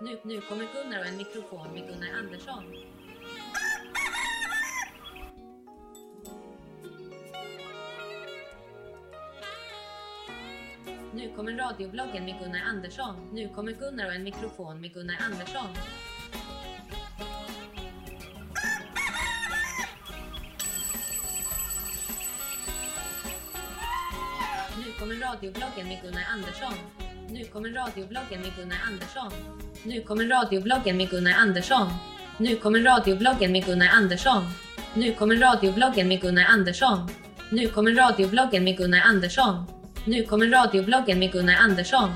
Nu, nu kommer Gunnar och en mikrofon med Gunnar Andersson. Nu kommer radiobloggen med Gunnar Andersson. Nu kommer Gunnar och en mikrofon med Gunnar Andersson. Nu kommer radiobloggen med Gunnar Andersson. Nu kommer radiobloggen med Gunnar Andersson. Nu kommer radiobloggen med Gunnar Andersson. Nu kommer radiobloggen med Gunnar Andersson. Nu kommer radiobloggen med Gunnar Andersson. Nu kommer radiobloggen med Gunnar Andersson. Nu kommer radiobloggen med Gunnar Andersson.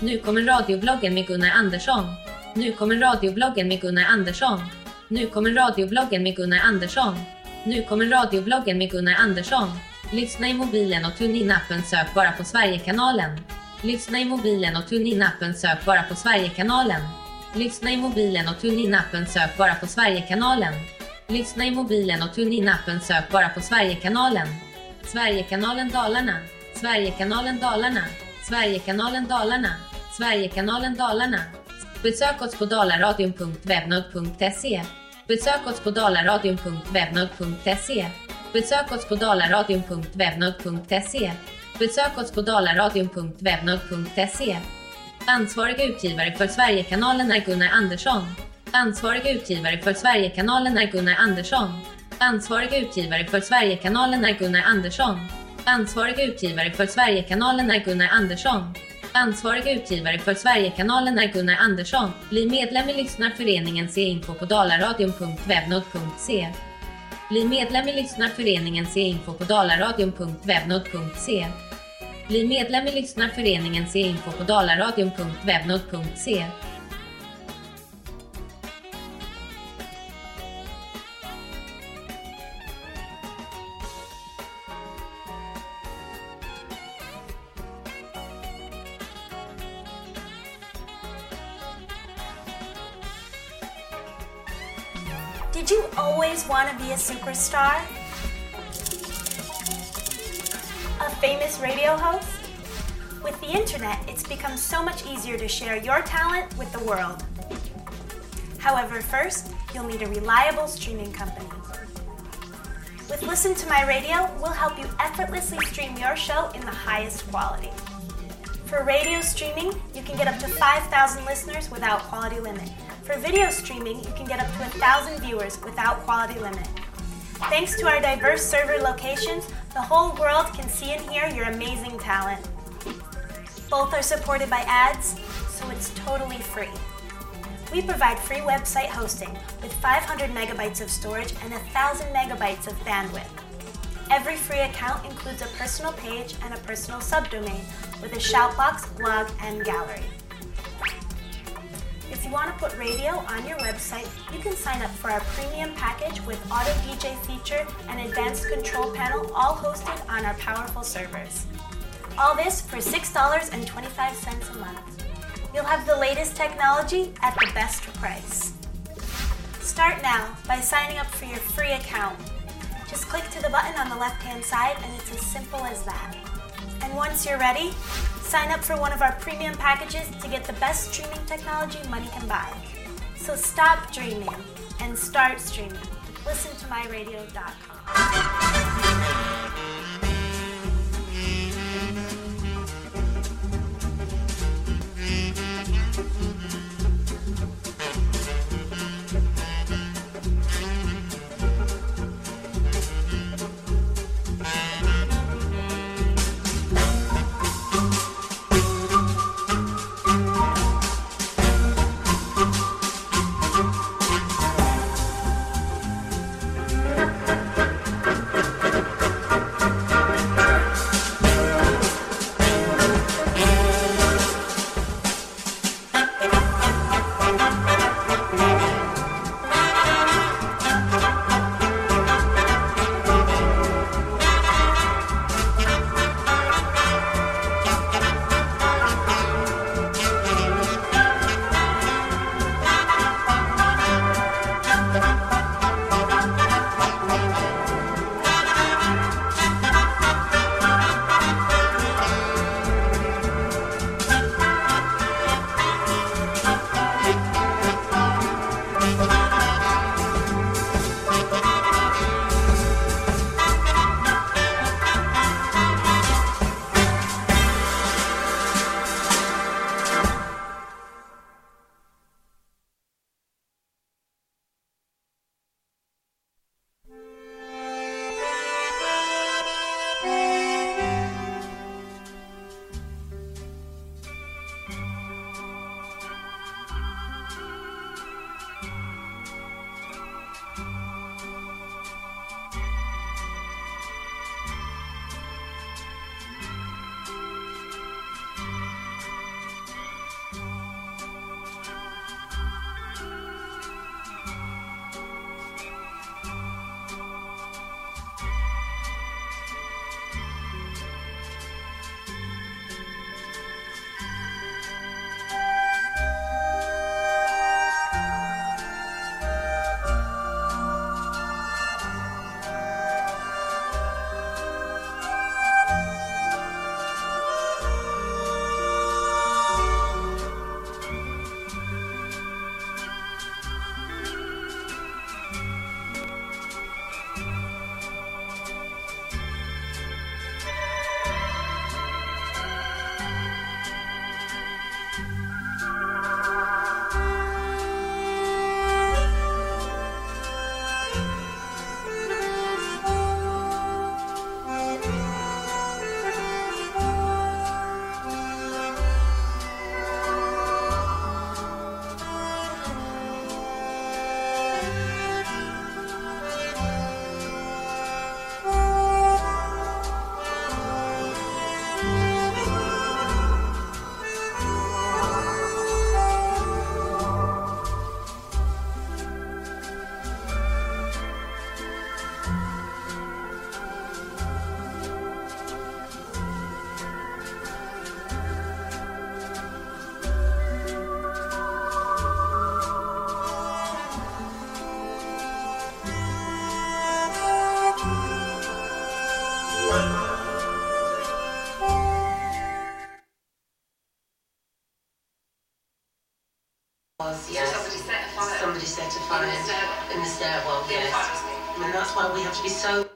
Nu kommer radiobloggen med Gunnar Andersson. Nu kommer radiobloggen med Gunnar Andersson. Nu kommer radiobloggen med Gunnar Andersson. Nu kommer radiobloggen med Gunnar Andersson. Lyssna i mobilen och TuneIn-appen sök bara på Sverigekanalen. Lyssna i mobilen och TuneIn-appen sök bara på Sverigekanalen. Lyssna i mobilen och TuneIn-appen sök bara på Sverigekanalen. Lyssna i mobilen och TuneIn-appen sök bara på Sverigekanalen. Sverigekanalen Dalarna. Sverigekanalen Dalarna. Sverigekanalen Dalarna. Sverigekanalen Dalarna. Besök oss på dalaradion.webnode.se. Besök oss på dalaradion.webnode.se. Besök oss på dalaradion.webnode.se. Besök oss på dalaradion.webnode.se. Ansvariga utgivare för Sverigekanalen är Gunnar Andersson. Ansvariga utgivare för Sverigekanalen är Gunnar Andersson. Ansvariga utgivare för Sverigekanalen är Gunnar Andersson. Ansvariga utgivare för Sverigekanalen är Gunnar Andersson. Ansvariga utgivare för Sverigekanalen är Gunnar Andersson. Bli medlem i Lyssnarföreningen Se info på dalaradion.webnode.se. Bli medlem i Lyssnarföreningen Se info på dalaradion.webnode.se. Bli medlem i Lyssnarföreningen Se info på dalaradion.webnode.se. Did you always want to be a superstar? A famous radio host? With the internet, it's become so much easier to share your talent with the world. However, first, you'll need a reliable streaming company. With Listen to My Radio, we'll help you effortlessly stream your show in the highest quality. For radio streaming, you can get up to 5,000 listeners without quality limit. For video streaming, you can get up to 1,000 viewers without quality limit. Thanks to our diverse server locations, the whole world can see and hear your amazing talent. Both are supported by ads, so it's totally free. We provide free website hosting with 500 megabytes of storage and 1,000 megabytes of bandwidth. Every free account includes a personal page and a personal subdomain with a shoutbox, blog, and gallery. If you want to put radio on your website, you can sign up for our premium package with auto DJ feature and advanced control panel, all hosted on our powerful servers. All this for $6.25 a month. You'll have the latest technology at the best price. Start now by signing up for your free account. Just click to the button on the left hand side, and it's as simple as that. And once you're ready, sign up for one of our premium packages to get the best streaming technology money can buy. So stop dreaming and start streaming. Listen to myradio.com. to be so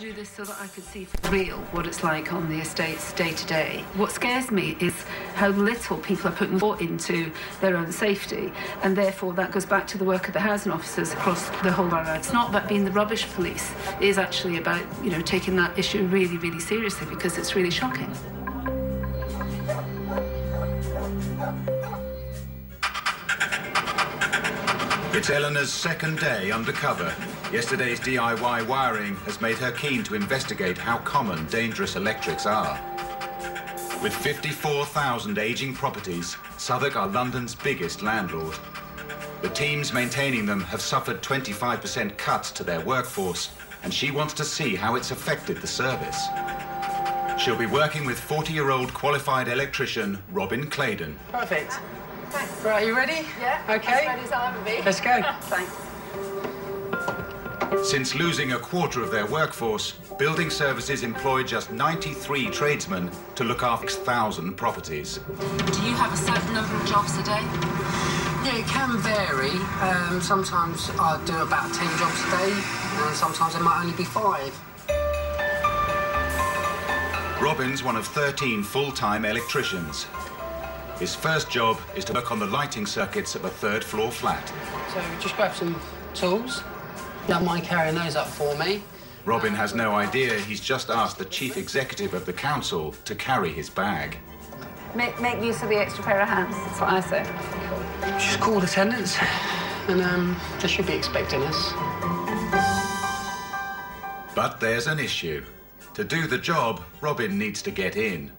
to do this so that I could see for real what it's like on the estates day to day. What scares me is how little people are putting thought into their own safety, and therefore that goes back to the work of the housing officers across the whole borough. It's not about being the rubbish police; it is actually about you know taking that issue really, really seriously because it's really shocking. It's Eleanor's second day undercover. Yesterday's DIY wiring has made her keen to investigate how common dangerous electrics are. With 54,000 ageing properties, Southwark are London's biggest landlord. The teams maintaining them have suffered 25% cuts to their workforce, and she wants to see how it's affected the service. She'll be working with 40-year-old qualified electrician Robin Claydon. Perfect. Right, you ready? Yeah. Okay. As ready as I'll ever be. Let's go. Thanks. Since losing a quarter of their workforce, building services employ just 93 tradesmen to look after 6,000 properties. Do you have a certain number of jobs a day? Yeah, it can vary. Um, sometimes I do about 10 jobs a day, and sometimes it might only be five. Robin's one of 13 full-time electricians. His first job is to work on the lighting circuits of a third floor flat. So just grab some tools. Don't mind carrying those up for me. Robin has no idea he's just asked the chief executive of the council to carry his bag. Make, make use of the extra pair of hands. That's what I say. Just call the tenants, and um, they should be expecting us. But there's an issue. To do the job, Robin needs to get in.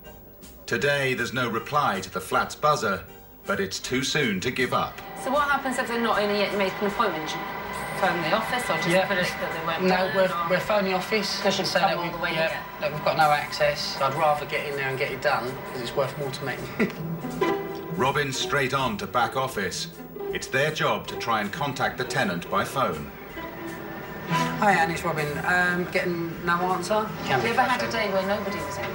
Today, there's no reply to the flat's buzzer, but it's too soon to give up. So what happens if they're not in yet make an appointment? Do you phone the office or just Yeah. put it that they won't No, we're, or- we're phoning the office. Because you've say come that all we- the way yeah, here. that we've got no access. I'd rather get in there and get it done because it's worth more to me. Robin's straight on to back office. It's their job to try and contact the tenant by phone. Hi, Anne, it's Robin. Um, getting no answer. Can Have you ever had a day where nobody was in?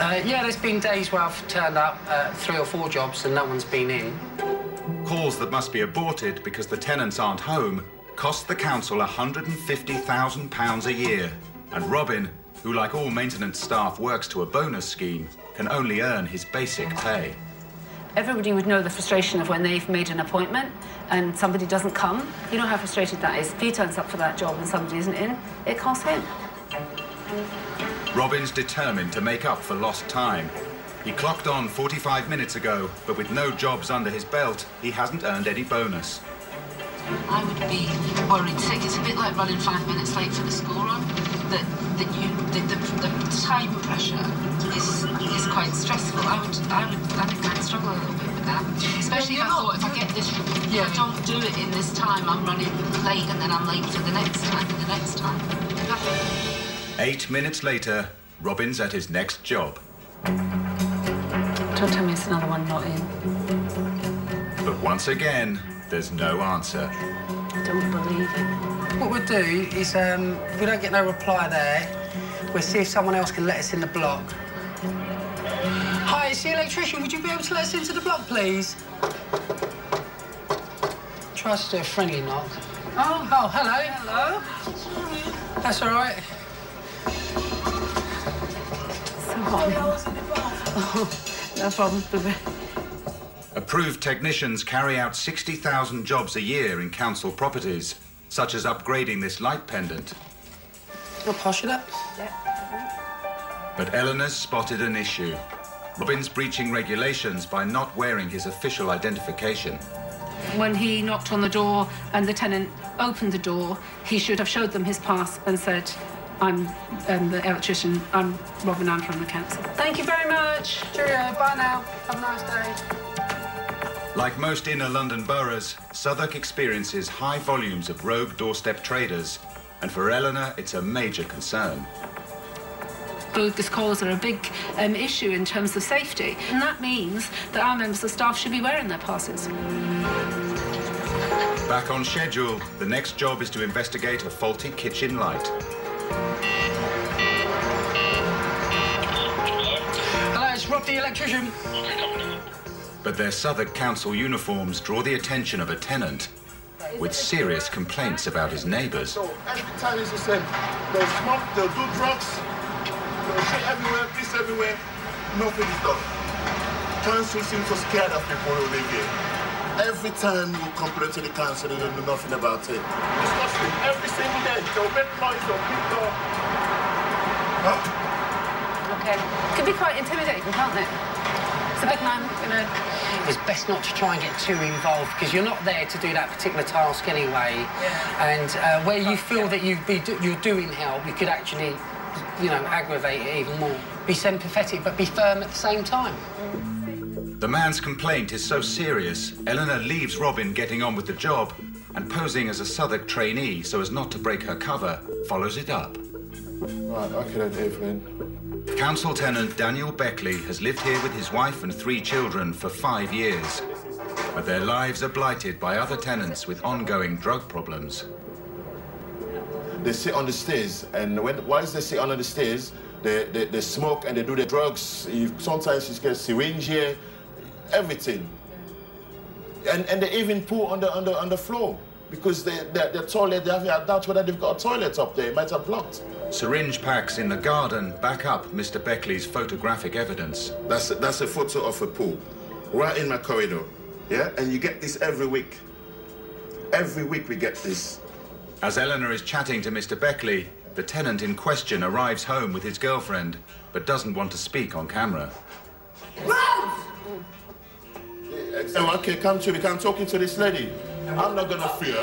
Uh, yeah, there's been days where I've turned up uh, three or four jobs and no one's been in. Calls that must be aborted because the tenants aren't home cost the council £150,000 a year. And Robin, who like all maintenance staff works to a bonus scheme, can only earn his basic pay. Everybody would know the frustration of when they've made an appointment and somebody doesn't come. You know how frustrated that is. If he turns up for that job and somebody isn't in, it costs him. Robin's determined to make up for lost time. He clocked on 45 minutes ago, but with no jobs under his belt, he hasn't earned any bonus. I would be worried sick. It's a bit like running five minutes late for the school run. That that you the, the, the time pressure is is quite stressful. I would I would I think I'd struggle a little bit with that. Especially if I thought if I get this if I don't do it in this time, I'm running late and then I'm late for the next time and the next time. Eight minutes later, Robin's at his next job. Don't tell me it's another one not in. But once again, there's no answer. I Don't believe it. What we'll do is, um, if we don't get no reply there, we'll see if someone else can let us in the block. Hi, it's the electrician. Would you be able to let us into the block, please? Try to do a friendly knock. Oh, oh, hello. Hello. That's all right. So hot. no problem, baby. Approved technicians carry out 60,000 jobs a year in council properties, such as upgrading this light pendant. I'll pass you that. But Eleanor's spotted an issue. Robin's breaching regulations by not wearing his official identification. When he knocked on the door and the tenant opened the door, he should have showed them his pass and said, I'm um, the electrician, I'm Robin Ann from the council. Thank you very much. Cheerio. Bye now. Have a nice day. Like most inner London boroughs, Southwark experiences high volumes of rogue doorstep traders, and for Eleanor, it's a major concern. Bogus calls are a big um, issue in terms of safety, and that means that our members of staff should be wearing their passes. Back on schedule, the next job is to investigate a faulty kitchen light. Hello, it's Rob the electrician. But their Southwark Council uniforms draw the attention of a tenant with serious complaints about his neighbours. So every time it's the same. They'll smoke, they'll do drugs, they'll shit everywhere, piss everywhere. Nothing is done. Council seems so scared of people who live here. Every time you complain to the council, they don't do nothing about it. Disgusting. Every single day, they'll make noise, they'll pick up. Huh? Okay. Can be quite intimidating, can't it? It's a big man in a. It's best not to try and get too involved because you're not there to do that particular task anyway. And uh, where you feel that you be do, you're doing help, you could actually, you know, aggravate it even more. Be sympathetic, but be firm at the same time. The man's complaint is so serious, Eleanor leaves Robin getting on with the job and posing as a Southwark trainee so as not to break her cover, follows it up. Right, okay then, Evelyn. Council tenant Daniel Beckley has lived here with his wife and three children for five years. But their lives are blighted by other tenants with ongoing drug problems. They sit on the stairs, and when once they sit on the stairs, they, they, they smoke and they do the drugs. You, sometimes you get syringe here, everything. And, and they even poo on the, on the, on the floor because they, their, their toilet, they have, I doubt whether they've got a toilet up there. It might have blocked. Syringe packs in the garden back up Mr. Beckley's photographic evidence. That's a, that's a photo of a pool right in my corridor. Yeah, and you get this every week. Every week we get this. As Eleanor is chatting to Mr. Beckley, the tenant in question arrives home with his girlfriend, but doesn't want to speak on camera. Oh, okay, come to me. I'm talking to this lady. I'm not gonna fear.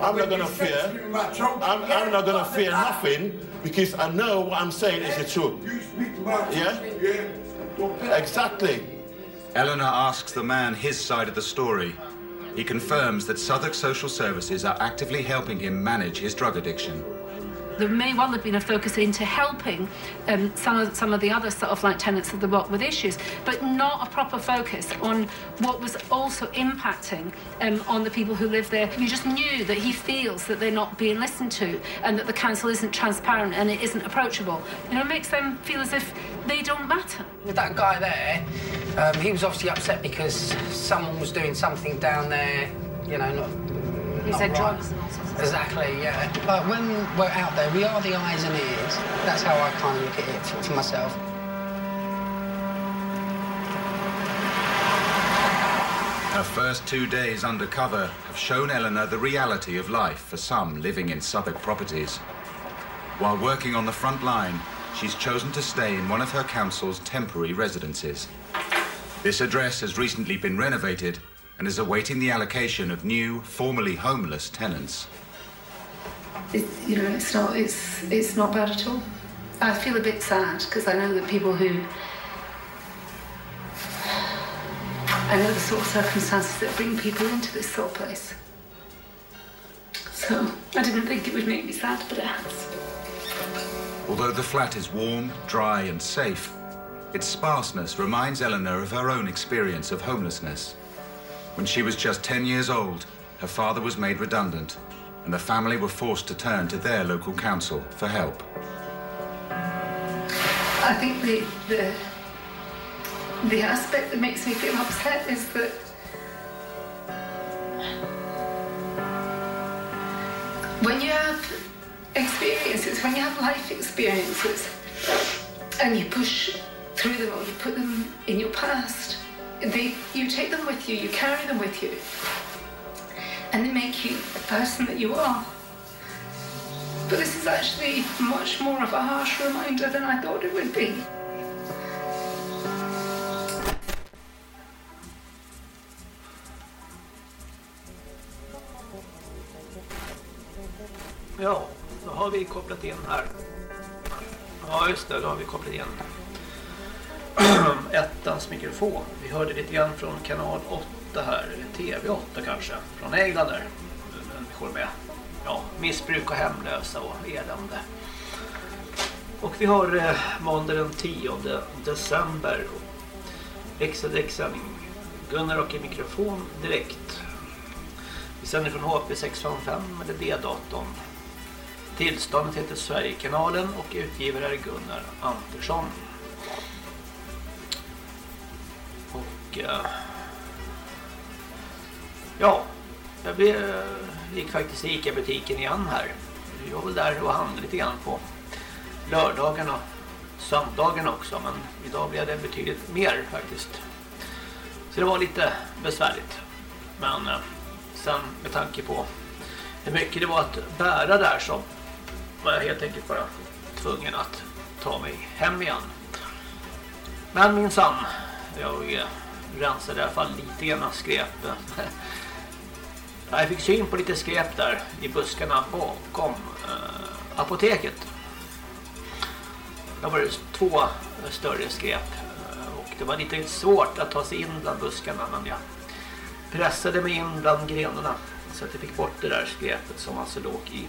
I'm not gonna fear. I'm, I'm not gonna fear nothing because I know what I'm saying is the truth. Yeah? Exactly. Eleanor asks the man his side of the story. He confirms that Southwark Social Services are actively helping him manage his drug addiction. There may well have been a focus into helping um, some of some of the other sort of like tenants of the block with issues, but not a proper focus on what was also impacting um, on the people who live there. You just knew that he feels that they're not being listened to, and that the council isn't transparent and it isn't approachable. You know, it makes them feel as if they don't matter. With that guy there, um, he was obviously upset because someone was doing something down there, you know, not. He said right. drugs Exactly, yeah. But when we're out there, we are the eyes and ears. That's how I kind of look at it for, for myself. Her first two days undercover have shown Eleanor the reality of life for some living in Southwark properties. While working on the front line, she's chosen to stay in one of her council's temporary residences. This address has recently been renovated and is awaiting the allocation of new, formerly homeless tenants. It, you know, it's not it's it's not bad at all. I feel a bit sad because I know that people who I know the sort of circumstances that bring people into this sort of place. So I didn't think it would make me sad, but it has. Although the flat is warm, dry, and safe, its sparseness reminds Eleanor of her own experience of homelessness. When she was just 10 years old, her father was made redundant, and the family were forced to turn to their local council for help. I think the the the aspect that makes me feel upset is that when you have experiences, when you have life experiences, and you push through them or you put them in your past, they, you take them with you, you carry them with you, and they make you the person that you are. But this is actually much more of a harsh reminder than I thought it would be. Ja, då har vi kopplat in här. Ja, just det, då har vi kopplat in ettans mikrofon. Vi hörde lite grann från kanal 8 här, TV8 kanske, från England där. Människor med ja, missbruk och hemlösa och elände. Och vi har eh, måndag den 10 december. Extra-sändning. Gunnar och i mikrofon direkt. Vi sänder från HP 655 eller D-datorn. Tillståndet heter Sverigekanalen och utgivare är Gunnar Andersson. Och eh, ja, jag blev, eh, gick faktiskt i Ica-butiken igen här. Jag var väl där och handlade lite grann på lördagarna söndagen också. Men idag blev det betydligt mer faktiskt. Så det var lite besvärligt. Men eh, sen med tanke på hur mycket det var att bära där så var jag helt enkelt bara tvungen att ta mig hem igen. Men minsann, jag eh, rensade i alla fall lite grann skräp. Jag fick syn på lite skräp där i buskarna bakom eh, apoteket. Det var det två större skräp eh, och det var lite svårt att ta sig in bland buskarna men jag pressade mig in bland grenarna så att jag fick bort det där skräpet som alltså låg i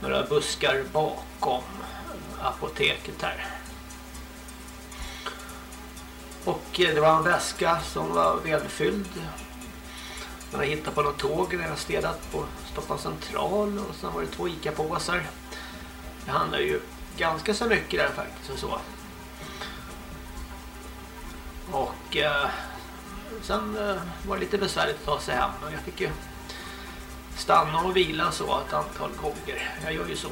några buskar bakom apoteket här. Och eh, det var en väska som var välfylld. Man har hittat på något tåg när jag städat på Stockholms central och sen var det två Ica-påsar. Det handlar ju ganska så mycket där faktiskt och så. Och eh, sen eh, var det lite besvärligt att ta sig hem och jag fick ju stanna och vila så ett antal gånger. Jag gör ju så.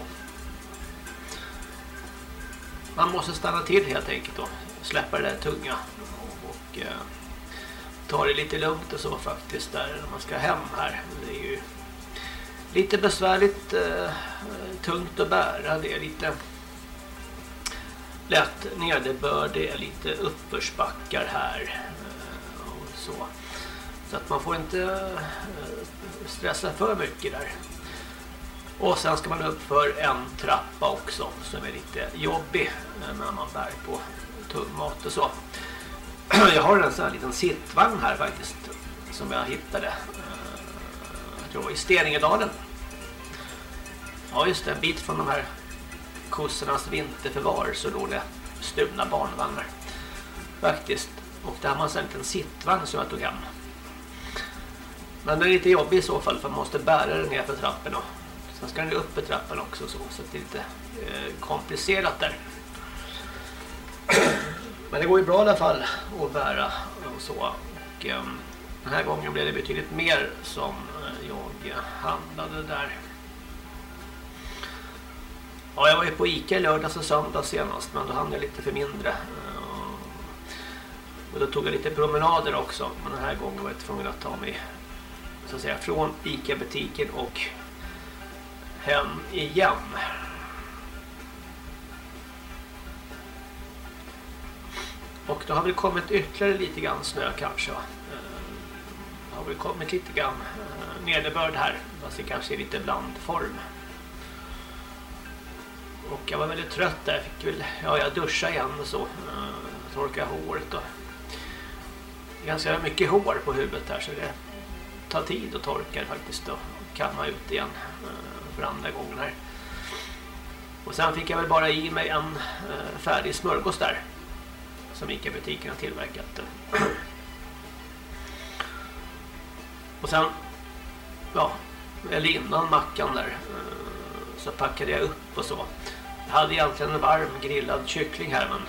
Man måste stanna till helt enkelt och släppa det där tunga och eh, ta det lite lugnt och så faktiskt där när man ska hem här. Det är ju lite besvärligt, eh, tungt att bära. Det är lite lätt nederbörd, det är lite uppförsbackar här eh, och så. Så att man får inte eh, stressa för mycket där. Och sen ska man upp för en trappa också som är lite jobbig eh, när man bär på tung mat och så. Jag har en sån här liten sittvagn här faktiskt som jag hittade. Eh, jag tror det var i Steningedalen. Ja just det, en bit från de här kossornas vinterförvar så låg det stulna barnvagnar. Faktiskt. Och där har man sen en liten sittvagn som jag tog hem. Men den är lite jobbig i så fall för man måste bära den ner för trappen och sen ska den upp för trappen också så, så det är lite eh, komplicerat där. Men det går ju bra i alla fall att bära och så. Och, eh, den här gången blev det betydligt mer som eh, jag handlade där. Ja, jag var ju på Ica lördags och söndag senast men då hann jag lite för mindre. Eh, och då tog jag lite promenader också. Men den här gången var jag tvungen att ta mig så att säga från Ica-butiken och hem igen. Och det har väl kommit ytterligare lite grann snö kanske. Det eh, har väl kommit lite grann eh, nederbörd här. Fast det kanske är lite blandform. Och jag var väldigt trött där. Jag fick väl, ja, jag duschade igen och så. Torka Torkade håret och Det ganska mycket hår på huvudet här så det tar tid att torka det faktiskt och kamma ut igen för andra gången här. Och sen fick jag väl bara i mig en färdig smörgås där som Ica-butiken har tillverkat. Och sen ja, eller innan mackan där eh, så packade jag upp och så. Jag hade egentligen en varm grillad kyckling här men Den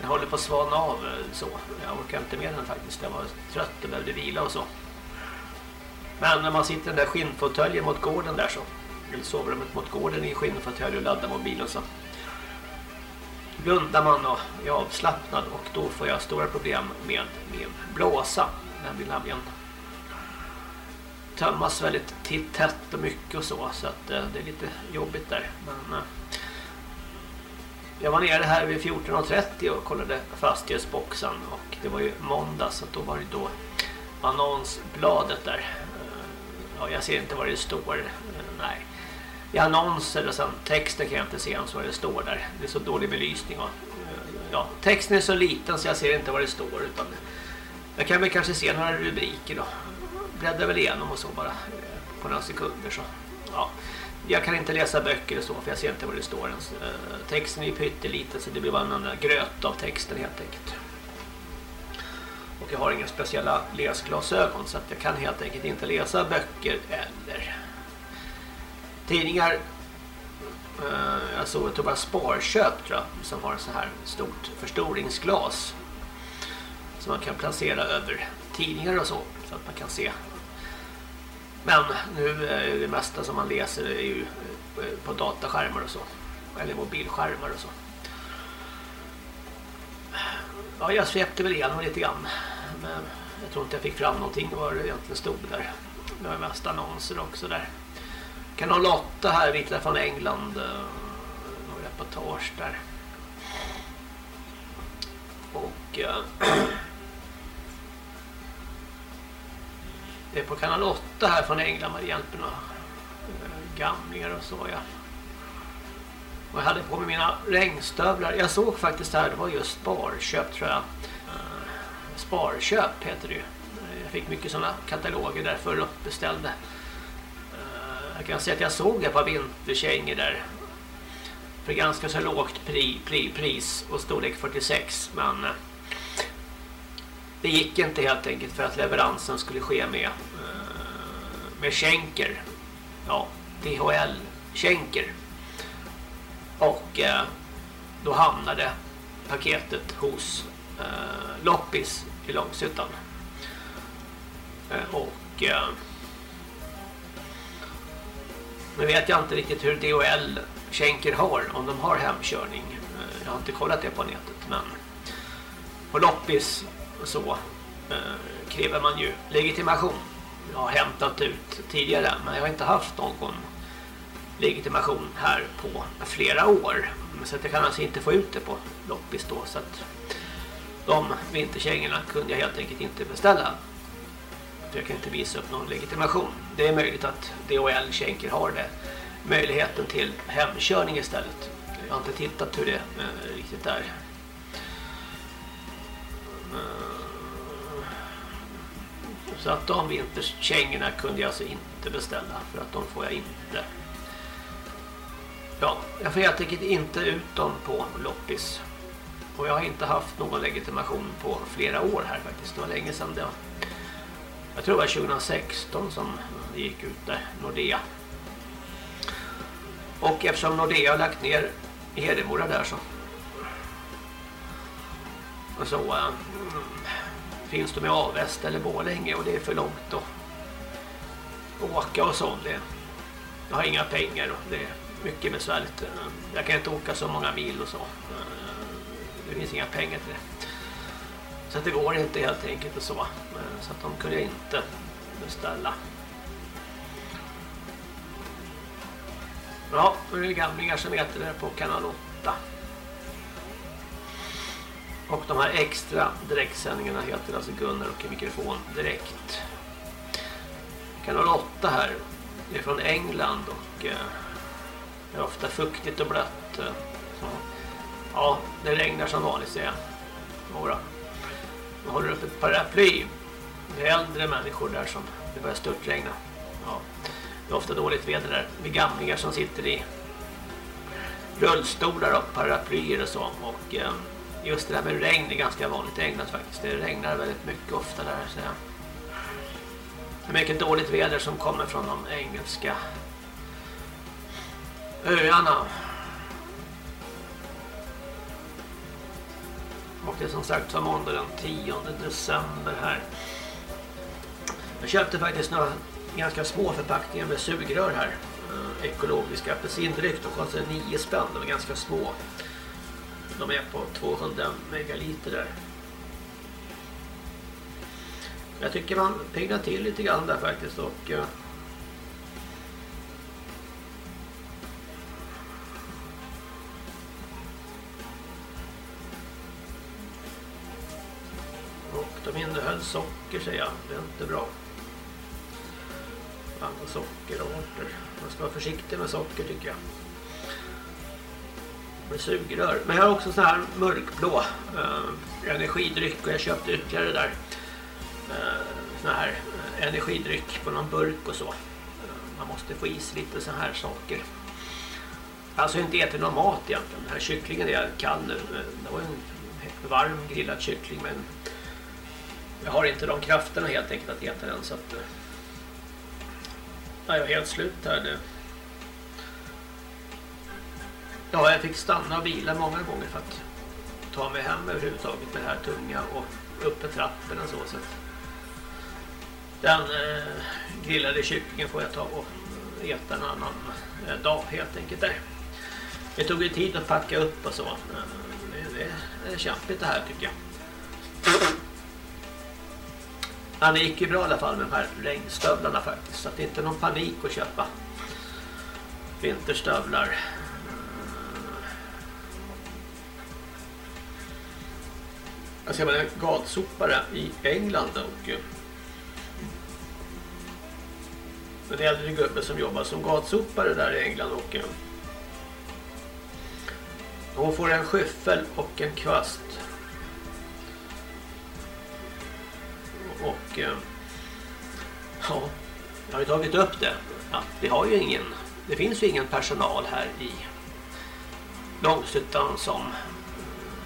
jag håller på att svana av eh, så. Jag orkar inte med den faktiskt. Jag var trött och behövde vila och så. Men när man sitter i den där skinnfåtöljen mot gården där så eller sovrummet mot gården i skinnfåtölj och laddar mobilen så blundar man och är avslappnad och då får jag stora problem med min blåsa. Den vill nämligen tömmas väldigt tätt och mycket och så så att eh, det är lite jobbigt där men eh, jag var nere här vid 14.30 och kollade fastighetsboxen och det var ju måndag så då var det då annonsbladet där. Eh, ja, jag ser inte vad det står. I annonser och sen texten kan jag inte se ens vad det står där. Det är så dålig belysning och ja, texten är så liten så jag ser inte vad det står utan jag kan väl kanske se några rubriker då. Bläddrar väl igenom och så bara eh, på några sekunder så. Ja. Jag kan inte läsa böcker och så för jag ser inte vad det står ens. Eh, texten är ju pytteliten så det blir bara en gröt av texten helt enkelt. Och jag har inga speciella läsglasögon så att jag kan helt enkelt inte läsa böcker eller tidningar. Eh, Jag såg att det var Sparköp tror jag som har så här stort förstoringsglas som man kan placera över tidningar och så så att man kan se. Men nu är det mesta som man läser är ju eh, på dataskärmar och så eller mobilskärmar och så. Ja, jag svepte väl igenom lite grann. Men jag tror inte jag fick fram någonting vad det egentligen stod där. Det var mest annonser också där. Kanal 8 här, Vittlar från England. Eh, några reportage där. Och... Eh, det är på kanal 8 här från England man hjälper några eh, gamlingar och så ja. Och jag hade på mig mina regnstövlar. Jag såg faktiskt här, det var just Sparköp tror jag. Sparköp heter det ju. Jag fick mycket sådana kataloger där förr och beställde. Jag kan säga att jag såg ett par vinterkängor där. För ganska så lågt pri, pri, pris och storlek 46. Men eh, det gick inte helt enkelt för att leveransen skulle ske med, eh, med skänker. Ja, DHL skänker. Och eh, då hamnade paketet hos Loppis i Långshyttan. Och nu vet jag inte riktigt hur DHL skänker har, om de har hemkörning. Eh, jag har inte kollat det på nätet, men på Loppis så eh, kräver man ju legitimation. Jag har hämtat ut tidigare, men jag har inte haft någon legitimation här på flera år. Så att jag kan alltså inte få ut det på loppis då. Så att de vinterkängorna kunde jag helt enkelt inte beställa. Jag kan inte visa upp någon legitimation. Det är möjligt att DHL Schenker har det. Möjligheten till hemkörning istället. Jag har inte tittat hur det eh, riktigt är. Eh, så att de vinterkängorna kunde jag alltså inte beställa för att de får jag inte. Ja, jag får helt enkelt inte ut dem på loppis. Och jag har inte haft någon legitimation på flera år här faktiskt. Det var länge sedan det var. Jag tror det var 2016 som det gick ut där, Nordea. Och eftersom Nordea har lagt ner Hedemora där så och så äh, finns de i Avest eller Borlänge och det är för långt att åka och sånt. Det, jag har inga pengar och det är mycket besvärligt. Jag kan inte åka så många mil och så. Eh, det finns inga pengar till det. Så det går inte helt enkelt och så. Eh, så att de kunde jag inte beställa. Ja, då är det gamlingar som äter det på kanal 8. Och de här extra direktsändningarna heter alltså Gunnar och mikrofon direkt. Kanal 8 här är från England och eh, det är ofta fuktigt och blött. Eh, så. Ja, det regnar som vanligt ser jag. Några. Man håller upp ett paraply. Det är äldre människor där som det börjar störtregna. Ja. Det är ofta dåligt väder där. Det är gamlingar som sitter i rullstolar och paraplyer och så. Och ehm, just det där med regn är ganska vanligt i England faktiskt. Det regnar väldigt mycket ofta där. Så det är mycket dåligt väder som kommer från de engelska öarna. Och det är som sagt var måndag den 10 december här. Jag köpte faktiskt några ganska små förpackningar med sugrör här. Eh, ekologiska apelsindryck. De kostade 9 spänn. De är ganska små. De är på 200 megaliter där. Jag tycker man piggnar till lite grann där faktiskt och eh, Och de innehöll socker säger jag. Det är inte bra. Andra sockerarter. Man ska vara försiktig med socker tycker jag. Med sugrör. Men jag har också sån här mörkblå eh, energidryck och jag köpte ytterligare där. Eh, sån här eh, energidryck på någon burk och så. Eh, man måste få i sig lite så här saker. Alltså inte ätit någon mat egentligen. Den här kycklingen är kall nu. Eh, det var en varm grillad kyckling men jag har inte de krafterna helt enkelt att äta den så att eh, Nej, jag är helt slut här nu. Ja, jag fick stanna och vila många gånger för att ta mig hem överhuvudtaget med det här tunga och uppe trappen trapporna så. så att den eh, grillade kycklingen får jag ta och äta en annan eh, dag helt enkelt där. Det tog ju tid att packa upp och så. Eh, det är kämpigt det här tycker jag. Men det gick ju bra i alla fall med de här regnstövlarna faktiskt. Så att det är inte någon panik att köpa vinterstövlar. Jag ser man en gatsopare i England och eh, en äldre gubbe som jobbar som gatsopare där i England och eh, hon får en skyffel och en kvast och eh, ja, jag har ju tagit upp det att vi har ju ingen det finns ju ingen personal här i Långsuttan som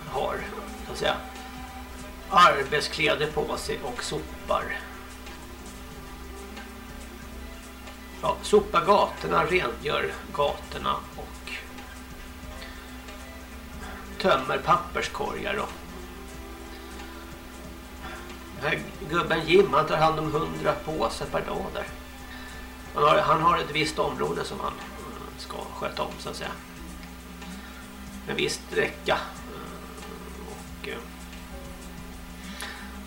har så att säga arbetskläder på sig och sopar. Ja, sopar gatorna, rengör gatorna och tömmer papperskorgar och här gubben Jim han tar hand om 100 påsar per dag där. Han har, han har ett visst område som han mm, ska sköta om så att säga. En viss sträcka. Mm, och eh,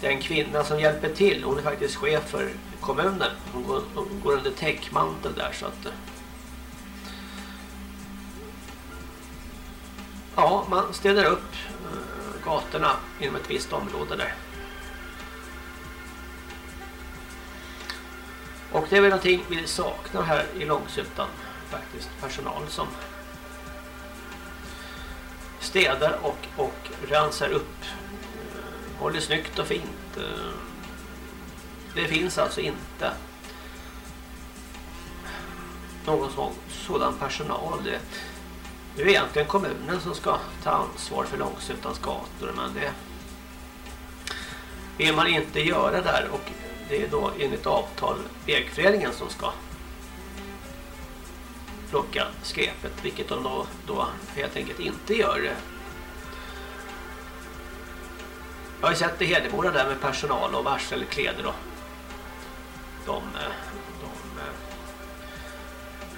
den kvinna som hjälper till, hon är faktiskt chef för kommunen. Hon går, hon går under täckmantel där så att eh, Ja, man ställer upp eh, gatorna inom ett visst område där. Och det är väl någonting vi saknar här i Långsuttan faktiskt. Personal som städar och, och rensar upp. Eh, håller snyggt och fint. Eh, det finns alltså inte någon sån, sådan personal. Det, det är egentligen kommunen som ska ta ansvar för Långsuttans gator men det vill man inte göra där och det är då enligt avtal vägföreningen som ska plocka skräpet vilket de då, då helt enkelt inte gör. Jag har ju sett det i Hedemora där med personal och varselkläder då. De, de eh,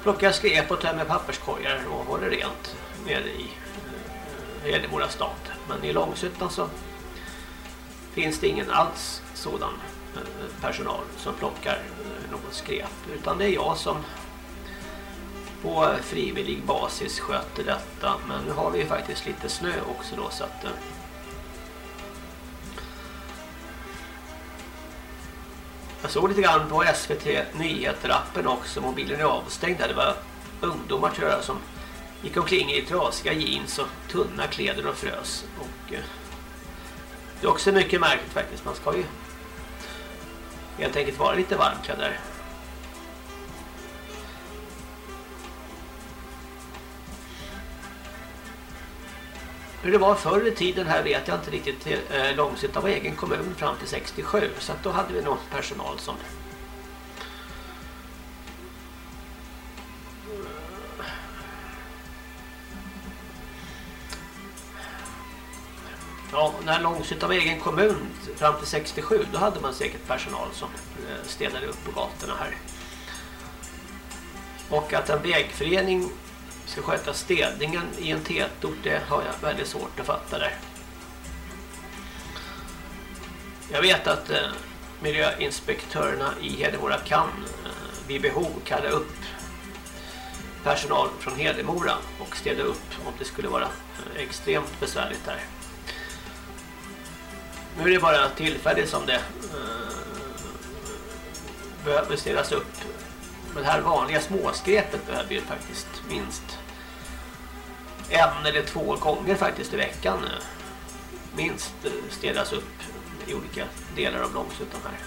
plockar skräp och tömmer papperskorgar och håller rent nere i eh, Hedemora stad. Men i Långsuttan så finns det ingen alls sådan Eh, personal som plockar eh, något skräp utan det är jag som på frivillig basis sköter detta men nu har vi ju faktiskt lite snö också då så att eh, Jag såg lite grann på SVT Nyheter-appen också. Mobilen är avstängd där. Det var ungdomar tror jag som gick omkring i trasiga jeans och tunna kläder och frös. Och, det är också mycket märkligt faktiskt. Man ska ju helt enkelt vara lite varmkläder. Hur det var förr i tiden här vet jag inte riktigt. Eh, var egen kommun fram till 67 så att då hade vi någon personal som Ja, när Långshyttan av egen kommun fram till 67 då hade man säkert personal som eh, städade upp på gatorna här. Och att en vägförening ska sköta städningen i en tätort, det har jag väldigt svårt att fatta där. Jag vet att eh, miljöinspektörerna i Hedemora kan eh, vid behov kalla upp personal från Hedemora och städa upp om det skulle vara eh, extremt besvärligt där. Nu är det bara tillfälligt som det eh, behöver städas upp. Men det här vanliga småskräpet behöver ju faktiskt minst en eller två gånger faktiskt i veckan eh, minst eh, städas upp i olika delar av Långsuttan här.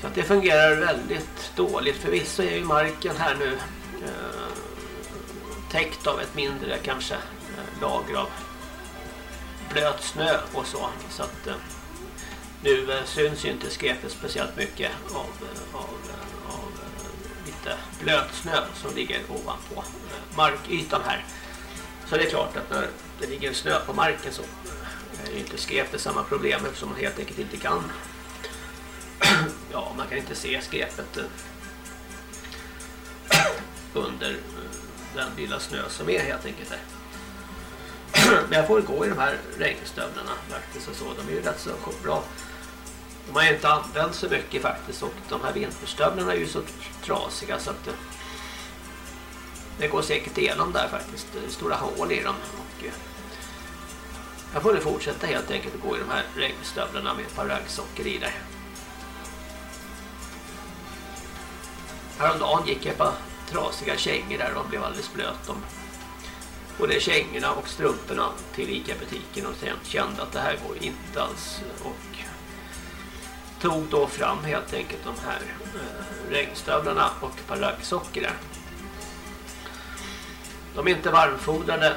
Så att det fungerar väldigt dåligt. Förvisso är ju marken här nu eh, täckt av ett mindre kanske eh, lager av blöt snö och så. Så att eh, nu eh, syns ju inte skräpet speciellt mycket av, eh, av, av lite blöt snö som ligger ovanpå markytan här. Så det är klart att när det ligger snö på marken så är ju inte skräpet samma problem eftersom man helt enkelt inte kan ja, man kan inte se skräpet under den lilla snö som är helt enkelt där. Men jag får gå i de här regnstövlarna faktiskt och så. De är ju rätt så bra. De har inte använt så mycket faktiskt och de här vinterstövlarna är ju så trasiga så att det går säkert igenom där faktiskt. Det är stora hål i dem och jag får nu fortsätta helt enkelt att gå i de här regnstövlarna med ett par raggsockor i där. Häromdagen gick jag på trasiga kängor där och de blev alldeles blöt. De, både kängorna och strumporna till Ica-butiken och sen kände att det här går inte alls och tog då fram helt enkelt de här eh, regnstövlarna och ett par raggsockor där. De är inte varmfodrade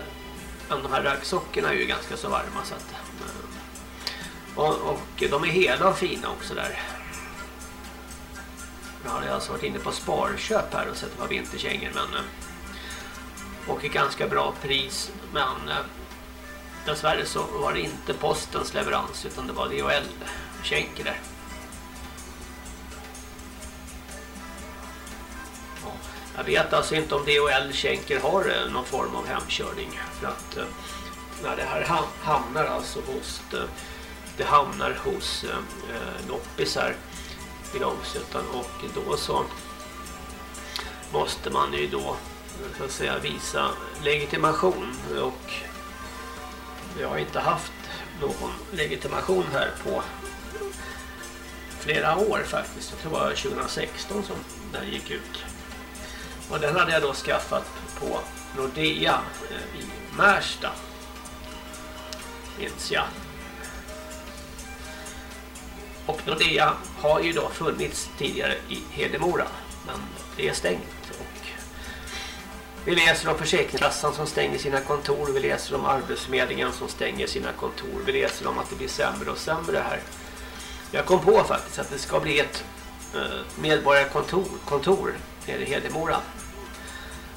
men de här raggsockorna är ju ganska så varma så att, eh, och, och de är hela och fina också där. Jag hade alltså varit inne på Sparköp här och sett ett par vinterkängor men eh, och ett ganska bra pris men eh, dessvärre så var det inte postens leverans utan det var DHL skänker där. Ja, Jag vet alltså inte om DHL skänker har eh, någon form av hemkörning för att eh, när det här ham- hamnar alltså hos eh, det hamnar hos eh, eh loppisar i Långsötan och då så måste man ju då så att säga visa legitimation och jag har inte haft någon legitimation här på flera år faktiskt. Jag tror det var 2016 som den gick ut. Och den hade jag då skaffat på Nordea eh, i Märsta. Minns jag. Och Nordea har ju då funnits tidigare i Hedemora. Men det är stängt. Vi läser om Försäkringskassan som stänger sina kontor. Vi läser om Arbetsförmedlingen som stänger sina kontor. Vi läser om att det blir sämre och sämre här. Jag kom på faktiskt att det ska bli ett eh, medborgarkontor kontor nere i Hedemora.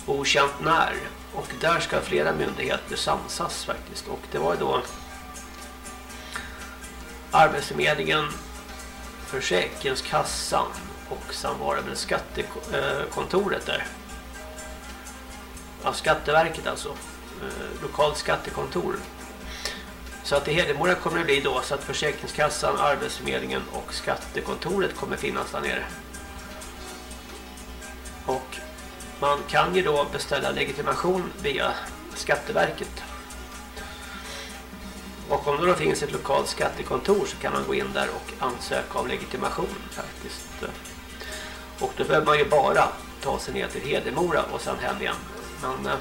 Okänt när. Och där ska flera myndigheter samsas faktiskt. Och det var då Arbetsförmedlingen, Försäkringskassan och sen var det väl skattekontoret där av Skatteverket alltså. Eh, Lokalt skattekontor. Så att i Hedemora kommer det bli då så att Försäkringskassan, Arbetsförmedlingen och skattekontoret kommer finnas där nere. Och man kan ju då beställa legitimation via Skatteverket. Och om det då finns ett lokalt skattekontor så kan man gå in där och ansöka om legitimation faktiskt. Och då behöver man ju bara ta sig ner till Hedemora och sen hem igen. Men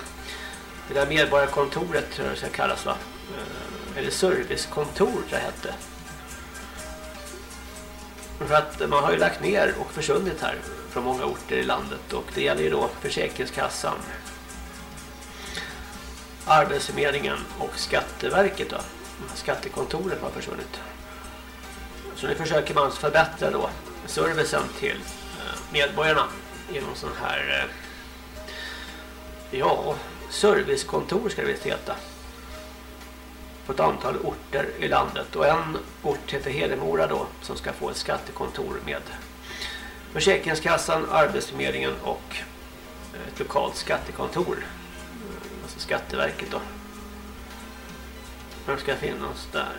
det där medborgarkontoret tror jag det ska kallas va? Eh, eller servicekontor tror jag det hette. För att man har ju lagt ner och försvunnit här från många orter i landet och det gäller ju då Försäkringskassan, Arbetsförmedlingen och Skatteverket då. Skattekontoret har försvunnit. Så nu försöker man förbättra då servicen till eh, medborgarna genom sån här eh, ja, servicekontor ska det visst heta på ett antal orter i landet och en ort heter Hedemora då som ska få ett skattekontor med Försäkringskassan, Arbetsförmedlingen och ett lokalt skattekontor. Alltså Skatteverket då. Vem ska finnas där?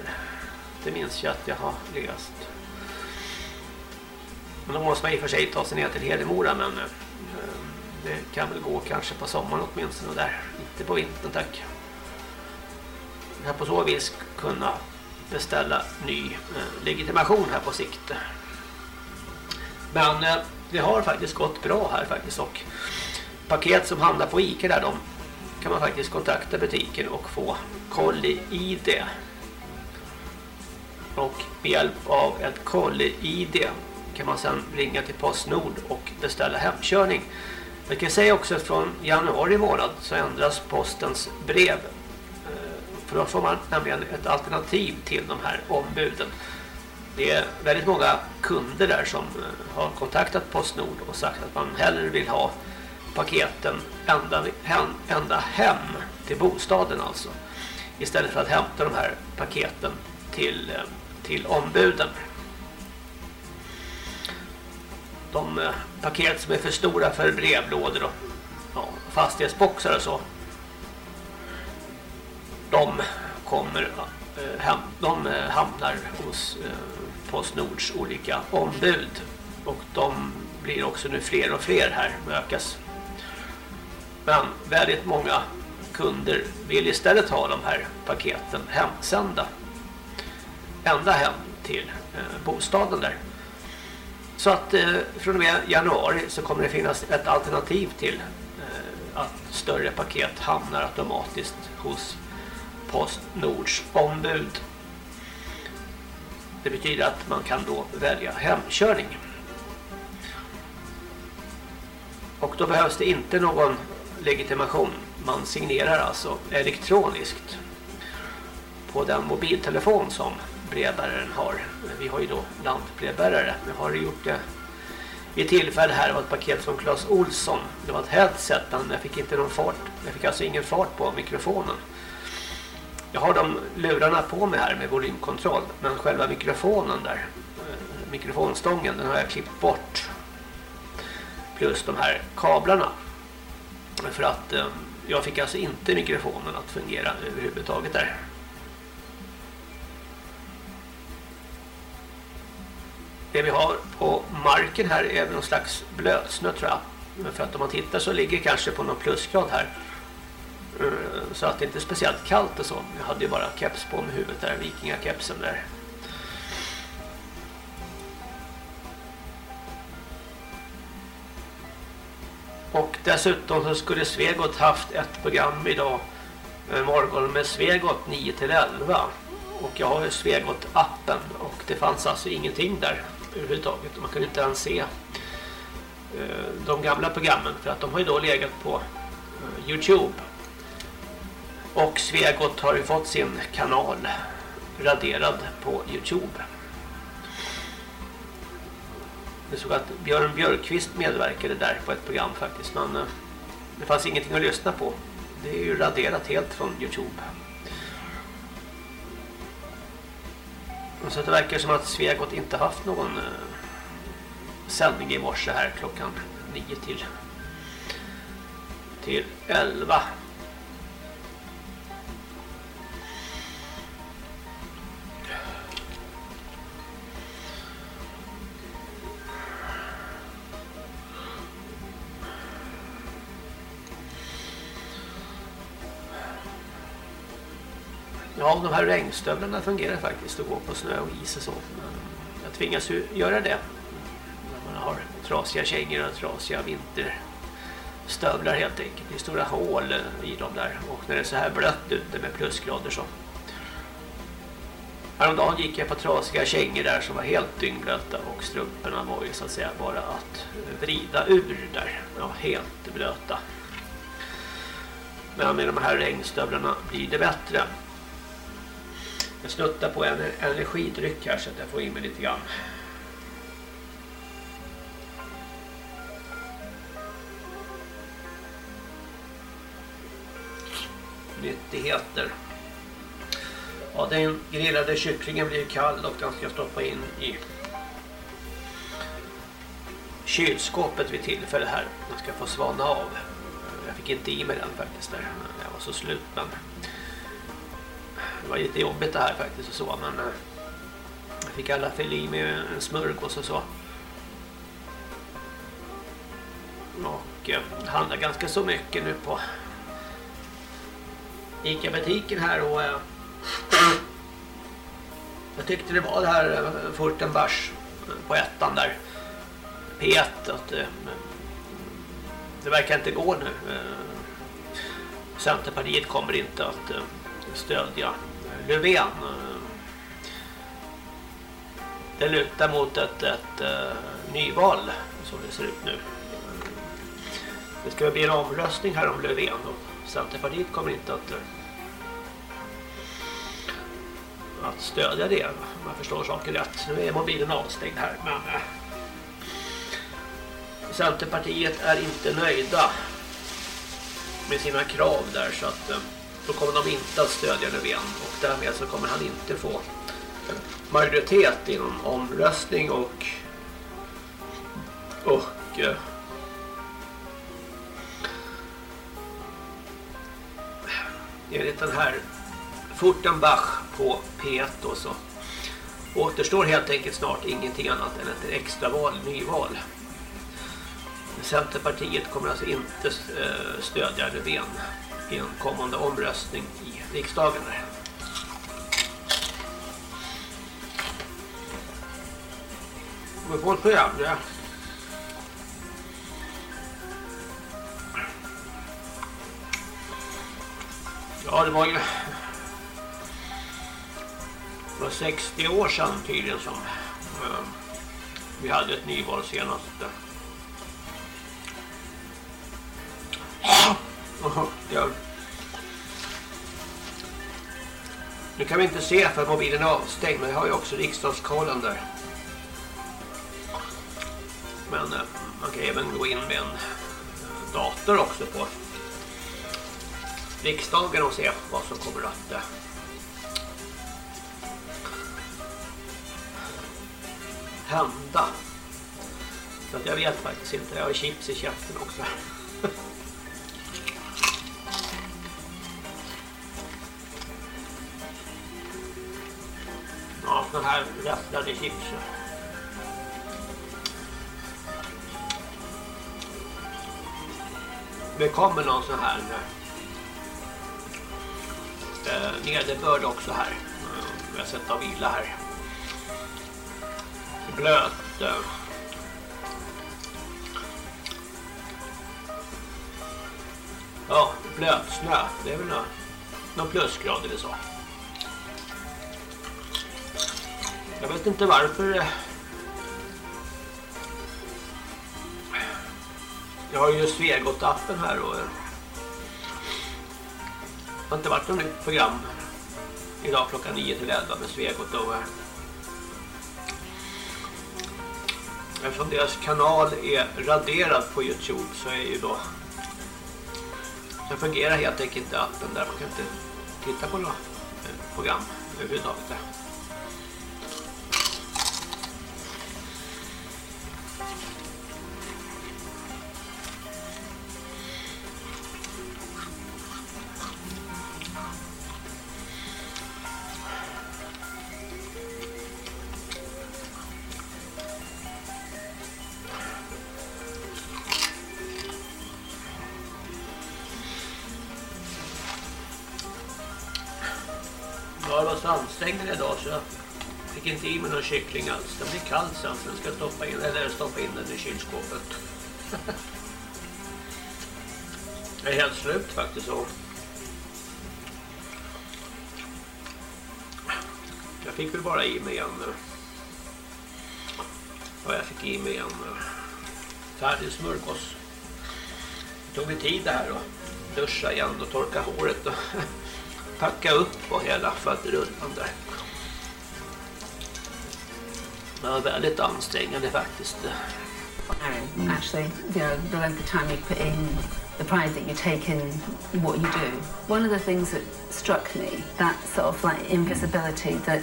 Det minns jag att jag har läst. Men då måste man i och för sig ta sig ner till Hedemora men eh, det kan väl gå kanske på sommaren åtminstone där. Inte på vintern tack. Här på så vis kunna beställa ny eh, legitimation här på sikt. Men eh, det har faktiskt gått bra här faktiskt och paket som hamnar på Ica där de kan man faktiskt kontakta butiken och få kolli-id. Och med hjälp av ett kolli-id kan man sedan ringa till Postnord och beställa hemkörning. Jag kan säga också att från januari månad så ändras postens brev. Eh, för då får man nämligen ett alternativ till de här ombuden. Det är väldigt många kunder där som eh, har kontaktat Postnord och sagt att man hellre vill ha paketen ända, ända hem till bostaden alltså. Istället för att hämta de här paketen till, eh, till ombuden. De eh, paket som är för stora för brevlådor och ja, fastighetsboxar och så. De kommer eh, hem, de eh, hamnar hos Postnords olika ombud och de blir också nu fler och fler här ökas. Men väldigt många kunder vill istället ha de här paketen hemsända. Ända hem till bostaden där. Så att eh, från och med januari så kommer det finnas ett alternativ till eh, att större paket hamnar automatiskt hos Postnords ombud. Det betyder att man kan då välja hemkörning. Och då behövs det inte någon legitimation. Man signerar alltså elektroniskt på den mobiltelefon som brevbäraren har. Vi har ju då lantbrevbärare. Jag har gjort det vid tillfälle här Det var ett paket från Claes Olsson. Det var ett headset men jag fick inte någon fart. Jag fick alltså ingen fart på mikrofonen. Jag har de lurarna på mig här med volymkontroll. Men själva mikrofonen där, eh, mikrofonstången, den har jag klippt bort. Plus de här kablarna. För att eh, jag fick alltså inte mikrofonen att fungera överhuvudtaget där. Det vi har på marken här är väl någon slags blötsnö tror jag. Men för att om man tittar så ligger kanske på någon plusgrad här. Eh, så att det inte är speciellt kallt och så. Jag hade ju bara keps på med huvudet där, vikingakepsen där. Och dessutom så skulle Svegot haft ett program idag eh, morgon med Svegot 9 till 11. Och jag har ju Svegot appen och det fanns alltså ingenting där överhuvudtaget. Man kunde inte ens se eh, de gamla programmen för att de har ju då legat på eh, Youtube och Svegot har ju fått sin kanal raderad på Youtube. Jag såg att Björn Björkqvist medverkade där på ett program faktiskt. Men eh, det fanns ingenting att lyssna på. Det är ju raderat helt från Youtube. Så det verkar som att Svegot inte haft någon eh, sändning i morse här klockan 9 till till 11 Ja, de här regnstövlarna fungerar faktiskt att gå på snö och is och så. Men jag tvingas ju göra det. När man har trasiga kängor och trasiga vinterstövlar helt enkelt. Det är stora hål i dem där. Och när det är så här blött ute med plusgrader så. Häromdagen gick jag på trasiga kängor där som var helt dyngblöta och strumporna var ju så att säga bara att vrida ur där. Ja, helt blöta. Men med de här regnstövlarna blir det bättre. Jag snuttar på en energidryck här så att jag får in mig lite grann. Nyttigheter. Ja, den grillade kycklingen blir kall och den ska stoppa in i kylskåpet vid tillfälle här. Den ska få svalna av. Jag fick inte i mig den faktiskt där. Jag var så slut men var lite jobbigt det här faktiskt och så men eh, jag fick alla fall i mig en smörgås och så. Och eh, handlar ganska så mycket nu på Ica-butiken här och eh, jag tyckte det var det här eh, Furtenbärs eh, på ettan där P1 att eh, det verkar inte gå nu. Centerpartiet kommer inte att stödja Löfven. Det lutar mot ett, ett eh, nyval som det ser ut nu. Det ska bli en omröstning här om Löfven och Centerpartiet kommer inte att eh, att stödja det om jag förstår saken rätt. Nu är mobilen avstängd här men eh, Centerpartiet är inte nöjda med sina krav där så att då kommer de inte att stödja Löfven och därmed så kommer han inte få majoritet inom omröstning och och eh, enligt den här Fortenbach på P1 då så återstår helt enkelt snart ingenting annat än ett extraval, nyval. Centerpartiet kommer alltså inte eh, stödja Löfven i en kommande omröstning i riksdagen. Där. Vi får ett program det. Ja, det var ju det var 60 år sedan tydligen som eh, vi hade ett nyval senast. Jaha, Ja. Nu kan vi inte se för att mobilen är avstängd men jag har ju också riksdagskollen där. Men eh, man kan även gå in med en eh, dator också på riksdagen och se vad som kommer att eh, hända. Så att jag vet faktiskt inte. Jag har chips i käften också. Ja, sån här räfflade chips. Det kommer någon sån här eh, nederbörd också här. Eh, Vi har sett av vila här. Blöt. eh. Ja, blötsnö. Det är väl några, någon plusgrad eller så. Jag vet inte varför. Jag har ju Svegot-appen här och eh, det har inte varit något nytt program idag klockan 9 till 11 med Svegot och eh, eftersom deras kanal är raderad på Youtube så är ju då så fungerar helt enkelt inte appen där man kan inte titta på några eh, program överhuvudtaget där. Ja, så idag så jag fick inte i mig någon kyckling alls. Den blir kall sen så jag ska stoppa in, eller stoppa in den i kylskåpet. Jag är helt slut faktiskt. Och jag fick väl bara i mig en... Eh, ja, jag fick i mig en eh, färdig smörgås. Det tog ju tid det här att duscha igen och torka håret och packa upp och hela faderullan där. Det var väldigt ansträngande faktiskt. actually, you know, the length of time you put in, the pride that you take in what you do. One of the things that struck me, that sort of like invisibility that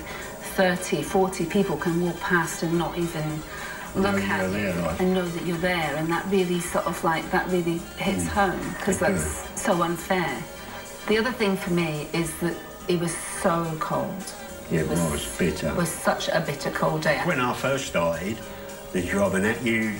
30, 40 people can walk past and not even look Know at you're you there, right. and know that you're there, and that really sort of like that really hits mm. home because that's so unfair. The other thing for me is that it was so cold. Yeah, it was bitter. It was such a bitter cold day. When I first started the job and that, you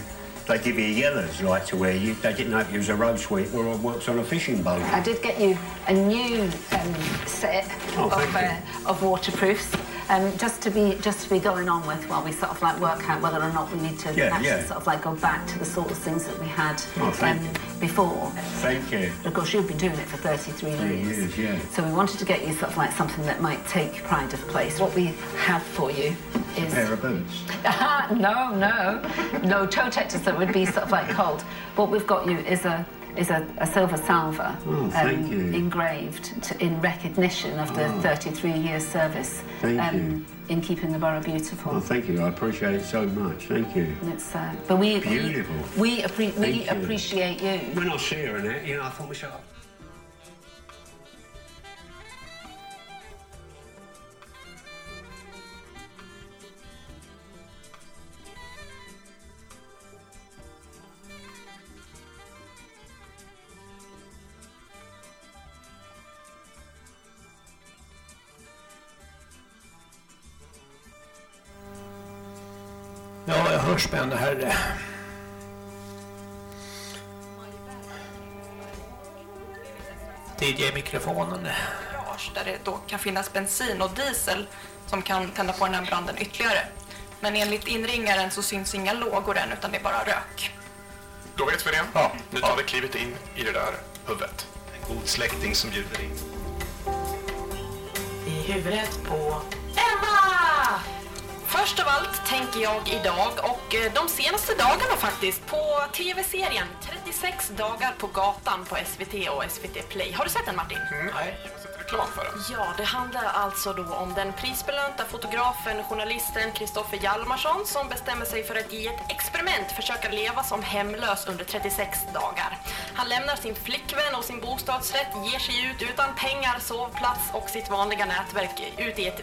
they give you yellows like to where you they didn't know if you was a road sweeper or works on a fishing boat. I did get you a new um, set Oh, of, uh, of waterproofs, um, just to be just to be going on with while we sort of like work out whether or not we need to Yeah, actually yeah. sort of like go back to the sort of things that we had Oh, um, before. Thank you. Of course, you've been doing it for 33 Three years. years, yeah. So we wanted to get you sort of like something that might take pride of place. What we have for you is a Pair of boots. no, no, no toe touches that would be sort of like cold. What we've got you is a is a, a silver salver Oh, you. engraved to, in recognition of the Oh. 33 years service um, in keeping the borough beautiful. Oh, thank you. I appreciate it so much. Thank you. It's uh, but we Beautiful. we, we, appre- we you. appreciate you. When I see her and that, you know, I thought myself. Hörs spännande herre. DJ-mikrofonen. garage där det då kan finnas bensin och diesel som kan tända på den här branden ytterligare. Men enligt inringaren så syns inga lågor än utan det är bara rök. Då vet vi det. Ja. Nu tar vi klivet in i det där huvudet. En god släkting som bjuder in. I huvudet på Emma! Först av allt tänker jag idag och eh, de senaste dagarna faktiskt på tv-serien 36 dagar på gatan på SVT och SVT Play. Har du sett den Martin? Nej, har sett reklam för den. Ja, det handlar alltså då om den prisbelönta fotografen, journalisten Kristoffer Hjalmarsson som bestämmer sig för att i ett experiment försöka leva som hemlös under 36 dagar. Han lämnar sin flickvän och sin bostadsrätt, ger sig ut utan pengar, sovplats och sitt vanliga nätverk ut i ett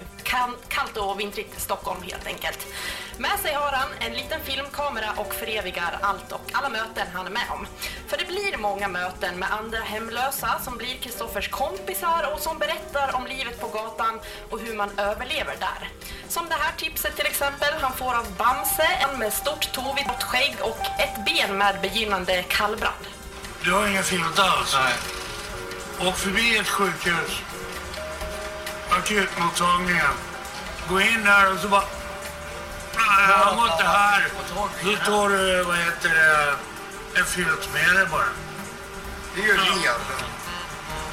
kallt och vintrigt Stockholm helt enkelt. Med sig har han en liten filmkamera och förevigar allt och alla möten han är med om. För det blir många möten med andra hemlösa som blir Kristoffers kompisar och som berättar om livet på gatan och hur man överlever där. Som det här tipset till exempel han får av Bamse, en med stort tovigt skägg och ett ben med begynnande kallbrand. Du har inga filt alls? Nej. Åk förbi ett sjukhus. Akutmottagningen. Gå in där och så bara... "Nej, Jag mår inte här. Så tar du, vad heter det, en filt med dig bara. Det gör vi alltså.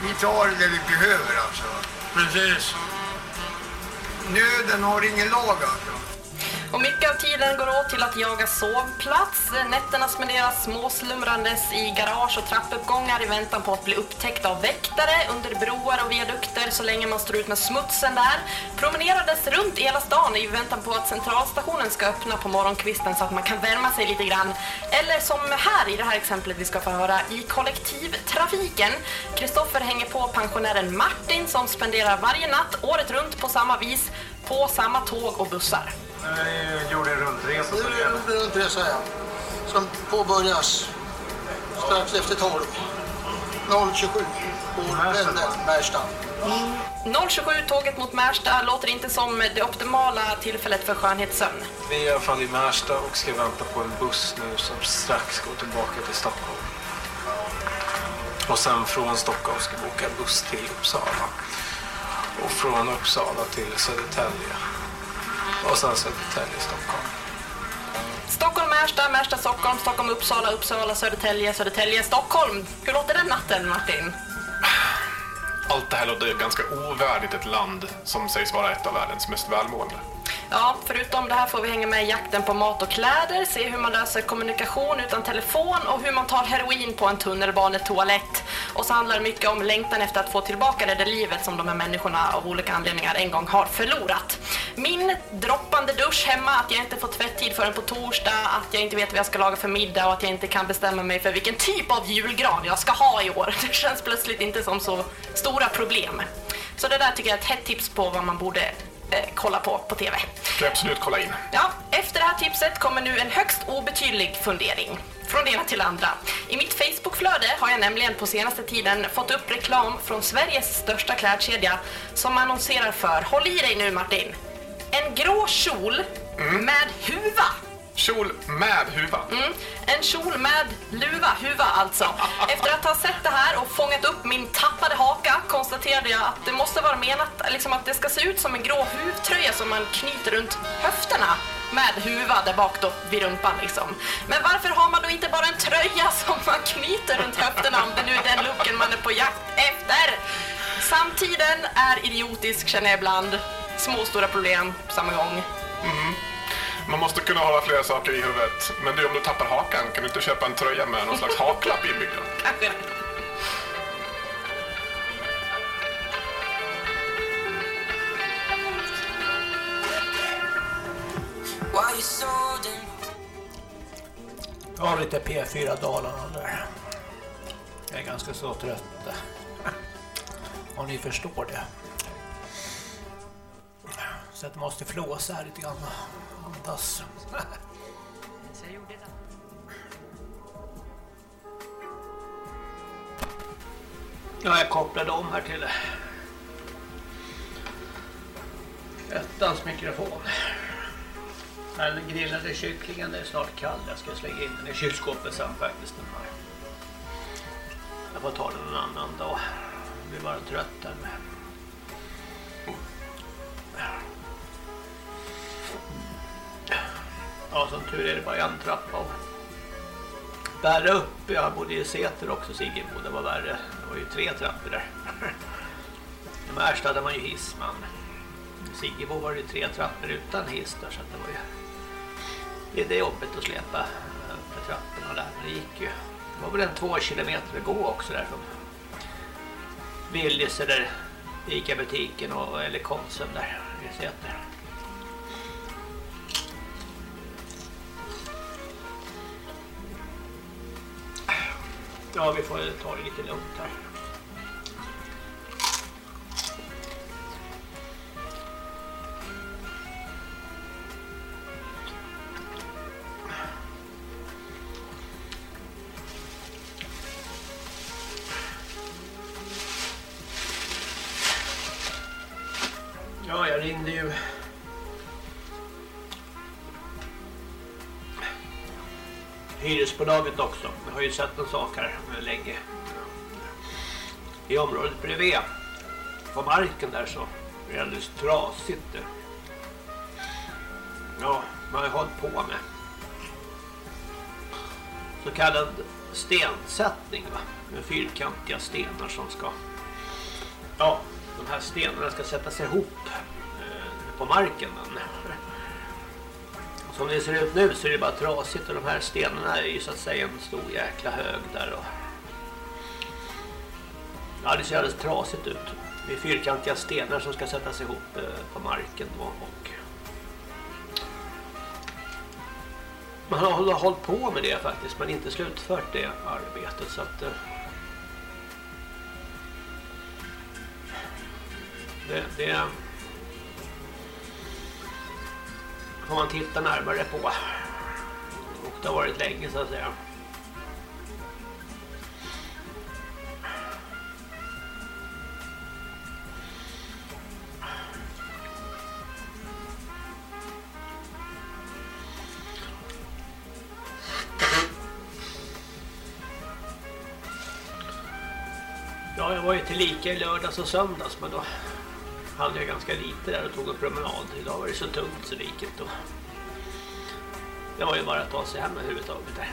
Vi tar det vi behöver alltså. Precis. Nöden har ingen lag alltså. Och mycket av tiden går åt till att jaga sovplats. Nätterna spenderas småslumrandes i garage och trappuppgångar i väntan på att bli upptäckt av väktare under broar och viadukter så länge man står ut med smutsen där. Promenerades runt hela stan i väntan på att centralstationen ska öppna på morgonkvisten så att man kan värma sig lite grann. Eller som här i det här exemplet vi ska få höra i kollektivtrafiken. Kristoffer hänger på pensionären Martin som spenderar varje natt året runt på samma vis på samma tåg och bussar. Jag gjorde en rundresa Nu är det en rundresa här. Som påbörjas strax efter 12. 027 på pendeln Märsta. 027-tåget mot Märsta låter inte som det optimala tillfället för skönhetssömn. Vi är i alla fall i Märsta och ska vänta på en buss nu som strax går tillbaka till Stockholm. Och sen från Stockholm ska vi åka buss till Uppsala. Och från Uppsala till Södertälje. Och sen Södertälje, Stockholm. Stockholm, Märsta, Märsta, Stockholm, Stockholm, Uppsala, Uppsala, Södertälje, Södertälje, Stockholm. Hur låter den natten, Martin? Allt det här låter ganska ovärdigt ett land som sägs vara ett av världens mest välmående. Ja, förutom det här får vi hänga med i jakten på mat och kläder, se hur man löser kommunikation utan telefon och hur man tar heroin på en tunnelbanetoalett. Och så handlar det mycket om längtan efter att få tillbaka det där livet som de här människorna av olika anledningar en gång har förlorat. Min droppande dusch hemma, att jag inte får tvätttid förrän på torsdag, att jag inte vet vad jag ska laga för middag och att jag inte kan bestämma mig för vilken typ av julgran jag ska ha i år. Det känns plötsligt inte som så stora problem. Så det där tycker jag är ett hett tips på vad man borde kolla på på TV. Ska absolut kolla in. Ja, efter det här tipset kommer nu en högst obetydlig fundering. Från det ena till det andra. I mitt Facebookflöde har jag nämligen på senaste tiden fått upp reklam från Sveriges största klädkedja som annonserar för, håll i dig nu Martin, en grå kjol med huva. Kjol med huva. Mm. En kjol med luva, huva alltså. Efter att ha sett det här och fångat upp min tappade haka konstaterade jag att det måste vara menat liksom, att det ska se ut som en grå huvtröja som man knyter runt höfterna med huva där bak då vid rumpan liksom. Men varför har man då inte bara en tröja som man knyter runt höfterna om det nu är den looken man är på jakt efter? Samtiden är idiotisk känner jag ibland. Små och stora problem på samma gång. Mm. Man måste kunna hålla flera saker i huvudet. Men du, om du tappar hakan, kan du inte köpa en tröja med någon slags haklapp inbyggd? Kanske. Jag har lite P4 Dalarna där. Jag är ganska så trött. Om ni förstår det. Så att jag måste flåsa här lite grann andas. Ja, jag kopplade om här till ettans mikrofon. Den grillade kycklingen är snart kall. Jag ska slänga in den i kylskåpet sen faktiskt. Den här. Jag får ta den en annan dag. Jag blir bara trött där med. Ja, som tur är det bara en trappa och bära upp. Jag bodde i Säter också, Siggebo. Det var värre. Det var ju tre trappor där. I Märsta hade man ju hiss, men i Siggebo var det ju tre trappor utan hiss där, så att det var ju det är det jobbigt att släpa för trapporna där. Men det gick ju. Det var väl en två kilometer att gå också där från Willys eller Ica-butiken eller Konsum där i Säter. Ja, vi får ta det lite lugnt här. Ja, jag ringde ju hyresbolaget också. Jag har ju sett en sak här länge. I området bredvid, på marken där så är det alldeles trasigt. Ja, man har ju hållit på med så kallad stensättning va? Med fyrkantiga stenar som ska ja, de här stenarna ska sättas ihop eh, på marken men som det ser ut nu så är det bara trasigt och de här stenarna är ju så att säga en stor jäkla hög där och ja det ser alldeles trasigt ut. Det är fyrkantiga stenar som ska sättas ihop eh, på marken då, och man har hållit på med det faktiskt men inte slutfört det arbetet så att eh, det, det får man titta närmare på. Och det har varit länge så att säga. Ja, jag var ju till lika i lördags och söndags men då hade jag ganska lite där och tog en promenad. Idag var det så tungt så det gick inte. Det var ju bara att ta sig hem överhuvudtaget där.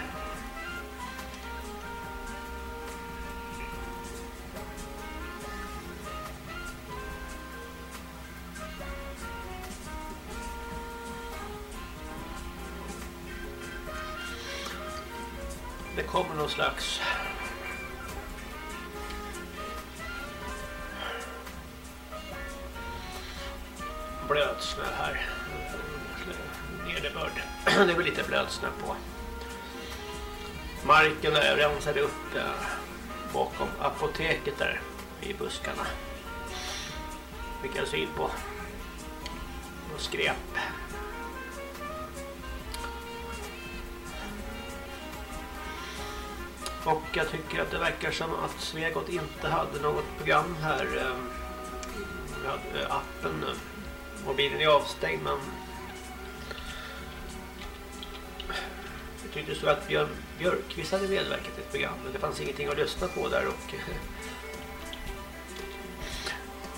Det kommer någon slags blötsnö här. Nederbörd. Det är väl lite blötsnö på. Marken är rensade upp bakom apoteket där i buskarna. Fick jag syn på. och skräp. Och jag tycker att det verkar som att Svegot inte hade något program här. Vi hade appen, mobilen är avstängd men jag tyckte så att Björn Björkqvist hade medverkat i ett program men det fanns ingenting att lyssna på där och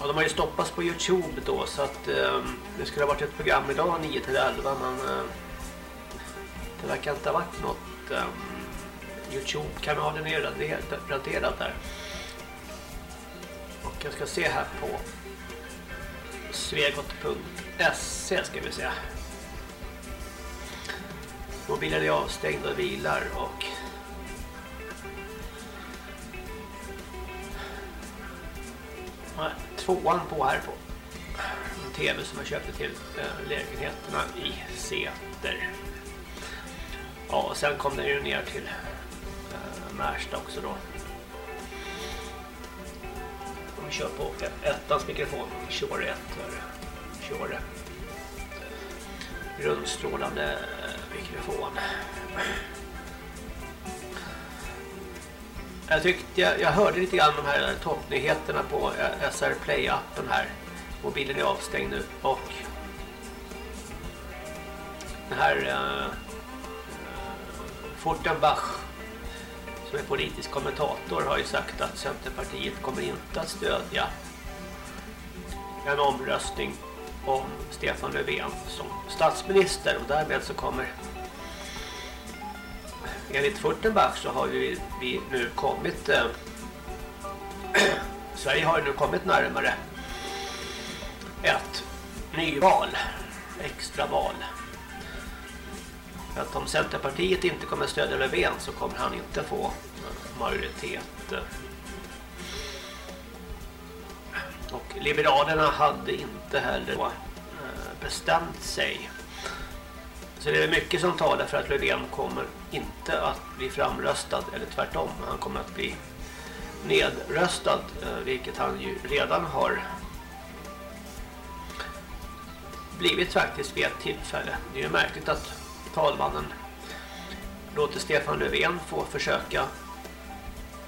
Ja, de har ju stoppats på Youtube då så att eh, det skulle ha varit ett program idag 9 till 11 men eh, det verkar inte ha varit något eh, Youtube-kanalen är raderad där. Och jag ska se här på svegot.se ska vi säga. Mobilen är avstängd och vilar och tvåan på här på en tv som jag köpte till eh, lägenheterna i Säter. Ja, och sen kom den ju ner till eh, Märsta också då. De kör på ettans mikrofon, Shure 1 Kör det. Rundstrålande eh, mikrofon. Jag tyckte jag, jag hörde lite grann de här toppnyheterna på eh, SR Play-appen här. Mobilen är avstängd nu och den här uh, Fortenbach som är politisk kommentator har ju sagt att Centerpartiet kommer inte att stödja en omröstning om Stefan Löfven som statsminister. Och därmed så kommer enligt Furtenbach så har vi, vi nu kommit eh, Sverige har nu kommit närmare ett nyval extraval att om Centerpartiet inte kommer stödja Löfven så kommer han inte få majoritet och Liberalerna hade inte heller eh, bestämt sig så det är mycket som talar för att Löfven kommer inte att bli framröstad eller tvärtom. Han kommer att bli nedröstad eh, vilket han ju redan har blivit faktiskt vid ett tillfälle. Det är ju märkligt att talmannen låter Stefan Löfven få försöka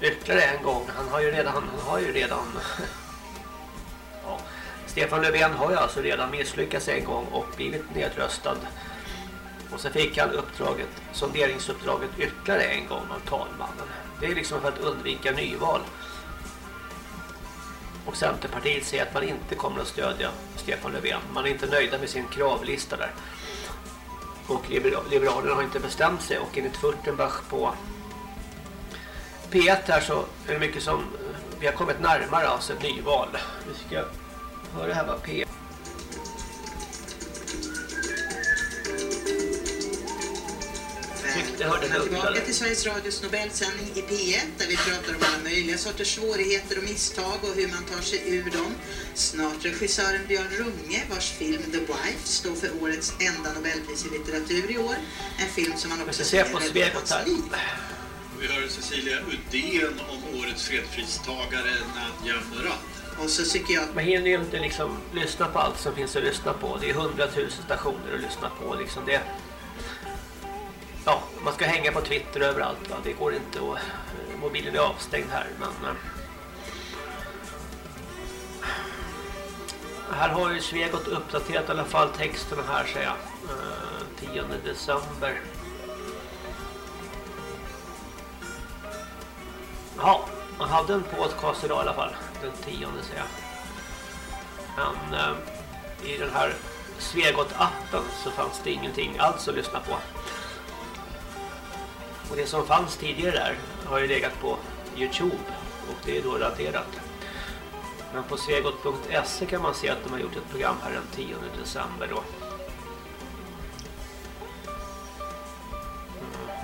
ytterligare en gång. Han har ju redan han har ju redan ja, Stefan Löfven har ju alltså redan misslyckats en gång och blivit nedröstad. Och så fick han uppdraget, sonderingsuppdraget ytterligare en gång av talmannen. Det är liksom för att undvika nyval. Och Centerpartiet säger att man inte kommer att stödja Stefan Löfven. Man är inte nöjda med sin kravlista där. Och Liberalerna har inte bestämt sig. Och enligt Furtenbach på P1 här så är det mycket som eh, vi har kommit närmare alltså ett nyval. Vi ska höra här vad P1 tyckte hörde Välkomna tillbaka till Sveriges Radios Nobelsändning i P1 där vi pratar om alla möjliga sorters svårigheter och misstag och hur man tar sig ur dem. Snart regissören Björn Runge vars film The Wife står för årets enda Nobelpris i litteratur i år. En film som man också se på Svegot här. Vi hör Cecilia Udén om årets fredspristagare Nadja Murad. Och så tycker jag... Man hinner ju inte liksom lyssna på allt som finns att lyssna på. Det är hundratusen stationer att lyssna på. Liksom det, ja, man ska hänga på Twitter överallt. Va? Det går inte och eh, mobilen är avstängd här. Men, eh. här har ju Svegot uppdaterat i alla fall texterna här säger jag. Eh, 10 december. Ja, man hade en podcast idag i alla fall. Den 10 säger jag. Men eh, i den här Svegot-appen så fanns det ingenting alls att lyssna på. Och det som fanns tidigare där har ju legat på Youtube och det är då raderat. Men på svegot.se kan man se att de har gjort ett program här den 10 december då.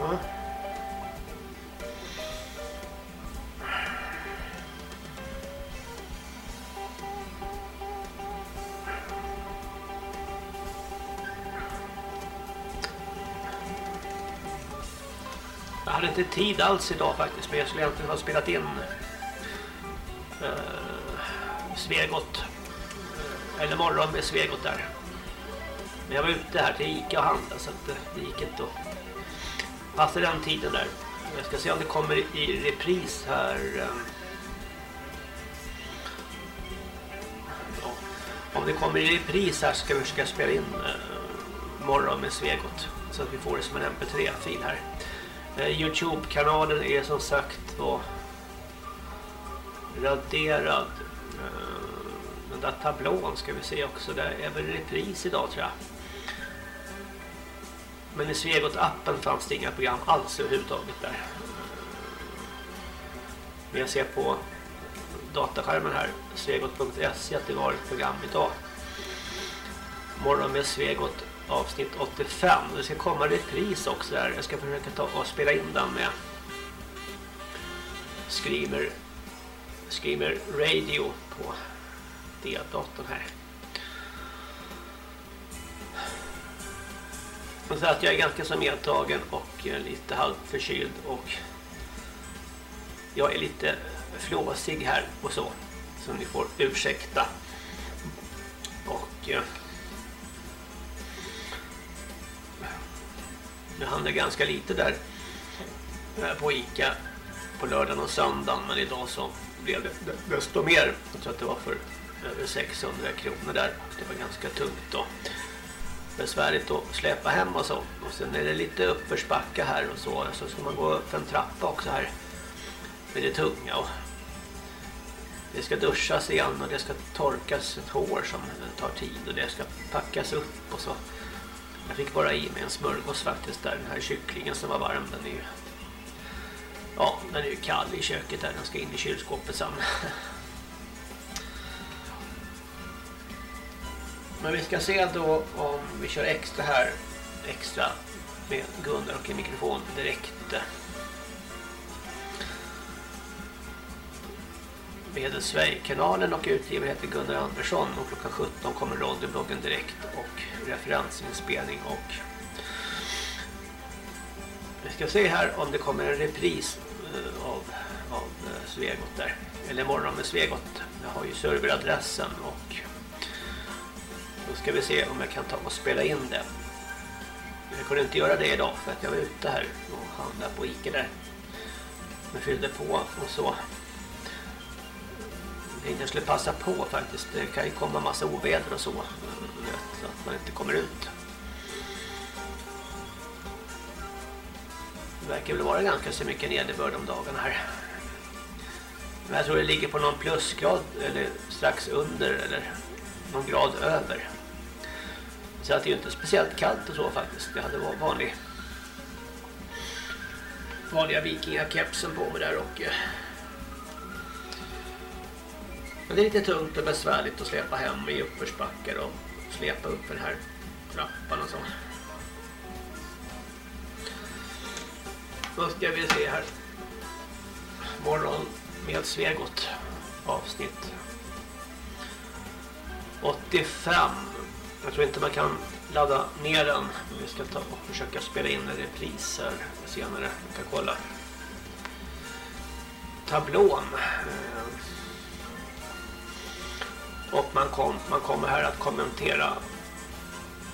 Mm. Jag hade inte tid alls idag faktiskt men jag skulle egentligen ha spelat in eh, Svegot eh, eller morgon med Svegot där Men jag var ute här till Ica och handlade så att eh, det gick inte att passa den tiden där. Jag ska se om det kommer i repris här. Eh, ja, om det kommer i repris här ska vi försöka spela in morgon med Svegot så att vi får det som en mp3-fil här. Eh, Youtube-kanalen är som sagt var raderad. Eh, den där tablån ska vi se också. Det är väl repris idag tror jag. Men i Svegot-appen fanns det inga program alls överhuvudtaget där. Eh, men jag ser på dataskärmen här, svegot.se, att det var ett program idag. Morgon med Svegot avsnitt 85. Det ska komma repris också där. Jag ska försöka ta och spela in den med Screamer, Screamer Radio på D-datorn här. Så att jag är ganska så medtagen och eh, lite halvförkyld och jag är lite flåsig här och så. Så ni får ursäkta. Och eh, jag handlar ganska lite där eh, på Ica på lördagen och söndagen men idag så blev det desto mer. Jag tror att det var för över 600 kronor där. Det var ganska tungt och besvärligt att släpa hem och så. Och sen är det lite uppförsbacka här och så. Så ska man gå upp en trappa också här. Med det tunga och det ska duschas igen och det ska torkas ett hår som tar tid och det ska packas upp och så. Jag fick bara i mig en smörgås faktiskt där. Den här kycklingen som var varm den är ju Ja, den är ju kall i köket där. Den ska in i kylskåpet sen. Men vi ska se då om vi kör extra här. Extra med Gunnar och en mikrofon direkt. Med Sverigekanalen och utgivare heter Gunnar Andersson och klockan 17 kommer radiobloggen direkt och referensinspelning och vi ska se här om det kommer en repris eh, av, av eh, Svegot där. Eller morgon med Svegot. Jag har ju serveradressen och då ska vi se om jag kan ta och spela in det. Jag kunde inte göra det idag för att jag var ute här och handlade på Ica där. Men fyllde på och så. Jag tänkte jag skulle passa på faktiskt. Det kan ju komma massa oväder och så. Så att man inte kommer ut. Det verkar väl vara ganska så mycket nederbörd om dagarna här. Men jag tror det ligger på någon plusgrad eller strax under eller någon grad över. Så att det är ju inte speciellt kallt och så faktiskt. Det hade varit vanlig vanliga vikingakepsen på mig där och eh, men det är lite tungt och besvärligt att släpa hem i uppförsbackar och släpa upp den här trappan och så. Då ska vi se här. Morgon med Svegot avsnitt 85. Jag tror inte man kan ladda ner den. Vi ska ta och försöka spela in en repris här senare. Vi kan kolla tablån. Eh, och man, kom, man kommer här att kommentera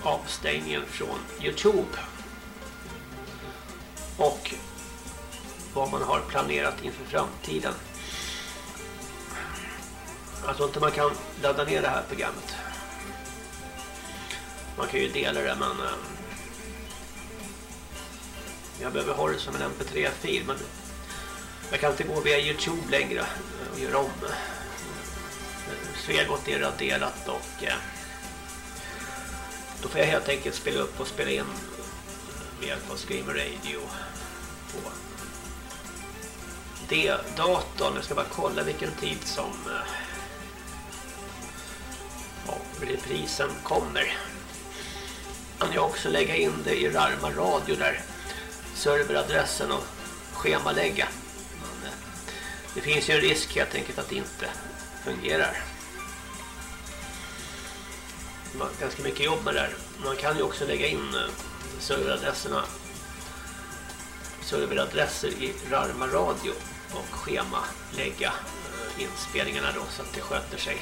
avstängningen från Youtube. Och vad man har planerat inför framtiden. Jag tror inte man kan ladda ner det här programmet. Man kan ju dela det men eh, jag behöver ha det som en mp3-fil men jag kan inte gå via Youtube längre och göra om. Svegot är raderat och eh, då får jag helt enkelt spela upp och spela in med hjälp av Screamer Radio på D-datorn. Jag ska bara kolla vilken tid som eh, ja, reprisen kommer. Kan jag också lägga in det i Rarma Radio där serveradressen och schemalägga. Men, eh, det finns ju en risk helt enkelt att inte fungerar. Det var ganska mycket jobb med det där. Man kan ju också lägga in eh, serveradresserna serveradresser i Rarma Radio och schemalägga eh, inspelningarna då så att det sköter sig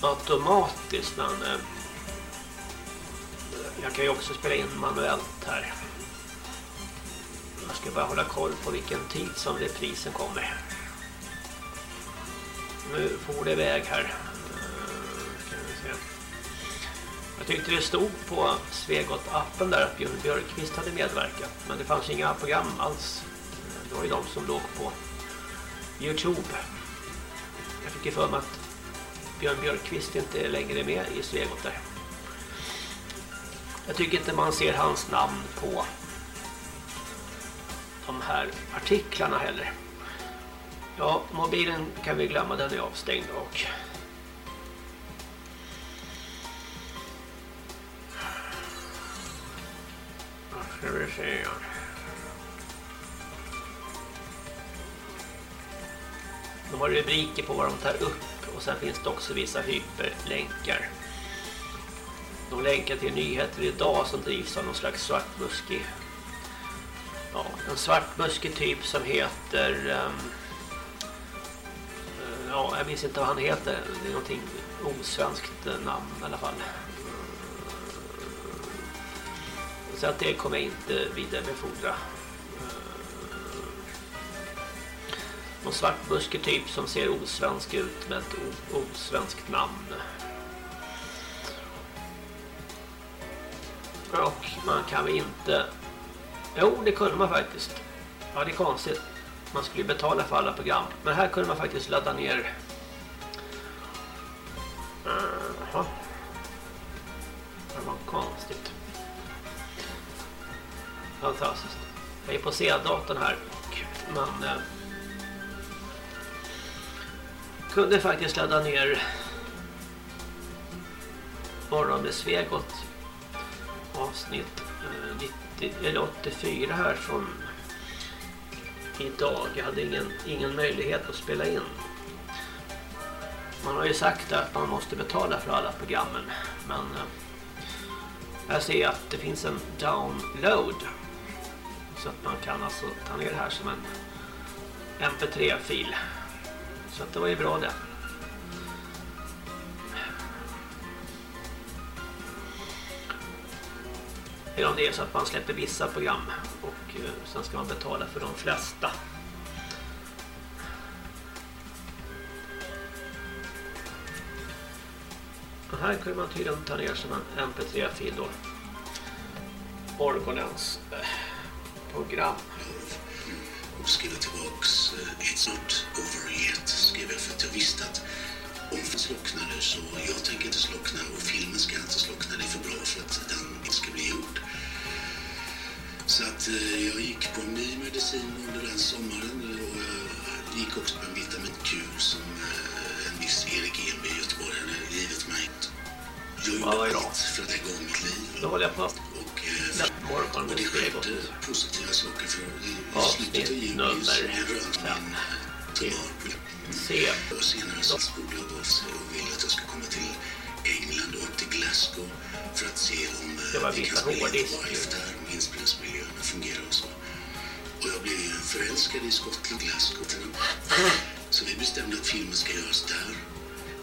automatiskt men eh, jag kan ju också spela in manuellt här. Jag ska bara hålla koll på vilken tid som reprisen kommer. Nu får det iväg här. Jag tyckte det stod på Svegot-appen där att Björn Björkqvist hade medverkat. Men det fanns inga program alls. Det var ju de som låg på Youtube. Jag fick ju för mig att Björn Björkqvist inte är längre med i Svegot där. Jag tycker inte man ser hans namn på de här artiklarna heller. Ja, mobilen kan vi glömma, den är avstängd och Vad ska vi se De har rubriker på vad de tar upp och sen finns det också vissa hyperlänkar. De länkar till nyheter idag som drivs av någon slags svartmuskig ja, en svartmuskig typ som heter um, ja, jag minns inte vad han heter det är någonting osvenskt namn i alla fall så att det kommer jag inte vidarebefordra någon svartmuskig typ som ser osvensk ut med ett osvenskt namn och man kan väl inte Jo, det kunde man faktiskt. Ja, det är konstigt. Man skulle betala för alla program. Men här kunde man faktiskt ladda ner. Eh, jaha. Det var konstigt. Fantastiskt. Jag är på C-datorn här. Och man eh, kunde faktiskt ladda ner Morgon med Svegot avsnitt eh, 90, eller 84 här från idag. Jag hade ingen, ingen möjlighet att spela in. Man har ju sagt att man måste betala för alla programmen. Men eh, jag ser att det finns en download. Så att man kan alltså ta ner det här som en mp3-fil. Så att det var ju bra det. Eller om det är så att man släpper vissa program och eh, sen ska man betala för de flesta. Och här kunde man tydligen ta ner som en mp3-fil då. Morgonens eh, program. och skriva tillbaks eh, It's not over yet skrev jag för att jag visste att om vi slocknade så jag tänker inte slockna och filmen ska inte slockna. Det är för bra för att den ska bli gjord. Så att eh, jag gick på en ny medicin under den sommaren och jag gick också på en vitamin Q som eh, en viss Erik Enby i Göteborg hade givit mig. Jag gjorde allt för att lägga om mitt liv. Då håller jag på. Och, eh, och det skedde positiva saker för i, slutet av nummer så rönt min eh, tumör. C. Och senare så spolade jag av sig och ville att jag skulle komma till England och upp till Glasgow för att se om Det var vi kan spela hårddisk. live där, om inspelningsmiljöerna fungerar och så. Och jag blev förälskad i Skottland, Glasgow. Så vi bestämde att filmen ska göras där.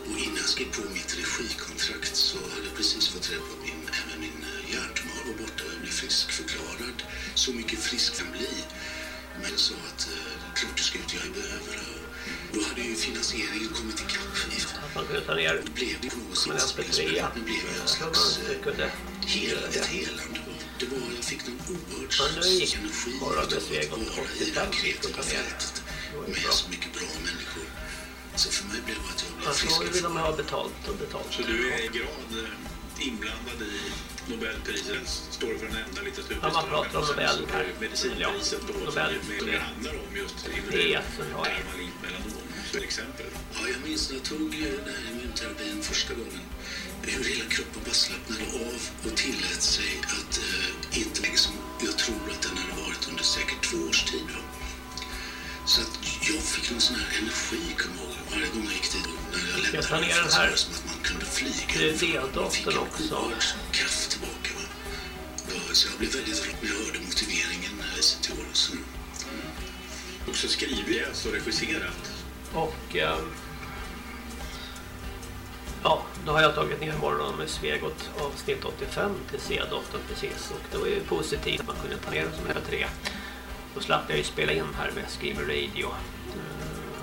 Och innan jag skrev på mitt regikontrakt så hade jag precis fått reda på att min, även min eh, hjärttumör var borta och jag blev friskförklarad. Så mycket frisk kan bli. Men jag sa att eh, klart du ska ut, jag behöver. Då hade ju finansieringen kommit ikapp. Man kunde ta ner blev det på något som en sätt mp3. Det blev ju en slags kunde hel, ett helande. Det var, jag fick någon oerhört Men nu gick energi av att vara i det 85 här fältet med så mycket bra människor. Så för mig blev det att jag blev Alltså frisk. vill de ha betalt och betalt. Så du är i grad eh, inblandad i Nobelpriset. Står för den enda lite Ja, man pratar om Nobel här. Medicinpriset då, som Nobel. ju mer handlar om just Det är som jag är. dermalint melanom till exempel. Ja, jag minns när jag tog eh, den här immunterapin första gången. Hur hela kroppen bara slappnade av och tillät sig att eh, inte lägga som jag tror att den hade varit under säkert två års tid. Då. Så att jag fick en sån här energi, kommer jag ihåg, varje gång jag gick dit. När jag lämnade Jag så här. det som att man kunde flyga. Det är D-datorn också. kraft tillbaka. Va? Ja, Så jag blev väldigt rörd när jag hörde motiveringen till Århus. Också skrivit och regisserat. Och eh, Ja, då har jag tagit ner morgonen med Svegot avsnitt 85 till C-datorn precis och det var ju positivt att man kunde ta ner den som MP3. Då slapp jag ju spela in här med Screamer Radio. Eh,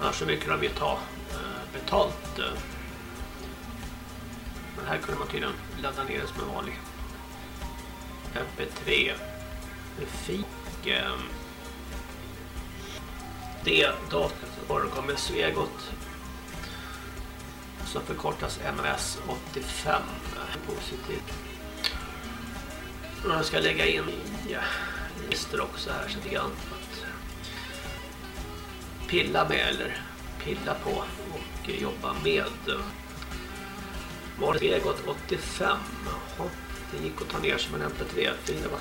annars så brukar de ju ta eh, betalt. Eh. Men här kunde man tydligen ladda ner det som en vanlig MP3. Fik. Eh, det datorn förekommer med Svegot som förkortas MS 85 positivt. Och jag ska lägga in ja, listor också här så lite grann att pilla med eller pilla på och jobba med. Var Svegot 85? Jaha, det gick att ta ner som en mp3-fil va?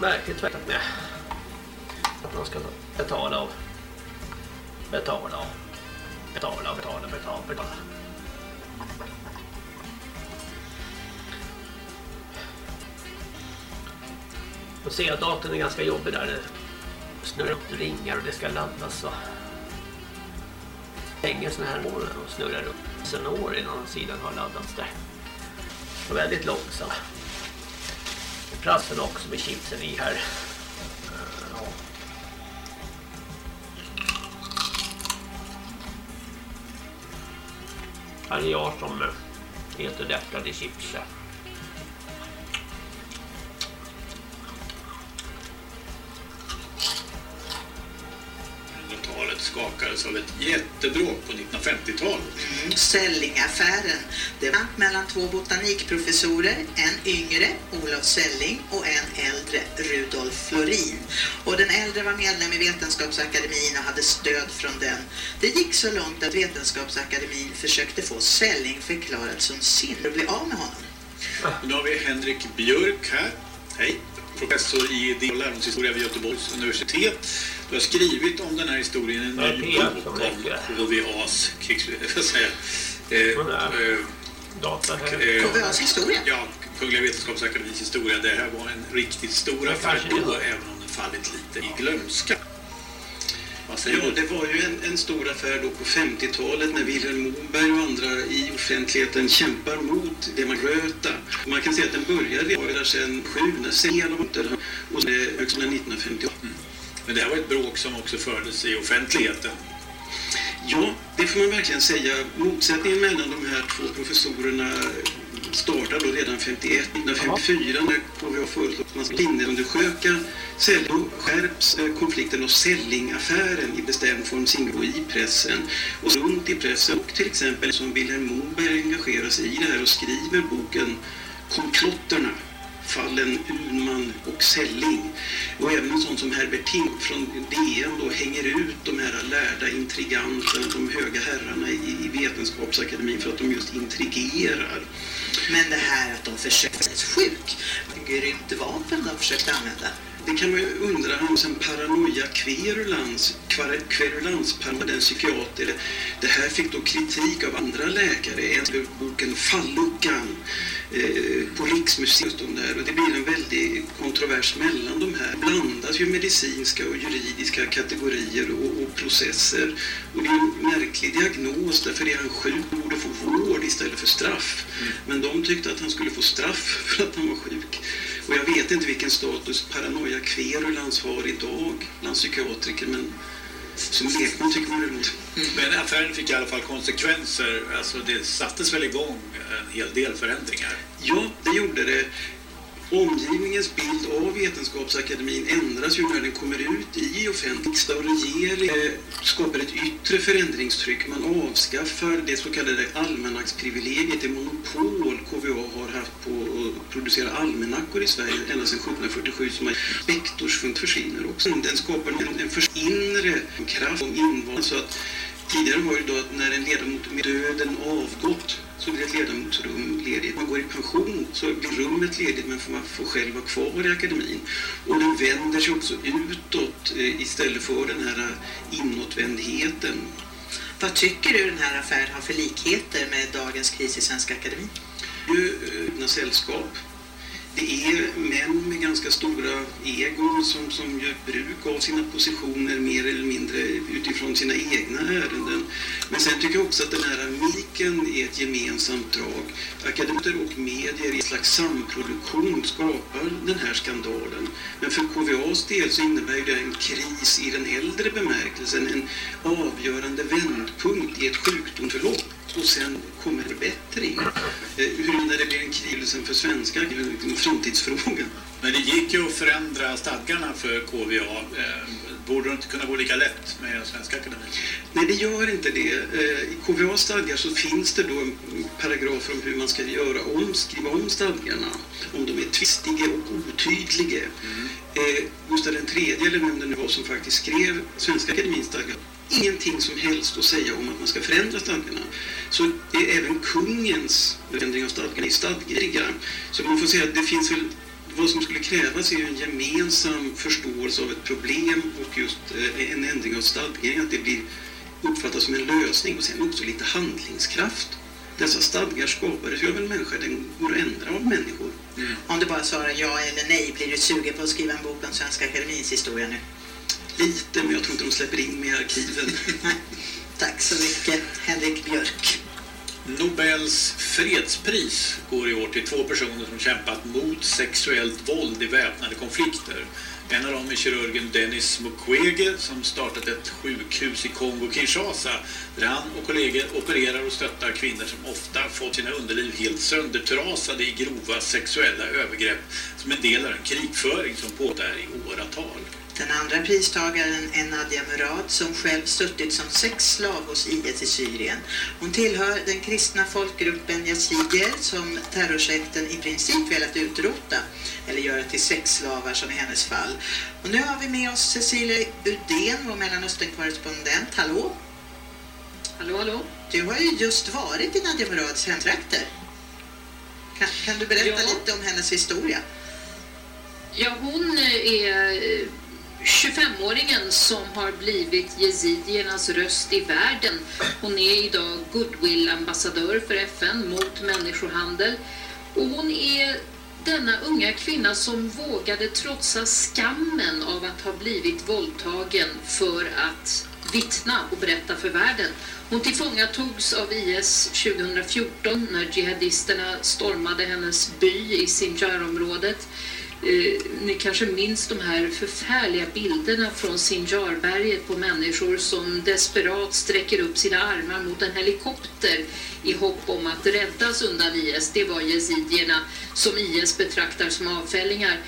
Märkligt verkligen med att man ska betala av betala av betala, betala, betala, betala. Och C-datorn är ganska jobbig där. Det snurrar upp ringar och det ska laddas så länge såna här år och snurrar upp sen år innan sidan har laddats där. Och väldigt långsam. Prassen också med chipsen i här. Här är jag som heter lättade chips. Talet skakades av ett jättebråk på 1950-talet. Mm, Sellingaffären. Det var mellan två botanikprofessorer, en yngre, Olof Selling, och en äldre, Rudolf Florin. Och den äldre var medlem i Vetenskapsakademin och hade stöd från den. Det gick så långt att Vetenskapsakademin försökte få Selling förklarad som synd och bli av med honom. Och nu har vi Henrik Björk här. Hej. Professor i idé och lärdomshistoria vid Göteborgs universitet. Du har skrivit om den här historien i en ny det är bok om räcker. KVAs? Eh, eh, eh, historia? Ja, Kungliga Vetenskapsakademins historia. Det här var en riktigt stor Det affär det då, även om den fallit lite i glömska. Ja, du? det var ju en, en stor affär då på 50-talet när Wilhelm Moberg och andra i offentligheten kämpar mot det man röta. Man kan säga att den började redan sedan sju, när sen och det högskolan 1958. Men det här var ett bråk som också fördes i offentligheten. Ja, det får man verkligen säga. Motsättningen mellan de här två professorerna startade då redan 51, 1954 när KVA föreslog att man skulle undersöka Sälj- Då skärps eh, konflikten och Sellingaffären i bestämd form singo i pressen och runt i pressen och till exempel som Wilhelm Moberg engagerar sig i det här och skriver boken Komplotterna fallen Unman och Selling. Och även en sån som Herbert Ting från DN då hänger ut de här lärda intriganterna, de höga herrarna i, Vetenskapsakademin för att de just intrigerar. Men det här att de försökte vara sjuk, grymt vapen de försökte använda. Det kan man ju undra, han sen paranoia kverulans, kverulans, den psykiater. Det här fick då kritik av andra läkare. En boken Falluckan eh, på Riksmuseet om det här. Och det blir en väldig kontrovers mellan de här. blandas ju medicinska och juridiska kategorier och, och processer. Och det är en märklig diagnos, därför är han sjuk och borde få vård istället för straff. Men de tyckte att han skulle få straff för att han var sjuk. Och jag vet inte vilken status paranoia kverulans har idag bland psykiatriker, men som lekman tycker man det låter. Men affären fick i alla fall konsekvenser. Alltså det sattes väl igång en hel del förändringar. Ja, det gjorde det. Omgivningens bild av Vetenskapsakademin ändras ju när den kommer ut i offentlig riksdag och regering eh, skapar ett yttre förändringstryck. Man avskaffar det så kallade almanacksprivilegiet, det monopol KVA har haft på att producera almanackor i Sverige ända sedan 1747 som har rektorsfund försvinner också. Den skapar en, en för inre kraft om invånare så att Tidigare var det då att när en ledamot med döden avgått så blir ett ledamotsrum ledigt. Man går i pension så blir rummet ledigt men man får själv vara kvar i akademin. Och den vänder sig också utåt eh, istället för den här eh, inåtvändheten. Vad tycker du den här affären har för likheter med dagens kris i Svenska Akademin? ju öppna sällskap. Det är män med ganska stora egon som, som gör bruk av sina positioner mer eller mindre utifrån sina egna ärenden. Men sen tycker jag också att den här amiken är ett gemensamt drag. Akademiker och medier i en slags samproduktion skapar den här skandalen. Men för KVAs del så innebär det en kris i den äldre bemärkelsen, en avgörande vändpunkt i ett sjukdomsförlopp och sen kommer förbättring. Eh, Huruvida det blir en kris för svenska är en framtidsfråga. Men det gick ju att förändra stadgarna för KVA. Eh, Borde det inte kunna gå lika lätt med Svenska Akademin? Nej, det gör inte det. Eh, I KVAs stadgar så finns det då en paragraf om hur man ska göra om, skriva om stadgarna. Om de är tvistiga och otydliga. Eh, Gustav III, eller vem det nu var som faktiskt skrev Svenska Akademins stadgar, ingenting som helst att säga om att man ska förändra stadgarna. Så är även kungens förändring av stadgarna är stadgriga. Så man får säga att det finns väl vad som skulle krävas är ju en gemensam förståelse av ett problem och just eh, en ändring av stadgan, att det blir uppfattas som en lösning och sen också lite handlingskraft. Dessa stadgar skapades ju av en människa, den går att ändra av människor. Om du bara svarar ja eller nej, blir du sugen på att skriva en bok om Svenska Akademins historia nu? Lite, men jag tror inte de släpper in mig i arkiven. Tack så mycket, Henrik Björk. Nobels fredspris går i år till två personer som kämpat mot sexuellt våld i väpnade konflikter. En av dem är kirurgen Dennis Mukwege som startat ett sjukhus i Kongo-Kinshasa där han och kollegor opererar och stöttar kvinnor som ofta fått sina underliv helt söndertrasade i grova sexuella övergrepp som en del av en krigföring som pågår där i åratal. Den andra pristagaren är Nadia Murad som själv suttit som sexslav hos IS i Syrien. Hon tillhör den kristna folkgruppen yazidier som terrorsekten i princip velat utrota eller göra till sexslavar som i hennes fall. Och nu har vi med oss Cecilia Udén, vår Mellanöstern-korrespondent. Hallå? Hallå, hallå? Du har ju just varit i Nadia Murads hemtrakter. Kan, kan du berätta Ja. lite om hennes historia? Ja, hon är 25-åringen som har blivit yazidiernas röst i världen. Hon är idag goodwill-ambassadör för FN mot människohandel. Och hon är denna unga kvinna som vågade trotsa skammen av att ha blivit våldtagen för att vittna och berätta för världen. Hon tillfångatogs av IS 2014 när jihadisterna stormade hennes by i Sinjar-området. Eh, ni kanske minns de här förfärliga bilderna från Sinjarberget på människor som desperat sträcker upp sina armar mot en helikopter i hopp om att räddas undan IS. Det var yazidierna som IS betraktar som avfällingar.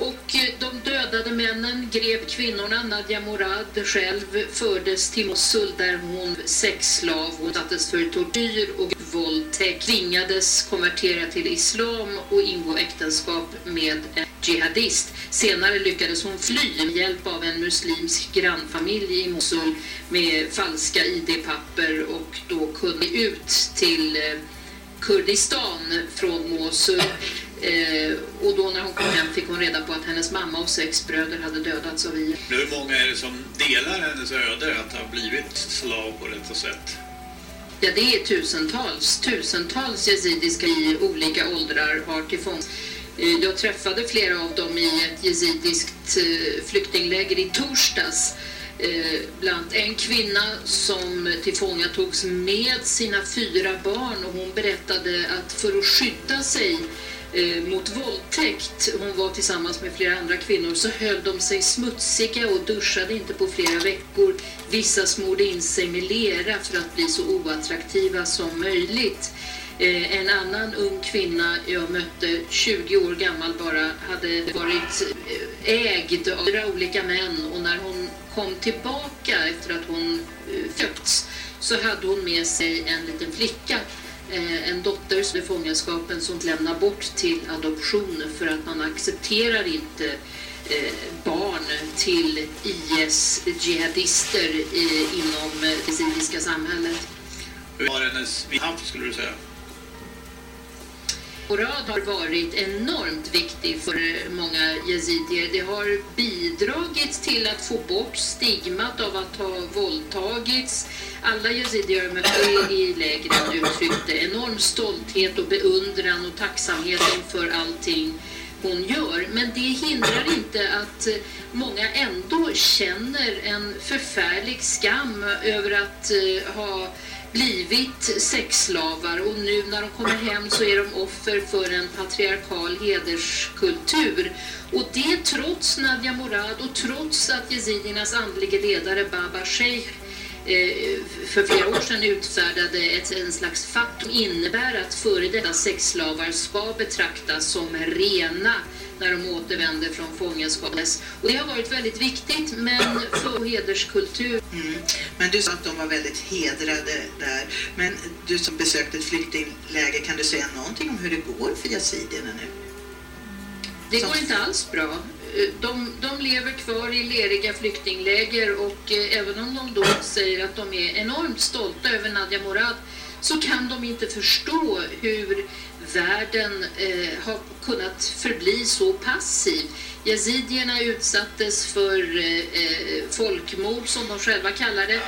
Och eh, de dödade männen grep kvinnorna. Nadia Morad själv fördes till Mosul där hon sexslav. Hon sattes för tortyr och våldtäkt. Tvingades konvertera till islam och ingå äktenskap med en jihadist. Senare lyckades hon fly med hjälp av en muslimsk grannfamilj i Mosul med falska ID-papper och då kunde ut till eh, Kurdistan från Mosul. Eh, och då när hon kom hem fick hon reda på att hennes mamma och sex bröder hade dödats av IS. Hur många är det som delar hennes öde att ha blivit slav på detta sätt? Ja, det är tusentals. Tusentals yazidiska i olika åldrar har tillfångs. Eh, Jag träffade flera av dem i ett yazidiskt eh, flyktingläger i torsdags. Eh, Bland en kvinna som tillfångatogs med sina fyra barn och hon berättade att för att skydda sig eh, mot våldtäkt, hon var tillsammans med flera andra kvinnor, så höll de sig smutsiga och duschade inte på flera veckor. Vissa smorde in sig med lera för att bli så oattraktiva som möjligt. Eh, en annan ung kvinna jag mötte, 20 år gammal bara, hade varit eh, ägd av fyra olika män och när hon kom tillbaka efter att hon eh, fötts så hade hon med sig en liten flicka Eh, en dotter som är fångenskapen som lämnar bort till adoption för att man accepterar inte eh, barn till IS jihadister eh, inom det syriska samhället. Hur har hennes haft skulle du säga? Korad har varit enormt viktig för många yazidier. Det har bidragit till att få bort stigmat av att ha våldtagits. Alla yazidier jag mötte i lägren uttryckte enorm stolthet och beundran och tacksamhet inför allting hon gör. Men det hindrar inte att många ändå känner en förfärlig skam över att eh, ha blivit sexslavar och nu när de kommer hem så är de offer för en patriarkal hederskultur. Och det trots Nadia Murad och trots att yazidiernas andlige ledare Baba Sheikh för flera år sedan utfärdade ett, en slags fatt som innebär att före detta sexslavar ska betraktas som rena när de återvänder från fångenskap. Och det har varit väldigt viktigt, men för hederskultur Mm. Men du sa att de var väldigt hedrade där. Men du som besökte ett flyktingläger, kan du säga någonting om hur det går för yazidierna nu? Det går inte alls bra. Eh, de, de lever kvar i leriga flyktingläger och eh, även om de då säger att de är enormt stolta över Nadia Murad så kan de inte förstå hur världen eh, har kunnat förbli så passiv. Yazidierna utsattes för eh, eh folkmord som de själva kallar det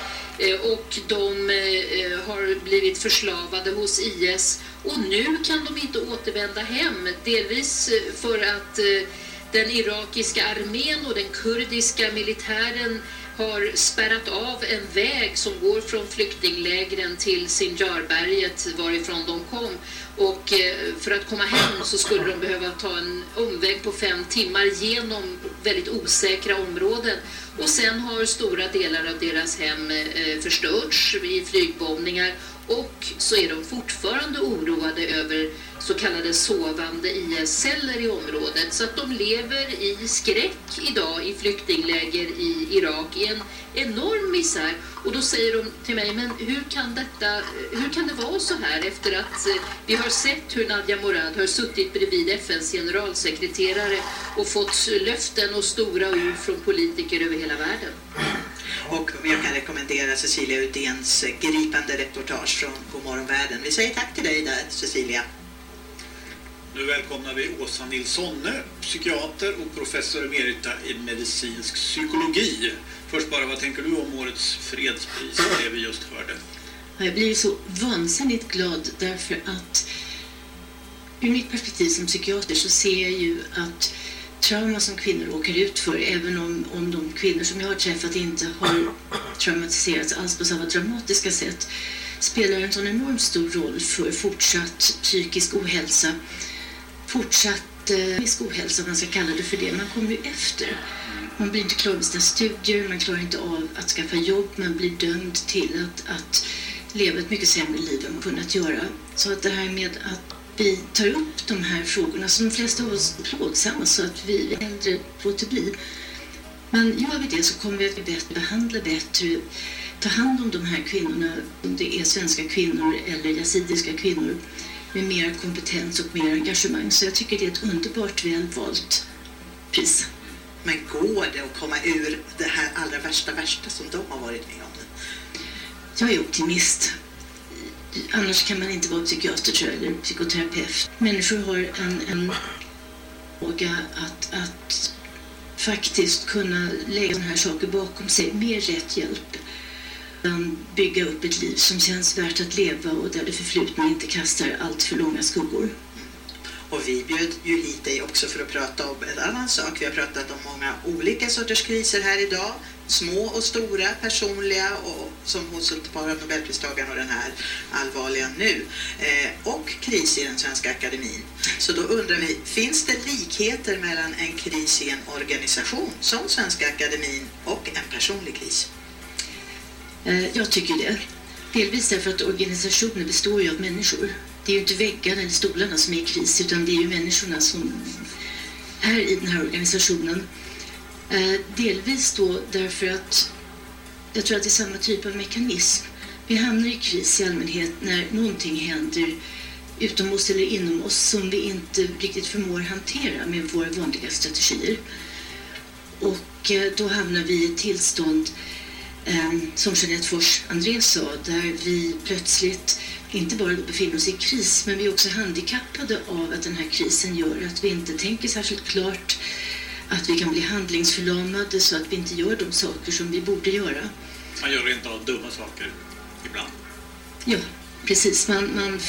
eh, och de eh, har blivit förslavade hos IS och nu kan de inte återvända hem delvis för att eh, den irakiska armén och den kurdiska militären har spärrat av en väg som går från flyktinglägren till Sinjarberget varifrån de kom. Och eh, för att komma hem så skulle de behöva ta en omväg på fem timmar genom väldigt osäkra områden. Och sen har stora delar av deras hem eh, förstörts i flygbombningar och så är de fortfarande oroade över så kallade sovande IS-celler i området. Så att de lever i skräck idag i flyktingläger i Irak i en enorm misär. Och då säger de till mig, men hur kan, detta, hur kan det vara så här efter att eh, vi har sett hur Nadia Murad har suttit bredvid FNs generalsekreterare och fått löften och stora ord från politiker över hela världen. Och jag kan rekommendera Cecilia Udéns gripande reportage från Godmorgon världen. Vi säger tack till dig där, Cecilia. Nu välkomnar vi Åsa Nilssonne, psykiater och professor emerita i medicinsk psykologi. Först bara, vad tänker du om årets fredspris, det vi just hörde? Jag blir så vansinnigt glad därför att ur mitt perspektiv som psykiater så ser jag ju att trauma som kvinnor åker ut för, även om, om de kvinnor som jag har träffat inte har traumatiserats alls på samma dramatiska sätt, spelar en sån enormt stor roll för fortsatt psykisk ohälsa, fortsatt eh, psykisk ohälsa, om man ska kalla det för det. Man kommer ju efter. Man blir inte klar med sina studier, man klarar inte av att skaffa jobb, man blir dömd till att, att leva ett mycket sämre liv än man kunnat göra. Så att det här med att vi tar upp de här frågorna som de flesta av oss är plågsamma så att vi äldre låter bli. Men gör vi det så kommer vi att bättre, behandla bättre, ta hand om de här kvinnorna, om det är svenska kvinnor eller yazidiska kvinnor, med mer kompetens och mer engagemang. Så jag tycker det är ett underbart väl valt pris. Men går det att komma ur det här allra värsta, värsta som de har varit med om? Jag är optimist. Annars kan man inte vara psykiater tror jag, eller psykoterapeut. Människor har en, en fråga att, att faktiskt kunna lägga sådana här saker bakom sig med rätt hjälp. Bygga upp ett liv som känns värt att leva och där det förflutna inte kastar allt för långa skuggor. Och vi bjöd ju hit dig också för att prata om en annan sak. Vi har pratat om många olika sorters kriser här idag. Små och stora, personliga och som hos ett par av Nobelpristagaren och den här allvarliga nu. Eh, och kris i den svenska akademin. Så då undrar vi, finns det likheter mellan en kris i en organisation som Svenska akademin och en personlig kris? Eh, Jag tycker det. Delvis därför att organisationer består ju av människor. Det är ju inte väggarna eller stolarna som är i kris utan det är ju människorna som är i den här organisationen. Eh, delvis då därför att jag tror att det är samma typ av mekanism. Vi hamnar i kris i allmänhet när någonting händer utom oss eller inom oss som vi inte riktigt förmår hantera med våra vanliga strategier. Och eh, då hamnar vi i ett tillstånd ehm, som Jeanette Fors André sa, där vi plötsligt inte bara befinner oss i kris, men vi är också handikappade av att den här krisen gör att vi inte tänker särskilt klart, att vi kan bli handlingsförlamade så att vi inte gör de saker som vi borde göra. Man gör rent av dumma saker ibland. Ja, precis. Man, man,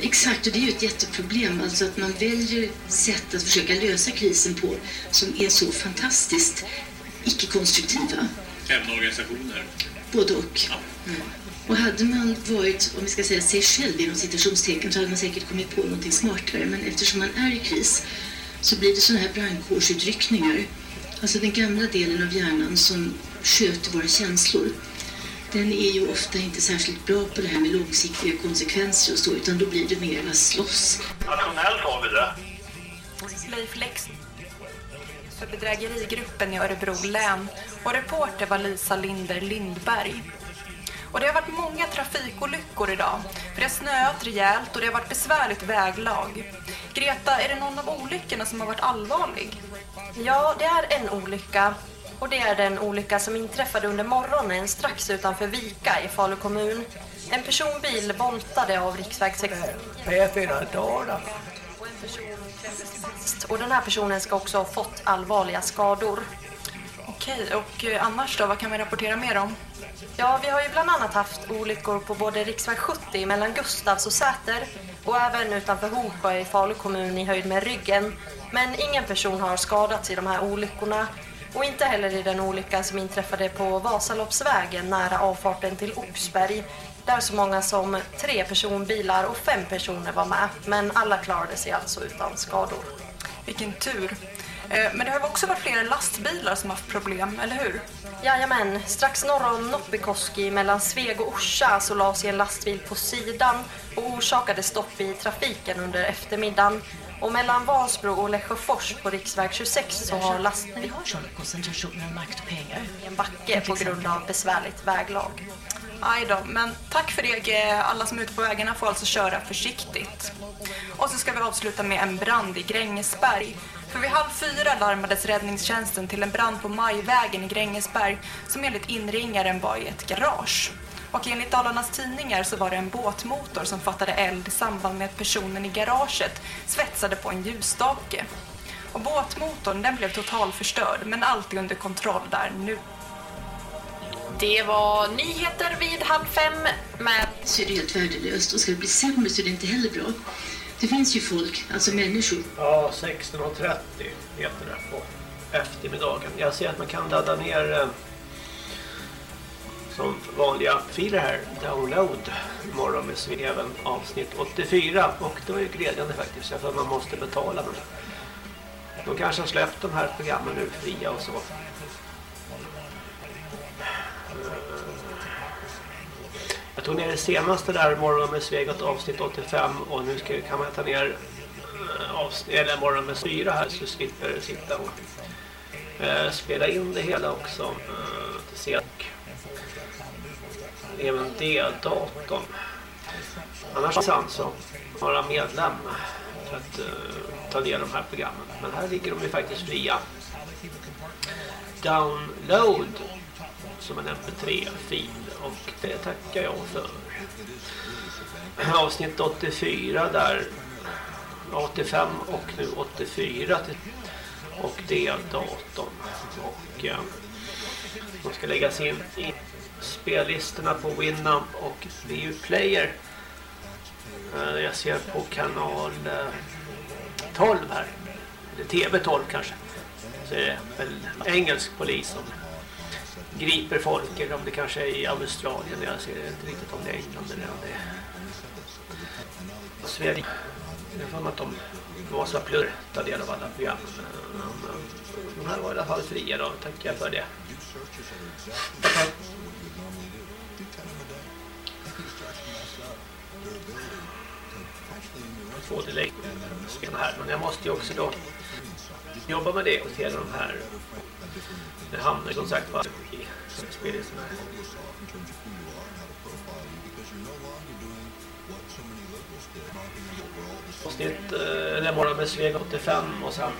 Exakt, och det är ju ett jätteproblem. Alltså att man väljer sätt att försöka lösa krisen på som är så fantastiskt icke-konstruktiva. Även organisationer. Både och. Mm. Och hade man varit, om vi ska säga sig själv inom citationstecken, så hade man säkert kommit på någonting smartare. Men eftersom man är i kris så blir det sådana här brandkårsutryckningar. Alltså den gamla delen av hjärnan som sköter våra känslor. Den är ju ofta inte särskilt bra på det här med långsiktiga konsekvenser och så, utan då blir det mer att slåss. Nationellt har vi det. Leif Lex för bedrägerigruppen i Örebro län och reporter var Lisa Linder Lindberg. Och det har varit många trafikolyckor idag, för det har snöat rejält och det har varit besvärligt väglag. Greta, är det någon av olyckorna som har varit allvarlig? Ja, det är en olycka. Och det är den olycka som inträffade under morgonen strax utanför Vika i Falu kommun. En personbil voltade av riksväg 6. P4 Dalarna. Och den här personen ska också ha fått allvarliga skador. Okej, och eh, annars då? Vad kan vi rapportera mer om? Ja, vi har ju bland annat haft olyckor på både riksväg 70 mellan Gustavs och Säter och även utanför Hosjö i Falu kommun i höjd med Ryggen. Men ingen person har skadats i de här olyckorna och inte heller i den olycka som inträffade på Vasaloppsvägen nära avfarten till Oxberg där så många som tre personbilar och fem personer var med. Men alla klarade sig alltså utan skador. Vilken tur. Eh, men det har också varit flera lastbilar som haft problem, eller hur? Jajamän, strax norr om Noppikoski mellan Sveg och Orsa så la sig en lastbil på sidan och orsakade stopp i trafiken under eftermiddagen. Och mellan Vansbro och Lesjöfors på riksväg 26 så har lastbilen Vi har sådana koncentrationer av makt och pengar. i en backe på grund av besvärligt väglag. Aj då, men tack för det. Eh, alla som är ute på vägarna får alltså köra försiktigt. Och så ska vi avsluta med en brand i Grängesberg. För vid halv fyra larmades räddningstjänsten till en brand på Majvägen i Grängesberg som enligt inringaren var i ett garage. Och enligt Dalarnas tidningar så var det en båtmotor som fattade eld i samband med att personen i garaget svetsade på en ljusstake. Och båtmotorn den blev totalförstörd men allt är under kontroll där nu. Det var nyheter vid halv fem med... Så är det helt värdelöst och ska det bli sämre så är det inte heller bra. Det finns ju folk, alltså människor. Ja, 16.30 heter det på eftermiddagen. Jag ser att man kan ladda ner eh, som vanliga filer här, download imorgon med Sveven avsnitt 84 och det var ju glädjande faktiskt för att man måste betala men de kanske har släppt de här programmen nu fria och så. Jag tog ner det senaste där, morgon med Svegot avsnitt 85 och nu ska, kan man ta ner eh, avsnitt, eller morgon med 4 här så slipper jag sitta och eh, spela in det hela också eh, till se även D-datorn. Annars så vara medlem för att eh, ta del av de här programmen. Men här ligger de ju faktiskt fria. Download som en mp3-fil och det tackar jag för. Avsnitt 84 där 85 och nu 84 och D-datorn och eh, de ska läggas in i spellistorna på Winamp och VU Player. Eh, Jag ser på kanal eh, 12 här. Eller TV12 kanske. Så är det väl engelsk polis som griper folk eller om det kanske är i Australien. Jag ser inte riktigt om det är England eller om det är Sverige. Jag att de var så plurr ta del av alla program. De här var i alla fall fria då. Tackar jag för det. Två delay här. Men jag måste ju också då jobba med det och se de här. Det hamnar som sagt var i spellistorna. Avsnitt eh, eller morgon med Sveg 85 och sen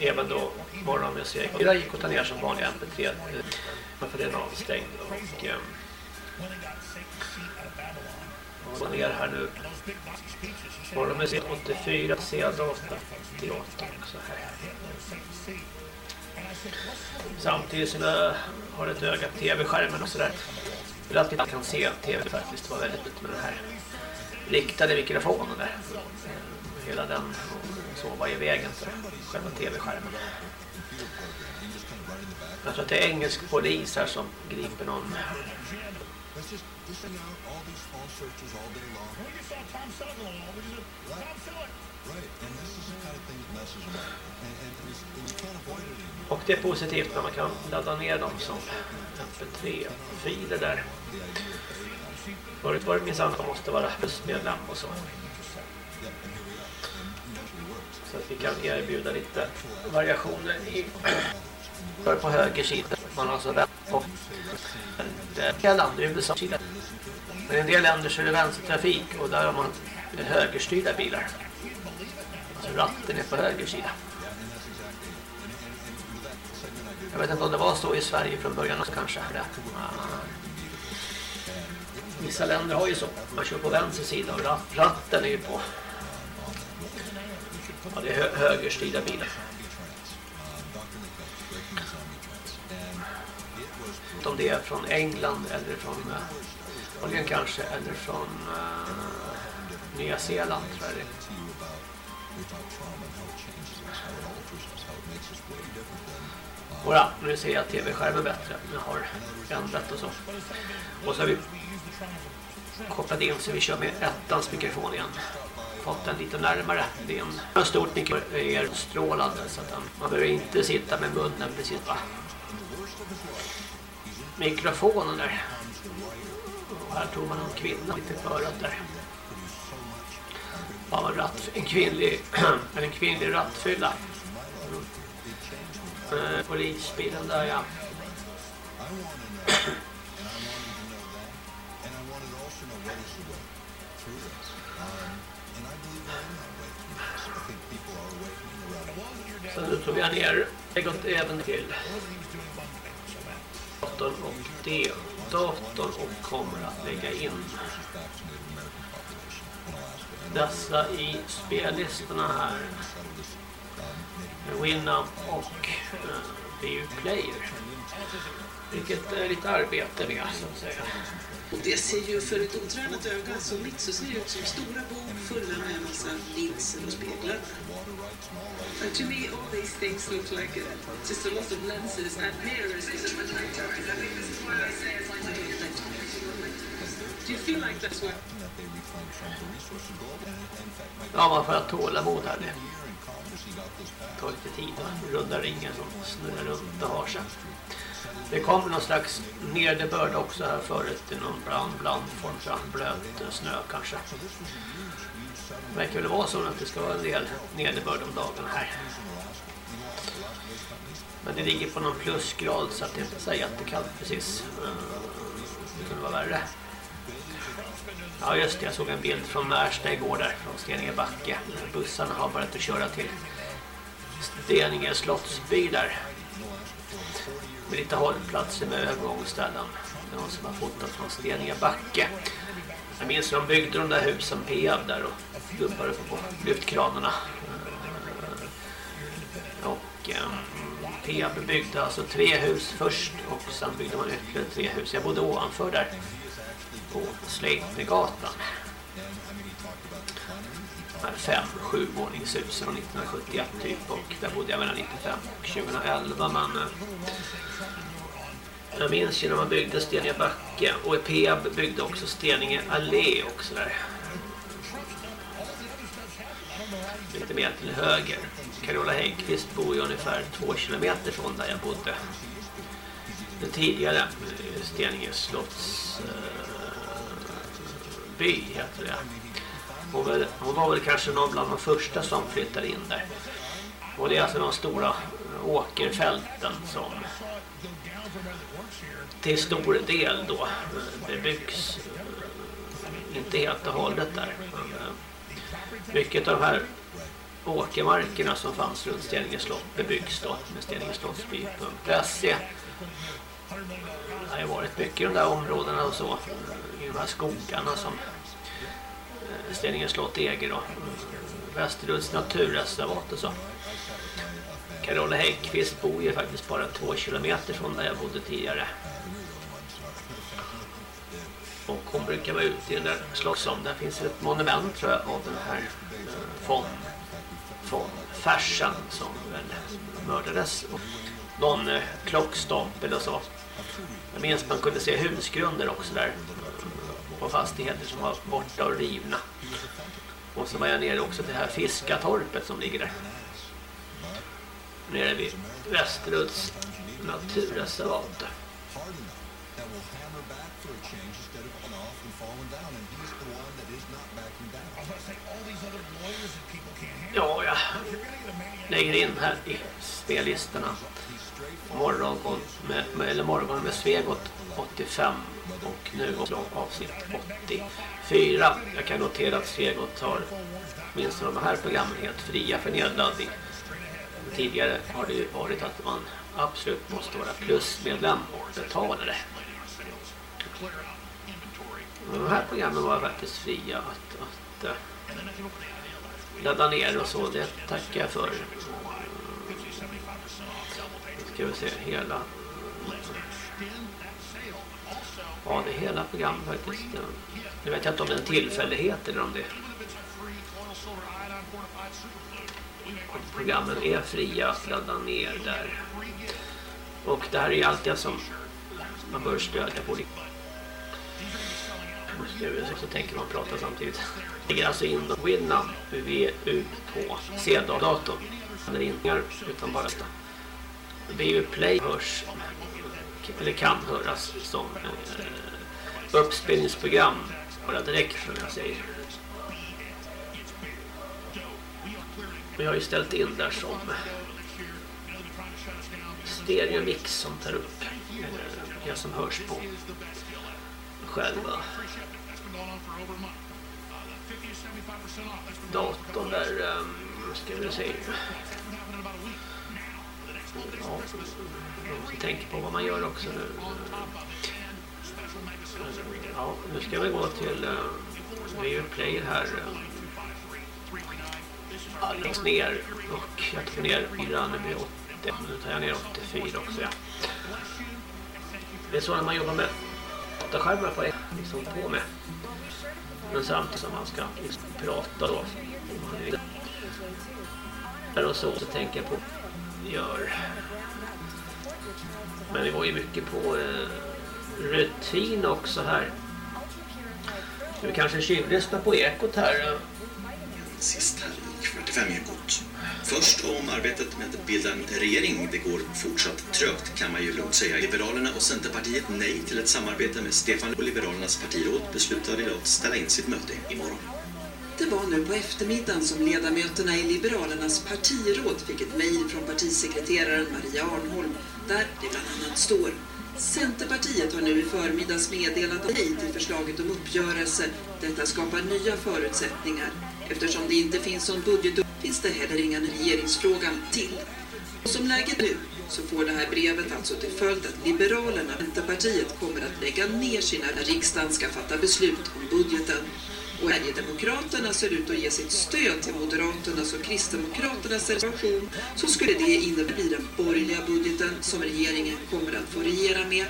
även då morgon med Sveg. Jag gick och ta ner som vanlig MP3 för den är avstängd och eh, och gå ner här nu. Morgon med Sveg 84 C-data 88 också här. Samtidigt som jag har ett öga på tv-skärmen och sådär. För att vi kan se tv faktiskt det var väldigt med den här riktade mikrofonen där. Hela den och så var i vägen för själva tv-skärmen. Jag tror att det är engelsk polis här som griper någon. Och det är positivt när man kan ladda ner dem som mp3-filer där. Förut var det minsann man måste vara plusmedlem och så. Så att vi kan erbjuda lite variationer i på höger sida. Man har alltså vänt på en del länder i USA. Men i en del länder så är det vänstertrafik och där har man högerstyrda bilar. Alltså ratten är på höger sida. Jag vet inte om det var så i Sverige från början kanske. Ah. Vissa länder har ju så. Man kör på vänster sida och ratten är ju på. Ja, det är hö högerstyrda bilar. Om det är från England eller från eh, Oljen kanske eller från uh, Nya Zeeland tror jag det Ora, nu ser jag tv-skärmen bättre. Jag har ändrat och så. Och så har vi kopplat in så vi kör med ettans mikrofon igen. Fått den lite närmare. Det är en stort mikrofon är strålande så att man behöver inte sitta med munnen precis va. Mikrofonen där. Och här tog man en kvinna lite förat där. Ja, ratt, en kvinnlig en kvinnlig rattfylla. Polisbilen där ja. Så nu tog jag ner ägget även till datorn och det datorn och kommer att lägga in dessa i spellistorna här. Winamp och uh, Player. Vilket är lite arbete med så att säga. Och det ser ju för ett otränat öga som mitt så ser det ut som stora bord fulla med en massa linser och speglar. And to me all these things look like uh, just a lot of lenses and mirrors. Do you feel like that's what... Ja, man får ha tålamod här. Det tar lite tid att runda ringen som snurrar runt och har sig. Det kommer någon slags nederbörd också här förut i någon bland, blandform, blöt snö kanske. Det verkar väl vara så att det ska vara en del nederbörd om dagen här. Men det ligger på någon plusgrad så att det inte är jättekallt precis. Eh, det kunde vara värre. Ja just det, jag såg en bild från Märsta igår där, från Steninge backe. Bussarna har börjat att köra till Steninge slottsby där. Med lite hållplatser med övergångsställen. Det är någon som har fotat från Steninge backe. Jag minns hur de byggde de där husen Peab där och gubbade på lyftkranarna. Och ehm, Peab byggde alltså tre hus först och sen byggde man ytterligare tre hus. Jag bodde ovanför där på Sleipnegatan. Fem, sju våningshus från 1971 typ och där bodde jag mellan 95 och 2011 men eh, jag minns ju när man byggde Steninge backe och Peab byggde också Steninge allé också där. Lite mer till höger. Carola Häggqvist bor ju ungefär två kilometer från där jag bodde. Den tidigare eh, Steninge slotts eh, by heter det. Hon var, hon var väl kanske någon bland de första som flyttade in där. Och det är alltså de stora åkerfälten som till stor del då eh, bebyggs eh, inte helt och hållet där. Eh, mycket av de här åkermarkerna som fanns runt Steninge slott bebyggs då med steningeslottsby.se Det har varit mycket i de där områdena och så i de här skogarna som Steninge slott äger då. Västerlunds naturreservat och så. Carola Häggqvist bor ju faktiskt bara två kilometer från där jag bodde tidigare. Och hon brukar vara ute i den där slottssom. Där finns ett monument tror jag av den här eh, von, von Fersen som väl mördades. Och någon eh, klockstapel och så. Jag minns man kunde se husgrunder också där eh, på fastigheter som var borta och rivna. Och så var jag nere också till det här Fiskatorpet som ligger där. Nere vid Västerlunds naturreservat. Ja, jag lägger in här i spellistorna morgon med, med, eller morgon med Svegot 85 och nu avsnitt 80. 84. Jag kan notera att Svegot har minst de här programmen helt fria för nedladdning. Tidigare har det ju varit att man absolut måste vara plusmedlem och betala det. Men de här programmen var faktiskt fria att, att uh, ladda ner och så. Det tackar jag för. Nu ska vi se hela. Ja, det är hela programmet faktiskt. Eh, nu vet jag inte om det är en tillfällighet eller om det programmen är fria att ladda ner där. Och det här är alltid som man bör stödja på. Nu så tänker man prata samtidigt. Lägger alltså in Winamp VU på C-datorn. Eller inte utan bara detta. VU Play hörs eller kan höras som eh, uppspelningsprogram bara direkt som jag säger. Vi har ju ställt in där som stereomix som tar upp eh, det som hörs på själva datorn där ehm, ska vi se ja, jag tänker på vad man gör också nu ja, nu ska vi gå till uh, VU Player här. Ja, längst ner och jag tar ner 4 nu 80 nu tar jag ner 84 också ja. det är så när man jobbar med. Dataskärmar på liksom på med men samtidigt som man ska liksom prata då. Och så, så tänker jag på gör. Men vi var ju mycket på eh, rutin också här vi kanske tjuvlyssnar på ekot här Sist här i 45 ekot. Först om arbetet med att bilda en regering. Det går fortsatt trögt kan man ju lugnt säga. Liberalerna och Centerpartiet nej till ett samarbete med Stefan och Liberalernas partiråd beslutade idag att ställa in sitt möte imorgon. Det var nu på eftermiddagen som ledamöterna i Liberalernas partiråd fick ett mejl från partisekreteraren Maria Arnholm där det bland annat står Centerpartiet har nu i förmiddags meddelat nej till förslaget om uppgörelse. Detta skapar nya förutsättningar. Eftersom det inte finns någon budget finns det heller ingen regeringsfrågan till. Och som läget nu så får det här brevet alltså till följd att Liberalerna och Centerpartiet kommer att lägga ner sina när riksdagen ska fatta beslut om budgeten. Och Sverigedemokraterna ser ut att ge sitt stöd till Moderaternas och Kristdemokraternas reservation så skulle det innebära den borgerliga budgeten som regeringen kommer att få regera med.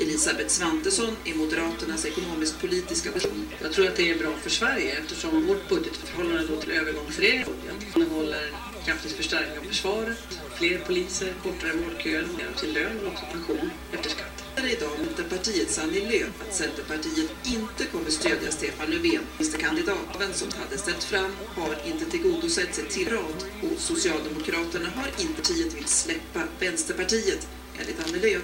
Elisabeth Svantesson är Moderaternas ekonomisk-politiska person. Jag tror att det är bra för Sverige eftersom vårt budgetförhållande då till övergångsregeringen innehåller kraftig förstärkning av försvaret, fler poliser, kortare vårdköer, mer till lön och också pension efter skatt. Det idag partiets Annie Lööf att Centerpartiet inte kommer stödja Stefan Löfven. Ministerkandidaten som hade ställt fram har inte tillgodosett sig till rad och Socialdemokraterna har inte partiet vill släppa Vänsterpartiet enligt Annie Lööf.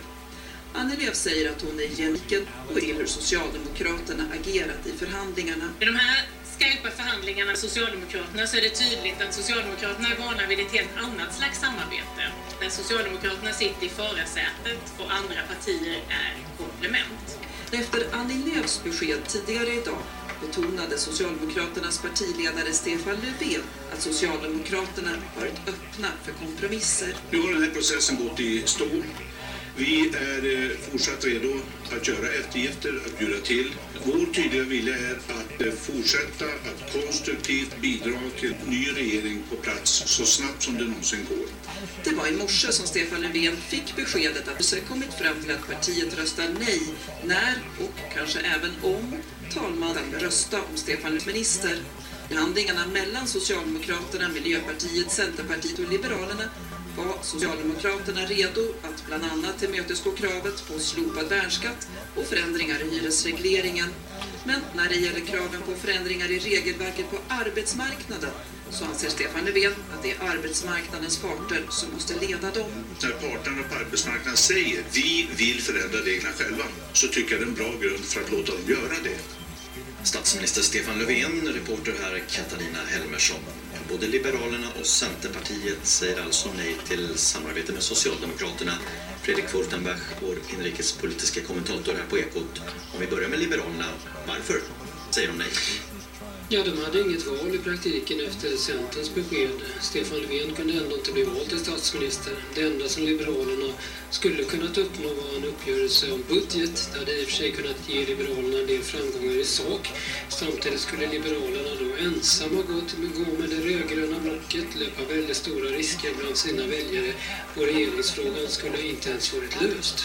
Annie Lööf säger att hon är jämliken och är hur Socialdemokraterna agerat i förhandlingarna. De här skarpa förhandlingarna med Socialdemokraterna så är det tydligt att Socialdemokraterna är vana vid ett helt annat slags samarbete. Där Socialdemokraterna sitter i förarsätet och andra partier är komplement. Efter Annie Lööfs besked tidigare idag betonade Socialdemokraternas partiledare Stefan Löfven att Socialdemokraterna varit öppna för kompromisser. Nu har den här processen gått i stå. Vi är eh, fortsatt redo att göra eftergifter, att bjuda till. Vår tydliga vilja är att eh, fortsätta att konstruktivt bidra till en ny regering på plats så snabbt som det någonsin går. Det var i morse som Stefan Löfven fick beskedet att det kommit fram till att partiet röstar nej när och kanske även om talmannen rösta om Stefan Löfven minister. Förhandlingarna mellan Socialdemokraterna, Miljöpartiet, Centerpartiet och Liberalerna var Socialdemokraterna redo att bland annat tillmötesgå kravet på slopad värnskatt och förändringar i hyresregleringen. Men när det gäller kraven på förändringar i regelverket på arbetsmarknaden så anser Stefan Löfven att det är arbetsmarknadens parter som måste leda dem. När parterna på arbetsmarknaden säger vi vill förändra reglerna själva så tycker jag det är en bra grund för att låta dem göra det. Statsminister Stefan Löfven, reporter här Katarina Helmersson. Både Liberalerna och Centerpartiet säger alltså nej till samarbete med Socialdemokraterna. Fredrik Furtenbach, vår inrikespolitiska kommentator här på Ekot. Om vi börjar med Liberalerna, varför säger de nej? Ja, de hade inget val i praktiken efter Centerns besked. Stefan Löfven kunde ändå inte bli vald till statsminister. Det enda som Liberalerna skulle kunnat uppnå var en uppgörelse om budget. Det hade i och för sig kunnat ge Liberalerna en del framgångar i sak. Samtidigt skulle Liberalerna då ensamma gå, till, gå med det rödgröna blocket, löpa väldigt stora risker bland sina väljare och regeringsfrågan skulle inte ens varit löst.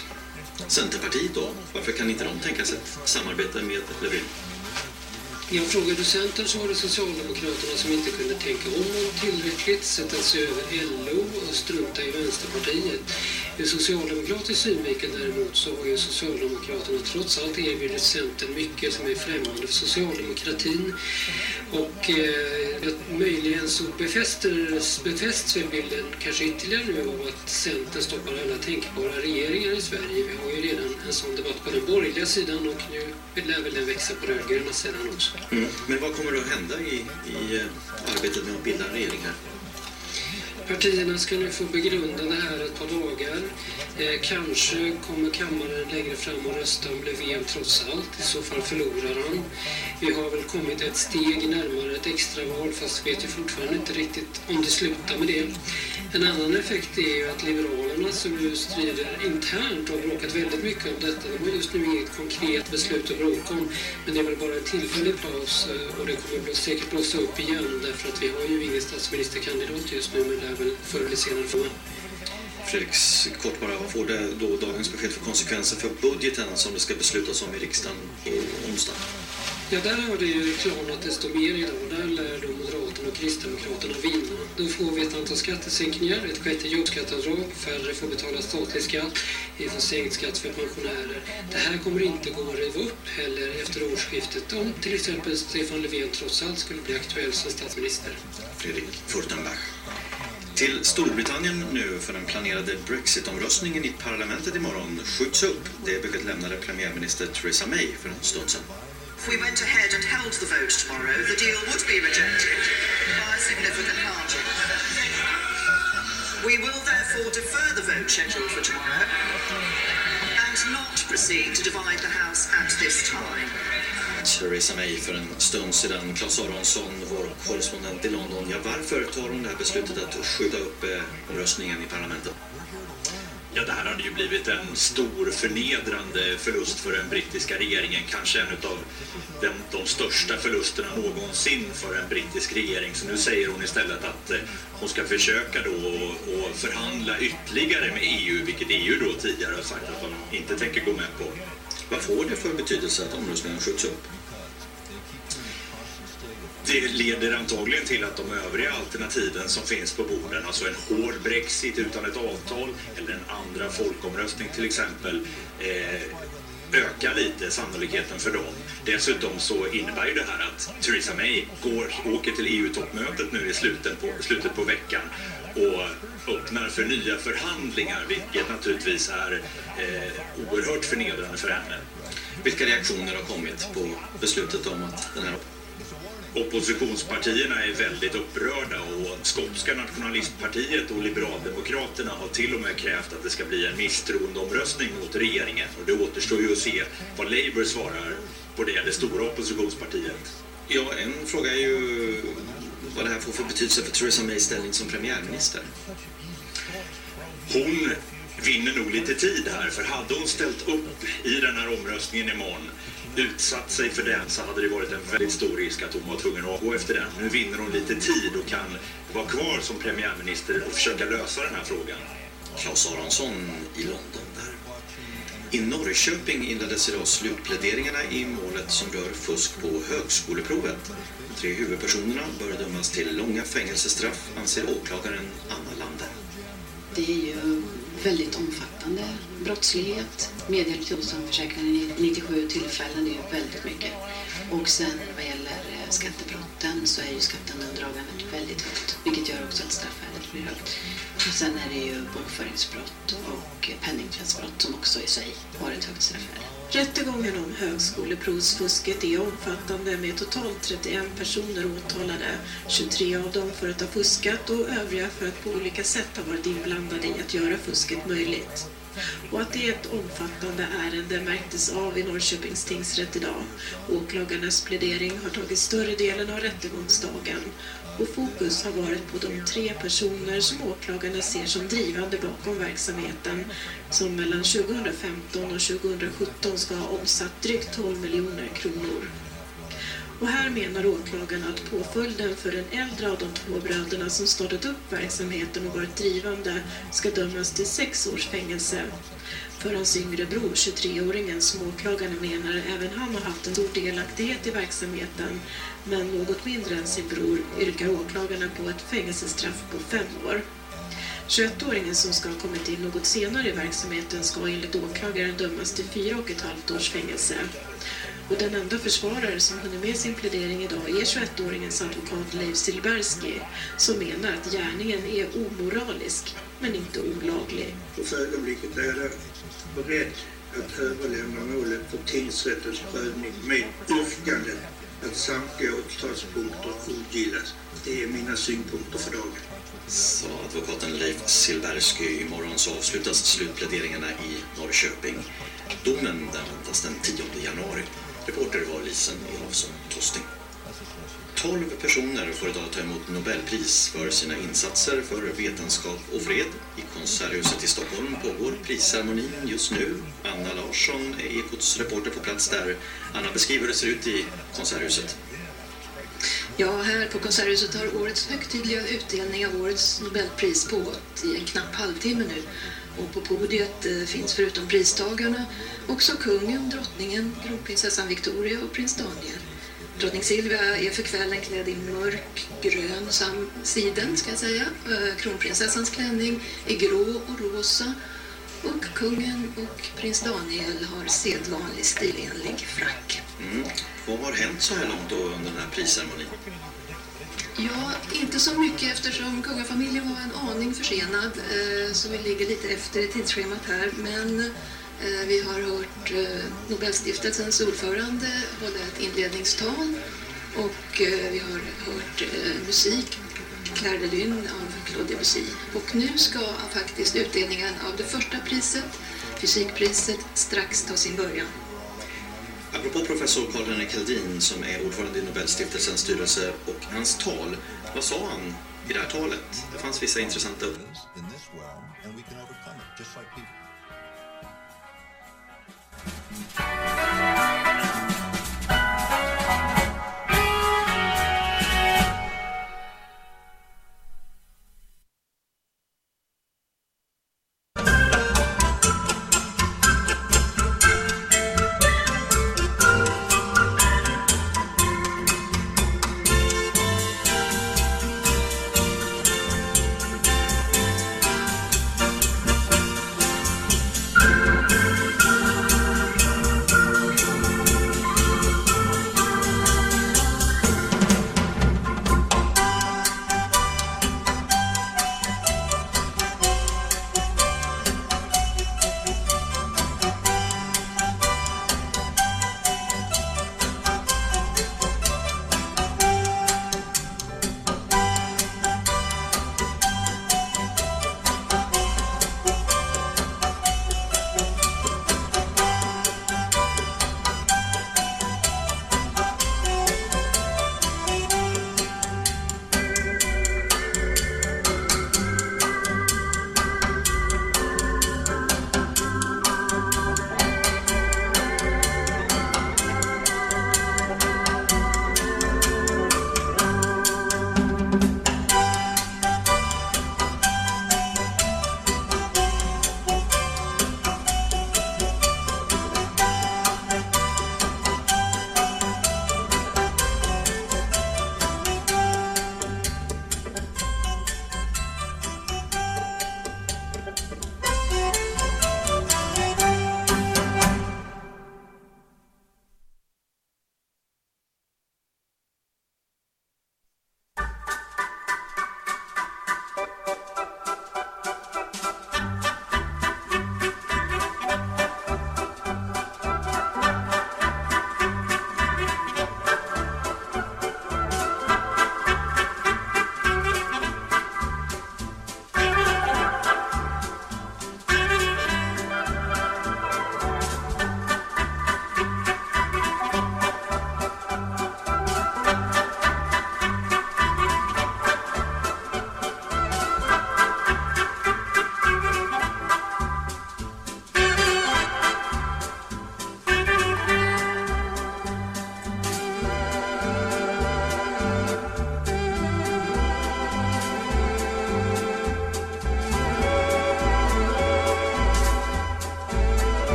Centerpartiet då? Varför kan inte de tänka sig ett samarbete med Löfven? Jag frågade Centern så var det Socialdemokraterna som inte kunde tänka om tillräckligt, sätta sig över LO och strunta i Vänsterpartiet. Ur socialdemokratisk synvinkel däremot så har ju Socialdemokraterna trots allt erbjudit Centern mycket som är främmande för socialdemokratin. Och eh, möjligen så befästs, befästs väl bilden kanske ytterligare nu av att Centern stoppar alla tänkbara regeringar i Sverige. Vi har ju redan en sån debatt på den borgerliga sidan och nu lär väl den växa på rödgröna sidan också. Mm. Men vad kommer att hända i, i eh, arbetet med att bilda en regering här? Partierna ska nu få begrunda det här ett par dagar. Eh, kanske kommer kammaren längre fram och rösta om Löfven trots allt. I så fall förlorar han. Vi har väl kommit ett steg närmare ett extraval fast vi vet ju fortfarande inte riktigt om det slutar med det. En annan effekt är ju att Liberalerna som nu strider internt har bråkat väldigt mycket om detta. De har just nu inget konkret beslut att bråka om. Men det är väl bara en tillfällig paus eh, och det kommer säkert blåsa upp igen därför att vi har ju ingen statsministerkandidat just nu med det väl förr eller senare får man. Fredrik, kort bara, vad får det då dagens besked för konsekvenser för budgeten som det ska beslutas om i riksdagen på onsdag? Ja, där har det ju klarnat desto mer idag. Där lär då Moderaterna och Kristdemokraterna vinna. Då får vi ett antal skattesänkningar, ett sjätte jobbskatteavdrag, färre får betala statlig skatt, vi får sänkt skatt för pensionärer. Det här kommer inte gå att riva upp heller efter årsskiftet om till exempel Stefan Löfven trots allt skulle bli aktuell som statsminister. Fredrik Furtenbach. Till Storbritannien nu för den planerade Brexit-omröstningen i parlamentet imorgon skjuts upp. Det beskedet lämnade premiärminister Theresa May för en stund sedan. If we went ahead and held the vote tomorrow, the deal would be rejected by a significant margin. We will therefore defer the vote scheduled for tomorrow and not proceed to divide the House at this time. Theresa May för en stund sedan. Claes Aronsson, vår korrespondent i London. Ja, varför tar hon det här beslutet att skjuta upp eh, omröstningen i parlamentet? Ja, det här hade ju blivit en stor förnedrande förlust för den brittiska regeringen. Kanske en av de, de största förlusterna någonsin för en brittisk regering. Så nu säger hon istället att eh, hon ska försöka då och förhandla ytterligare med EU, vilket EU då tidigare har sagt att de inte tänker gå med på. Vad får det för betydelse att omröstningen skjuts upp? Det leder antagligen till att de övriga alternativen som finns på borden, alltså en hård Brexit utan ett avtal eller en andra folkomröstning till exempel, eh, ökar lite sannolikheten för dem. Dessutom så innebär ju det här att Theresa May går, åker till EU-toppmötet nu i slutet på, slutet på veckan och öppnar för nya förhandlingar, vilket naturligtvis är eh, oerhört förnedrande för henne. Vilka reaktioner har kommit på beslutet om att den här Oppositionspartierna är väldigt upprörda och skotska nationalistpartiet och liberaldemokraterna har till och med krävt att det ska bli en misstroendeomröstning mot regeringen. Och det återstår ju att se vad Labour svarar på det, det stora oppositionspartiet. Ja, en fråga är ju vad det här får för betydelse för Theresa Mays ställning som premiärminister. Hon vinner nog lite tid här, för hade hon ställt upp i den här omröstningen imorgon utsatt sig för den så hade det varit en väldigt stor risk att hon var tvungen att gå efter den. Nu vinner hon lite tid och kan vara kvar som premiärminister och försöka lösa den här frågan. Claes Aronsson i London där. I Norrköping inleddes idag slutpläderingarna i målet som rör fusk på högskoleprovet. Tre huvudpersonerna bör dömas till långa fängelsestraff, anser åklagaren Anna Lande. Det är ju väldigt omfattande brottslighet. Medhjälp till försäkrade i 97 tillfällen är ju väldigt mycket. Och sen vad gäller eh, skattebrotten så är ju skatteundandragandet väldigt högt, vilket gör också att straffvärdet blir högt. Och sen är det ju bokföringsbrott och eh, penningtvättsbrott som också i sig har ett högt straffvärde. Rättegången om högskoleprovsfusket är omfattande med totalt 31 personer åtalade, 23 av dem för att ha fuskat och övriga för att på olika sätt ha varit inblandade i att göra fusket möjligt. Och att det är ett omfattande ärende märktes av i Norrköpings tingsrätt idag. Åklagarnas plädering har tagit större delen av rättegångsdagen och fokus har varit på de tre personer som åklagarna ser som drivande bakom verksamheten som mellan 2015 och 2017 ska ha omsatt drygt 12 miljoner kronor. Och här menar åklagarna att påföljden för den äldre av de två bröderna som startat upp verksamheten och varit drivande ska dömas till sex års fängelse. För hans yngre bror, 23-åringen som åklagarna menar även han har haft en stor delaktighet i verksamheten, men något mindre än sin bror, yrkar åklagarna på ett fängelsestraff på fem år. 21-åringen som ska ha kommit in något senare i verksamheten ska enligt åklagaren dömas till fyra och ett halvt års fängelse. Och den enda försvarare som hunnit med sin plädering idag är 21-åringens advokat Leif Silberski som menar att gärningen är omoralisk men inte olaglig. Och för ögonblicket är jag beredd att överlämna målet för tingsrättens prövning med yrkande att samtliga åtalspunkter ogillas. Det är mina synpunkter för dagen. Sa advokaten Leif Silbersky. Imorgon så avslutas slutpläderingarna i Norrköping. Domen den väntas den 10 januari. Reporter var Lisen Elofsson Tosting. 12 personer får idag ta emot Nobelpris för sina insatser för vetenskap och fred. I Konserthuset i Stockholm pågår prisceremonin just nu. Anna Larsson är Ekots reporter på plats där. Anna, beskriver hur det ser ut i Konserthuset. Ja, här på Konserthuset har årets högtidliga utdelning av årets Nobelpris pågått i en knapp halvtimme nu. Och på podiet eh, finns förutom pristagarna också kungen, drottningen, kronprinsessan Victoria och prins Daniel. Drottning Silvia är för kvällen klädd i mörk grön sam siden, ska jag säga. Eh, Kronprinsessans klänning är grå och rosa. Och kungen och prins Daniel har sedvanlig stilenlig frack. Mm. Vad har hänt så här långt då under den här prisceremonin? Ja, inte så mycket eftersom kungafamiljen var en aning försenad eh, så vi ligger lite efter i tidsschemat här. Men vi har hört eh, Nobelstiftelsens ordförande hålla ett inledningstal och eh, vi har hört eh, musik, Claire de Lune av Claude Debussy. Och nu ska faktiskt utdelningen av det första priset, fysikpriset, strax ta sin början. Apropå professor Karl-Henrik Heldin som är ordförande i Nobelstiftelsens styrelse och hans tal, vad sa han i det här talet? Det fanns vissa intressanta Socialdemokraternas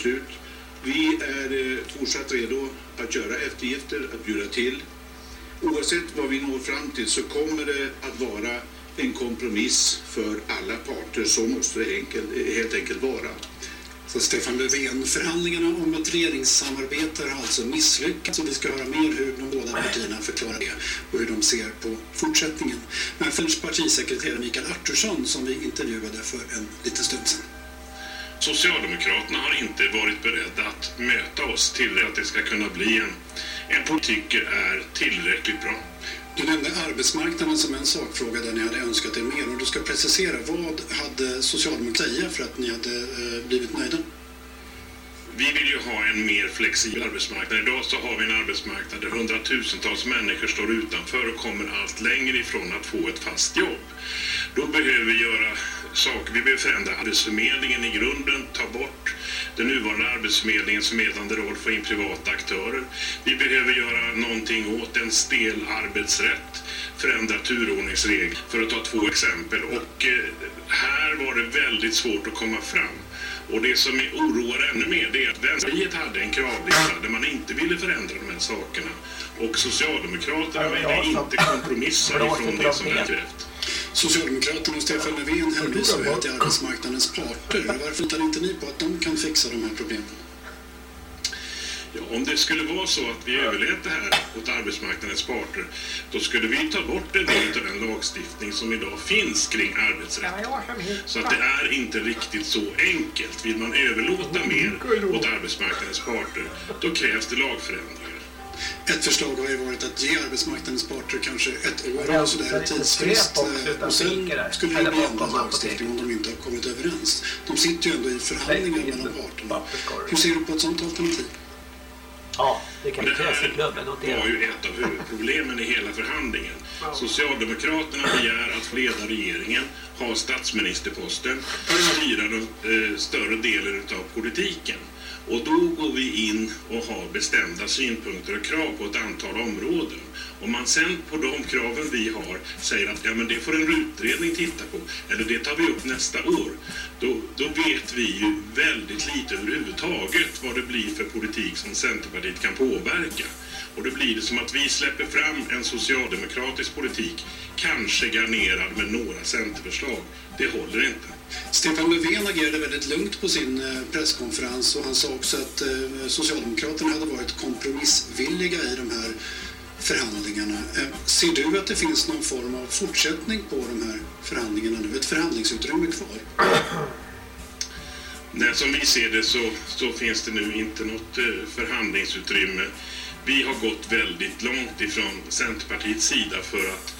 beslut. Vi är eh, fortsatt redo att göra eftergifter, att bjuda till. Oavsett vad vi når fram till så kommer det att vara en kompromiss för alla parter. Så måste det enkelt, eh, helt enkelt vara. Så Stefan Löfven, förhandlingarna om ett regeringssamarbete har alltså misslyckats och vi ska höra mer hur de båda partierna förklarar det och hur de ser på fortsättningen. Men först partisekreterare Mikael Artursson som vi intervjuade för en liten stund sedan. Socialdemokraterna har inte varit beredda att möta oss till att det ska kunna bli en, en politik är tillräckligt bra. Du nämnde arbetsmarknaden som en sakfråga där ni hade önskat er mer och du ska precisera vad hade Socialdemokraterna säga för att ni hade eh, blivit nöjda? Vi vill ju ha en mer flexibel arbetsmarknad. Idag så har vi en arbetsmarknad där hundratusentals människor står utanför och kommer allt längre ifrån att få ett fast jobb. Då behöver vi göra saker. Vi behöver förändra Arbetsförmedlingen i grunden, ta bort den nuvarande Arbetsförmedlingen som ledande roll för in privata aktörer. Vi behöver göra någonting åt en stel arbetsrätt, förändra turordningsregler för att ta två exempel. Och eh, här var det väldigt svårt att komma fram. Och det som är oroar ännu mer det är att Vänsterpartiet hade en kravlista där man inte ville förändra de här sakerna. Och Socialdemokraterna ville inte kompromissa ifrån det som är krävt. Socialdemokraterna och Stefan Löfven hänvisar ju till arbetsmarknadens parter. Varför litar inte ni på att de kan fixa de här problemen? Ja, om det skulle vara så att vi överlät det här åt arbetsmarknadens parter då skulle vi ta bort en del av den lagstiftning som idag finns kring arbetsrätt. Så att det är inte riktigt så enkelt. Vill man överlåta mer åt arbetsmarknadens parter då krävs det lagförändringar. Ett förslag har ju varit att ge arbetsmarknadens parter kanske ett år eller sådär tidsfrist. eh, Och sen skulle det bli ändrad lagstiftning om de inte har kommit överens. De sitter ju ändå i förhandlingar mellan parterna. Hur ser du på ett sådant alternativ? Ja, det kan Det här klubben. Och det var ju ett av huvudproblemen i hela förhandlingen. Socialdemokraterna begär att leda regeringen, ha statsministerposten, styra den eh, större delen av politiken. Och då går vi in och har bestämda synpunkter och krav på ett antal områden. Om man sen på de kraven vi har säger att ja, men det får en utredning titta på eller det tar vi upp nästa år. Då, då vet vi ju väldigt lite överhuvudtaget vad det blir för politik som Centerpartiet kan påverka. Och då blir det som att vi släpper fram en socialdemokratisk politik, kanske garnerad med några centerförslag. Det håller inte. Stefan Löfven agerade väldigt lugnt på sin eh, presskonferens och han sa också att eh, Socialdemokraterna hade varit kompromissvilliga i de här förhandlingarna. Eh, ser du att det finns någon form av fortsättning på de här förhandlingarna nu? Ett förhandlingsutrymme kvar? Nej, som vi ser det så, så finns det nu inte något förhandlingsutrymme. Vi har gått väldigt långt ifrån Centerpartiets sida för att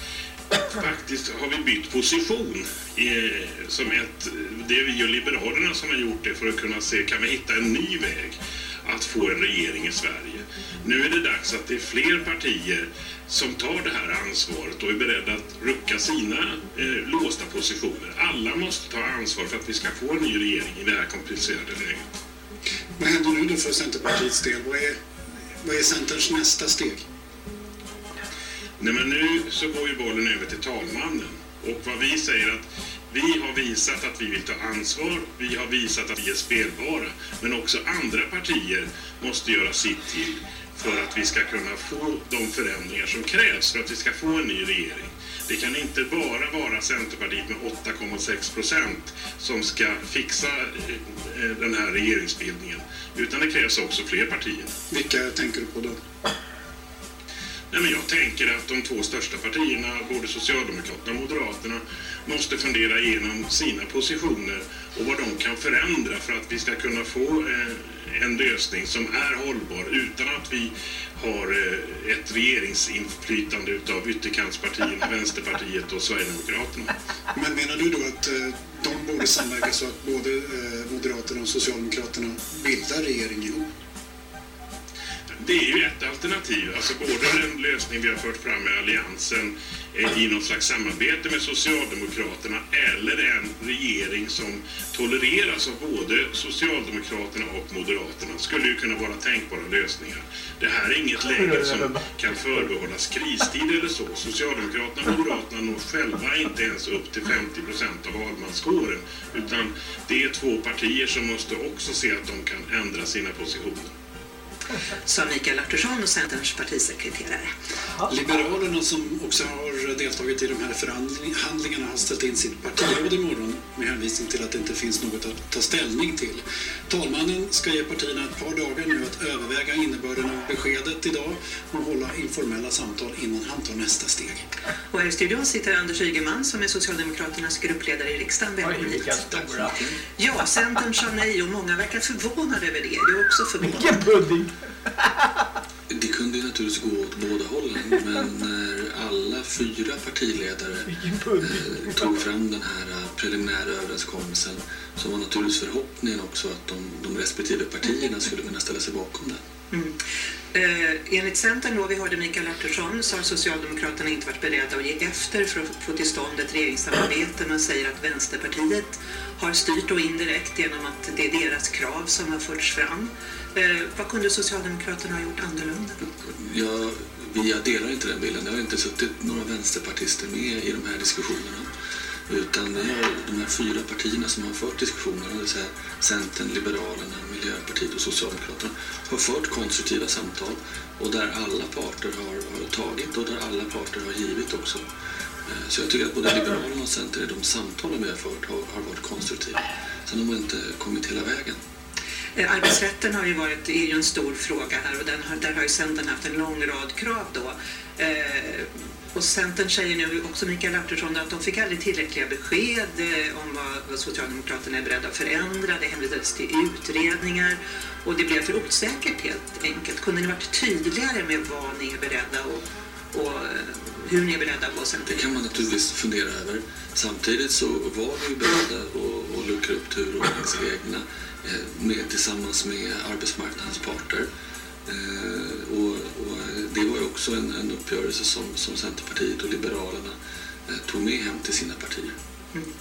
faktiskt har vi bytt position eh, som ett, eh, det är vi och Liberalerna som har gjort det för att kunna se, kan vi hitta en ny väg att få en regering i Sverige. Nu är det dags att det är fler partier som tar det här ansvaret och är beredda att rucka sina eh, låsta positioner. Alla måste ta ansvar för att vi ska få en ny regering i det här komplicerade läget. Vad händer nu då för Centerpartiets del? Vad är, vad är Centerns nästa steg? Nej, men nu så går ju bollen över till talmannen. Och vad vi säger att vi har visat att vi vill ta ansvar, vi har visat att vi är spelbara. Men också andra partier måste göra sitt till för att vi ska kunna få de förändringar som krävs för att vi ska få en ny regering. Det kan inte bara vara Centerpartiet med 8,6 procent som ska fixa eh, den här regeringsbildningen. Utan det krävs också fler partier. Vilka tänker du på då? Nej, men jag tänker att de två största partierna, både Socialdemokraterna och Moderaterna, måste fundera igenom sina positioner och vad de kan förändra för att vi ska kunna få eh, en lösning som är hållbar utan att vi har eh, ett regeringsinflytande utav ytterkantspartierna, Vänsterpartiet och Sverigedemokraterna. Men menar du då att eh, de borde samverka så att både Moderaterna och Socialdemokraterna bildar regering ihop? Det är ju ett alternativ. Alltså både den lösning vi har fört fram med Alliansen eh, i något slags samarbete med Socialdemokraterna eller en regering som tolereras av både Socialdemokraterna och Moderaterna skulle ju kunna vara tänkbara lösningar. Det här är inget läge som kan förbehållas kristid eller så. Socialdemokraterna och Moderaterna når själva inte ens upp till 50 procent av valmanskåren utan det är två partier som måste också se att de kan ändra sina positioner. Sa Mikael Artursson och Centerns partisekreterare. Liberalerna som också har deltagit i de här förhandlingarna har ställt in sitt partiråd imorgon med hänvisning till att det inte finns något att ta ställning till. Talmannen ska ge partierna ett par dagar nu att överväga innebörden av beskedet idag och hålla informella samtal innan han tar nästa steg. Och här i studion sitter Anders Ygeman som är Socialdemokraternas gruppledare i riksdagen. Välkommen hit. Ja, Centern sa nej och många verkar förvånade över det. Du är också förvånad. Vilken pudding! Det kunde ju naturligtvis gå åt båda hållen, men när alla fyra partiledare eh, tog fram den här eh, preliminära överenskommelsen så var naturligtvis förhoppningen också att de, de respektive partierna skulle kunna ställa sig bakom den. Mm. Eh, enligt Centern då, vi hörde Mikael Artursson, så har Socialdemokraterna inte varit beredda att ge efter för att få till stånd ett regeringssamarbete. Man säger att Vänsterpartiet har styrt då indirekt genom att det är deras krav som har förts fram. Eh, vad kunde Socialdemokraterna ha gjort annorlunda? Jag, jag delar inte den bilden. Det har inte suttit några vänsterpartister med i de här diskussionerna. Utan det är de här fyra partierna som har fört diskussionerna, det vill säga Centern, Liberalerna, Miljöpartiet och Socialdemokraterna, har fört konstruktiva samtal och där alla parter har, har tagit och där alla parter har givit också. Eh, så jag tycker att både Liberalerna och Centern i de samtalen vi har fört har, har varit konstruktiva. Sen har man inte kommit hela vägen. Eh, arbetsrätten har ju varit, är ju en stor fråga här och den har, där har ju Centern haft en lång rad krav då. Eh, och Centern säger nu också Mikael Artursson att de fick aldrig tillräckliga besked eh, om vad, vad Socialdemokraterna är beredda att förändra. Det hänvisades till utredningar och det blev för osäkert helt enkelt. Kunde ni varit tydligare med vad ni är beredda och, och eh, hur ni är beredda att gå Centern? Det kan man naturligtvis fundera över. Samtidigt så var vi beredda att, att luckra upp turordningsreglerna med, tillsammans med arbetsmarknadens parter. Eh, och, och det var ju också en, en uppgörelse som, som Centerpartiet och Liberalerna eh, tog med hem till sina partier. Mm.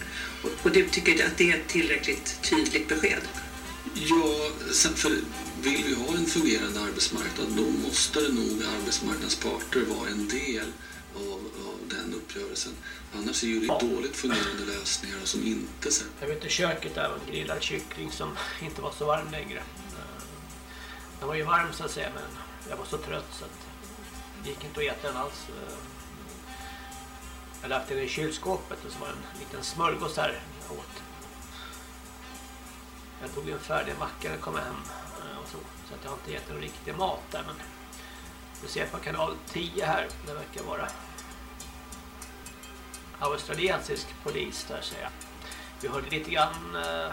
Och, och du tycker att det är ett tillräckligt tydligt besked? Ja, sen för vill vi ha en fungerande arbetsmarknad då måste det nog arbetsmarknadens parter vara en del av, av den uppgörelsen. Annars är ju det dåligt fungerande lösningar som inte sen. Jag vet i köket där en grillad kyckling som inte var så varm längre. Den var ju varm så att säga men jag var så trött så att det gick inte att äta den alls. Jag lagt den i kylskåpet och så var det en liten smörgås här jag åt. Jag tog en färdig macka när jag kom hem eh, och så, så att jag har inte ätit någon riktig mat där men vi ser på kanal 10 här, det verkar vara australiensisk polis där säger jag. Vi hörde lite grann äh, äh,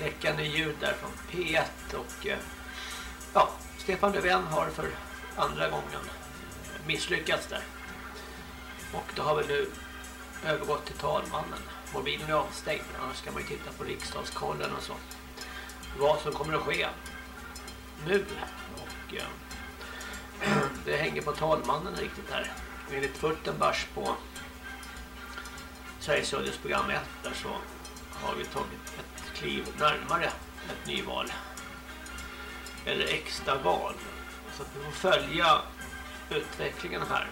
läckande ljud där från P1 och äh, ja, Stefan Löfven har för andra gången misslyckats där. Och då har vi nu övergått till talmannen. Mobilen är avstängd, annars ska man ju titta på riksdagskollen och så. Vad som kommer att ske nu. Och det hänger på talmannen riktigt här. Enligt Furtenbach på Sveriges Radios program 1 där så har vi tagit ett kliv närmare ett nyval. Eller extra val. Så att vi får följa utvecklingen här.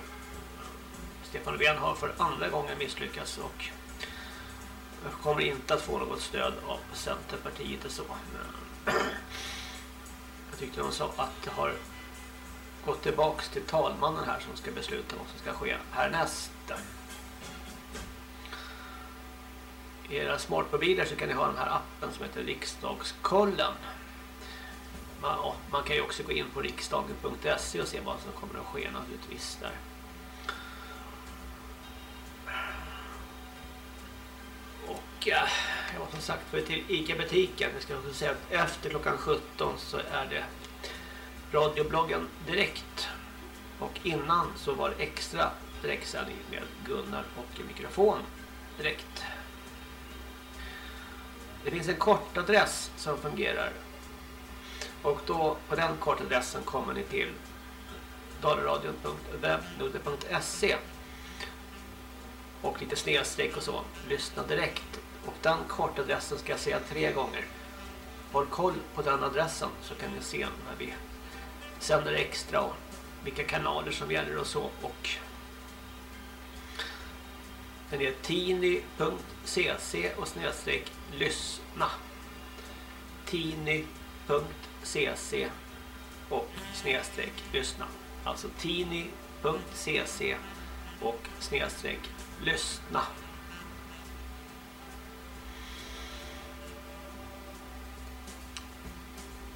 Stefan Löfven har för andra gången misslyckats och kommer inte att få något stöd av Centerpartiet och så. Jag tyckte de sa att det har Gå tillbaks till talmannen här som ska besluta vad som ska ske härnäst. I era smartmobiler så kan ni ha den här appen som heter Riksdagskollen. Man, ja, man kan ju också gå in på riksdagen.se och se vad som kommer att ske naturligtvis där. Och eh, ja, som sagt för till ICA-butiken. Jag ska också säga att efter klockan 17 så är det radiobloggen direkt. Och innan så var det extra direktsändning med Gunnar och mikrofon direkt. Det finns en kortadress som fungerar. Och då på den kortadressen kommer ni till dalaradion.webnode.se och lite snedstreck och så. Lyssna direkt. Och den kortadressen ska jag säga tre gånger. Håll koll på den adressen så kan ni se när vi sänder extra och vilka kanaler som gäller och så. Och den är tini.cc och snedstreck lyssna. tini.cc och snedstreck lyssna. Alltså tini.cc och snedstreck lyssna.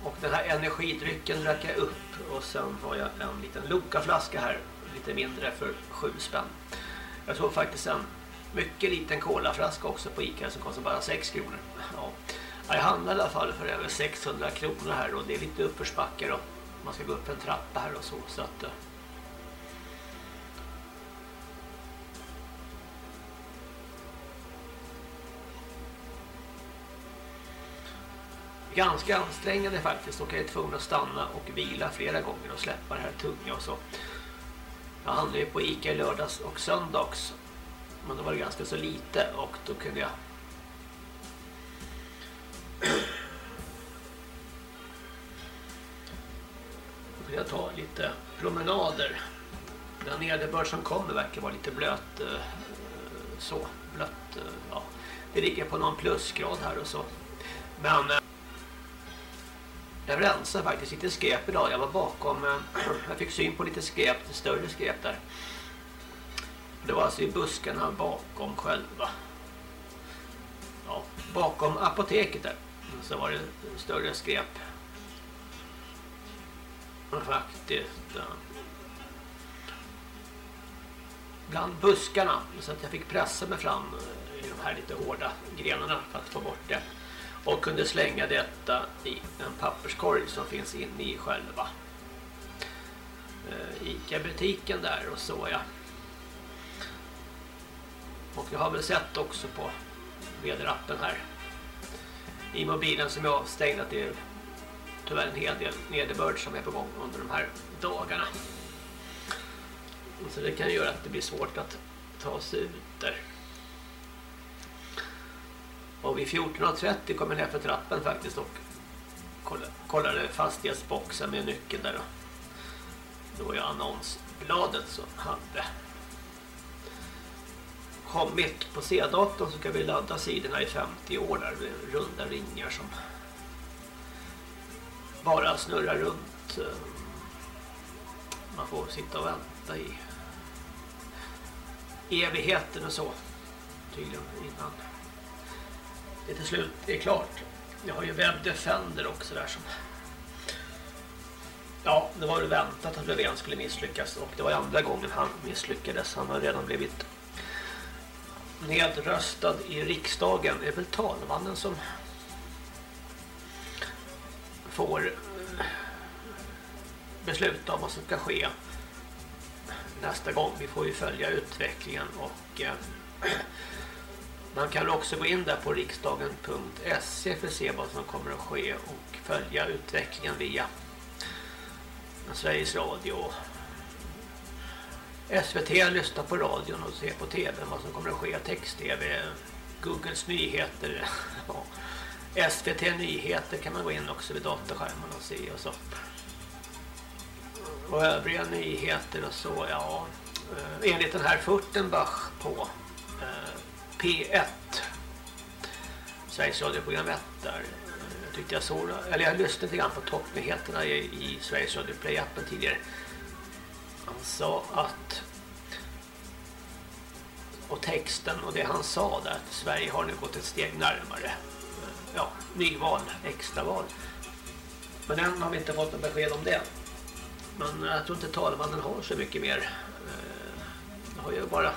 Och den här energidrycken drack jag upp och sen har jag en liten Loka-flaska här, lite mindre för sju spänn. Jag såg faktiskt en mycket liten kolaflaska också på Ica som kostar bara 6 kronor. Ja. Jag handlar i alla fall för över 600 kronor här och det är lite uppförsbackar och man ska gå upp en trappa här och så. så att, eh, ganska ansträngande faktiskt och jag är tvungen att stanna och vila flera gånger och släppa det här tunga och så. Jag handlade ju på Ica i lördags och söndags men då var det ganska så lite och då kunde jag då kunde jag ta lite promenader. Den nederbörd som kommer verkar vara lite blöt eh, så blött eh, ja. Det ligger på någon plusgrad här och så. Men eh, jag rensade faktiskt lite skräp idag. Jag var bakom, eh, jag fick syn på lite skräp, lite större skräp där. Det var alltså i buskarna bakom själva. Ja, bakom apoteket där. Så var det större skräp. Faktiskt. Bland buskarna. Så att jag fick pressa mig fram eh, i de här lite hårda grenarna för att få bort det. Kunde slänga detta i en papperskorg som finns inne i själva eh, Ica-butiken där och så ja. Och jag har väl sett också på väderappen här i mobilen som är avstängd att det är tyvärr en hel del nederbörd som är på gång under de här dagarna. Så det kan göra att det blir svårt att ta sig ut där. Och vid 14.30 kom jag ner för trappen faktiskt och kollade fastighetsboxen med nyckeln där. Då var ju annonsbladet som hade kommit på C-datorn så kan vi ladda sidorna i 50 år där med runda ringar som bara snurrar runt. Eh, man får sitta och vänta i evigheten och så tydligen innan det till slut är klart. Jag har ju Web Defender också där som Ja, det var ju väntat att Löfven skulle misslyckas och det var andra gången han misslyckades. Han har redan blivit nedröstad i riksdagen. Det är väl talmannen som får eh, besluta om vad som ska ske nästa gång. Vi får ju följa utvecklingen och eh, man kan också gå in där på riksdagen.se för att se vad som kommer att ske och följa utvecklingen via Sveriges Radio SVT lyssnar på radion och ser på tv vad som kommer att ske. Text-tv, Googles nyheter. SVT Nyheter kan man gå in också vid datorskärmen och se och så. Och övriga nyheter och så, ja. Eh, enligt den här Furtenbach på eh, P1 Sveriges radioprogram 1 där. Jag tyckte jag såg eller jag lyssnade lite grann på toppnyheterna i, i Sveriges Radio Play appen tidigare. Han sa att och texten och det han sa där att Sverige har nu gått ett steg närmare. Ja, nyval, extraval men än har vi inte fått något besked om det. Men jag tror inte talmannen har så mycket mer. Eh, det har ju bara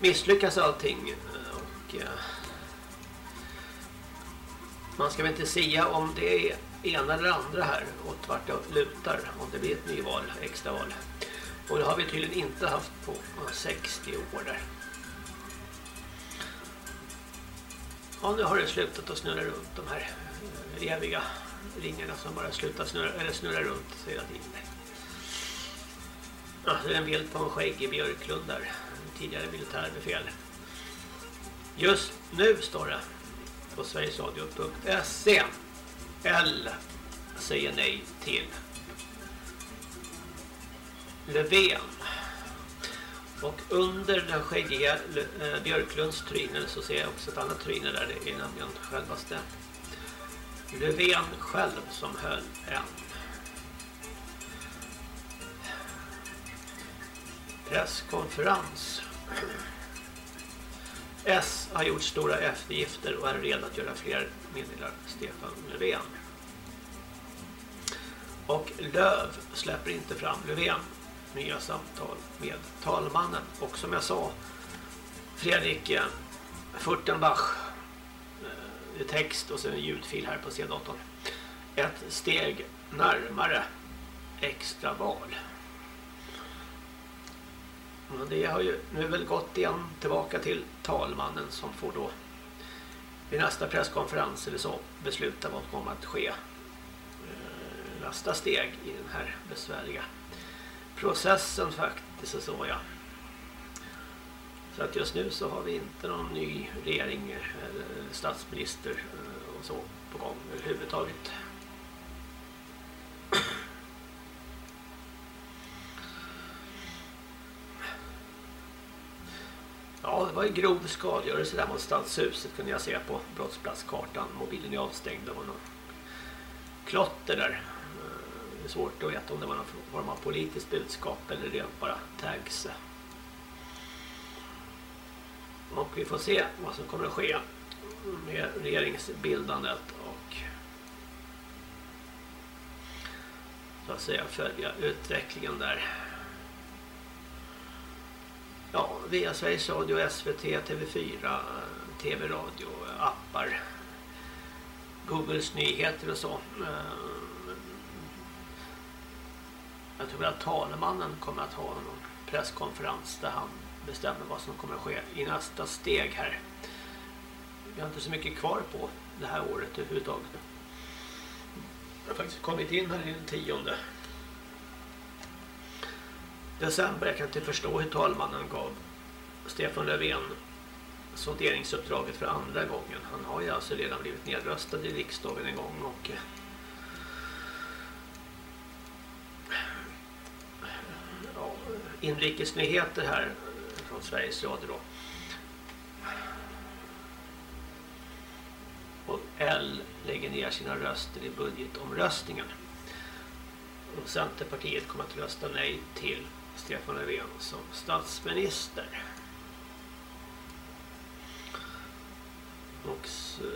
misslyckas allting eh, och eh, man ska väl inte säga om det är ena eller andra här åt vart det lutar om det blir ett nyval, extraval. Och det har vi tydligen inte haft på eh, 60 år där. Ja, nu har det slutat att snurra runt de här eviga ringarna som bara slutar snurra, eller snurra runt hela tiden. Ja, det är en bild på en skäggig Björklund där. Tidigare militärbefäl. Just nu står det på sverigesradio.se L säger nej till Löfven. Och under den skäggiga eh, Björklunds tryne så ser jag också ett annat tryne där. Det är nämligen självaste Löfven själv som höll en presskonferens. S har gjort stora eftergifter och är redo att göra fler meddelar Stefan Löfven. Och Löv släpper inte fram Löfven. Nya samtal med talmannen. Och som jag sa, Fredrik eh, Furtenbach eh, text och sen en ljudfil här på C-datorn. Ett steg närmare extraval. Men det har ju nu väl gått igen tillbaka till talmannen som får då vid nästa presskonferens eller så besluta vad som kommer att ske eh, nästa steg i den här besvärliga processen faktiskt och så ja. Så att just nu så har vi inte någon ny regering eller statsminister eh, och så på gång överhuvudtaget. Ja, det var ju grov skadegörelse där mot stadshuset kunde jag se på brottsplatskartan. Mobilen är avstängd. Det var någon klotter där. Eh, det är svårt att veta om det var någon form av politiskt budskap eller rent bara tags. Och vi får se vad som kommer att ske med regeringsbildandet och så att säga följa utvecklingen där ja, via Sveriges Radio, SVT, TV4, TV-radio, appar, Googles nyheter och så. Eh, jag tror att talmannen kommer att ha någon presskonferens där han bestämmer vad som kommer att ske i nästa steg här. Vi har inte så mycket kvar på det här året överhuvudtaget. Jag har faktiskt kommit in här i den tionde december. Jag kan inte förstå hur talmannen gav Stefan Löfven sonderingsuppdraget för andra gången. Han har ju alltså redan blivit nedröstad i riksdagen en gång och eh, ja, inrikesnyheter här från Sveriges Radio då. Och L lägger ner sina röster i budgetomröstningen. Och Centerpartiet kommer att rösta nej till Stefan Löfven som statsminister. Och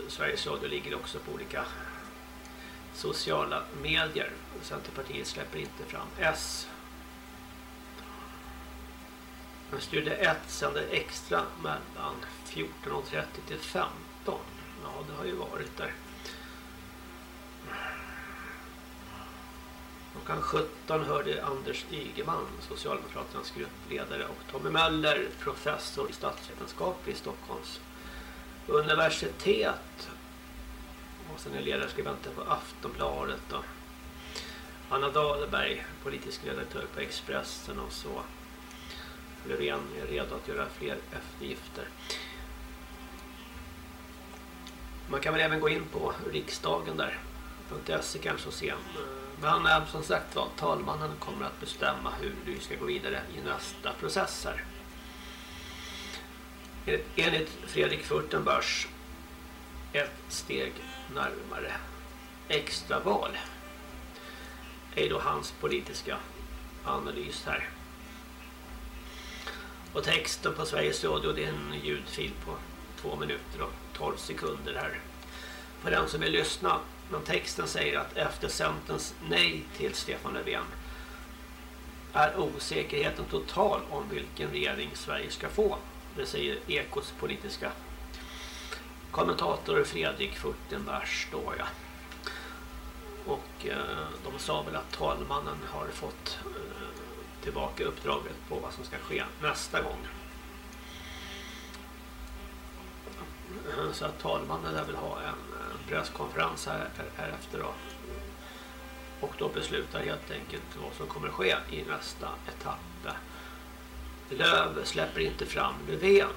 Sveriges Radio ligger också på olika sociala medier. Centerpartiet släpper inte fram S. Men studie 1 sänder extra mellan 14.30 till 15. Ja, det har ju varit där. Klockan 17 hörde Anders Ygeman, Socialdemokraternas gruppledare och Tommy Möller, professor i statsvetenskap vid Stockholms universitet. Och sen är ledarskribenten på Aftonbladet och Anna Dahlberg, politisk redaktör på Expressen och så. Löfven är redo att göra fler eftergifter. Man kan väl även gå in på riksdagen där. .se kanske och se men eh, som sagt var, talmannen kommer att bestämma hur du ska gå vidare i nästa process här. Enligt Fredrik Furtenbörs ett steg närmare extraval är då hans politiska analys här. Och texten på Sveriges Radio det är en ljudfil på 2 minuter och 12 sekunder här. För den som vill lyssna men texten säger att efter Centerns nej till Stefan Löfven är osäkerheten total om vilken regering Sverige ska få. Det säger Ekos politiska kommentator Fredrik Furtenbergs då ja. Och eh, de sa väl att talmannen har fått eh, tillbaka uppdraget på vad som ska ske nästa gång. Eh, så att talmannen där vill ha en eh, presskonferens här, här efter då. Och då beslutar helt enkelt vad som kommer ske i nästa etapp. Löv släpper inte fram Löfven.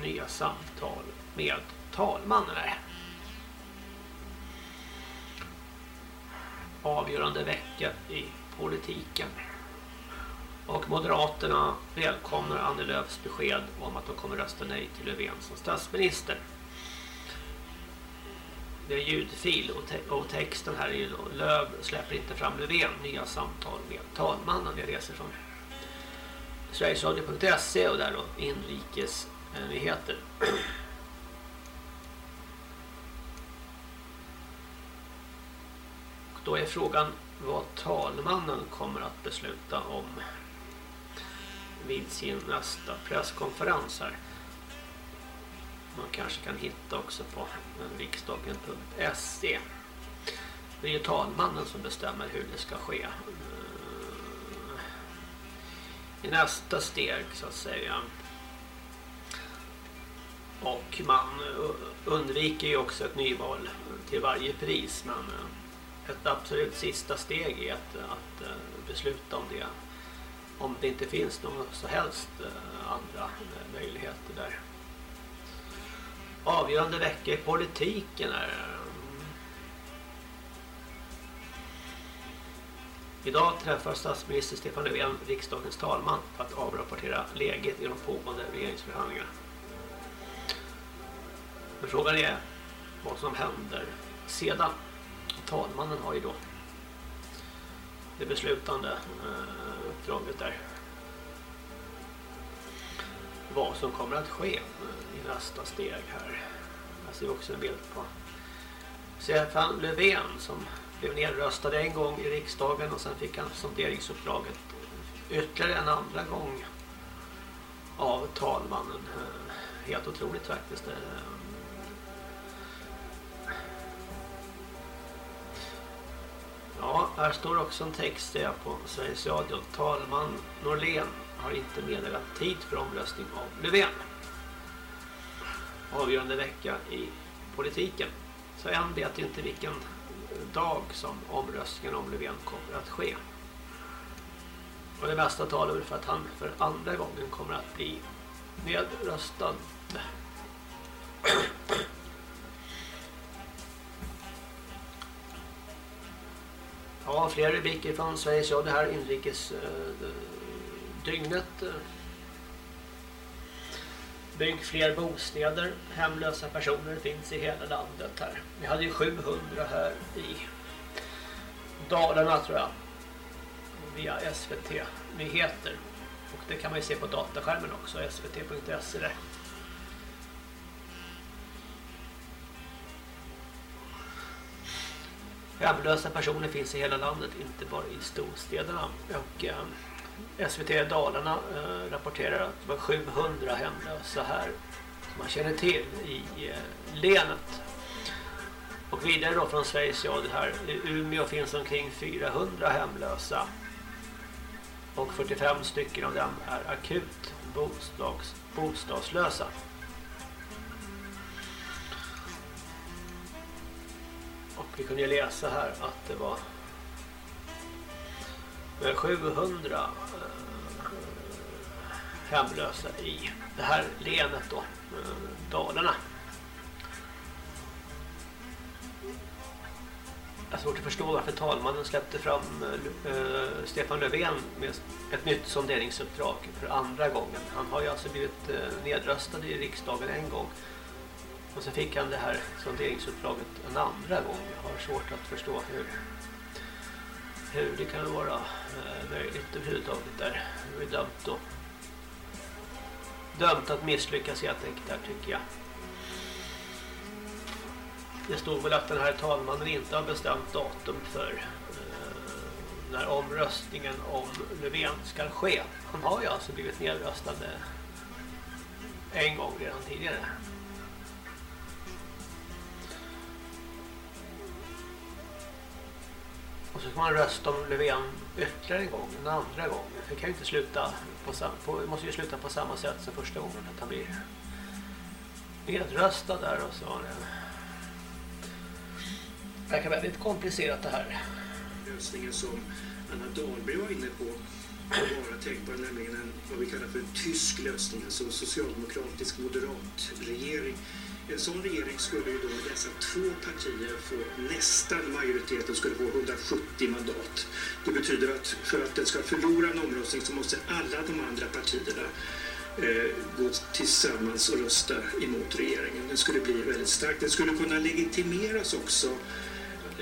Nya samtal med talmannen här. Avgörande vecka i politiken. Och Moderaterna välkomnar Annie Lööfs besked om att de kommer rösta nej till Löfven som statsminister. Det är ljudfil och, te och texten här är ju då Löv släpper inte fram Löfven. Nya samtal med talmannen. Jag reser från Sverigesradio.se och där då inrikesnyheter. då är frågan vad talmannen kommer att besluta om vid sin nästa presskonferens här. Man kanske kan hitta också på riksdagen.se. Det är ju talmannen som bestämmer hur det ska ske. Eh, I nästa steg så att säga. Och man eh, undviker ju också ett nyval till varje pris. Men eh, ett absolut sista steg är att, att besluta om det. Om det inte finns någon så helst andra möjligheter där. Avgörande vecka i politiken är Idag träffar statsminister Stefan Löfven riksdagens talman för att avrapportera läget i de pågående regeringsförhandlingarna. Men frågan är vad som händer sedan. Talmannen har ju då det beslutande eh, uppdraget där. Vad som kommer att ske i nästa steg här. Jag ser också en bild på Stefan Löfven som blev nedröstad en gång i riksdagen och sen fick han sonderingsuppdraget ytterligare en andra gång av talmannen. Helt otroligt faktiskt. Ja, här står också en text där på Sveriges Radio. Talman Norlén har inte meddelat tid för omröstning av Löfven. Avgörande vecka i politiken. Så än vet inte vilken dag som omröstningen om Löfven kommer att ske. Och det mesta talar för att han för andra gången kommer att bli nedröstad. Ja, fler rubriker från Sveriges Radio här, inrikes eh, dygnet. Eh, bygg fler bostäder. Hemlösa personer finns i hela landet här. Vi hade ju 700 här i Dalarna tror jag. Via SVT Nyheter. Och det kan man ju se på dataskärmen också. svt.se där. Hemlösa personer finns i hela landet, inte bara i storstäderna. Och eh, SVT Dalarna eh, rapporterar att det var 700 hemlösa här som man känner till i eh, länet. Och vidare då från Sveriges Radio här, i Umeå finns omkring 400 hemlösa. Och 45 stycken av dem är akut bostads, bostadslösa. Och vi kunde ju läsa här att det var Eh, 700 eh, hemlösa i det här länet då, eh, Dalarna. Jag har svårt att förstå varför talmannen släppte fram Stefan Löfven med ett nytt sonderingsuppdrag för andra gången. Han har ju alltså blivit nedröstad i riksdagen en gång. Och så fick han det här sonderingsuppdraget en andra gång. Jag har svårt att förstå hur, hur det kan vara eh, möjligt överhuvudtaget där. Det är dömt då. Dömt att misslyckas helt enkelt där tycker jag. Det stod väl att den här talmannen inte har bestämt datum för eh, när omröstningen om Löfven ska ske. Han har ju alltså blivit nedröstad eh, en gång redan tidigare. Och så får man rösta om Löfven ytterligare en gång, en andra gång. Det kan ju inte sluta på, på, måste ju sluta på samma sätt som första gången att han blir nedröstad där och så. Det verkar väldigt komplicerat det här. Lösningen som Anna Dahlberg var inne på att vara tänkbar, nämligen en, vad vi kallar för en tysk lösning, alltså socialdemokratisk moderat regering. En sån regering skulle ju då med dessa två partier få nästan majoritet och skulle få 170 mandat. Det betyder att för att den ska förlora en omröstning så måste alla de andra partierna eh, gå tillsammans och rösta emot regeringen. Den skulle bli väldigt stark. Den skulle kunna legitimeras också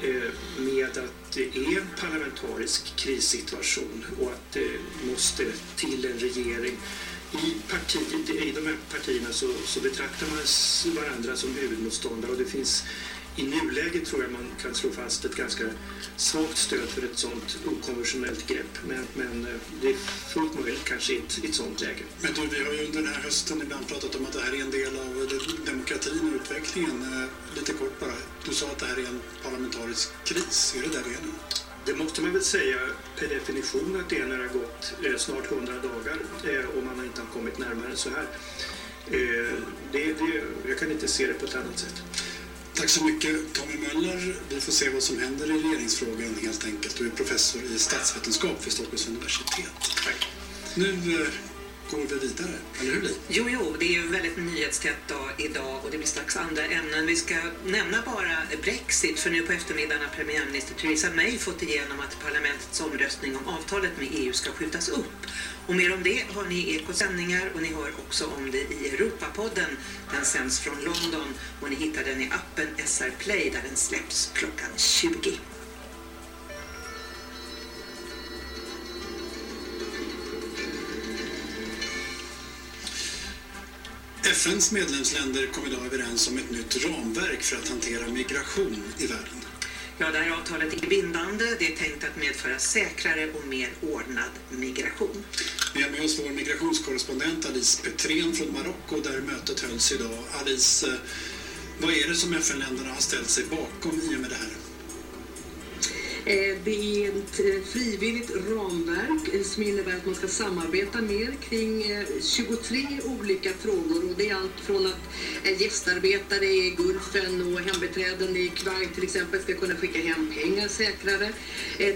eh, med att det är en parlamentarisk krissituation och att det måste till en regering. I, parti, I de här partierna så, så betraktar man varandra som huvudmotståndare och det finns i nuläget tror jag man kan slå fast ett ganska svagt stöd för ett sånt okonventionellt grepp. Men, men eh, det är fullt möjligt kanske i ett, i ett sånt läge. Men du, vi har ju under den här hösten ibland pratat om att det här är en del av demokratin och utvecklingen. Eh, lite kort bara. Du sa att det här är en parlamentarisk kris. Är det där vi är nu? Det måste man väl säga per definition att det är när det har gått eh, snart 100 dagar eh, och man inte har kommit närmare så här. Eh, det, det, jag kan inte se det på ett annat sätt. Tack så mycket Tommy Möller. Vi får se vad som händer i regeringsfrågan helt enkelt. Du är professor i statsvetenskap vid Stockholms universitet. Tack. Nu går vi vidare, eller hur Li? Jo, jo, det är ju väldigt nyhetstätt dag idag och det blir strax andra ämnen. Vi ska nämna bara Brexit, för nu på eftermiddagen har premiärminister Theresa May fått igenom att parlamentets omröstning om avtalet med EU ska skjutas upp. Och mer om det har ni i Ekosändningar och ni hör också om det i Europapodden. Den sänds från London och ni hittar den i appen SR Play där den släpps klockan 20. FNs medlemsländer kom idag överens om ett nytt ramverk för att hantera migration i världen. Ja, det här avtalet är bindande. Det är tänkt att medföra säkrare och mer ordnad migration. Vi har med oss vår migrationskorrespondent Alice Petrén från Marocko där mötet hölls idag. Alice, eh, vad är det som FN-länderna har ställt sig bakom i och med det här? Eh, det är ett eh, frivilligt ramverk eh, som innebär att man ska samarbeta mer kring 23 olika frågor. Och det är allt från att gästarbetare i Gulfen och hembiträden i Kuwait till exempel ska kunna skicka hem pengar säkrare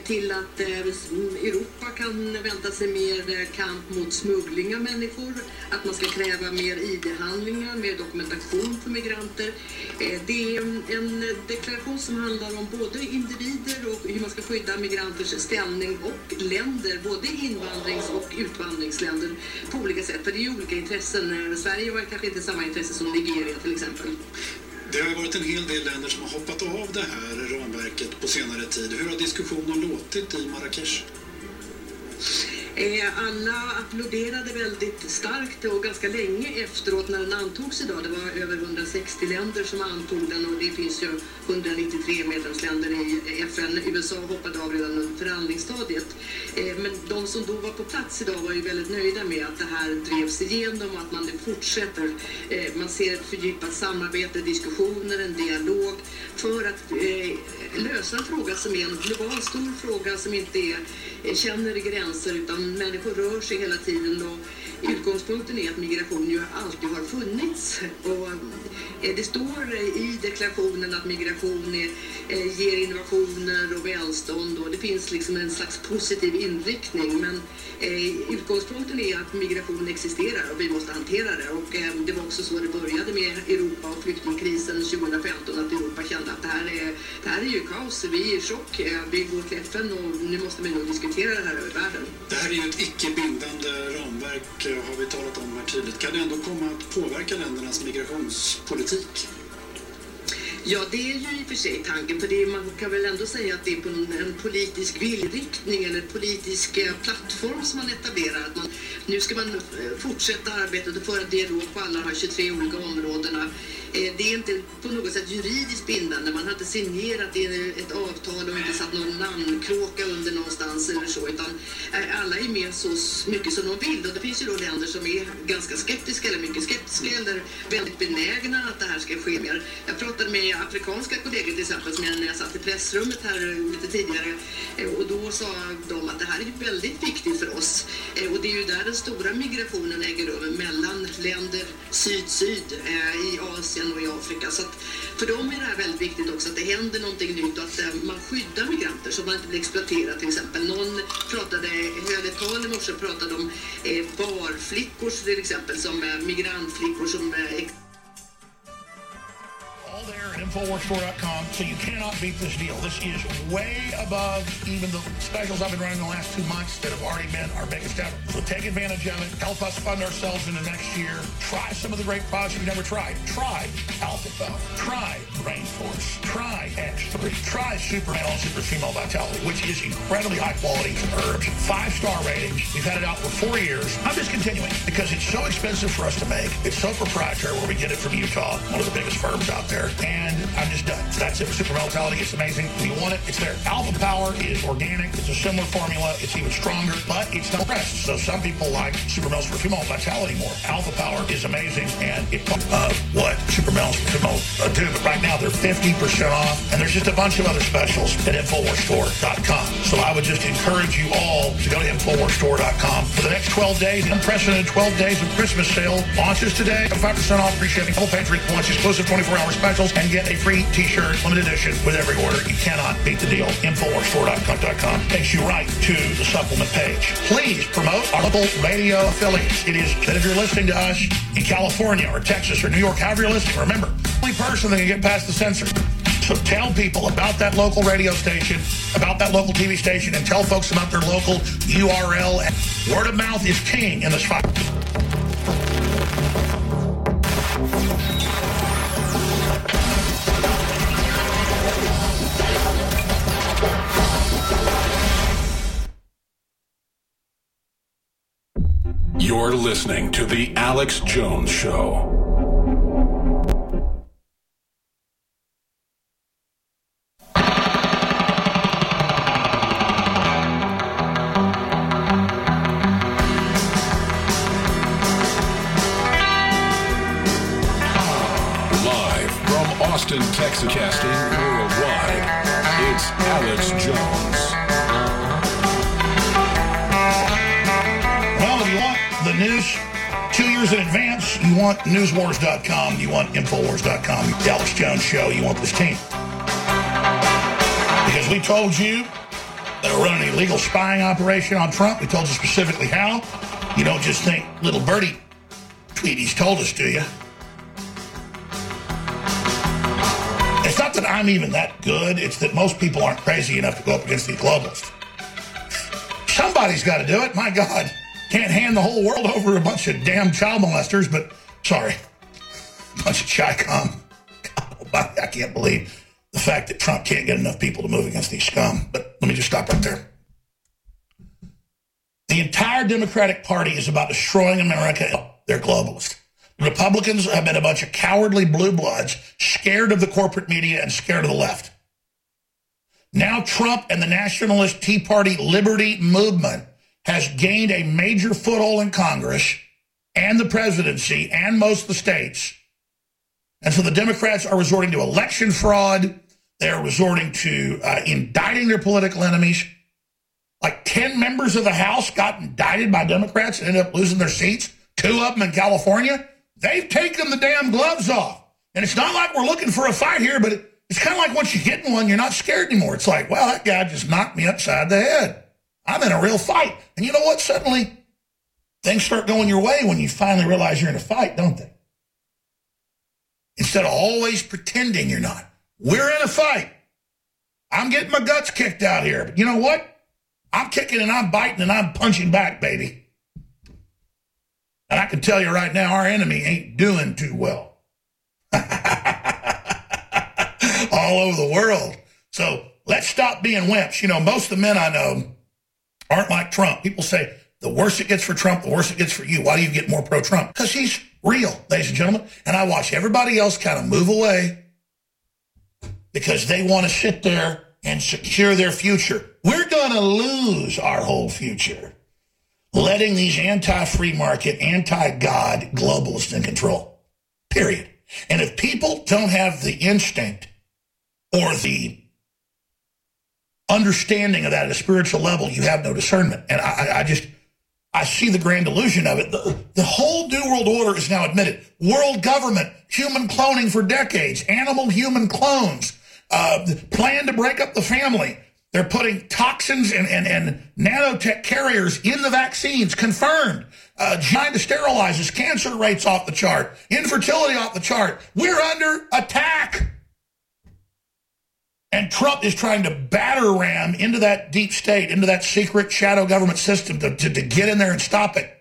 till att mm, Europa kan vänta sig mer kamp mot smuggling av människor, att man ska kräva mer ID-handlingar, mer dokumentation för migranter. Det är en- en deklaration som handlar om både individer och hur man ska skydda migranters ställning och länder, både invandrings och utvandringsländer på olika sätt. För det är ju olika intressen. Sverige har kanske inte samma intresse som Nigeria till exempel. Det har ju varit en hel del länder som har hoppat av det här ramverket på senare tid. Hur har diskussionen låtit i Marrakesh? Eh, Alla applåderade väldigt starkt och ganska länge efteråt när den antogs idag. Det var över 160 länder som antog den och det finns ju 193 medlemsländer i FN. USA hoppade av redan under förhandlingsstadiet. Eh, men de som då var på plats idag var ju väldigt nöjda med att det här drevs igenom och att man nu fortsätter. Eh, man ser ett fördjupat samarbete, diskussioner, en dialog för att lösa en fråga som är en global stor fråga som inte är, känner gränser utan människor rör sig hela tiden och utgångspunkten är att migration ju alltid har funnits. Och eh, det står i deklarationen att migration är, eh, ger innovationer och välstånd och det finns liksom en slags positiv inriktning. Men eh, utgångspunkten är att migration existerar och vi måste hantera det. Och det var också så det började med Europa och flyktingkrisen 2015 att Europa kände att det här är, det här är ju kaos, vi är i chock, vi går till FN och nu måste vi nog diskutera det här över världen. Det här är ju ett icke-bindande ramverk har vi talat om här tydligt. Kan det ändå komma att påverka ländernas migrationspolitik? Ja, det är ju i och för sig tanken, för det är, man kan väl ändå säga att det är på en, en politisk viljeriktning eller politisk eh, plattform som man etablerar. Att man, nu ska man eh, fortsätta arbetet och föra dialog på alla de här 23 olika områdena. Eh, Det är inte på något sätt juridiskt bindande. Man har inte signerat ett avtal och inte satt satt någon namnkråka under någonstans eller så utan eh, alla är med så mycket som de vill och det finns ju då länder som är ganska skeptiska eller mycket skeptiska eller väldigt benägna att det här ska ske mer. Jag pratade med afrikanska kollegor till exempel som jag, när jag satt i pressrummet här eh, lite tidigare. Eh, och då sa de att det här är väldigt viktigt för oss. Eh, och det är ju där den stora migrationen äger rum mellan länder syd-syd i Asien och i Afrika. Så att för dem är det här väldigt viktigt också att det händer någonting nytt och att man skyddar migranter så man inte blir exploaterad till exempel. Någon pratade, höll ett tal i morse pratade om barflickor till exempel som migrantflickor som all there at Infowarsstore.com, so you cannot beat this deal. This is way above even the specials I've been running the last two months that have already been our biggest ever. So take advantage of it. Help us fund ourselves in the next year. Try some of the great products you've never tried. Try Alpha Bell. Try Brain Force. Try X3. Try Super Male and Super Female Vitality, which is incredibly high quality herbs. Five-star ratings. We've had it out for four years. I'm discontinuing because it's so expensive for us to make. It's so proprietary where we get it from Utah, one of the biggest firms out there and I'm just done. So that's it Super Vitality. It's amazing. If you want it, it's there. Alpha Power is organic. It's a similar formula. It's even stronger, but it's not pressed. So some people like Super Mel's for female vitality more. Alpha Power is amazing, and it's it uh, what Super Mel's for female uh, do. But right now they're 50% off, and there's just a bunch of other specials at InfoWarsStore.com. So I would just encourage you all to go to InfoWarsStore.com for the next 12 days. Unprecedented 12 days of Christmas sale launches today. 5% off free shipping. Double Patriot points, exclusive 24-hour and get a free t-shirt, limited edition, with every order. You cannot beat the deal. Infowarsstore.com takes you right to the supplement page. Please promote our local radio affiliates. It is that if you're listening to us in California or Texas or New York, however you're listening, remember, only person that can get past the censor. So tell people about that local radio station, about that local TV station, and tell folks about their local URL. Word of mouth is king in this fight. You're listening to The Alex Jones Show. Live from Austin, Texas, casting worldwide, it's Alex Jones. News two years in advance, you want newswars.com, you want infowars.com, Alex Jones Show, you want this team. Because we told you that we're running an illegal spying operation on Trump. We told you specifically how. You don't just think little birdie Tweety's told us, do you? It's not that I'm even that good. It's that most people aren't crazy enough to go up against these globalists. Somebody's got to do it. My God. Can't hand the whole world over a bunch of damn child molesters, but sorry. A bunch of Chi-Com. God, I can't believe the fact that Trump can't get enough people to move against these scum. But let me just stop right there. The entire Democratic Party is about destroying America. They're globalist. Republicans have been a bunch of cowardly blue bloods, scared of the corporate media and scared of the left. Now Trump and the nationalist Tea Party liberty movement has gained a major foothold in Congress and the presidency and most of the states. And so the Democrats are resorting to election fraud. They're resorting to uh, indicting their political enemies. Like 10 members of the House got indicted by Democrats and ended up losing their seats. Two of them in California. They've taken the damn gloves off. And it's not like we're looking for a fight here, but it's kind of like once you get in one, you're not scared anymore. It's like, well, that guy just knocked me upside the head. I'm in a real fight. And you know what? Suddenly, things start going your way when you finally realize you're in a fight, don't they? Instead of always pretending you're not. We're in a fight. I'm getting my guts kicked out here. But you know what? I'm kicking and I'm biting and I'm punching back, baby. And I can tell you right now, our enemy ain't doing too well. All over the world. So let's stop being wimps. You know, most of the men I know aren't like Trump. People say, the worse it gets for Trump, the worse it gets for you. Why do you get more pro Trump? Because he's real, ladies and gentlemen. And I watch everybody else kind of move away because they want to sit there and secure their future. We're going to lose our whole future letting these anti-free market, anti-God globalists in control. Period. And if people don't have the instinct or the understanding of that at a spiritual level, you have no discernment. And I, I just, I see the grand illusion of it. The, the whole New World Order is now admitted. World government, human cloning for decades, animal human clones, uh, plan to break up the family. They're putting toxins and, and, and nanotech carriers in the vaccines, confirmed. Uh, trying to sterilize us, cancer rates off the chart, infertility off the chart. We're under attack. And Trump is trying to batter ram into that deep state, into that secret shadow government system to, to, to get in there and stop it.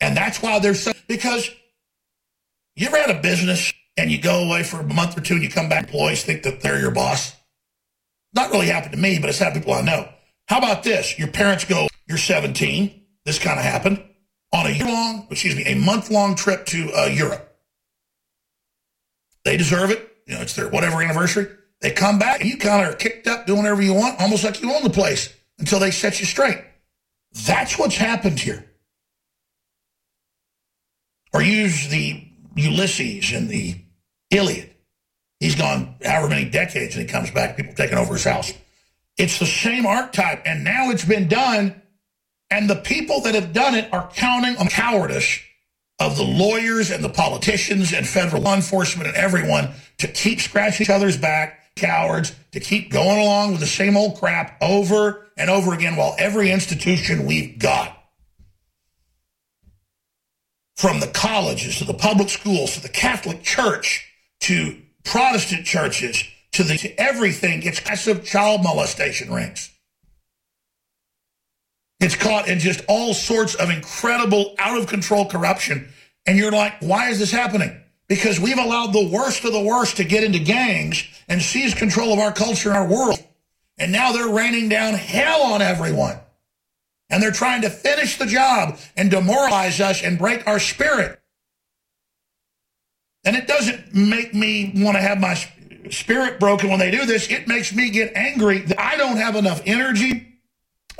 And that's why there's so, because you ever had a business and you go away for a month or two and you come back, employees think that they're your boss? Not really happened to me, but it's happened to people I know. How about this? Your parents go, you're 17. This kind of happened on a year long, excuse me, a month long trip to uh, Europe. They deserve it. You know, it's their whatever anniversary. They come back and you kind of are kicked up doing whatever you want, almost like you own the place until they set you straight. That's what's happened here. Or use the Ulysses and the Iliad. He's gone however many decades and he comes back, people taking over his house. It's the same archetype, and now it's been done, and the people that have done it are counting on cowardice of the lawyers and the politicians and federal law enforcement and everyone to keep scratching each other's back, cowards, to keep going along with the same old crap over and over again while every institution we've got from the colleges to the public schools to the Catholic Church to Protestant churches to the to everything gets massive child molestation rings. It's caught in just all sorts of incredible, out of control corruption. And you're like, why is this happening? Because we've allowed the worst of the worst to get into gangs and seize control of our culture and our world. And now they're raining down hell on everyone. And they're trying to finish the job and demoralize us and break our spirit. And it doesn't make me want to have my spirit broken when they do this. It makes me get angry that I don't have enough energy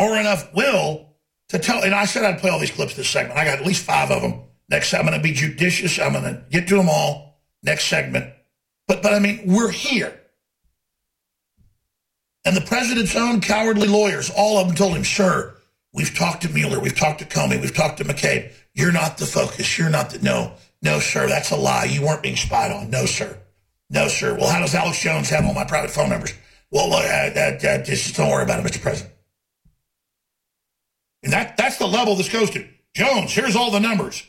or enough will to tell. And I said I'd play all these clips this segment. I got at least five of them. Next, I'm going to be judicious. I'm going to get to them all next segment. But, but I mean, we're here. And the president's own cowardly lawyers, all of them told him, sir, we've talked to Mueller, we've talked to Comey, we've talked to McCabe. You're not the focus. You're not the, no, no, sir, that's a lie. You weren't being spied on. No, sir. No, sir. Well, how does Alex Jones have all my private phone numbers? Well, uh, uh, uh, just don't worry about it, Mr. President. And that, that's the level this goes to. Jones, here's all the numbers.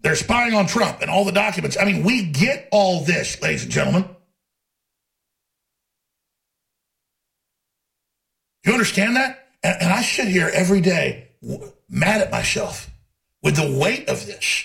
They're spying on Trump and all the documents. I mean, we get all this, ladies and gentlemen. You understand that? And, and I sit here every day mad at myself with the weight of this,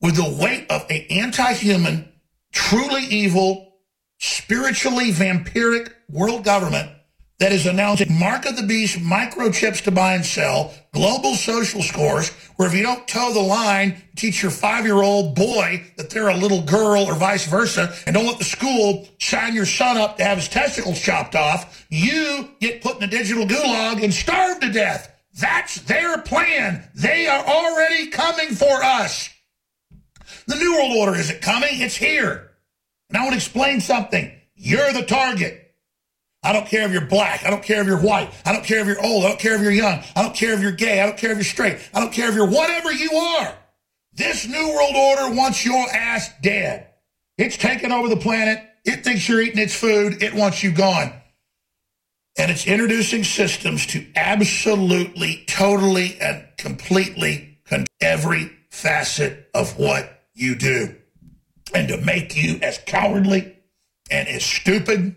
with the weight of an anti-human, truly evil, spiritually vampiric world government that is announcing mark of the beast microchips to buy and sell, global social scores, where if you don't toe the line, teach your five-year-old boy that they're a little girl or vice versa, and don't let the school sign your son up to have his testicles chopped off, you get put in a digital gulag and starve to death. That's their plan. They are already coming for us. The New World Order isn't coming, it's here. And I want to explain something. You're the target. I don't care if you're black. I don't care if you're white. I don't care if you're old. I don't care if you're young. I don't care if you're gay. I don't care if you're straight. I don't care if you're whatever you are. This New World Order wants your ass dead. It's taken over the planet. It thinks you're eating its food. It wants you gone. And it's introducing systems to absolutely, totally, and completely control every facet of what you do. And to make you as cowardly and as stupid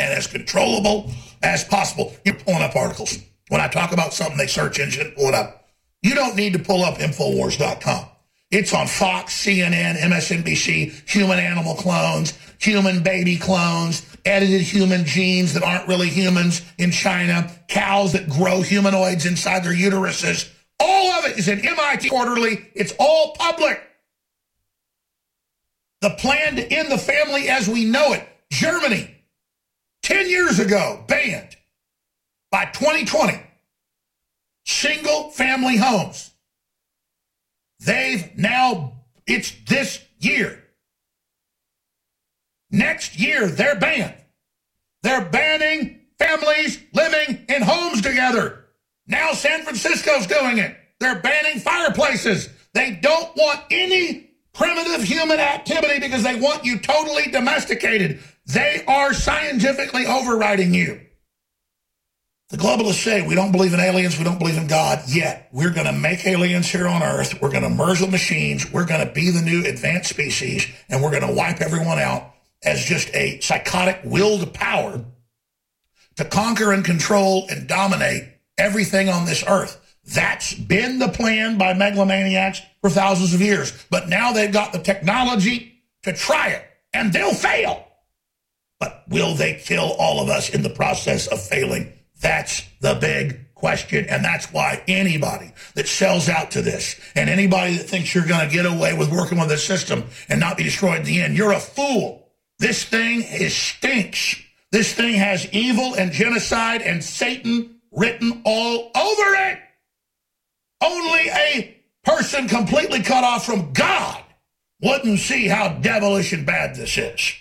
and as controllable as possible. You're pulling up articles. When I talk about something, they search engine, pull it up. You don't need to pull up Infowars.com. It's on Fox, CNN, MSNBC, human animal clones, human baby clones, edited human genes that aren't really humans in China, cows that grow humanoids inside their uteruses. All of it is in MIT Quarterly. It's all public. The plan to end the family as we know it. Germany, 10 years ago, banned by 2020 single family homes. They've now, it's this year. Next year, they're banned. They're banning families living in homes together. Now San Francisco's doing it. They're banning fireplaces. They don't want any primitive human activity because they want you totally domesticated. They are scientifically overriding you. The globalists say we don't believe in aliens, we don't believe in God yet. We're going to make aliens here on Earth. We're going to merge with machines. We're going to be the new advanced species, and we're going to wipe everyone out as just a psychotic willed power to conquer and control and dominate everything on this earth. That's been the plan by megalomaniacs for thousands of years. But now they've got the technology to try it, and they'll fail. But will they kill all of us in the process of failing? That's the big question. And that's why anybody that sells out to this and anybody that thinks you're going to get away with working with this system and not be destroyed in the end, you're a fool. This thing is stinks. This thing has evil and genocide and Satan written all over it. Only a person completely cut off from God wouldn't see how devilish and bad this is.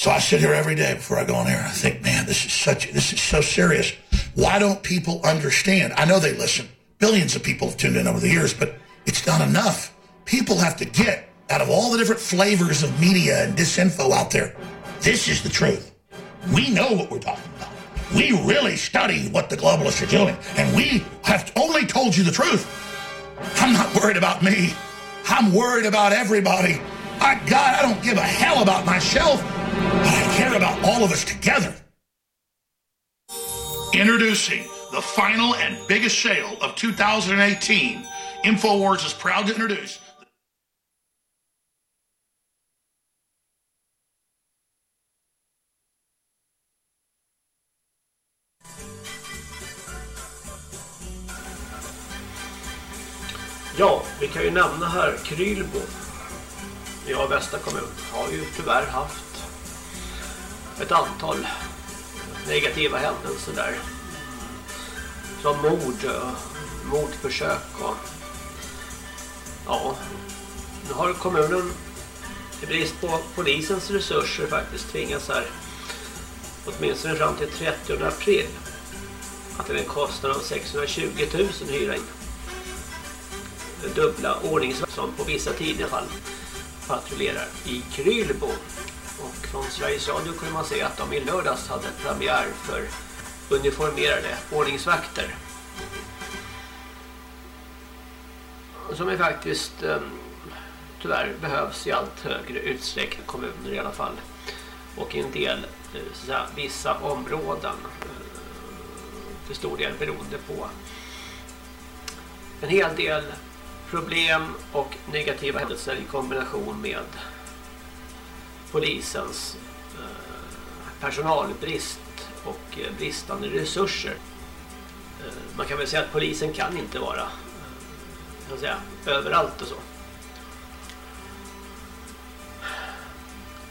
So I sit here every day before I go on air. I think, man, this is such, this is so serious. Why don't people understand? I know they listen. Billions of people have tuned in over the years, but it's not enough. People have to get out of all the different flavors of media and disinfo out there. This is the truth. We know what we're talking about. We really study what the globalists are doing, and we have only told you the truth. I'm not worried about me. I'm worried about everybody. I, God, I don't give a hell about myself, but I care about all of us together. Introducing the final and biggest sale of 2018, InfoWars is proud to introduce Ja, vi kan ju nämna här Krylbo ja, Västra kommun har ju tyvärr haft ett antal negativa händelser där. Som mord, eh, mordförsök och ja, nu har kommunen i brist på polisens resurser faktiskt tvingats här åtminstone fram till 30 april att det är en kostnad av 620 000 hyra in dubbla ordningsvakter som på vissa tider i alla fall patrullerar i Krylbo. Och från Sveriges Radio kunde man se att de i lördags hade premiär för uniformerade ordningsvakter. Som är faktiskt ehm, tyvärr behövs i allt högre utsträckning kommuner i alla fall. Och i en del, eh, så säga, vissa områden. Eh, till stor del beroende på en hel del problem och negativa händelser i kombination med polisens eh, personalbrist och eh, bristande resurser. Eh, man kan väl säga att polisen kan inte vara kan säga, överallt och så.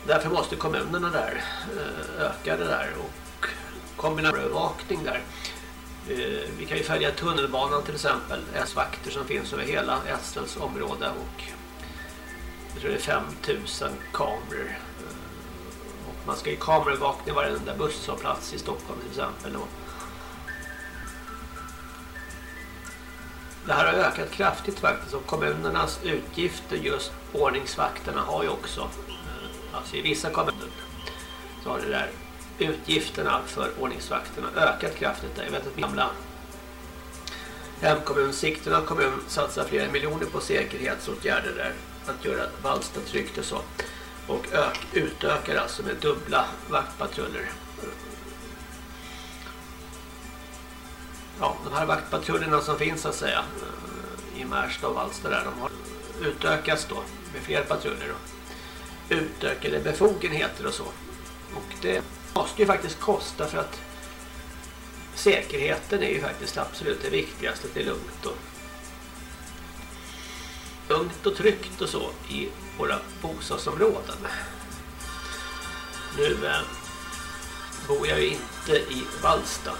Därför måste kommunerna där öka det där och kombinera övervakning där. Eh, vi kan ju följa tunnelbanan till exempel, S-vakter som finns över hela Estels område och jag tror det är 5000 kameror. Eh, och man ska ju kamerabevakning varenda busshållplats i Stockholm till exempel. Och det här har ökat kraftigt faktiskt och kommunernas utgifter just ordningsvakterna har ju också, eh, alltså i vissa kommuner så har det där utgifterna för ordningsvakterna ökat kraftigt. Jag vet att min gamla hemkommun Sigtuna kommun satsar flera miljoner på säkerhetsåtgärder där. Att göra Vallsta tryggt och så. Och ök, utökar alltså med dubbla vaktpatruller. Ja, de här vaktpatrullerna som finns så att säga i Märsta och Valsta där, de har utökats då med fler patruller då. utökade befogenheter och så. Och det måste ju faktiskt kosta för att säkerheten är ju faktiskt absolut det viktigaste, att det är lugnt och lugnt och tryggt och så i våra bostadsområden. Nu eh, bor jag ju inte i Valsta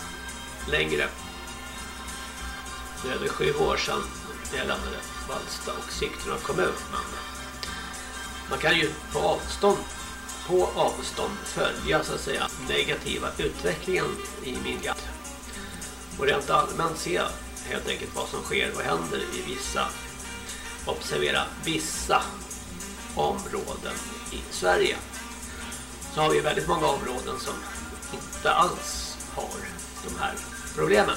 längre. Det är över sju år sedan jag lämnade Valsta och Sigtuna kommun. Men man kan ju på avstånd på avstånd följa så att säga negativa utvecklingen i min gatt. Och rent allmänt se helt enkelt vad som sker och händer i vissa observera vissa områden i Sverige. Så har vi väldigt många områden som inte alls har de här problemen.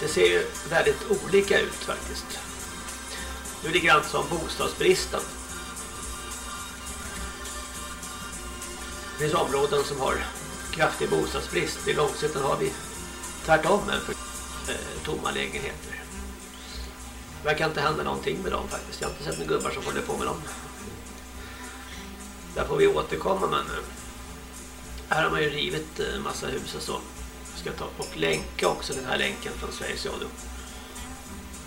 Det ser ju väldigt olika ut faktiskt. Det är lite grann som bostadsbristen. Det finns områden som har kraftig bostadsbrist. I långsiktigt har vi tvärtom än för eh, tomma lägenheter. Det verkar inte hända någonting med dem faktiskt. Jag har inte sett några gubbar som håller på med dem. Där får vi återkomma men eh, här har man ju rivit en massa hus och så. Jag ska ta och länka också den här länken från Sveriges Radio.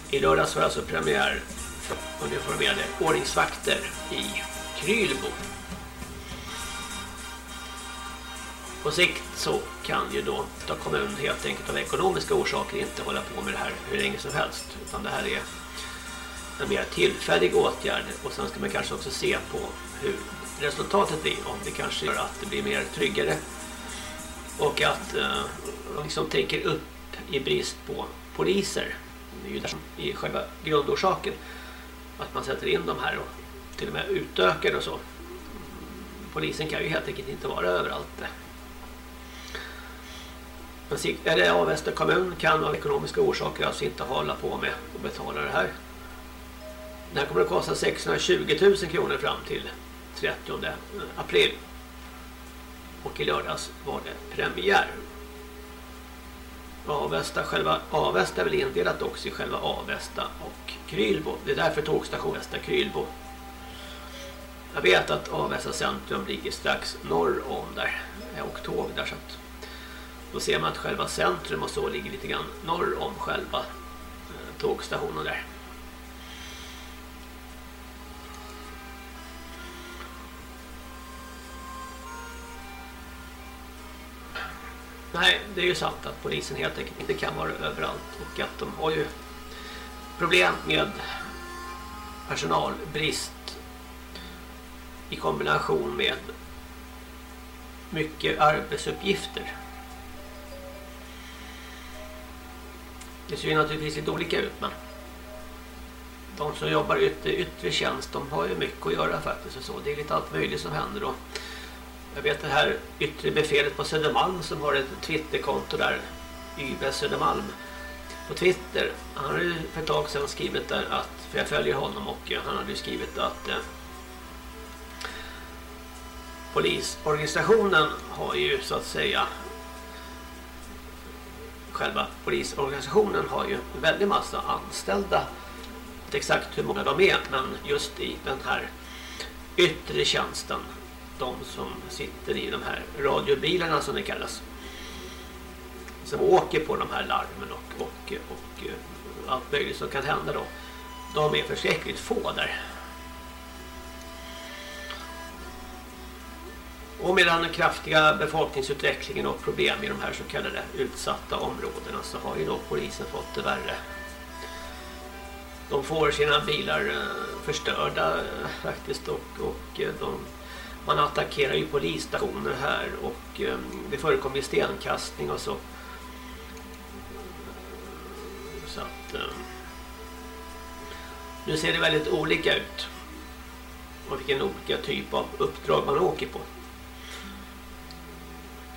I lördags var alltså premiär för uniformerade ordningsvakter i Krylbo. På sikt så kan ju då ta kommun helt enkelt av ekonomiska orsaker inte hålla på med det här hur länge som helst. Utan det här är en mer tillfällig åtgärd. Och sen ska man kanske också se på hur resultatet blir. Om det kanske gör att det blir mer tryggare. Och att eh, liksom tänker upp i brist på poliser. Det är ju där som är själva grundorsaken. Att man sätter in de här och till och med utökar och så. Polisen kan ju helt enkelt inte vara överallt. Men eller Avesta kommun kan av ekonomiska orsaker alltså inte hålla på med att betala det här. Det här kommer att kosta 620 000 kronor fram till 30 april. Och i lördags var det premiär. Avesta, själva Avesta är väl indelat också i själva Avesta och Krylbo. Det är därför tågstation Avesta Krylbo. Jag vet att Avesta centrum ligger strax norr om där. Jag åkt tåg där så att då ser man att själva centrum och så ligger lite grann norr om själva eh, tågstationen där. Nej, det är ju sant att polisen helt enkelt inte kan vara överallt och att de har ju problem med personalbrist i kombination med mycket arbetsuppgifter. Det ser ju naturligtvis lite olika ut men de som jobbar yttre, yttre tjänst de har ju mycket att göra faktiskt och så. Det är lite allt möjligt som händer då. Jag vet det här yttre befälet på Södermalm som har ett Twitterkonto där YB Södermalm på Twitter. Han har ju för ett tag sedan skrivit där att, för jag följer honom och han hade ju skrivit att eh, polisorganisationen har ju så att säga själva polisorganisationen har ju en väldig massa anställda. Inte exakt hur många de är, men just i den här yttre tjänsten. De som sitter i de här radiobilarna som det kallas. Som åker på de här larmen och, och, och allt möjligt som kan hända då. De är förskräckligt få där. Och med den kraftiga befolkningsutvecklingen och problem i de här så kallade utsatta områdena så har ju då polisen fått det värre. De får sina bilar eh, förstörda eh, faktiskt och, och eh, de, man attackerar ju polisstationer här och det förekommer stenkastning och så. Så att nu ser det väldigt olika ut. Och vilken olika typ av uppdrag man åker på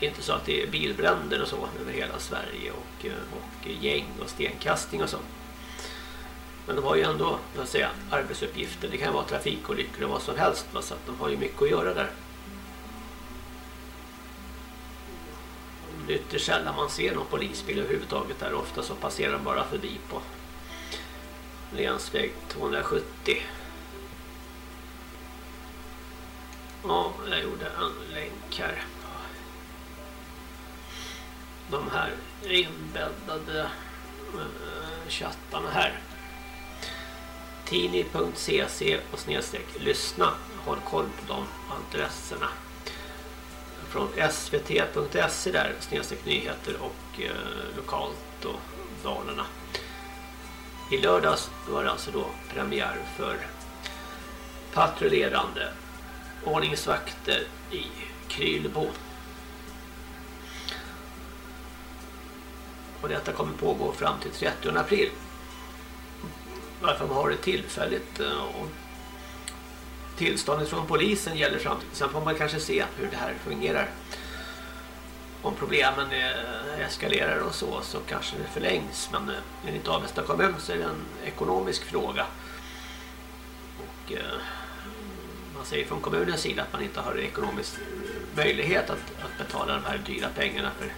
inte så att det är bilbränder och så över hela Sverige och, eh, och gäng och stenkastning och så. Men de har ju ändå så att säga, arbetsuppgifter. Det kan vara trafikolyckor och vad som helst. Så att de har ju mycket att göra där. Det är ytterst sällan man ser någon polisbil överhuvudtaget där. Ofta så passerar de bara förbi på länsväg 270. Ja, jag gjorde en länk här de här inbäddade uh, chattarna här. tini.cc och snedstreck lyssna. Håll koll på de adresserna. Från svt.se där snedstreck nyheter och eh, lokalt och Dalarna. I lördags var det alltså då premiär för patrullerande ordningsvakter i Krylbo. Och detta kommer pågå fram till 30 april. Varför man har det tillfälligt eh, och tillståndet från polisen gäller fram till. Sen får man kanske se hur det här fungerar. Om problemen eh, eskalerar och så så kanske det förlängs. Men eh, enligt Avesta kommun så är det en ekonomisk fråga. Och man säger från kommunens sida att man inte har ekonomisk möjlighet att, att betala de här dyra pengarna för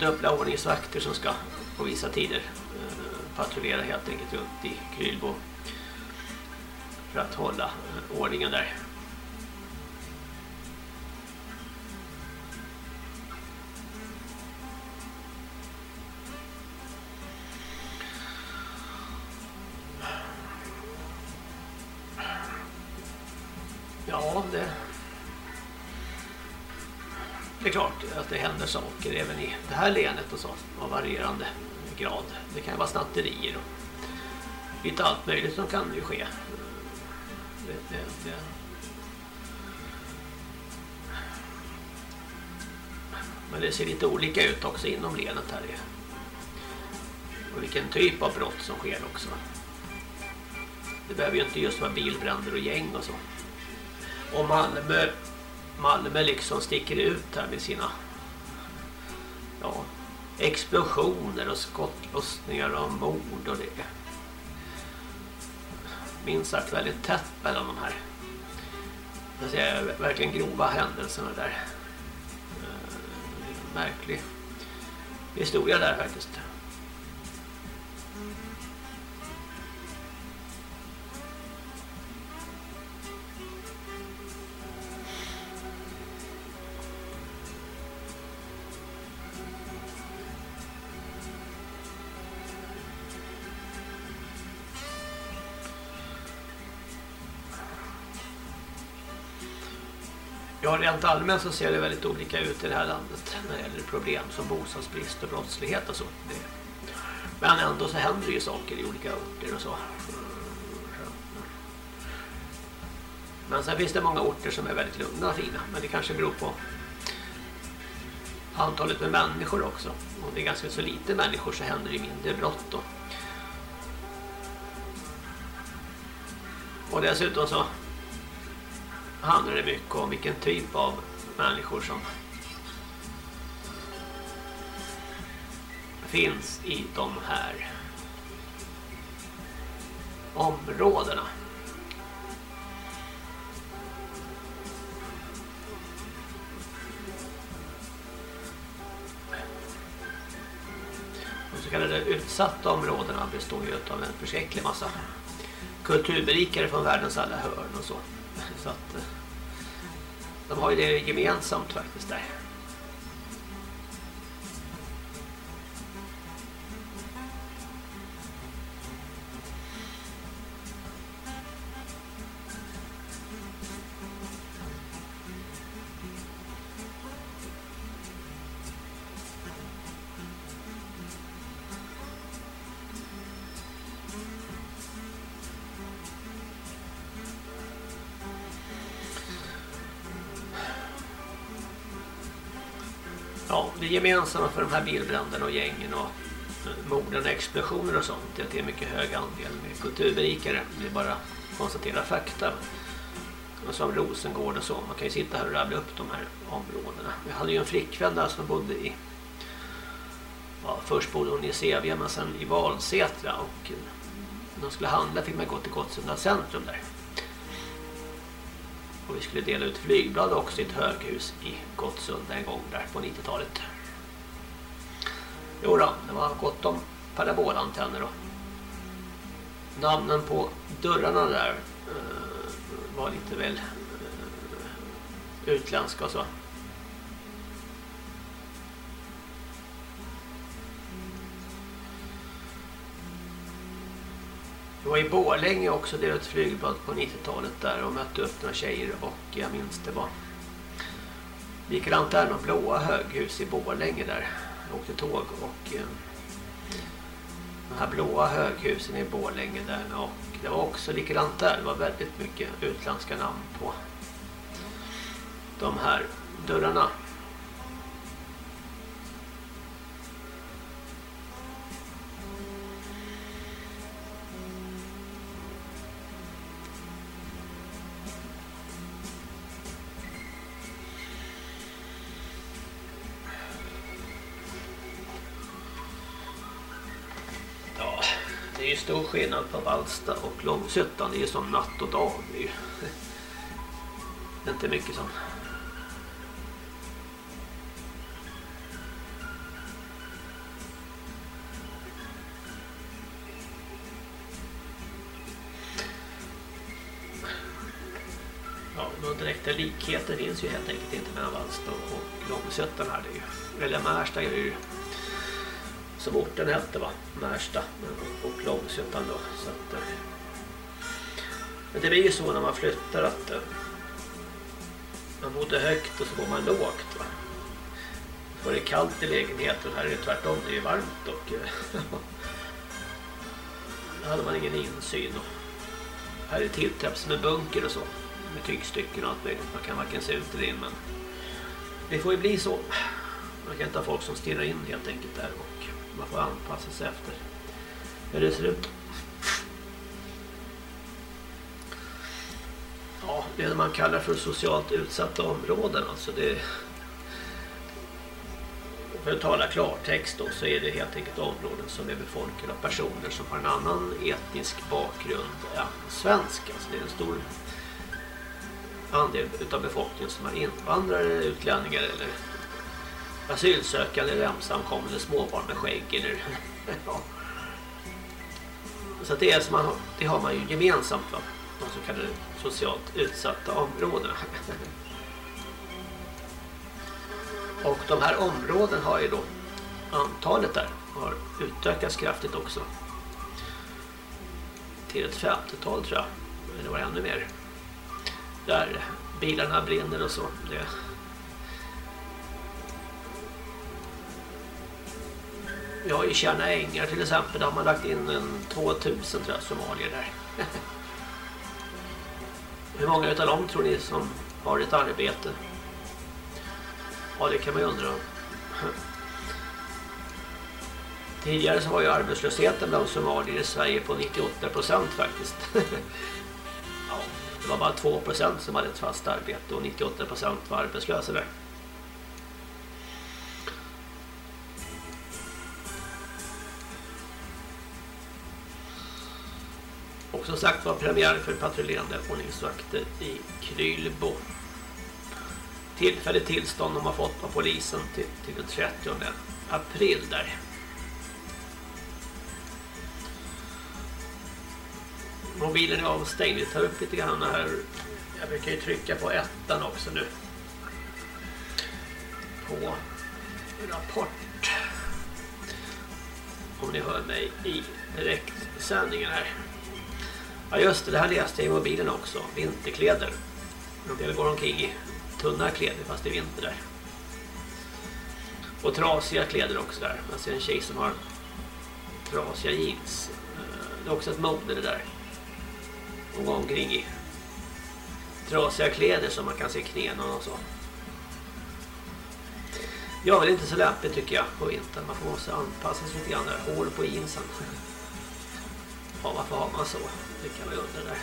dubbla ordningsvakter som ska på vissa tider eh, patrullera helt enkelt runt i Krylbo för att hålla eh, ordningen där. Ja, det det är klart att det händer saker även i det här länet och så av varierande grad. Det kan vara snatterier och lite allt möjligt som kan ju ske. Det, det, det. Men det ser lite olika ut också inom länet här. Och vilken typ av brott som sker också. Det behöver ju inte just vara bilbränder och gäng och så. Och Malmö Malmö liksom sticker ut här med sina ja, explosioner och skottlossningar och mord och det. Minst sagt väldigt tätt mellan de här? Jag säger, verkligen grova händelserna där. Eh, märklig historia där faktiskt. Ja, rent allmänt så ser det väldigt olika ut i det här landet när det gäller problem som bostadsbrist och brottslighet och så. Det. Men ändå så händer det ju saker i olika orter och så. Men sen finns det många orter som är väldigt lugna och fina. Men det kanske beror på antalet med människor också. Om det är ganska så lite människor så händer det mindre brott då. Och dessutom så handlar det mycket om vilken typ av människor som finns i de här områdena. De så kallade utsatta områdena består ju av en förskräcklig massa kulturberikare från världens alla hörn och så. Så att eh, de har ju det gemensamt faktiskt där. Gemensamma för de här bilbränderna och gängen och eh, morden och explosioner och sånt är att det är mycket hög andel med kulturberikare. Det är bara konstatera fakta. Och som Rosengård och så. Man kan ju sitta här och rabbla upp de här områdena. Jag hade ju en flickvän där som bodde i ja, först bodde hon i Sevja men sen i Valsätra och eh, när hon skulle handla fick man gå till Gottsunda centrum där. Och vi skulle dela ut flygblad också i ett höghus i Gottsunda en gång där på 90-talet. Jo då, det var gott om parabolantenner då. namnen på dörrarna där uh, var lite väl uh, utländska och så. Jag var i Borlänge också, det var ett flygblad på 90-talet där och mötte upp några tjejer och jag minns det var likadant där, några blåa höghus i Borlänge där. Åkte tåg och eh, de här blåa höghusen i Borlänge där och det var också likadant där. Det var väldigt mycket utländska namn på de här dörrarna. Skillnad på Valsta och Långsötan. Det är ju som natt och dag. Det är ju inte mycket som Ja, några direkta likheter finns ju helt enkelt inte mellan Valsta och Långsötan här. Det är ju, eller Märsta är ju som orten hette va? Märsta och Långsötan då. Så att, eh, men det blir ju så när man flyttar att eh, man bodde högt och så går man lågt va. Så var det kallt i lägenheten. Här är det tvärtom, det är ju varmt och eh, då hade man ingen insyn. Och här är tilltäpps med bunker och så. Med tygstycken och allt möjligt. Man kan varken se ut eller in men det får ju bli så. Man kan inte ha folk som stirrar in helt enkelt där och man får anpassa sig efter hur det ser ut. Ja, det man kallar för socialt utsatta områden. Alltså det, för att tala klartext då, så är det helt enkelt områden som är befolkade av personer som har en annan etnisk bakgrund än svensk. Alltså det är en stor andel av befolkningen som är invandrare, utlänningar eller asylsökande eller ensamkommande småbarn med skägg eller ja. Så det, är som man, har- det har man ju gemensamt va? De så kallade socialt utsatta områdena. Och de här områden har ju då antalet där har utökats kraftigt också. Till ett 50-tal tror jag. Eller var det ännu mer. Där bilarna brinner och så. Det, Ja, i Tjärna Ängar till exempel, där har man lagt in en 2000 tror jag, somalier där. Hur många utav dem tror ni som har ett arbete? Ja, det kan man ju undra. Tidigare så var ju arbetslösheten bland somalier i Sverige på 98 procent faktiskt. ja, det var bara 2 procent som hade ett fast arbete och 98 procent var arbetslösa där. Och som sagt var premiär för patrullerande ordningsvakter i Krylbo. Tillfälligt tillstånd de har fått av polisen till, till den 30 april där. Mobilen är avstängd. Vi tar upp lite grann här. Jag brukar ju trycka på ettan också nu. På rapport. Om ni hör mig i direktsändningen här. Ja just det, det här läste jag i mobilen också. Vinterkläder. En del går omkring i tunna kläder fast det är vinter där. Och trasiga kläder också där. Man ser en tjej som har trasiga jeans. Eh, det är också ett mode det där. Och går omkring i trasiga kläder som man kan se knäna och så. Ja, det är inte så lämpligt tycker jag på vintern. Man får måste anpassa sig lite grann där. Hål på jeansen. Ja, varför har man så? Det kan man undra där.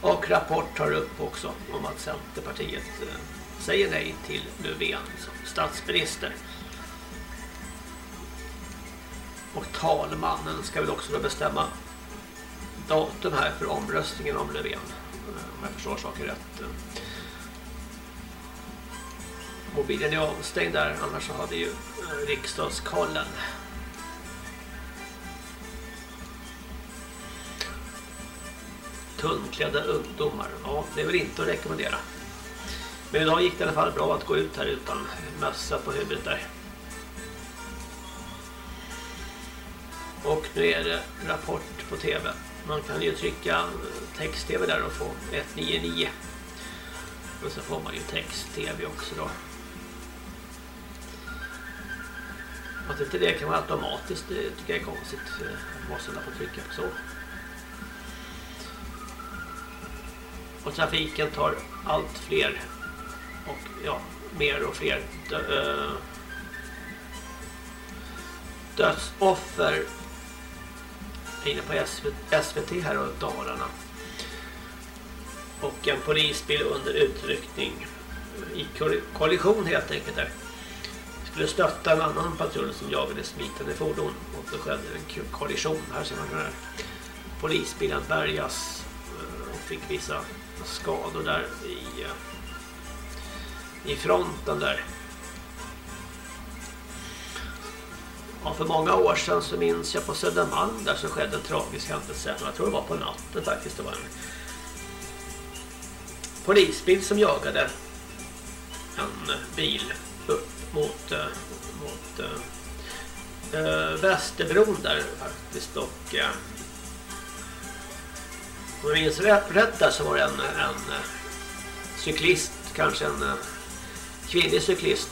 Och Rapport tar upp också om att Centerpartiet eh, säger nej till Löfven som statsminister. Och talmannen ska väl också bestämma datum här för omröstningen om Löfven. Eh, om jag förstår saker rätt. Mobilen är avstängd där, annars så har vi ju eh, riksdagskollen. Tunnklädda ungdomar. Ja, det är väl inte att rekommendera. Men idag gick det i alla fall bra att gå ut här utan mössa på huvudet där. Och nu är det rapport på tv. Man kan ju trycka text-tv där och få 199. Och så får man ju text-tv också då. Att inte det kan vara automatiskt det tycker jag är konstigt. Man måste få trycka på så. Och trafiken tar allt fler och ja, mer och fler dö eh, dödsoffer inne på SVT här och Dalarna. Och en polisbil under utryckning eh, i kollision helt enkelt där. Skulle stötta en annan patrull som jagade smitande fordon och då skedde en kollision. Här ser man hur här polisbilen bärgas eh, och fick vissa skador där i, eh, i fronten där. Ja, för många år sedan så minns jag på Södermalm där så skedde en tragisk händelse. Jag tror det var på natten faktiskt. Det var en polisbil som jagade en bil upp mot, eh, mot äh, Västerbron där faktiskt och äh, om jag minns rätt, rätt där så var det en, en eh, cyklist, kanske en eh, kvinnlig cyklist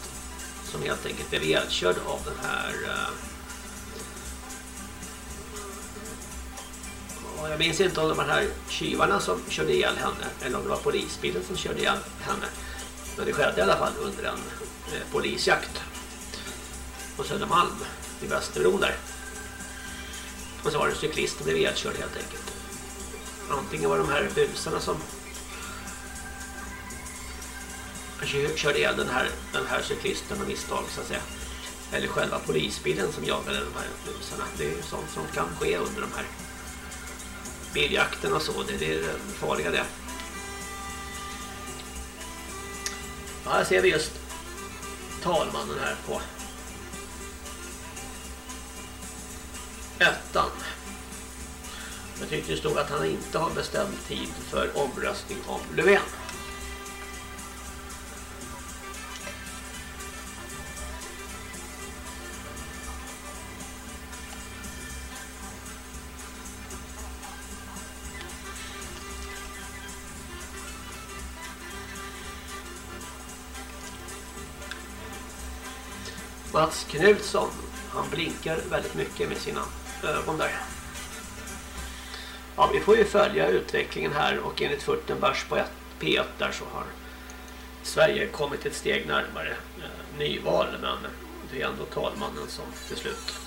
som helt enkelt blev ihjälkörd av den här eh, jag minns inte om det var de här tjuvarna som körde ihjäl henne eller om det var polisbilen som körde ihjäl henne. Men det skedde i alla fall under en eh, polisjakt på Södermalm i Västerbron där. Och så var det en cyklist som blev ihjälkörd helt enkelt antingen var de här busarna som körde ihjäl den här, den här cyklisten av misstag så att säga. Eller själva polisbilen som jagade de här busarna. Det är ju sånt som kan ske under de här biljakterna och så. Det, det är det farliga det. Ja, här ser vi just talmannen här på ettan. Jag tycker det stod att han inte har bestämt tid för omröstning om Löfven. Mats Knutsson. Han blinkar väldigt mycket med sina ögon där. Ja, vi får ju följa utvecklingen här och enligt Furtenbärs på P1 där så har Sverige kommit ett steg närmare eh, nyval men det är ändå talmannen som till slut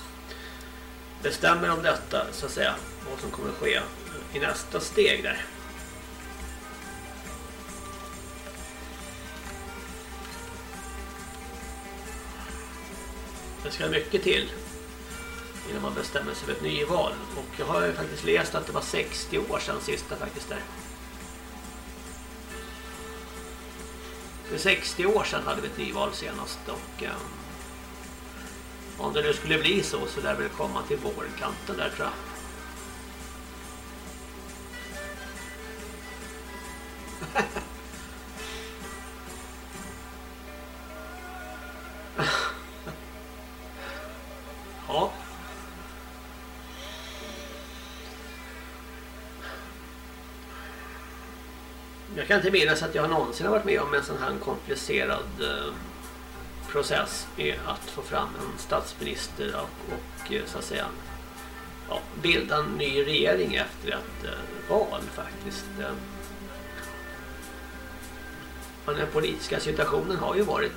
bestämmer om detta så att säga vad som kommer att ske i nästa steg där. Det ska mycket till innan man bestämmer sig för ett nyval. Och jag har ju faktiskt läst att det var 60 år sedan sista faktiskt där. För 60 år sedan hade vi ett nyval senast och um, om det nu skulle bli så så lär det komma till vårkanten där tror jag. Ja. Jag kan inte minnas att jag någonsin har varit med om en sån här komplicerad eh, process med att få fram en statsminister och, och eh, så att säga ja, bilda en ny regering efter ett eh, val faktiskt. Men den politiska situationen har ju varit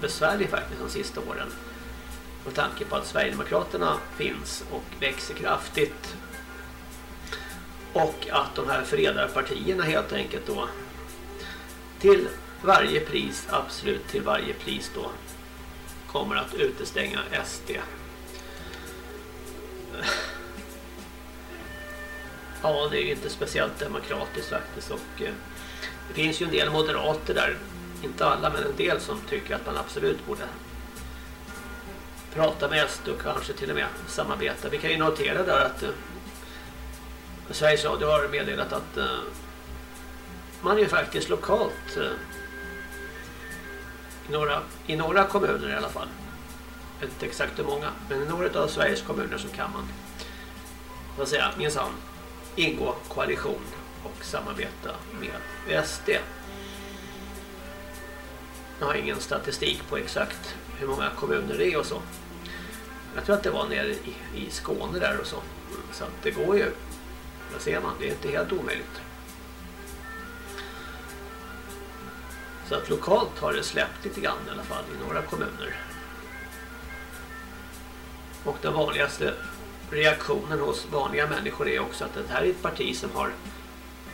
besvärlig faktiskt de sista åren. Med tanke på att Sverigedemokraterna finns och växer kraftigt. Och att de här fredarpartierna helt enkelt då till varje pris, absolut till varje pris då kommer att utestänga SD. Ja, det är ju inte speciellt demokratiskt faktiskt och eh, det finns ju en del moderater där, inte alla men en del som tycker att man absolut borde prata med SD och kanske till och med samarbeta. Vi kan ju notera där att eh, Sveriges Radio har meddelat att eh, man är faktiskt lokalt eh, i, några, i några kommuner i alla fall. Jag vet inte exakt hur många, men i några av Sveriges kommuner så kan man vad säga, minsann ingå koalition och samarbeta med SD. Jag har ingen statistik på exakt hur många kommuner det är och så. Jag tror att det var nere i, i Skåne där och så. Så att det går ju. Där ser man, det är inte helt omöjligt. Så att lokalt har det släppt lite grann i alla fall i några kommuner. Och den vanligaste reaktionen hos vanliga människor är också att det här är ett parti som har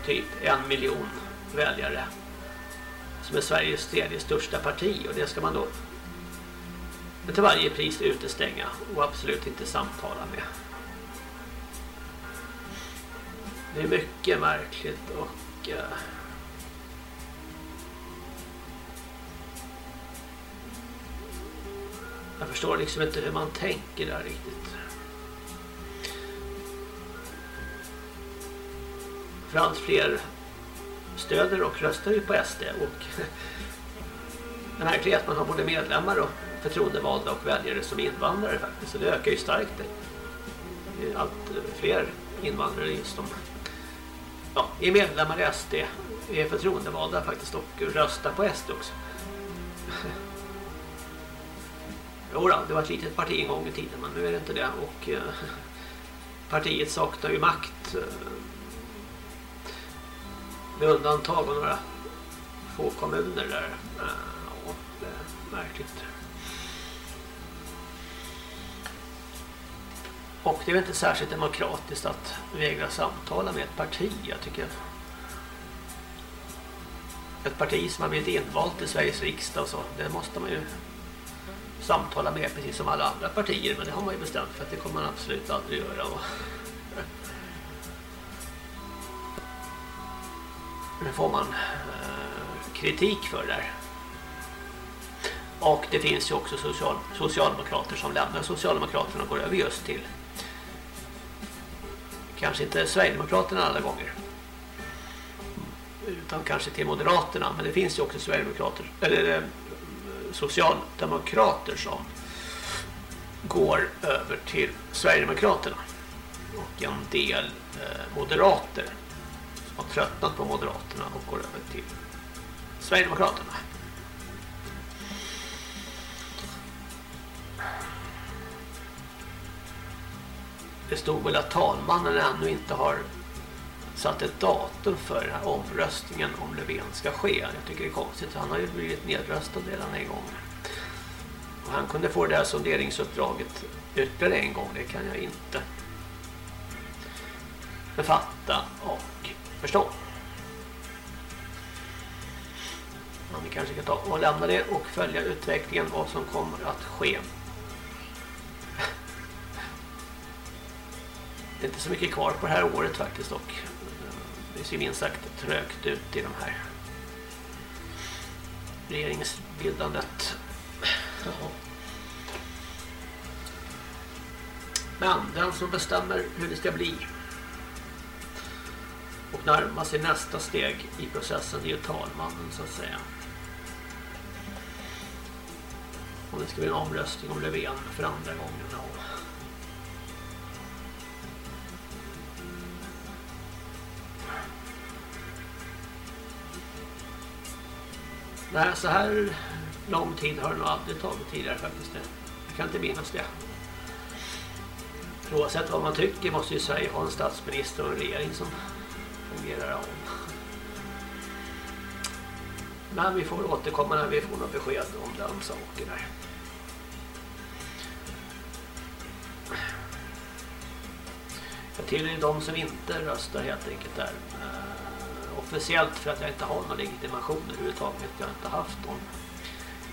typ en miljon väljare som är Sveriges tredje största parti och det ska man då till varje pris utestänga och absolut inte samtala med. Det är mycket märkligt och Eh, jag förstår liksom inte hur man tänker där riktigt. För allt fler stöder och röstar ju på SD och den här att man har både medlemmar och förtroendevalda och väljare som invandrare faktiskt. Så det ökar ju starkt. Det är allt fler invandrare just som ja, är medlemmar i SD, är förtroendevalda faktiskt och röstar på SD också. Jo, det var ett litet parti en gång i tiden men nu är det inte det och eh, partiet saknar ju makt eh, med undantag av några få kommuner där. Eh, ja, det är märkligt. Och det är väl inte särskilt demokratiskt att vägra samtala med ett parti. Jag tycker ett parti som har blivit invalt i Sveriges riksdag och så, det måste man ju samtala med precis som alla andra partier. Men det har man ju bestämt för att det kommer man absolut aldrig göra. Nu får man eh, kritik för det där. Och det finns ju också social, socialdemokrater som lämnar Socialdemokraterna och går över just till kanske inte Sverigedemokraterna alla gånger utan kanske till Moderaterna men det finns ju också Sverigedemokrater eller eh, Socialdemokrater som går över till Sverigedemokraterna och en del eh, Moderater som har tröttnat på Moderaterna och går över till Sverigedemokraterna. Det stod väl att talmannen ännu inte har satt ett datum för den här omröstningen om Löfven ska ske. Jag tycker det är konstigt, han har ju blivit nedröstad redan en gång. Och han kunde få det här sonderingsuppdraget ytterligare en gång, det kan jag inte befatta och förstå. Men vi kanske kan ta och lämna det och följa utvecklingen vad som kommer att ske. Det är inte så mycket kvar på det här året faktiskt och det ser minst sagt trögt ut i de här regeringsbildandet. Men den som bestämmer hur det ska bli och närma sig nästa steg i processen är ju talmannen så att säga. Och det ska bli en omröstning om Löfven för andra gången. Nej, så här lång tid har det nog aldrig tagit tidigare faktiskt. Jag kan inte minnas det. Oavsett vad man tycker måste ju Sverige ha en statsminister och en regering som fungerar om. Men vi får återkomma när vi får något besked om den saken här. Jag tillhör de som inte röstar helt enkelt där. Officiellt för att jag inte har någon legitimation överhuvudtaget. Jag har inte haft någon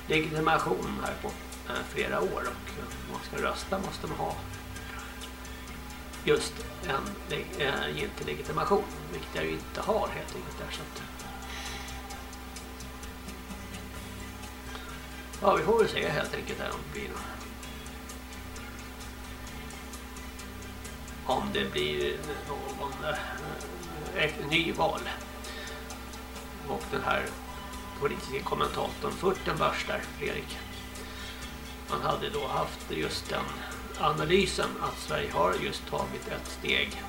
legitimation här på eh, flera år och om man ska rösta måste man ha just en äh, giltig legitimation vilket jag ju inte har helt enkelt där så att Ja, vi får väl se helt enkelt här om det blir om det blir någon äh, nyval och den här politiska kommentatorn Furtenbach där, Fredrik han hade då haft just den analysen att Sverige har just tagit ett steg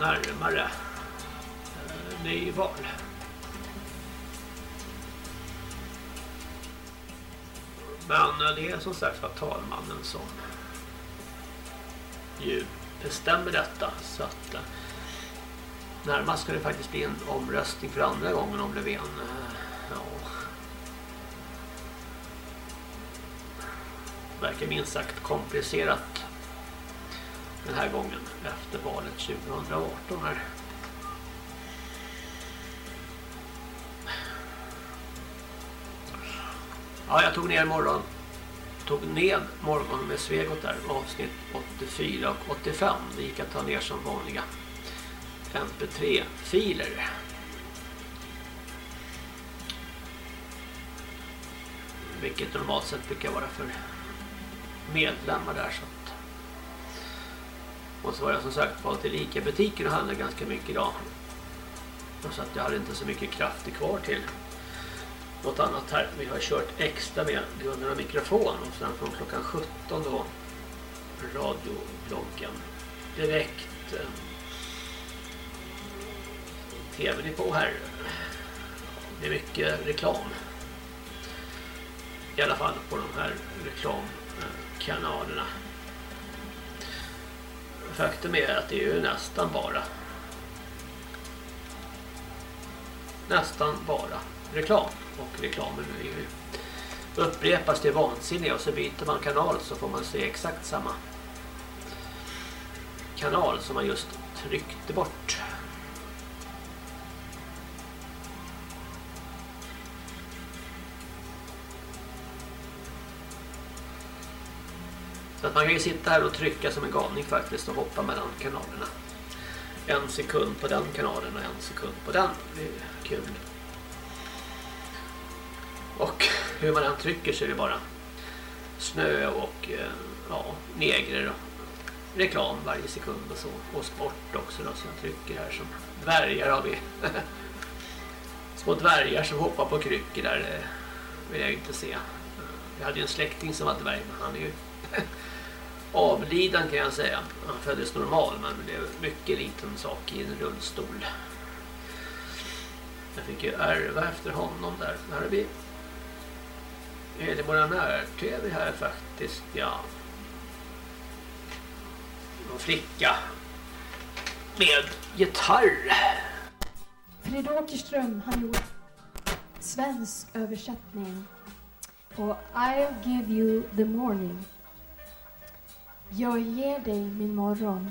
närmare eh, nyval. Men eh, det är som sagt var talmannen som ju bestämmer detta så att eh, närmast ska det faktiskt bli en omröstning för andra gången om Löfven eh, ja, verkar minst sagt komplicerat den här gången efter valet 2018 här. Ja, jag tog ner morgon tog ned morgon med Svegot där avsnitt 84 och 85. Det gick att ta ner som vanliga mp3-filer. Vilket normalt sett brukar vara för medlemmar där så att och så var jag som sagt var till Ica-butiken och handlade ganska mycket idag. Så att jag hade inte så mycket kraft kvar till något annat här. Vi har kört extra med grunden av mikrofon och sen från klockan 17 då radiobloggen direkt. Eh, Eh, TVn här. Det är mycket reklam. I alla fall på de här reklamkanalerna. Faktum är att det är ju nästan bara nästan bara reklam och reklamen är ju upprepas till vansinne och så byter man kanal så får man se exakt samma kanal som man just tryckte bort. Så att man kan ju sitta här och trycka som en galning faktiskt och hoppa mellan kanalerna. En sekund på den kanalen och en sekund på den. Det är kul. Och hur man än trycker så är det bara snö och eh, ja, negrer och reklam varje sekund och så. Och sport också då, så jag trycker här som dvärgar har vi. Små dvärgar som hoppar på kryckor där eh, vill jag inte se. Jag hade ju en släkting som var dvärg men han är ju avliden kan jag säga. Han föddes normal men det är mycket liten sak i en rullstol. Jag fick ju ärva efter honom där. Här har vi är det bara när-tv här faktiskt, ja. En flicka med gitarr. Fred Åkerström har gjort svensk översättning på I'll give you the morning. Jag ger dig min morgon.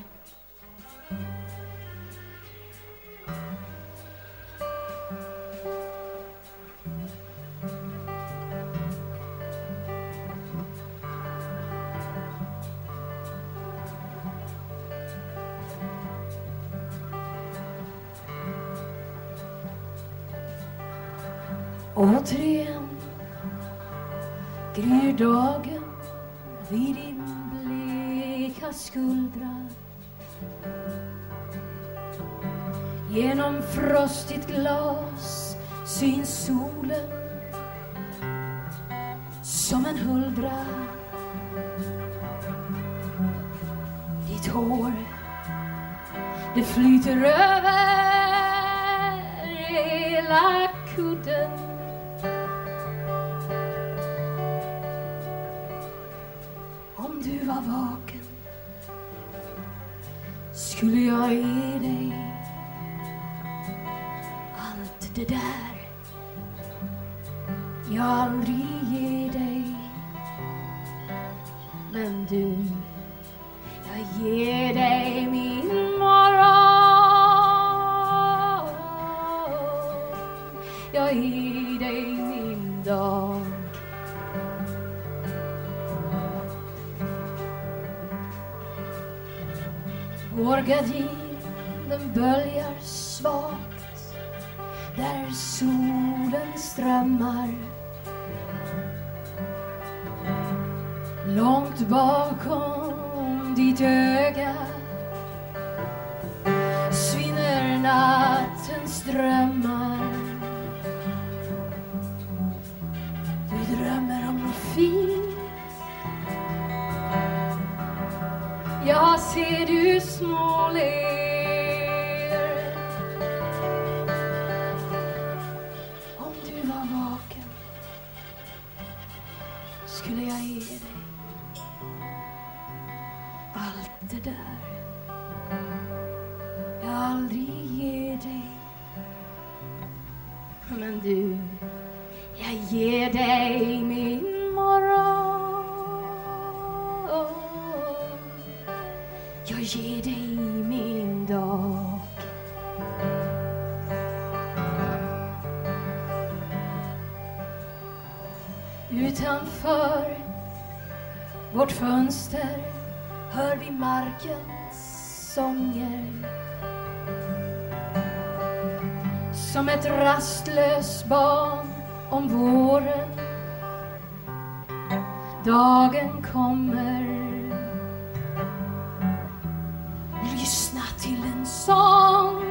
Återigen gryr dagen vid din Genom frostigt glas syns solen som en huldra. Ditt hår det flyter över hela kudden. Om du var vaken skulle jag ge dig allt det där jag aldrig ger dig Men du, jag ger dig min morgon Jag ger Vår gardin den böljar svagt. Där solen strömmar. Långt bakom ditt öga svinner nattens drömmar. Du drömmer om något fint ser du småler Om du var vaken skulle jag ge dig allt det där jag aldrig ger dig. Men du, jag ger dig Utanför vårt fönster hör vi markens sånger. Som ett rastlöst barn om våren. Dagen kommer. Lyssna till en sång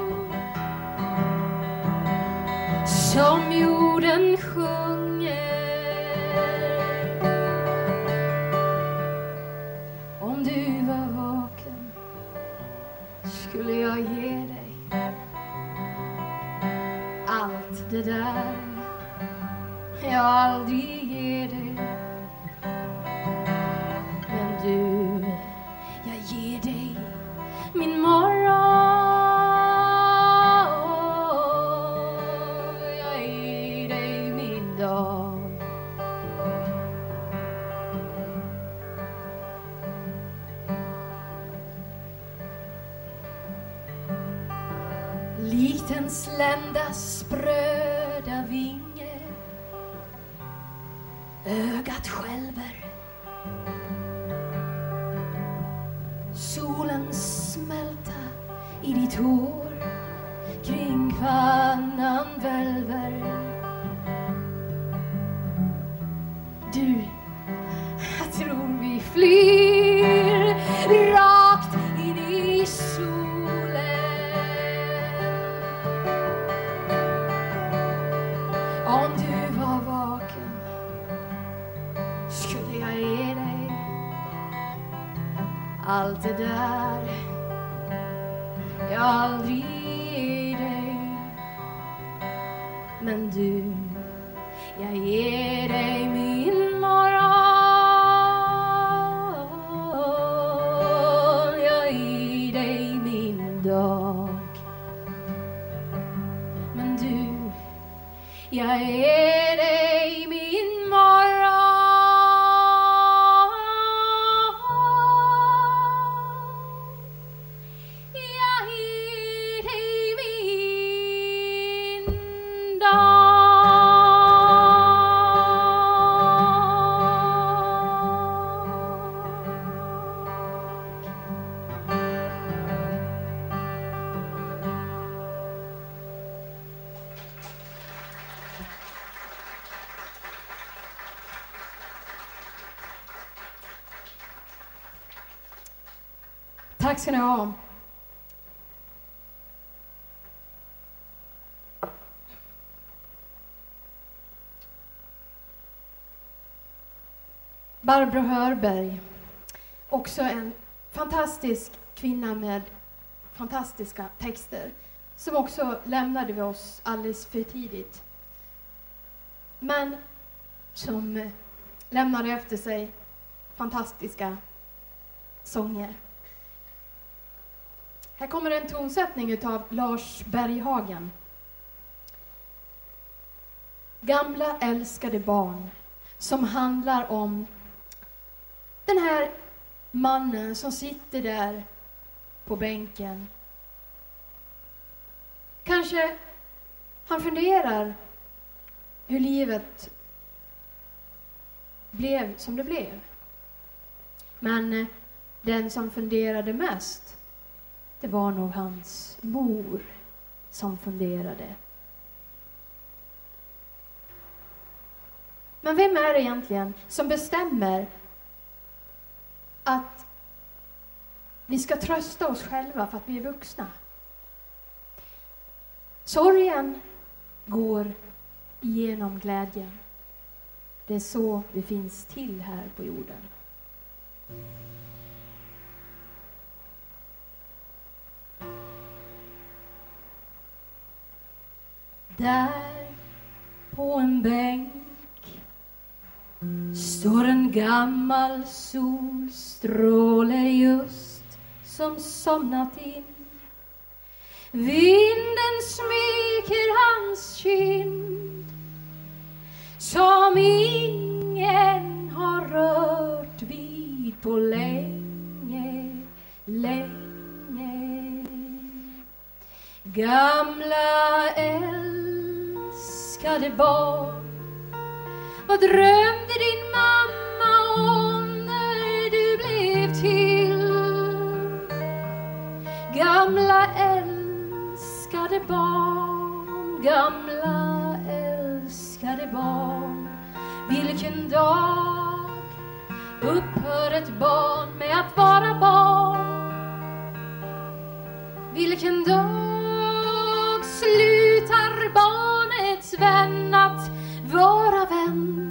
Som jorden sjunger. Det där jag aldrig ger dig. Men du, jag ger dig min morgon. Jag ger dig min dag. Likt en slända Ögat skälver. Solen smälta i ditt hår. Kring pannan väl allt det där. Jag aldrig ger dig. Men du, jag ger dig min morgon. Jag ger dig min dag. Men du, jag ger Barbro Hörberg, också en fantastisk kvinna med fantastiska texter, som också lämnade vi oss alldeles för tidigt. Men som eh, lämnade efter sig fantastiska sånger. Här kommer en tonsättning utav Lars Berghagen. Gamla älskade barn som handlar om den här mannen som sitter där på bänken. Kanske han funderar hur livet blev som det blev. Men den som funderade mest, det var nog hans mor som funderade. Men vem är det egentligen som bestämmer att vi ska trösta oss själva för att vi är vuxna? Sorgen går igenom glädjen. Det är så det finns till här på jorden. Där på en bänk står en gammal solstråle just som somnat in. Vinden smeker hans kind som ingen har rört vid på länge, länge. Gamla älskade barn vad drömde din mamma om när du blev till? Gamla älskade barn, gamla älskade barn. Vilken dag upphör ett barn med att vara barn? Vilken dag slutar barn vän att vara vän?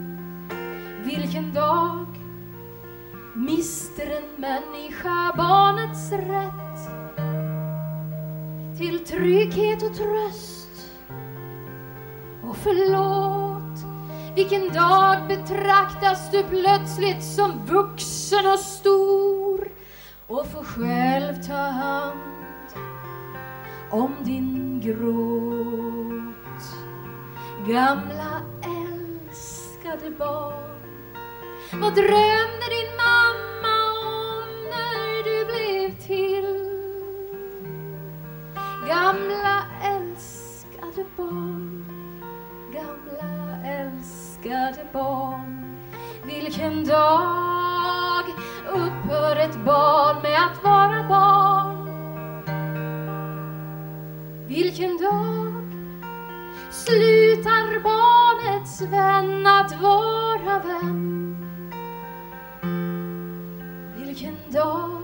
Vilken dag mister en människa barnets rätt till trygghet och tröst och förlåt? Vilken dag betraktas du plötsligt som vuxen och stor och får själv ta hand om din gråt? Gamla älskade barn vad drömde din mamma om när du blev till? Gamla älskade barn, gamla älskade barn. Vilken dag upphör ett barn med att vara barn? Vilken dag slutar barnets vän att vara vän? Vilken dag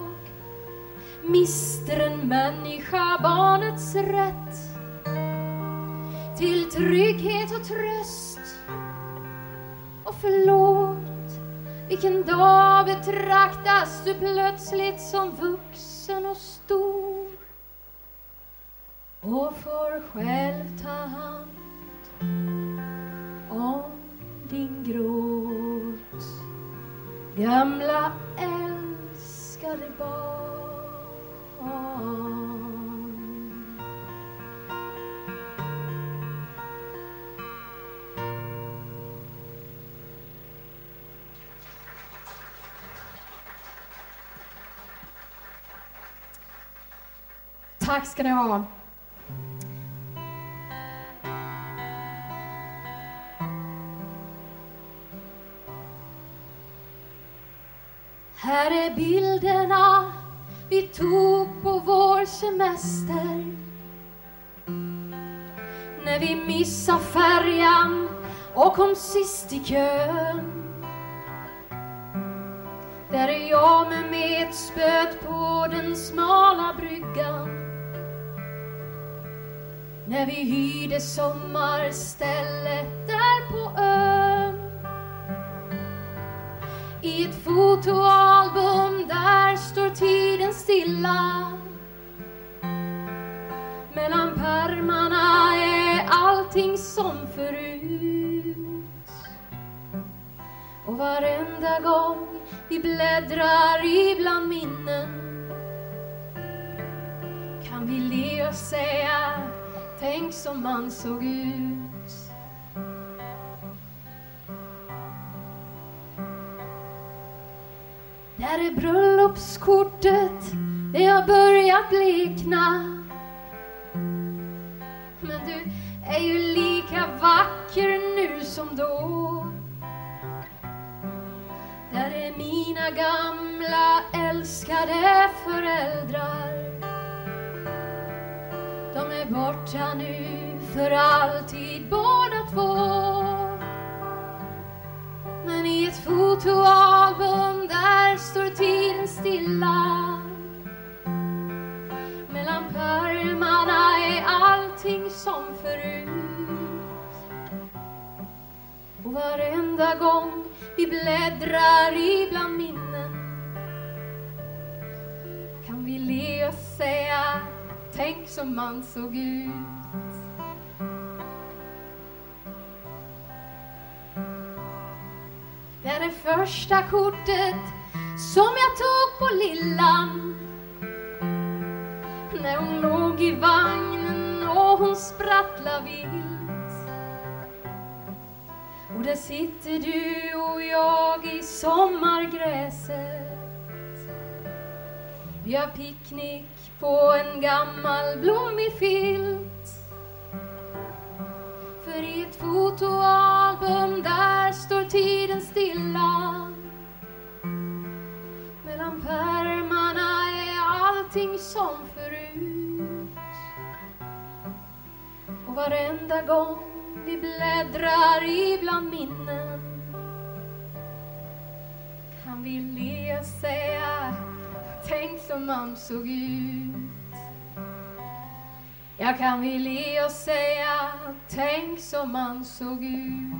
mister en människa barnets rätt till trygghet och tröst och förlåt? Vilken dag betraktas du plötsligt som vuxen och stor och får själv ta hand om din gråt? Gamla älskade barn Tack ska ni ha. Här är bilderna vi tog på vår semester när vi missade färjan och kom sist i kön. Där är jag med metspöet på den smala bryggan när vi hyrde sommarstället där på ön. I ett fotoalbum där står tiden stilla. Mellan pärmarna är allting som förut. Och varenda gång vi bläddrar ibland minnen kan vi le och säga Tänk som man såg ut. Där är bröllopskortet, det har börjat blekna. Men du är ju lika vacker nu som då. Där är mina gamla älskade föräldrar. De är borta nu för alltid båda två. Men i ett fotoalbum där står tiden stilla. Mellan pärmarna är allting som förut. Och varenda gång vi bläddrar ibland minnen kan vi le och säga Tänk som man såg ut. Det första kortet som jag tog på lillan när hon låg i vagnen och hon sprattla' vilt. Och där sitter du och jag i sommargräset. Vi har picknick på en gammal blommig filt. För i ett fotoalbum där står tiden stilla. Mellan pärmarna är allting som förut. Och varenda gång vi bläddrar ibland minnen kan vi le och säga Tänk som man såg ut jag kan vi le och säga Tänk som man såg ut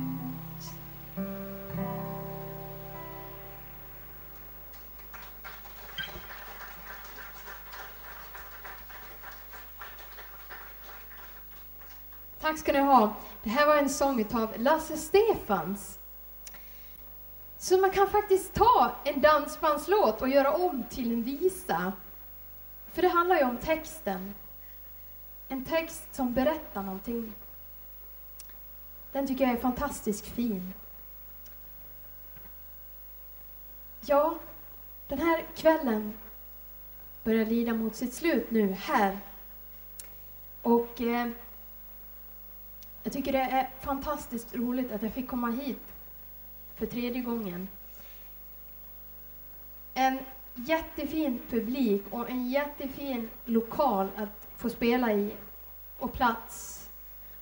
Tack ska ni ha. Det här var en sång av Lasse Stefans. Så man kan faktiskt ta en dansbandslåt och göra om till en visa. För det handlar ju om texten. En text som berättar någonting. Den tycker jag är fantastiskt fin. Ja, den här kvällen börjar lida mot sitt slut nu här. Och eh, jag tycker det är fantastiskt roligt att jag fick komma hit för tredje gången. En jättefin publik och en jättefin lokal att få spela i och plats.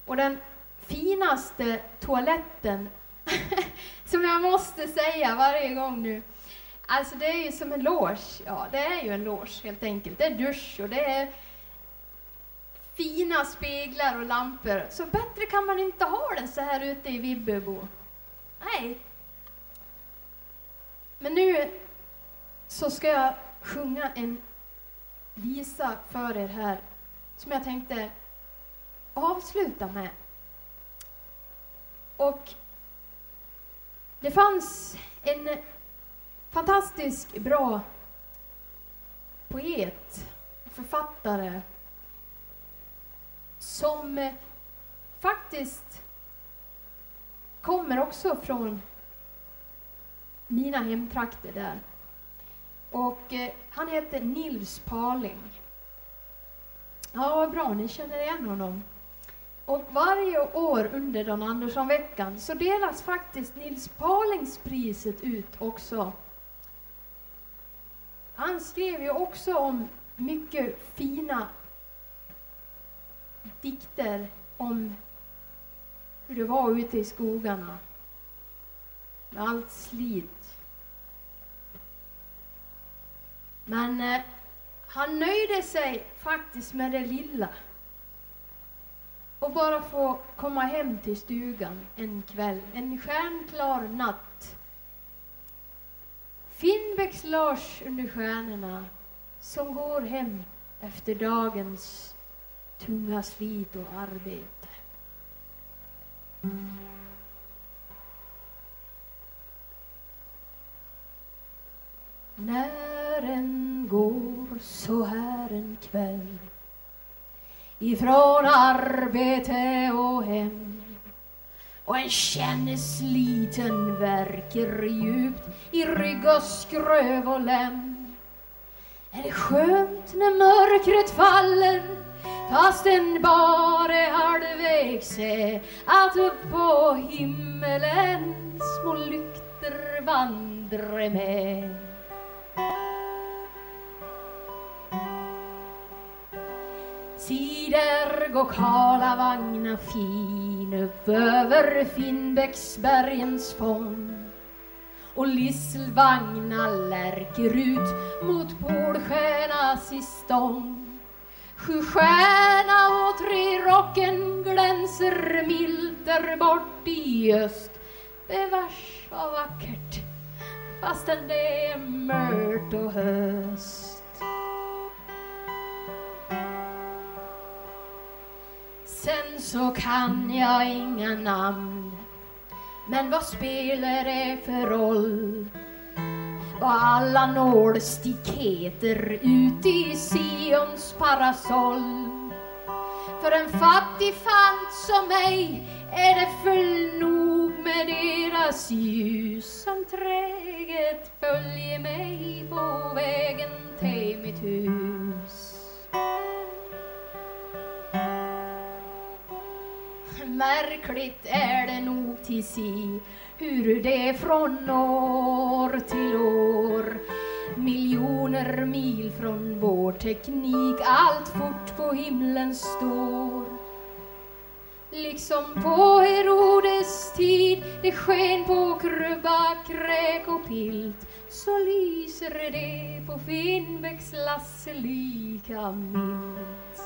Och den finaste toaletten, som jag måste säga varje gång nu. Alltså det är ju som en loge. Ja, det är ju en loge helt enkelt. Det är dusch och det är fina speglar och lampor. Så bättre kan man inte ha den så här ute i Vibbebo. Nej. Men nu så ska jag sjunga en visa för er här som jag tänkte avsluta med. Och det fanns en fantastisk bra poet, författare som faktiskt kommer också från mina hemtrakter där. Och eh, han heter Nils Parling. Ja, vad bra, ni känner igen honom. Och varje år under Dan Andersson-veckan så delas faktiskt Nils Palingspriset ut också. Han skrev ju också om mycket fina dikter om hur det var ute i skogarna med allt slit. Men eh, han nöjde sig faktiskt med det lilla och bara få komma hem till stugan en kväll, en stjärnklar natt. Finnbäcks Lars under stjärnorna som går hem efter dagens tunga slit och arbete. När en går så här en kväll ifrån arbete och hem och en känner sliten verkar djupt i rygg och skröv och lem. Är det skönt när mörkret faller fast en bara halvvägs är att upp på himmelen små lykter vandrar med? Sider går kala vagnar fin upp över Finnbäcksbergens fång och lisselvagnar lärker ut mot Polstjärnas i stång. Sju stjärna och tre rocken glänser milt där bort i öst. Bevars vad vackert fastän det är mörkt och höst. Sen så kan jag inga namn Men vad spelar det för roll? Vad alla nålstick heter ut i Sions parasoll. För en fattig fant som mig är det full nog med deras ljus som träget följer mig på vägen till mitt hus. Märkligt är det nog till si hur det från år till år miljoner mil från vår teknik allt fort på himlen står. Liksom på Herodes tid det sken på krubba, kräk och pilt så lyser det på Finnbäcks Lasse lika milt.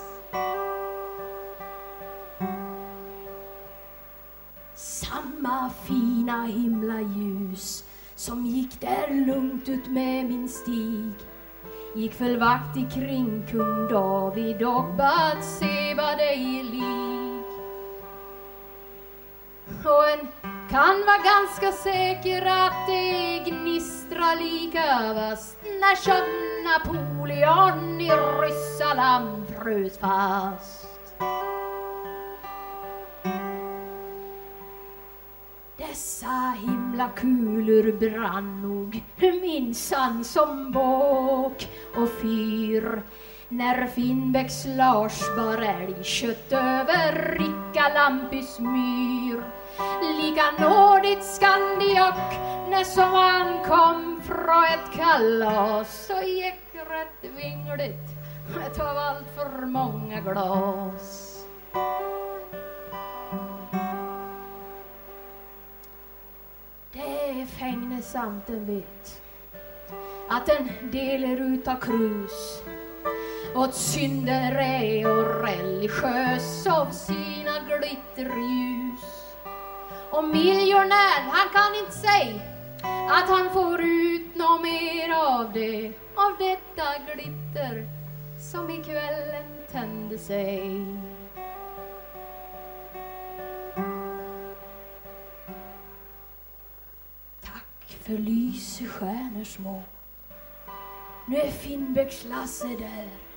Samma fina himlaljus som gick där lugnt ut med min stig gick väl vakt ikring kung David och bad Seba dig lik. Och en kan vara ganska säker att det gnistrar lika vasst när som Napoleon i Ryssland frös fast. Dessa himlakulor brann nog minsann som båk och fyr när Finnbäcks Lars bar älgkött över Ricka Lampis myr. Lika nådigt Skandiak när som han kom från ett kalas så gick rätt vingligt utav allt för många glas. Det är fängnesamt en vet att den delar ut av krus åt syndare och religiös av sina glitterljus. Och miljonär, han kan inte säga att han får ut nå mer av det, av detta glitter som i kvällen tände sig. Tack för lyse, stjärnor små. Nu är Finnbäcks Lasse där.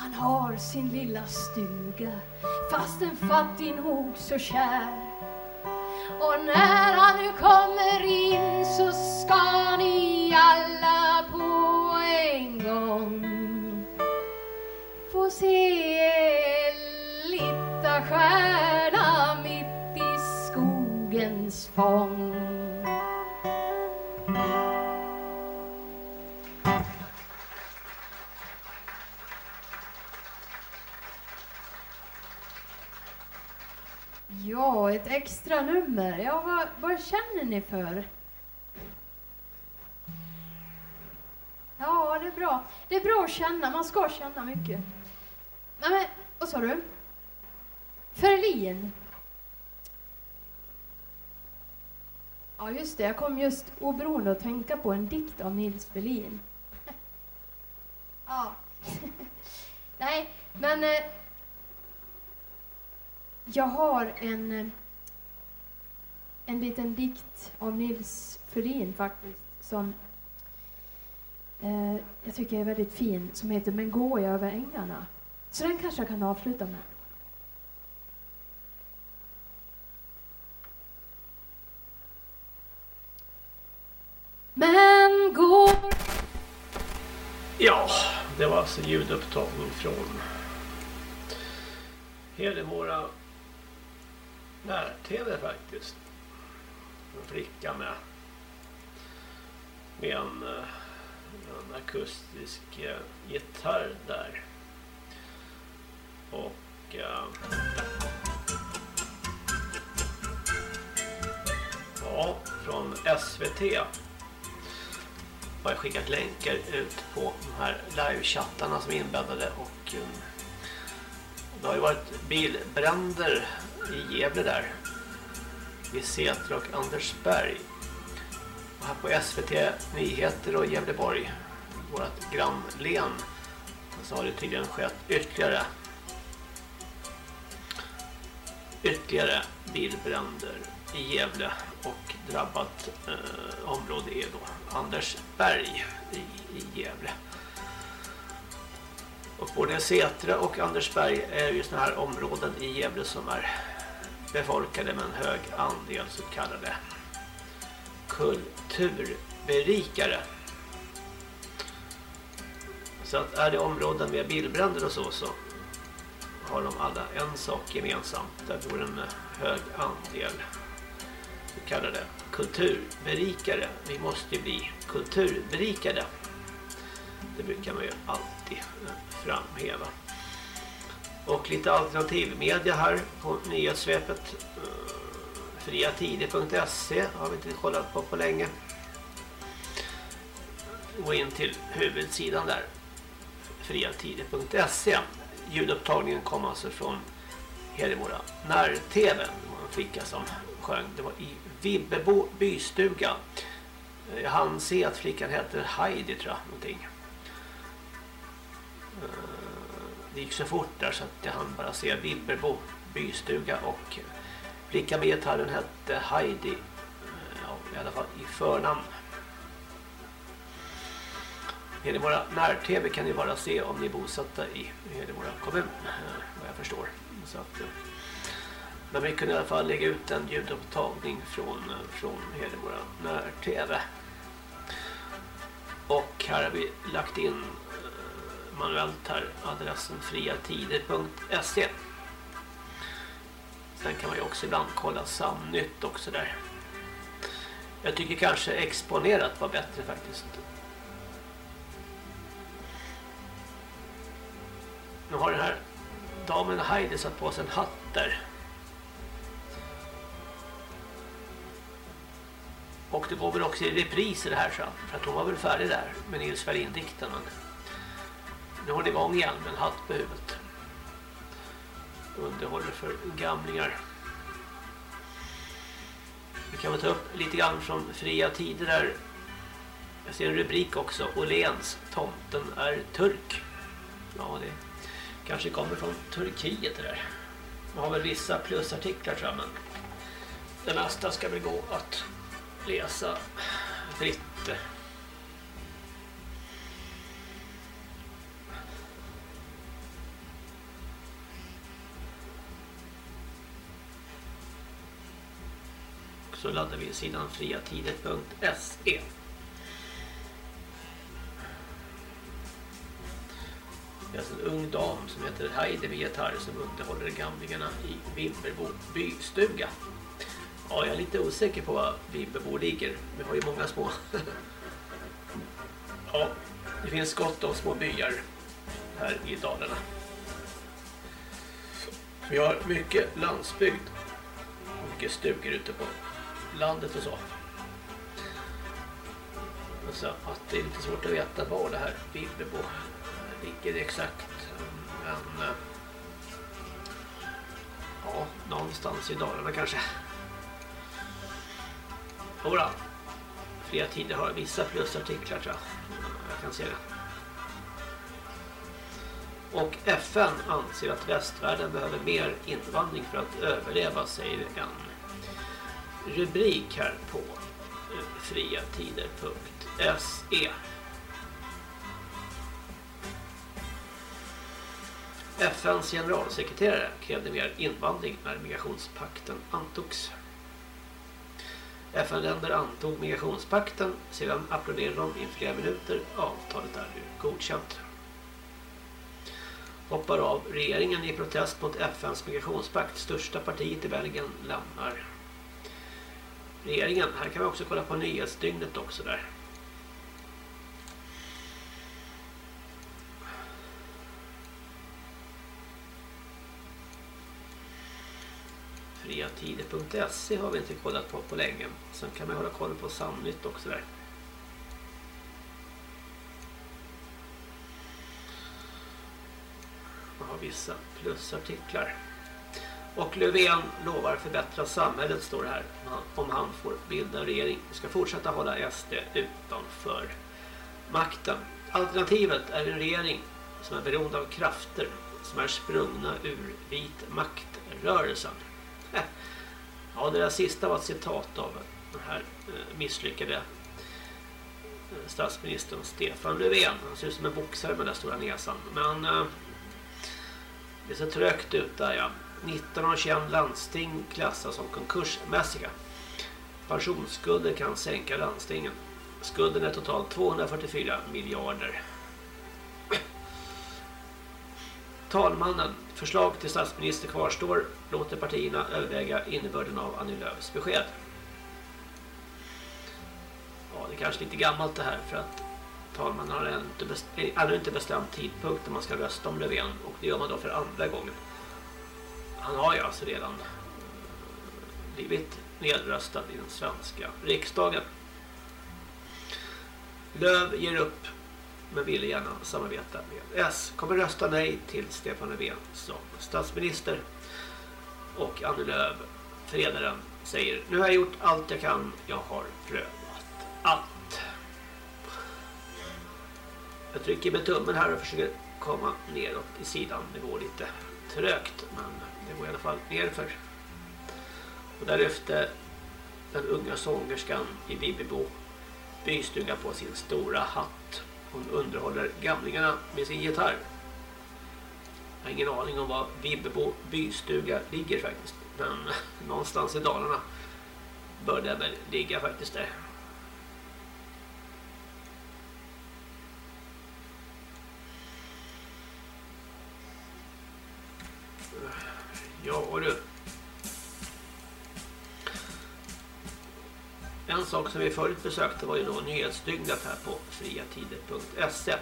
Han har sin lilla stuga, fast en fattig nog så kär. Och när han nu kommer in så ska ni alla på en gång få se lilla stjärna mitt i skogens fång. Ja, ett extra nummer. Ja, vad, vad känner ni för? Ja, det är bra. Det är bra att känna. Man ska känna mycket. Nej, men vad sa du? Ferlin. Ja, just det. Jag kom just oberoende att tänka på en dikt av Nils Ferlin. ja. Nej, men eh, jag har en, eh, en liten dikt av Nils Furin faktiskt som eh, jag tycker är väldigt fin som heter Men går jag över ängarna. Så den kanske jag kan avsluta med. Men går... Ja, det var alltså ljudupptagning från Hedemora när-tv faktiskt. En flicka med med en, eh, en akustisk eh, gitarr där. Och äh, ja, från SVT har jag skickat länkar ut på de här livechattarna som är inbäddade och det har ju varit bilbränder i Gävle där. Vid Sätra och Andersberg. Och här på SVT Nyheter och Gävleborg, vårt grannlän, så har det tydligen skett ytterligare ytterligare bilbränder i Gävle och drabbat eh, område är då Andersberg i, i Gävle. Och både Sätra och Andersberg är ju sådana här områden i Gävle som är befolkade med en hög andel så kallade kulturberikare. Så att är det områden med bilbränder och så så har de alla en sak gemensamt. Där bor en hög andel så kallade kulturberikare. Vi måste ju bli kulturberikade. Det brukar man ju alltid framhäva. Och lite alternativmedia här på nyhetssvepet. Eh, Friatider.se har vi inte kollat på på länge. Gå in till huvudsidan där. Friatider.se Ljudupptagningen kom alltså från Hedemora när-tv. Det var en flicka som sjöng. Det var i Vibbebo bystuga. Eh, jag hann se att flickan hette Heidi tror jag. Någonting. Eh, det gick så fort där så att jag hann bara se Vibberbo bystuga och flickan med gitarren hette Heidi. Eh, ja, i alla fall i förnamn. Hedemora när-tv kan ni bara se om ni är bosatta i Hedemora kommun, eh, vad jag förstår. Så att, men vi kunde i alla fall lägga ut en ljudupptagning från, från Hedemora när-tv. Och här har vi lagt in manuellt här adressen friatider.se Sen kan man ju också ibland kolla samnytt också där. Jag tycker kanske exponerat var bättre faktiskt. Nu har den här damen Heidi satt på sig en hatt där. Och det går väl också i repriser här så för att hon var väl färdig där med Nils Ferlin-dikten nu har hon igång igen med en hatt på huvudet. Underhåller för gamlingar. Vi kan väl ta upp lite grann från fria tider där. Jag ser en rubrik också. Åhléns, tomten är turk. Ja, det kanske kommer från Turkiet det där. Man har väl vissa plusartiklar tror jag, men det mesta ska väl gå att läsa fritt. Så laddar vi sidan friatider.se Det är alltså en ung dam som heter Heidi med gitarr som underhåller gamlingarna i Vimmerbo bystuga. Ja, jag är lite osäker på var Vimmerbo ligger. Vi har ju många små. ja, det finns gott om små byar här i Dalarna. Vi har mycket landsbygd. Mycket stugor ute på landet och så. Så att det är lite svårt att veta var det här Vimmerbo ligger exakt. Men eh, ja, någonstans i Dalarna kanske. Jodå. Flera tider har vissa plusartiklar tror jag. Jag kan se det. Och FN anser att västvärlden behöver mer invandring för att överleva, säger en rubrik här på eh, friatider.se FNs generalsekreterare krävde mer invandring när migrationspakten antogs. FN-länder antog migrationspakten, sedan applåderade de i flera minuter. Avtalet är nu godkänt. Hoppar av regeringen i protest mot FNs migrationspakt. Största partiet i Belgien lämnar regeringen. Här kan vi också kolla på nyhetsdygnet också där. friatider.se har vi inte kollat på på länge. Sen kan man hålla koll på Samnytt också där. Man har vissa plusartiklar. Och Löfven lovar förbättra samhället står det här om han får bilda regering. Vi ska fortsätta hålla SD utanför makten. Alternativet är en regering som är beroende av krafter som är sprungna ur vit maktrörelsen. Ja, det där sista var ett citat av den här eh, misslyckade eh, statsministern Stefan Löfven. Han ser ut som en boxare med den där stora näsan. Men eh, det ser trögt ut där ja. 19 av 21 landsting klassas som konkursmässiga. Pensionsskulder kan sänka landstingen. Skulden är totalt 244 miljarder. Talmannen, förslag till statsminister kvarstår, låter partierna överväga innebörden av Annie Lööfs besked. Ja, det är kanske lite gammalt det här för att talmannen har ännu inte, bestämt, eh, ännu inte bestämt tidpunkt när man ska rösta om Löfven och det gör man då för andra gången. Han har ju alltså redan blivit nedröstad i den svenska riksdagen. Löv ger upp men ville gärna samarbeta med S. Kommer rösta nej till Stefan Löfven som statsminister. Och Annie Lööf, förenaren, säger Nu har jag gjort allt jag kan. Jag har prövat allt. Jag trycker med tummen här och försöker komma neråt i sidan. Det går lite trögt men det går i alla fall nerför. Och där lyfte den unga sångerskan i Bibibo bystuga på sin stora hatt. Hon underhåller gamlingarna med sin gitarr. Jag har ingen aning om var Vibbebo bystuga ligger faktiskt. Men någonstans i Dalarna bör den väl ligga faktiskt där. Ja du. En sak som vi förut besökte var ju då nyhetsdygnet här på friatider.se.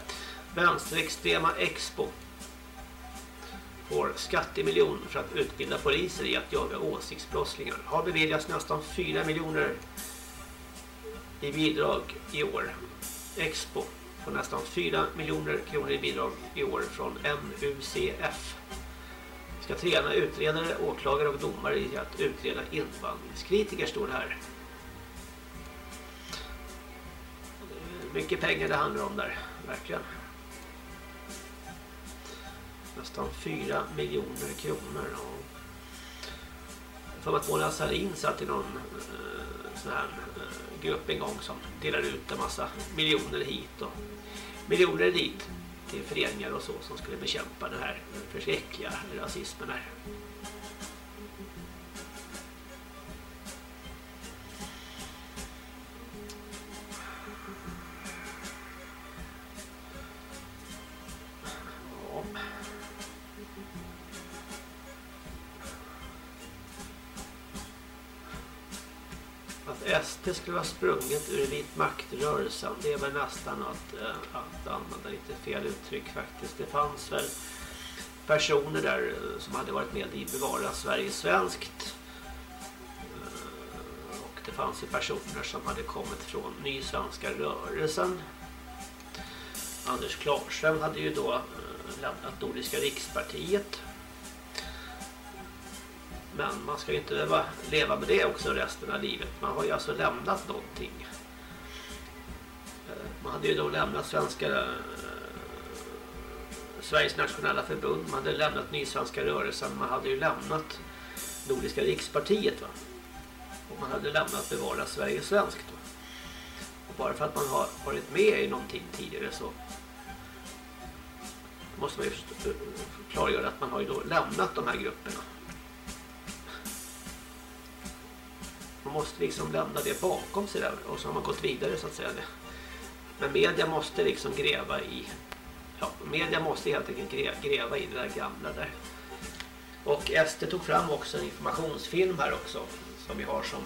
Vänsterextrema Expo får skattemiljon för att utbilda poliser i att jaga åsiktsbrottslingar. Har beviljats nästan 4 miljoner i bidrag i år. Expo får nästan 4 miljoner kronor i bidrag i år från MUCF. Ska träna utredare, åklagare och domare i att utreda invandringskritiker står det här. mycket pengar det handlar om där, verkligen. Nästan 4 miljoner kronor. Och för att Mona Sahlin satt i någon eh, sån här eh, grupp en gång som delade ut en massa miljoner hit och miljoner dit till föreningar och så som skulle bekämpa den här förskräckliga rasismen här. SD skulle vara sprunget ur vit maktrörelsen. Det är väl nästan att, eh, att använda lite fel uttryck faktiskt. Det fanns väl personer där eh, som hade varit med i Bevara Sverige svenskt. Eh, och det fanns ju personer som hade kommit från Ny Svenska rörelsen. Anders Klarström hade ju då lämnat Nordiska rikspartiet men man ska ju inte behöva leva med det också resten av livet. Man har ju alltså lämnat någonting. Eh, man hade ju då lämnat svenska eh, Sveriges nationella förbund, man hade lämnat Nysvenska rörelsen, man hade ju lämnat Nordiska rikspartiet va. Och man hade lämnat Bevara Sverige svenskt va? Och bara för att man har varit med i någonting tidigare så måste man ju eh, klargöra att man har ju då lämnat de här grupperna. Man måste liksom lämna det bakom sig där och så har man gått vidare så att säga. Men media måste liksom gräva i ja, media måste helt enkelt gräva i det där gamla där. Och SD tog fram också en informationsfilm här också som vi har som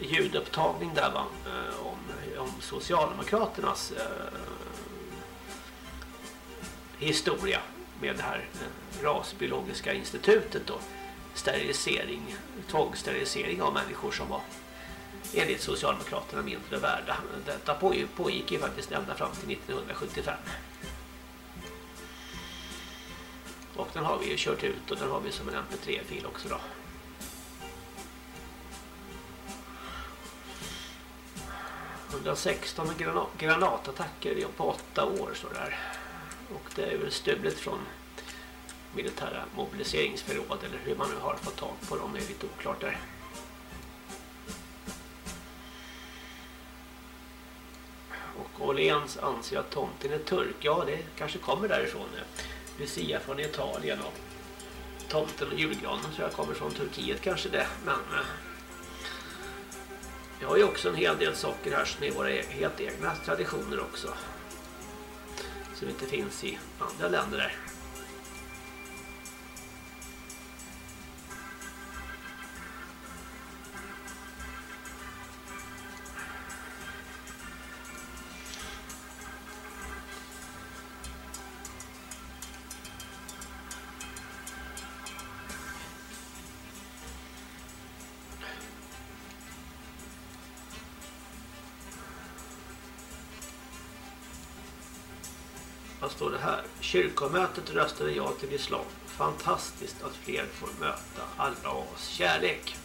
ljudupptagning där va, eh, om, om Socialdemokraternas eh, historia med det här eh, rasbiologiska institutet då sterilisering, tvångssterilisering av människor som var enligt Socialdemokraterna mindre värda. Detta pågick ju faktiskt ända fram till 1975. Och den har vi ju kört ut och den har vi som en mp3-fil också då. ...116 granatattacker på åtta år så där. Och det är väl stulet från militära mobiliseringsförråd eller hur man nu har fått tag på dem, är lite oklart där. Och Åhléns anser att tomten är turk. Ja, det kanske kommer därifrån. Lucia från Italien och tomten och julgranen så jag kommer från Turkiet kanske det. Men eh, vi har ju också en hel del saker här som är våra e-, helt egna traditioner också. Som inte finns i andra länder där. Står det här? Kyrkomötet röstade ja till islam. Fantastiskt att fler får möta Allahs kärlek.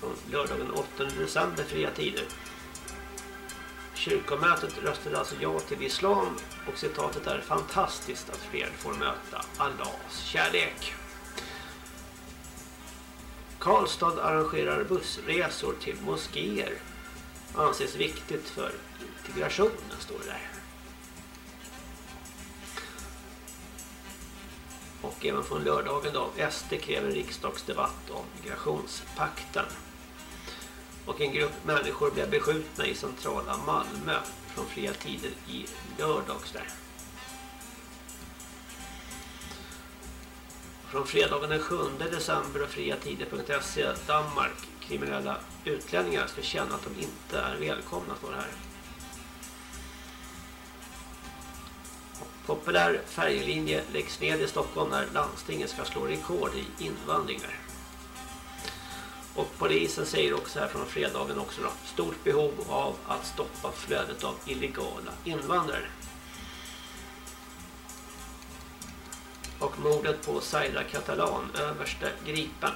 Från lördagen 8 december, fria tider. Kyrkomötet röstade alltså ja till islam och citatet är fantastiskt att fler får möta Allahs kärlek. Karlstad arrangerar bussresor till moskéer. Anses viktigt för integrationen, står det där. Och även från lördagen då. SD kräver riksdagsdebatt om migrationspakten. Och en grupp människor blev beskjutna i centrala Malmö från fria tider i lördags där. Från fredagen den 7 december och friatider.se Danmark kriminella utlänningar ska känna att de inte är välkomna står det här. Populär färjelinje läggs ned i Stockholm när landstinget ska slå rekord i invandringar. Och polisen säger också här från fredagen också då, stort behov av att stoppa flödet av illegala invandrare. Och mordet på Zaira Catalan, överste gripen.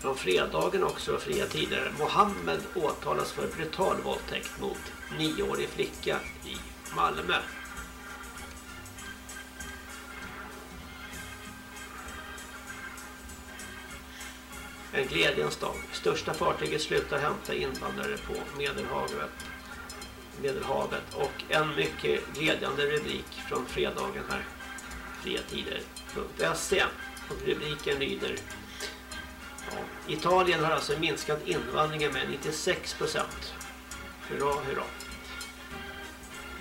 Från fredagen också fria tider. Mohammed åtalas för brutal våldtäkt mot nioårig flicka i Malmö. En glädjens dag. Största fartyget slutar hämta invandrare på Medelhavet. Medelhavet och en mycket glädjande rubrik från fredagen här. Friatider.se och rubriken lyder ja, Italien har alltså minskat invandringen med 96 procent. Hurra, hurra.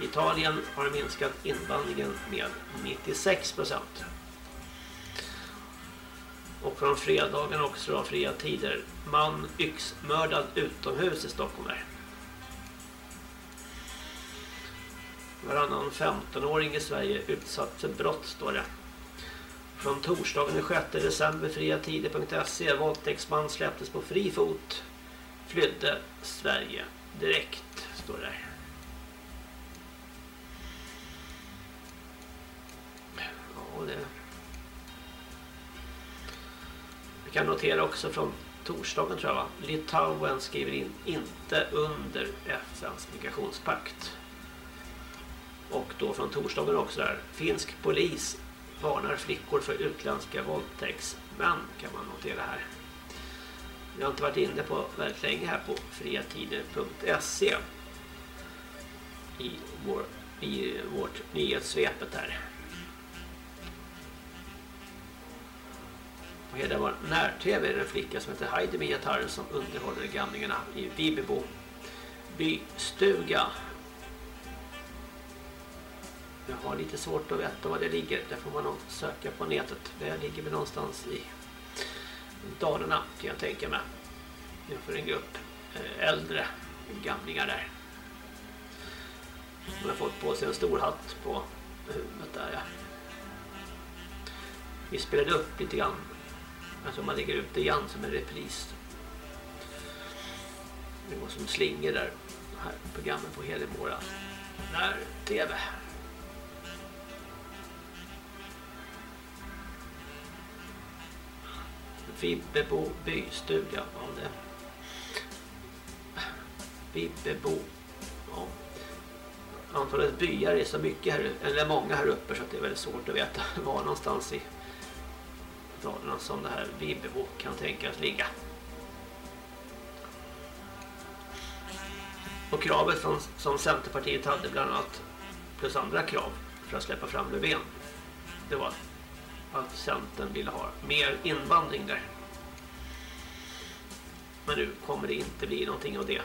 Italien har minskat invandringen med 96 procent. Och från fredagen också då, fria tider. Man yxmördad utomhus i Stockholm här. Varannan 15-åring i Sverige utsatt för brott står det. Från torsdagen den 6 december fria tider.se våldtäktsman släpptes på fri fot. Flydde Sverige direkt står det. Och det. Vi kan notera också från torsdagen tror jag va? Litauen skriver in inte under FNs migrationspakt. Och då från torsdagen också där. Finsk polis varnar flickor för utländska våldtäktsmän kan man notera här. Vi har inte varit inne på väldigt länge här på friatider.se i, vår, i vårt nyhetssvepet här. Och det var när-tv en flicka som heter Heidi Miatar som underhåller gamlingarna i Bibebo bystuga. Jag har lite svårt att veta var det ligger. Det får man nog söka på nätet. Det ligger väl någonstans i Dalarna kan jag tänka mig. För en grupp äldre gamlingar där. De har fått på sig en stor hatt på huvudet där ja. Vi spelade upp lite grann. Alltså man lägger ut det igen som en repris. Det går som slingor där. Här programmet på Hedemora. När tv. Vibbebo bystuga. Ja, det. Vibbebo. Ja. Antalet byar är så mycket här, eller många här uppe så att det är väldigt svårt att veta var någonstans i Dalarna som det här Vibbo kan tänkas ligga. Och kravet som, som Centerpartiet hade bland annat plus andra krav för att släppa fram Löfven det var att Centern ville ha mer invandring där. Men nu kommer det inte bli någonting av det.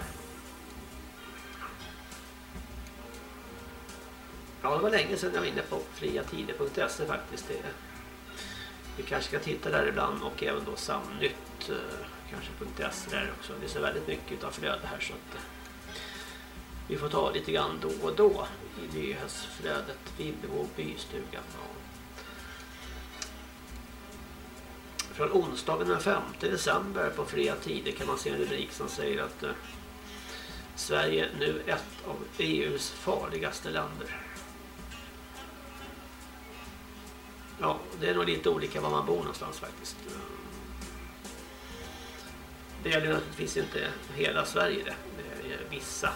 Ja, det var länge sedan jag var inne på friatider.se faktiskt. Det, vi kanske ska titta där ibland och även då Samnytt eh, kanske.se där också. Det är så väldigt mycket av flöde här så att eh, vi får ta lite grann då och då i nyhetsflödet. Vibbo bystuga. Från onsdagen den 5 december på fria tider kan man se en rubrik som säger att eh, Sverige nu ett av EUs farligaste länder. Ja, det är nog lite olika var man bor någonstans faktiskt. Det gäller naturligtvis inte hela Sverige det. Det är vissa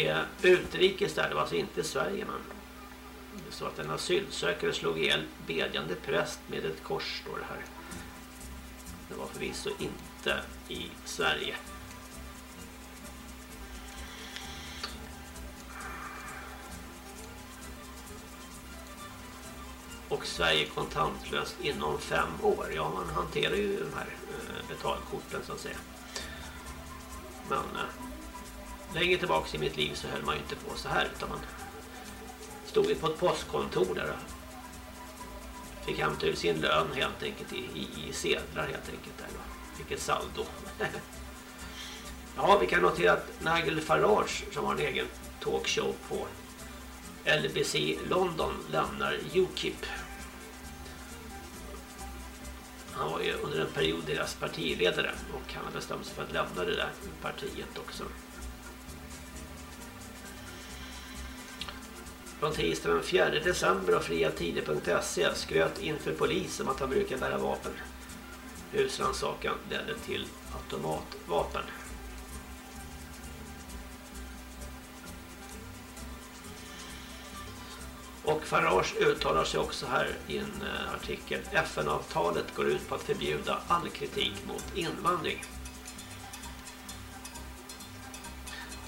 Det är utrikes där, det var alltså inte Sverige men det står att en asylsökare slog ihjäl bedjande präst med ett kors står det här. Det var förvisso inte i Sverige. Och Sverige kontantlöst inom fem år. Ja, man hanterar ju de här eh, betalkorten så att säga. Men eh, längre tillbaka i mitt liv så höll man ju inte på så här utan man stod på ett postkontor där och fick hämta ut sin lön helt enkelt i, i, i sedlar helt enkelt där och fick ett saldo. ja, vi kan notera att Nigel Farage som har en egen talkshow på LBC London lämnar UKIP. Han var ju under en period deras partiledare och han har bestämt sig för att lämna det där partiet också. Från tisdag den 4 december och friatider.se skröt inför polisen att han brukar bära vapen. Husrannsakan ledde till automatvapen. Och Farage uttalar sig också här i en eh, artikel. FN-avtalet går ut på att förbjuda all kritik mot invandring.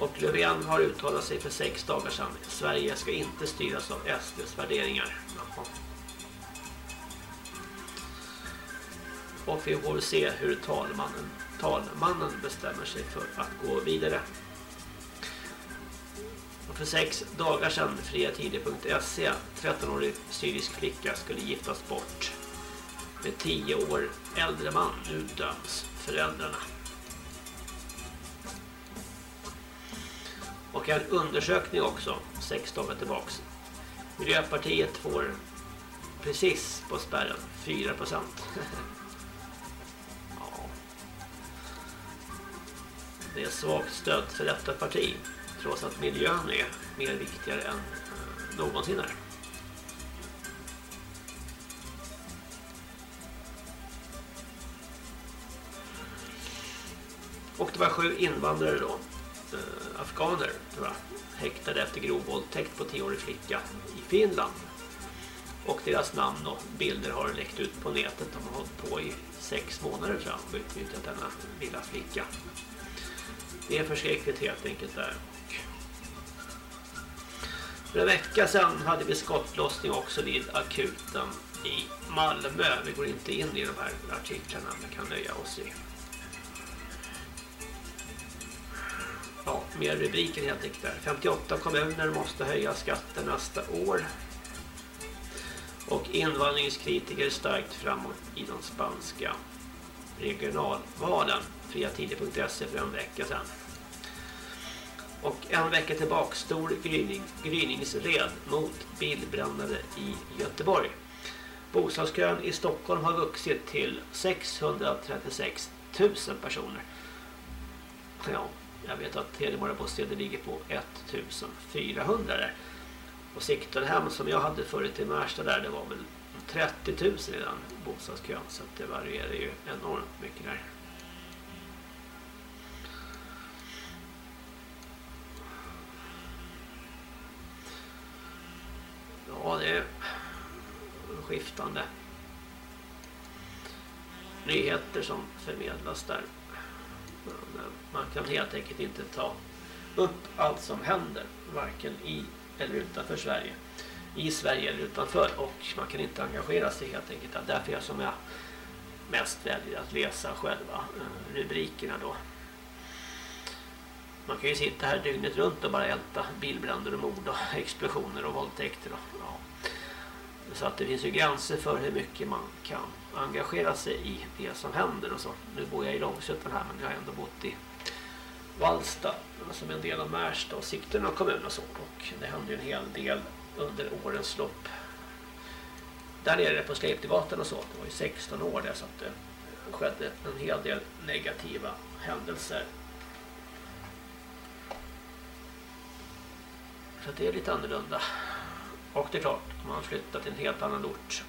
Och Löfven har uttalat sig för sex dagar sedan. Sverige ska inte styras av SDs värderingar. Jaha. Och vi får se hur talmannen, talmannen bestämmer sig för att gå vidare. Och för sex dagar sedan, friatider.se, 13-årig syrisk flicka skulle giftas bort med 10 år äldre man. Nu döms föräldrarna. Och en undersökning också, sex dagar tillbaks. Miljöpartiet får precis på spärren, 4 procent. ja. Det är svagt stöd för detta parti, trots att miljön är mer viktigare än eh, någonsin är. Och det var sju invandrare då Eh, afghaner tror jag, häktade efter grov våldtäkt på 10-årig flicka i Finland. Och deras namn och bilder har läckt ut på nätet. De har hållit på i sex månader tror jag och utnyttjat denna lilla flicka. Det är förskräckligt helt enkelt där. För en vecka sedan hade vi skottlossning också vid akuten i Malmö. Vi går inte in i de här artiklarna men kan nöja oss i ja, mer rubriker helt enkelt där. 58 kommuner måste höja skatten nästa år. Och invandringskritiker starkt framåt i de spanska regionalvalen. Friatider.se för en vecka sedan. Och en vecka tillbaka stor gryning, gryningsred mot bilbrännare i Göteborg. Bostadskön i Stockholm har vuxit till 636 000 personer. Ja, jag vet att Hedemora bostäder ligger på 1400 där. Och Sigtunhem som jag hade förut i Märsta där, det var väl 30 000 i den bostadskön så det varierar ju enormt mycket där. Ja, det är skiftande nyheter som förmedlas där. Man kan helt enkelt inte ta upp allt som händer, varken i eller utanför Sverige. I Sverige eller utanför och man kan inte engagera sig helt enkelt. Därför är jag som jag mest väljer att läsa själva eh, rubrikerna då. Man kan ju sitta här dygnet runt och bara älta bilbränder och mord och explosioner och våldtäkter. Och, ja. Så att det finns ju gränser för hur mycket man kan engagera sig i det som händer och så. Nu bor jag i Långsötan här men jag har ändå bott i Valsta som är en del av Märsta och Sigtuna kommun och så. Och det hände ju en hel del under årens lopp. Där nere på Sleipnegatan och så, det var ju 16 år där så att det skedde en hel del negativa händelser. Så det är lite annorlunda. Och det är klart, om man flyttar till en helt annan ort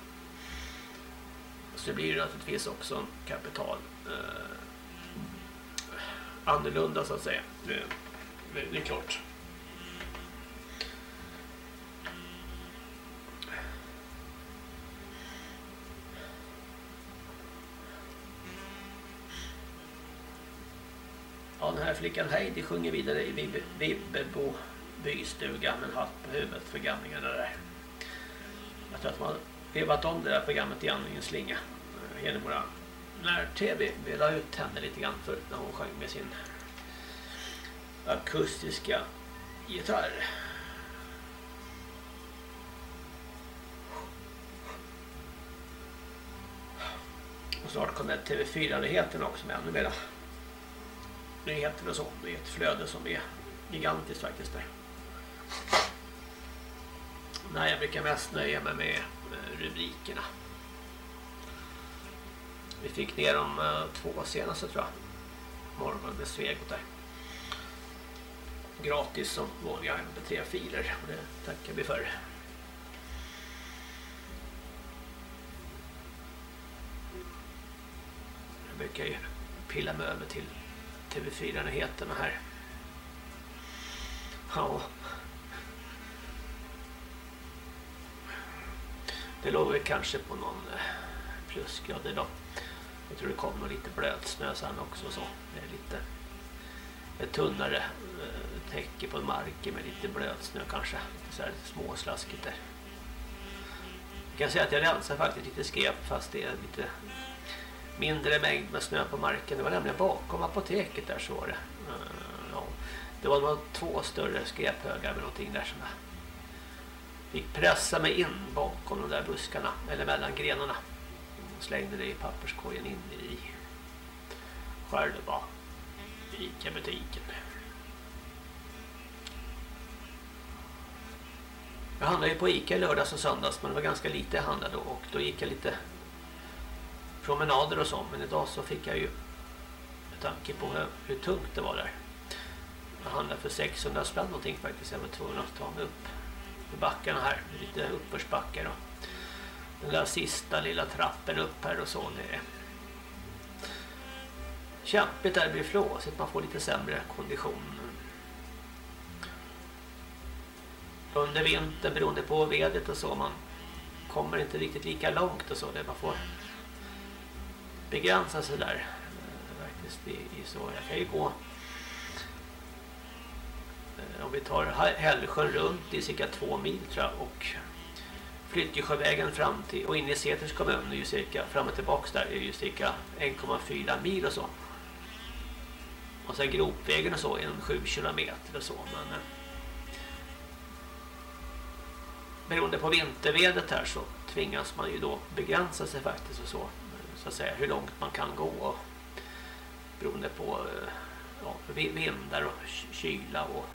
så blir det naturligtvis också en kapital eh, annorlunda så att säga. Det, det är klart. Ja, den här flickan Heidi sjunger vidare i Vibbebo bystuga med en hatt på huvudet för gamlingarna där. Jag tror att man har vevat om det där programmet i andningens slinga. Hedemora. När tv la ut henne lite grann för när hon sjöng med sin akustiska gitarr. Och snart kommer TV4-nyheterna också med ännu mera nyheter och så. Det är ett flöde som är gigantiskt faktiskt där. Nej, jag brukar mest nöja mig med eh, rubrikerna. Vi fick ner de eh, två senaste tror jag. Morgon med Svegot där. Gratis som vanliga mp3-filer. Det tackar vi för. Jag brukar ju pilla mig över till TV4-nyheterna här. Ja. Det låg väl kanske på någon eh, plusgrad idag. Jag tror det kommer lite blötsnö sen också så. Det är lite ett tunnare eh, täcke på marken med lite blötsnö kanske. Lite så här småslaskigt där. Jag kan säga att jag rensar faktiskt lite skräp fast det är lite mindre mängd med snö på marken. Det var nämligen bakom apoteket där så var det. Eh, ja, det var nog två större skräphögar med någonting där som jag fick pressa mig in bakom de där buskarna eller mellan grenarna slängde det i papperskorgen in i själva Ica-butiken. Jag handlade ju på Ica lördags och söndags men det var ganska lite jag handlade och då gick jag lite promenader och så men idag så fick jag ju med tanke på hur, hur tungt det var där. Jag handlade för 600 spänn någonting faktiskt. Jag var tvungen att ta mig upp i backarna här. Lite uppförsbackar och den där sista lilla trappen upp här och så det är kämpigt där det blir flåsigt man får lite sämre kondition. Under vintern beroende på vädret och så man kommer inte riktigt lika långt och så det man får begränsa sig där eh, faktiskt det är så. Jag kan ju gå eh, om vi tar Hällsjön runt i cirka två mil tror jag och Flyttjesjövägen fram till och in i Säters kommun är ju cirka fram och tillbaks där är ju cirka 1,4 mil och så. Och sen gropvägen och så är 7 kilometer och så men eh, beroende på vintervädret här så tvingas man ju då begränsa sig faktiskt och så så att säga hur långt man kan gå beroende på eh, ja, vindar och kyla och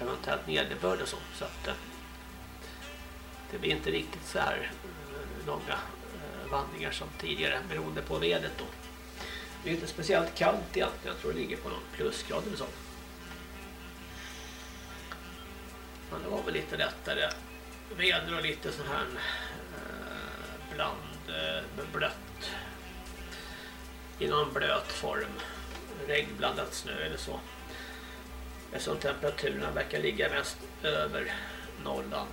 eventuellt nederbörd och så så att eh, det blir inte riktigt så här eh, långa eh, vandringar som tidigare beroende på vädret då. Det är inte speciellt kallt egentligen. Jag tror det ligger på någon plusgrad eller så. Men det var väl lite lättare väder och lite sån här eh, bland blött. I någon blöt form. Regnblandat snö eller så. Eftersom temperaturerna verkar ligga mest över nollan.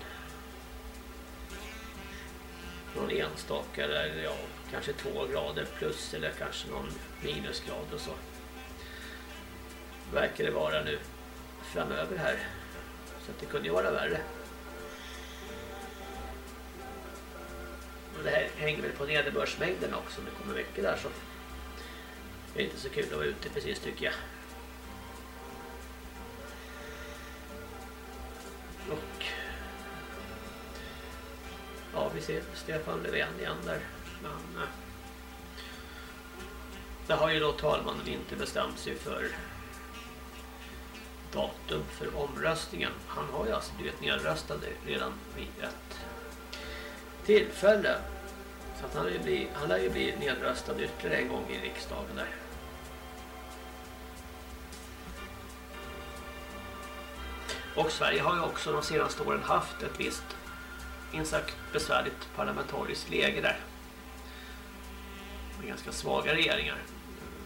Någon enstaka eller ja, kanske två grader plus eller kanske någon minusgrad och så. Verkar det vara nu framöver här. Så det kunde ju vara värre. Och det här hänger väl på nederbördsmängden också. Det kommer mycket där så är inte så kul att vara ute precis tycker jag. Och ja, vi ser Stefan Löfven igen där. Men eh, det har ju då talmannen inte bestämt sig för datum för omröstningen. Han har ju alltså blivit nedröstad redan vid ett tillfälle. Så att han, lär ju bli, han lär ju bli nedröstad ytterligare en gång i riksdagen där. Och Sverige har ju också de senaste åren haft ett visst insagt besvärligt parlamentariskt läge där. Med ganska svaga regeringar.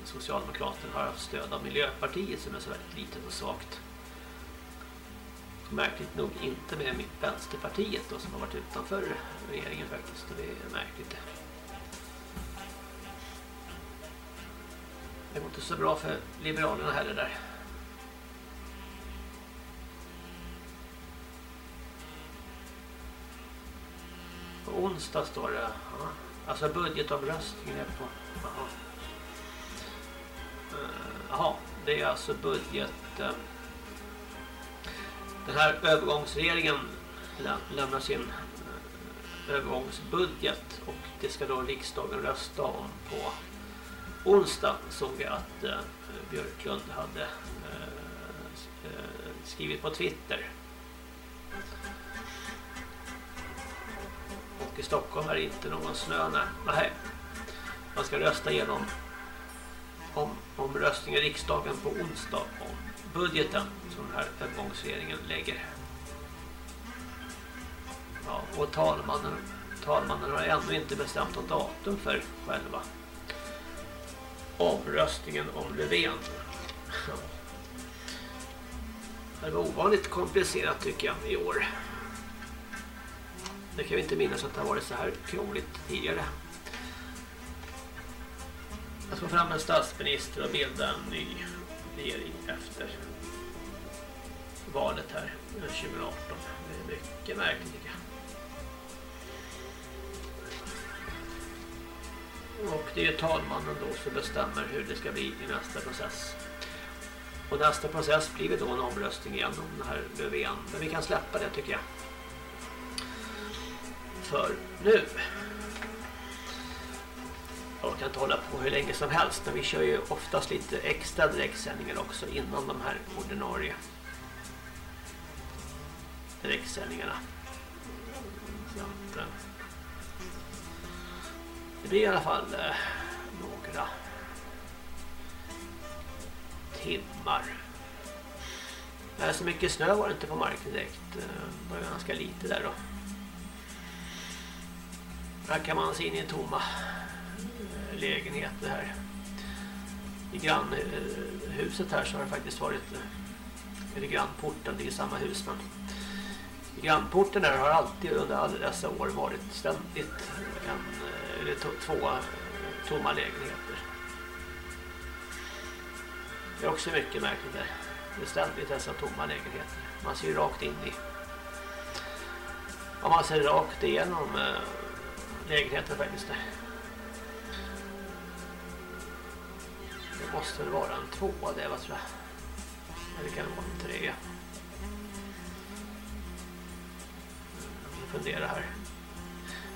Socialdemokraterna har haft stöd av Miljöpartiet som är så väldigt litet och svagt. Märkligt nog inte med Vänsterpartiet då, som har varit utanför regeringen faktiskt. Och det är märkligt. Det går inte så bra för Liberalerna heller där. På onsdag står det. Ja. Alltså budgetomröstningen är på. Jaha. Eh, jaha, det är alltså budget. Eh, den här övergångsregeringen lämnar sin eh, övergångsbudget och det ska då riksdagen rösta om på onsdag såg jag att Björklund hade skrivit på Twitter. Och i Stockholm är det inte någon snö. Nej. Man ska rösta igenom om, om i riksdagen på onsdag om budgeten som den här övergångsregeringen lägger. Ja, och talmannen, talmannen har ännu inte bestämt något datum för själva omröstningen om Löfven. Det var ovanligt komplicerat tycker jag i år. Det kan vi inte minnas att det har varit så här krångligt tidigare. Att få fram en statsminister och bilda en ny regering efter valet här 2018. Det är mycket märkligt tycker jag. Och det är talmannen då som bestämmer hur det ska bli i nästa process. Och nästa process blir då en omröstning igen om den här Löfven. Men vi kan släppa det tycker jag. För nu. Jag kan inte hålla på hur länge som helst men vi kör ju oftast lite extra direktsändningar också innan de här ordinarie direktsändningarna. Så att, eh, det blir i alla fall eh, några timmar. Så mycket snö var det inte på marken direkt. Eh, det var ganska lite där då. Här kan man se in i tomma lägenheter här. I grannhuset här så har det faktiskt varit eh, eller grannporten, det är samma hus men i grannporten där har alltid under alla dessa år varit ständigt en, eh, eller två eh, tomma lägenheter. Det är också mycket märkligt där. Det är ständigt dessa tomma lägenheter. Man ser ju rakt in i om man ser rakt igenom lägenheten faktiskt. Det måste väl vara en tvåa det, vad tror jag. Eller kan det vara en tre? Jag funderar här.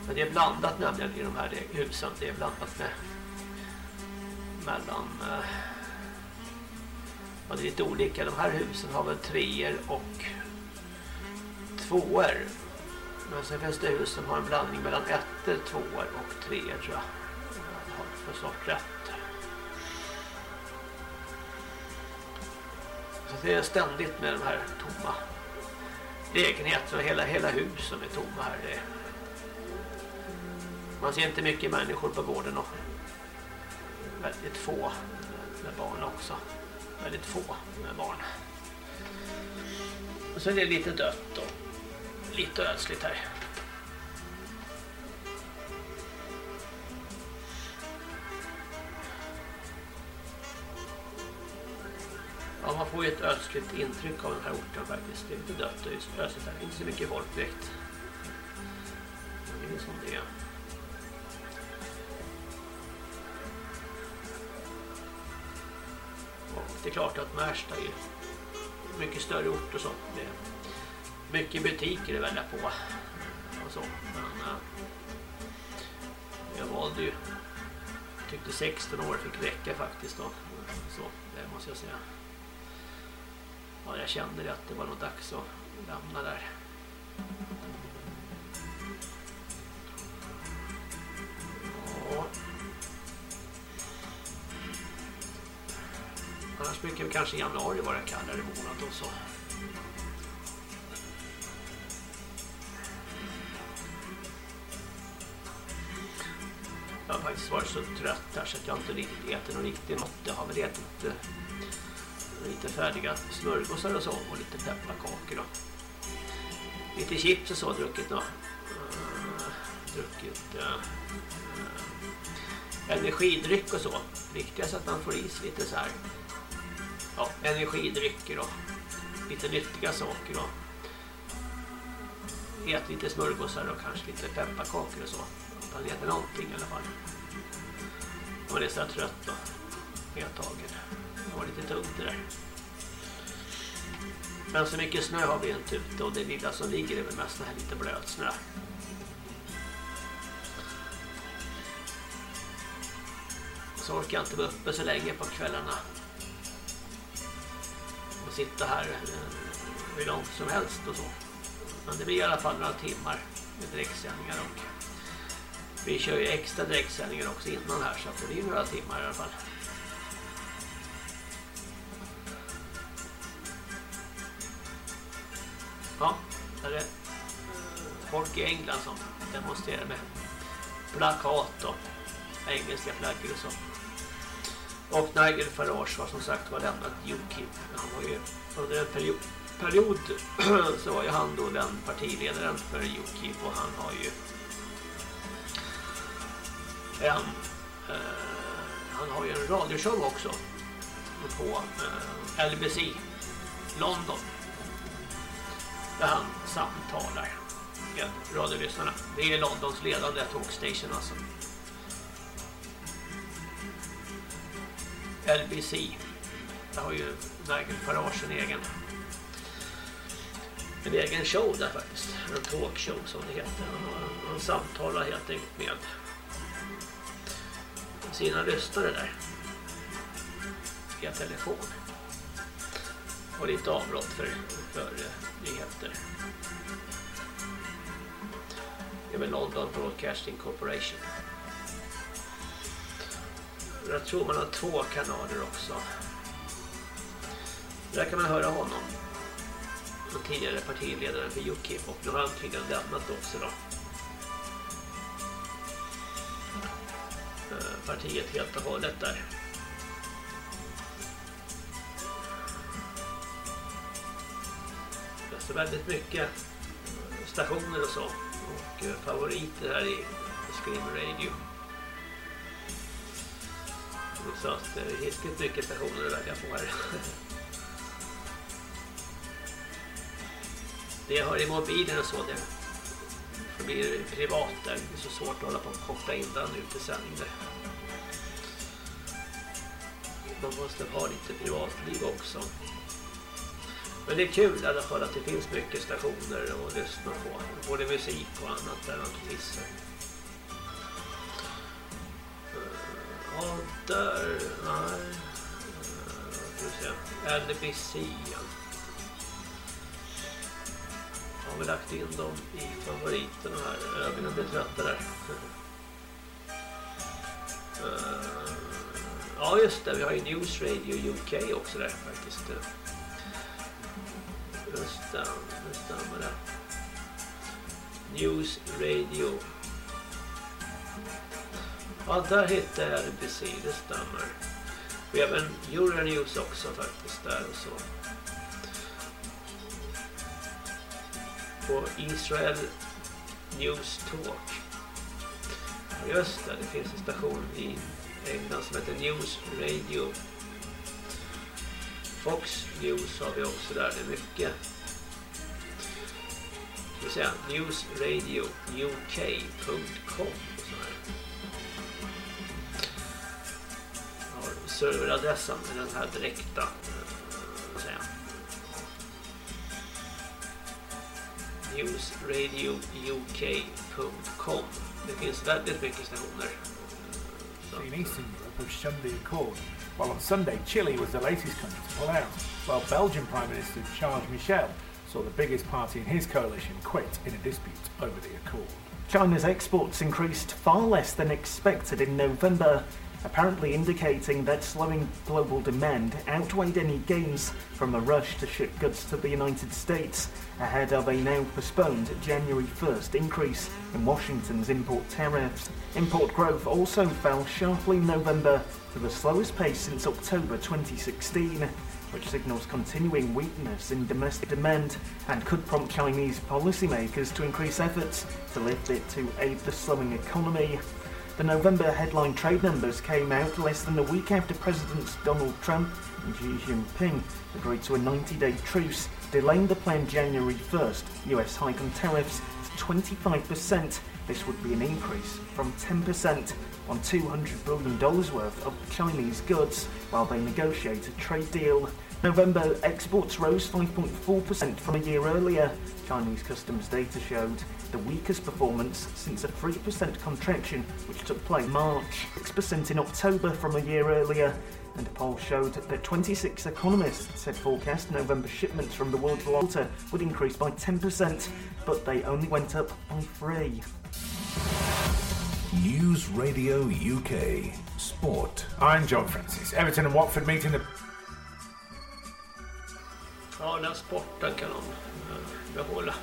Men det är blandat nämligen i de här husen. Det är blandat med mellan eh, ja, det är lite olika. De här husen har väl treor och tvåor. Men sen finns det hus som har en blandning mellan ettor, tvåor och treor tror jag. Jag har förstått rätt. Så det är ständigt med de här tomma lägenheterna. Hela, hela husen är tomma här. Det Man ser inte mycket människor på gården och väldigt få med barn också. Väldigt få med barn. Och sen är det lite dött och lite ödsligt här. Ja, man får ju ett ödsligt intryck av den här orten faktiskt. Det är lite dött och ödsligt här. Inte så mycket folk direkt. Det är som det är. Och det är klart att Märsta är mycket större ort och så. Mycket butiker att välja på. Och så. Men äh, jag valde ju tyckte 16 år fick räcka faktiskt då. Så, det måste jag säga. Ja, jag kände att det var nog dags att lämna där. Ja. Annars brukar kanske i januari vara en kallare månad och så. Jag har faktiskt varit så trött här så att jag inte riktigt ätit någon riktig mat. Jag har väl ätit eh, lite färdiga smörgåsar och så och lite pepparkakor och lite chips och så druckit då. Uh, druckit uh, energidryck och så. Viktigast att man får i sig lite så här ja, energidrycker och lite nyttiga saker och ät lite smörgåsar och kanske lite pepparkakor och så. Han heter någonting i alla fall. Man är så trött och nedtagen. Det var lite tungt det där. Men så mycket snö har vi inte ute och det lilla som ligger är väl mest här lite blöt snö. Så orkar jag inte vara uppe så länge på kvällarna. Och sitta här eh, hur långt som helst och så. Men det blir i alla fall några timmar med direktsändningar och vi kör ju extra direktsändningar också innan här så det blir några timmar i alla fall. Ja, där är folk i England som demonstrerar med plakat och engelska flaggor och så. Och Nigel Farage var som sagt var lämnat UKIP. Han var ju under en period, period så var ju han då den partiledaren för UKIP och han har ju än. eh, han har ju en radioshow också på eh, LBC London där han samtalar med radiolyssnarna. Det är Londons ledande talkstation alltså. LBC. Där har ju Nigel Farage en egen en egen show där faktiskt. En talkshow som det heter. Han, han samtalar helt enkelt med sina lyssnare där. Via telefon. Och lite avbrott för, för eh, nyheter. Det är väl London Broadcasting Corporation. Jag tror man har två kanaler också. Där kan man höra honom. Den tidigare partiledaren för UKIP och nu har han tydligen lämnat också då. Partiet helt och hållet där. Det är så väldigt mycket stationer och så. Och eh, favoriter här i Scream Radio. Så att eh, det är riktigt mycket stationer att välja på här. Det jag har i mobilen och så, det det blir privat där. Det är så svårt att hålla på och koppla in den utesändningen där. Man måste ha lite privatliv också. Men det är kul i alla fall att det finns mycket stationer att lyssna på. Både musik och annat där naturligtvis. Eh, ja, där... Nej. Eh, ska vi se. LBC, ja har vi lagt in dem i favoriterna här. Ögonen blir trötta där. Uh, ja just det, vi har ju News Radio UK också där faktiskt. Just det, det stämmer det. News Radio Ja, där hittade jag RBC, det stämmer. Vi har även Euronews också faktiskt där och så. På Israel News Talk. Ja, just det, det finns en station i England som heter News Radio. Fox News har vi också där, det är mycket. Ska vi säga newsradiouk.com serveradressen med den här direkta newsradiouk.com Det finns väldigt mycket stationer. In Eastern Europe have shunned the accord, while on Sunday Chile was the latest country to pull out, while Belgian Prime Minister Charles Michel saw the biggest party in his coalition quit in a dispute over the accord. China's exports increased far less than expected in November apparently indicating that slowing global demand outweighed any gains from a rush to ship goods to the United States ahead of a now postponed January 1st increase in Washington's import tariffs. Import growth also fell sharply in November to the slowest pace since October 2016 which signals continuing weakness in domestic demand and could prompt Chinese policymakers to increase efforts to lift it to aid the slowing economy. The November headline trade numbers came out less than a week after Presidents Donald Trump and Xi Jinping agreed to a 90-day truce, delaying the planned January 1st US hike on tariffs to 25%. This would be an increase from 10% on $200 billion worth of Chinese goods while they negotiate a trade deal. November exports rose 5.4% from a year earlier. Chinese customs data showed the weakest performance since a 3% contraction which took place in March, 6% in October from a year earlier. And a poll showed that 26 economists had forecast November shipments from the world's water would increase by 10%, but they only went up by 3. News Radio UK Sport. I'm John Francis. Everton and Watford meeting the Ja, den sporten kan de eh, behålla.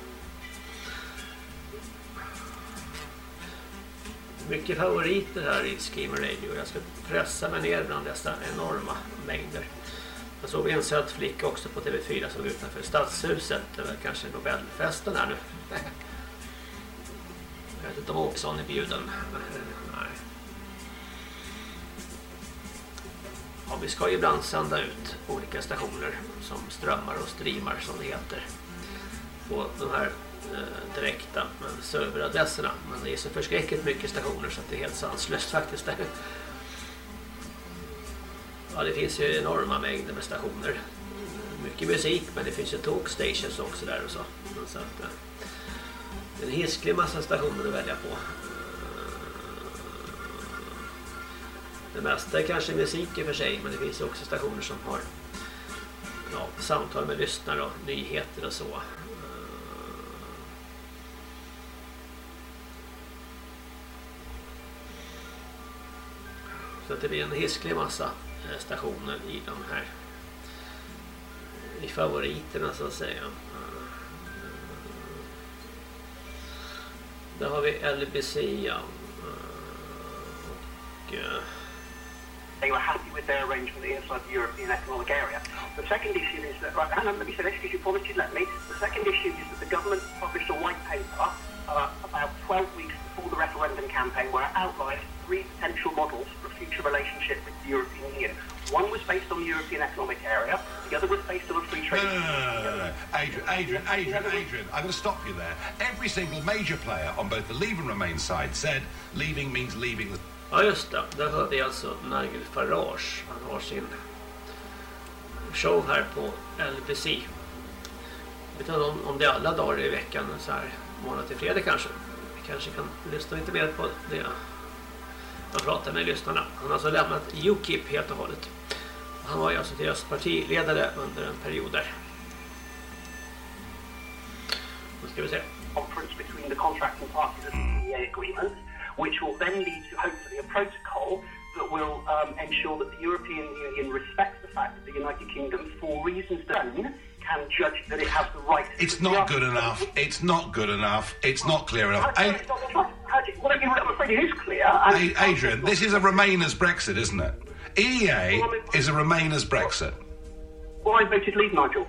Mycket favoriter här i Skimmer Radio. Jag ska pressa mig ner bland dessa enorma mängder. Jag såg en söt flicka också på TV4 som utanför Stadshuset. Det var kanske Nobelfesten här nu. Jag vet inte om Åkesson är bjuden. Nej. Ja, vi ska ju ibland sända ut olika stationer som strömmar och streamar som det heter på de här eh, direkta serveradresserna. Men det är så förskräckligt mycket stationer så att det är helt sanslöst faktiskt. Ja, det finns ju enorma mängder med stationer. Mycket musik, men det finns ju talkstations också där och så. så att, eh, det är en hisklig massa stationer att välja på. Det mesta är kanske musik i och för sig, men det finns också stationer som har ja, samtal med lyssnare och nyheter och så. Så att det blir en hisklig massa eh, stationer i de här i favoriterna så att säga. Där har vi LBC ja. och eh, they were happy with their arrangement inside the European Economic Area. The second issue is that, right, hang on, let me say this because you promised you'd let me. The second issue is that the government published a white paper uh, about 12 weeks before the referendum campaign where it outlined three potential models for a future relationship with the European Union. One was based on the European Economic Area, the other was based on a free trade. No, no, no, no. Adrian, Adrian, Adrian, Adrian, I'm going to stop you there. Every single major player on both the Leave and Remain side said leaving means leaving the Ja just det, där hör vi alltså Nigel Farage. Han har sin show här på LBC. Jag vet inte om, om det är alla dagar i veckan, så här månad till fredag kanske. Vi kanske kan lyssna lite mer på det. Jag pratar med lyssnarna. Han har alltså lämnat UKIP helt och hållet. Han var ju alltså deras partiledare under en period där. Nu ska vi se. Conference between the contracting parties of the EA agreement. Which will then lead to hopefully a protocol that will um, ensure that the European Union respects the fact that the United Kingdom, for reasons known, can judge that it has the right. It's not good enough. It's not good enough. It's not clear enough. How, how, what are I'm afraid it is clear. And Adrian, this is a Remainers Brexit, isn't it? EEA is a Remainers Brexit. well, I voted leave, Nigel.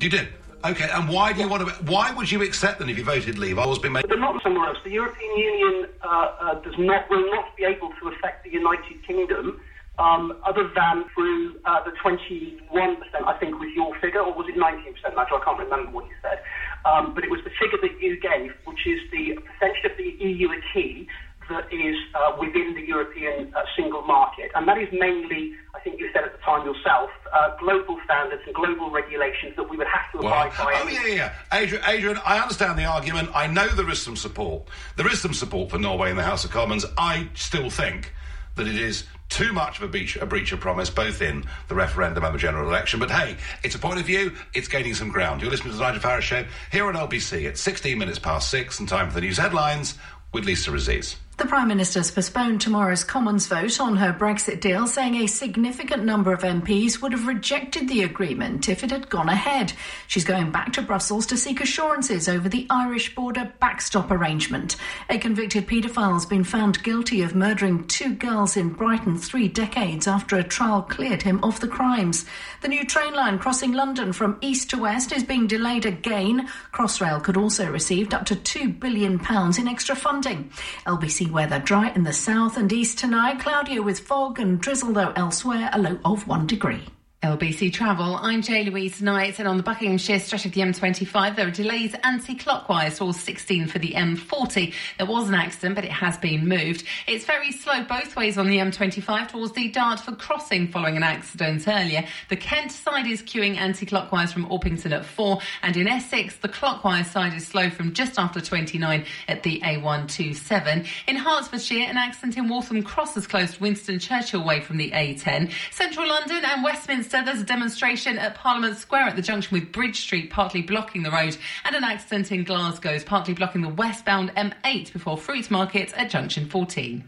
You did. Okay, and why do you want to? Why would you accept them if you voted leave? I was being made. But not somewhere else. The European Union uh, uh, does not will not be able to affect the United Kingdom um, other than through uh, the 21%, I think was your figure, or was it 19%, Nigel? I can't remember what you said. Um, but it was the figure that you gave, which is the percentage of the EU acquis that is uh, within the European uh, single market. And that is mainly, I think you said at the time yourself, uh, global standards and global regulations that we would have to Well, abide by. oh yeah, yeah, yeah. Adrian, Adrian, I understand the argument. I know there is some support. There is some support for Norway in the House of Commons. I still think that it is too much of a breach, a breach of promise, both in the referendum and the general election. But hey, it's a point of view. It's gaining some ground. You're listening to the Nigel Farage Show here on LBC. It's 16 minutes past six, and time for the news headlines with Lisa Aziz. The Prime Minister's postponed tomorrow's Commons vote on her Brexit deal, saying a significant number of MPs would have rejected the agreement if it had gone ahead. She's going back to Brussels to seek assurances over the Irish border backstop arrangement. A convicted paedophile has been found guilty of murdering two girls in Brighton three decades after a trial cleared him of the crimes. The new train line crossing London from east to west is being delayed again. Crossrail could also receive up to £2 billion in extra funding. LBC weather dry in the south and east tonight, cloudier with fog and drizzle, though elsewhere a low of one degree. LBC Travel. I'm Jay Louise Knight, and on the Buckinghamshire stretch of the M25, there are delays anti-clockwise towards 16 for the M40. There was an accident, but it has been moved. It's very slow both ways on the M25 towards the Dartford crossing following an accident earlier. The Kent side is queuing anti-clockwise from Orpington at 4, and in Essex, the clockwise side is slow from just after 29 at the A127. In Hertfordshire, an accident in Waltham Cross has closed Winston Churchill Way from the A10. Central London and Westminster, there's a demonstration at Parliament Square at the junction with Bridge Street, partly blocking the road, and an accident in Glasgow is partly blocking the westbound M8 before Fruit Market at junction 14.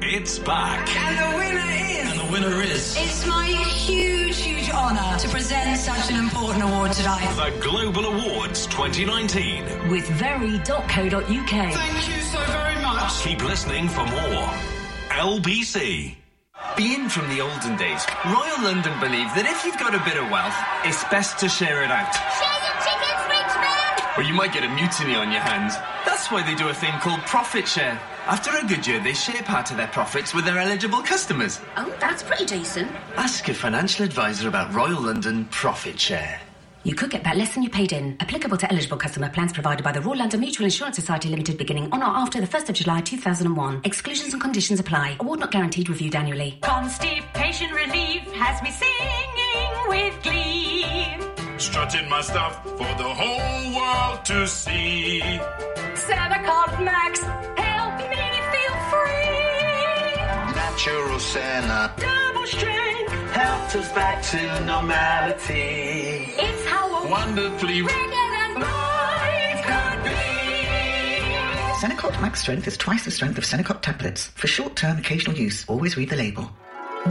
It's back. And the winner is. And the winner is. It's my huge, huge honour to present such an important award today. The Global Awards 2019. With very.co.uk. Thank you so very much. Keep listening for more. LBC. Being from the olden days, Royal London believed that if you've got a bit of wealth, it's best to share it out. Share your chickens, rich man! Or you might get a mutiny on your hands. That's why they do a thing called profit share. After a good year, they share part of their profits with their eligible customers. Oh, that's pretty decent. Ask a financial advisor about Royal London Profit Share. You could get back less than you paid in. Applicable to eligible customer plans provided by the Royal London Mutual Insurance Society Limited beginning on or after the 1st of July 2001. Exclusions and conditions apply. Award not guaranteed reviewed annually. Constipation relief has me singing with glee. Strutting my stuff for the whole world to see. Senecot Max, Natural Senna. Double strength. Helped us back to normality. It's how a Wonderfully regular life could be. Senecot Max Strength is twice the strength of Senecot tablets. For short-term occasional use, always read the label.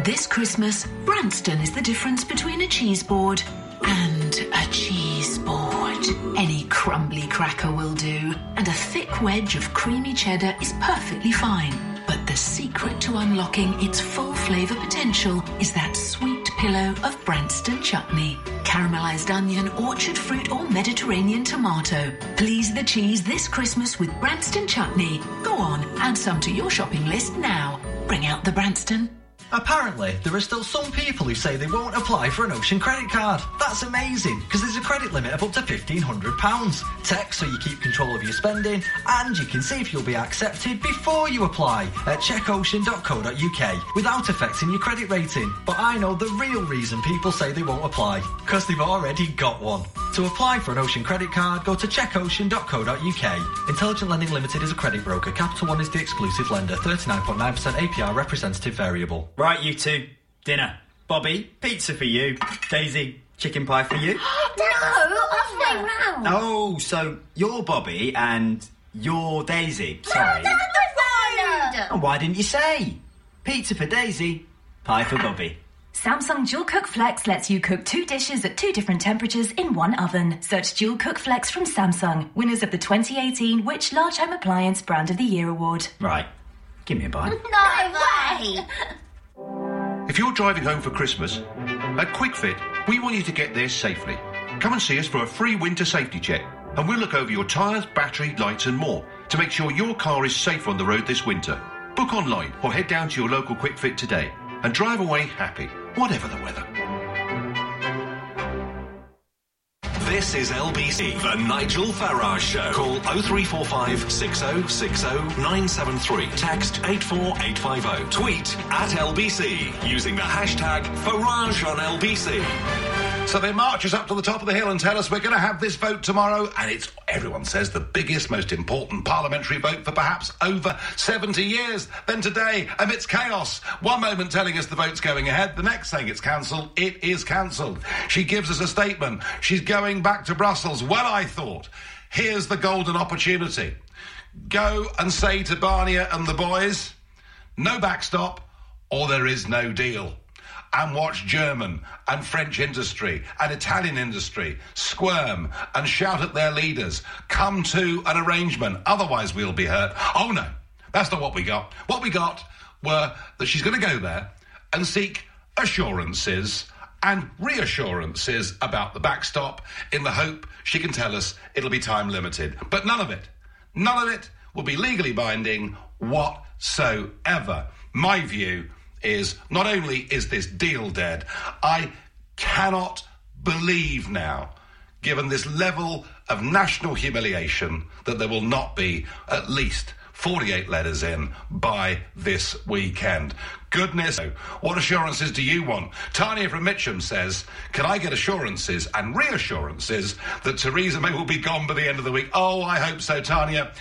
This Christmas, Branston is the difference between a cheese board and a cheese board. Any crumbly cracker will do, and a thick wedge of creamy cheddar is perfectly fine. The secret to unlocking its full flavour potential is that sweet pillow of Branston chutney. Caramelized onion, orchard fruit, or Mediterranean tomato. Please the cheese this Christmas with Branston chutney. Go on, add some to your shopping list now. Bring out the Branston. Apparently, there are still some people who say they won't apply for an Ocean credit card. That's amazing, because there's a credit limit of up to £1,500. Text so you keep control of your spending, and you can see if you'll be accepted before you apply at checkocean.co.uk without affecting your credit rating. But I know the real reason people say they won't apply, because they've already got one. To apply for an Ocean credit card, go to checkocean.co.uk. Intelligent Lending Limited is a credit broker. Capital One is the exclusive lender. 39.9% APR representative variable. Right, you two. Dinner. Bobby, pizza for you. Daisy, chicken pie for you. no, halfway round. Oh, so you're Bobby and you're Daisy. Sorry. Oh, why didn't you say? Pizza for Daisy, pie for Bobby. Samsung Dual Cook Flex lets you cook two dishes at two different temperatures in one oven. Search Dual Cook Flex from Samsung, winners of the 2018 Which Large Home Appliance Brand of the Year award. Right. Give me a bite. No way! If you're driving home for Christmas, at QuickFit, we want you to get there safely. Come and see us for a free winter safety check, and we'll look over your tyres, battery, lights, and more to make sure your car is safe on the road this winter. Book online or head down to your local QuickFit today and drive away happy, whatever the weather. This is LBC, the Nigel Farage Show. Call 0345 6060 973. Text 84850. Tweet at LBC using the hashtag Farage on LBC. So they march us up to the top of the hill and tell us we're going to have this vote tomorrow, and it's, everyone says, the biggest, most important parliamentary vote for perhaps over 70 years. Then today, amidst chaos, one moment telling us the vote's going ahead, the next saying it's cancelled, it is cancelled. She gives us a statement. She's going back to Brussels. Well, I thought, here's the golden opportunity. Go and say to Barnier and the boys, no backstop, or there is no deal and watch German and French industry and Italian industry squirm and shout at their leaders, come to an arrangement, otherwise we'll be hurt. Oh no, that's not what we got. What we got were that she's going to go there and seek assurances and reassurances about the backstop in the hope she can tell us it'll be time limited. But none of it, none of it will be legally binding whatsoever. My view is not only is this deal dead, I cannot believe now, given this level of national humiliation, that there will not be at least 48 letters in by this weekend. Goodness, what assurances do you want? Tanya from Mitcham says, Can I get assurances and reassurances that Theresa May will be gone by the end of the week? Oh, I hope so, Tanya.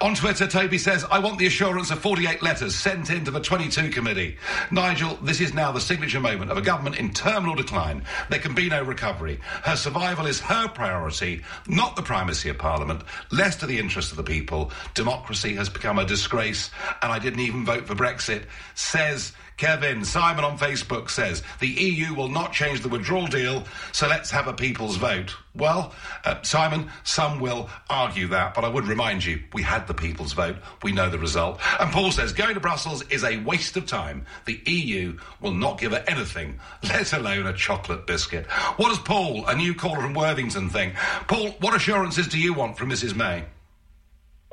On Twitter, Toby says, I want the assurance of 48 letters sent in to the 22 committee. Nigel, this is now the signature moment of a government in terminal decline. There can be no recovery. Her survival is her priority, not the primacy of Parliament, less to the interests of the people. Democracy has become a disgrace, and I didn't even vote for Brexit, says Kevin. Simon on Facebook says the EU will not change the withdrawal deal, so let's have a people's vote. Well, uh, Simon, some will argue that, but I would remind you, we had the people's vote. We know the result. And Paul says going to Brussels is a waste of time. The EU will not give her anything, let alone a chocolate biscuit. What does Paul, a new caller from Worthington, think? Paul, what assurances do you want from Mrs. May?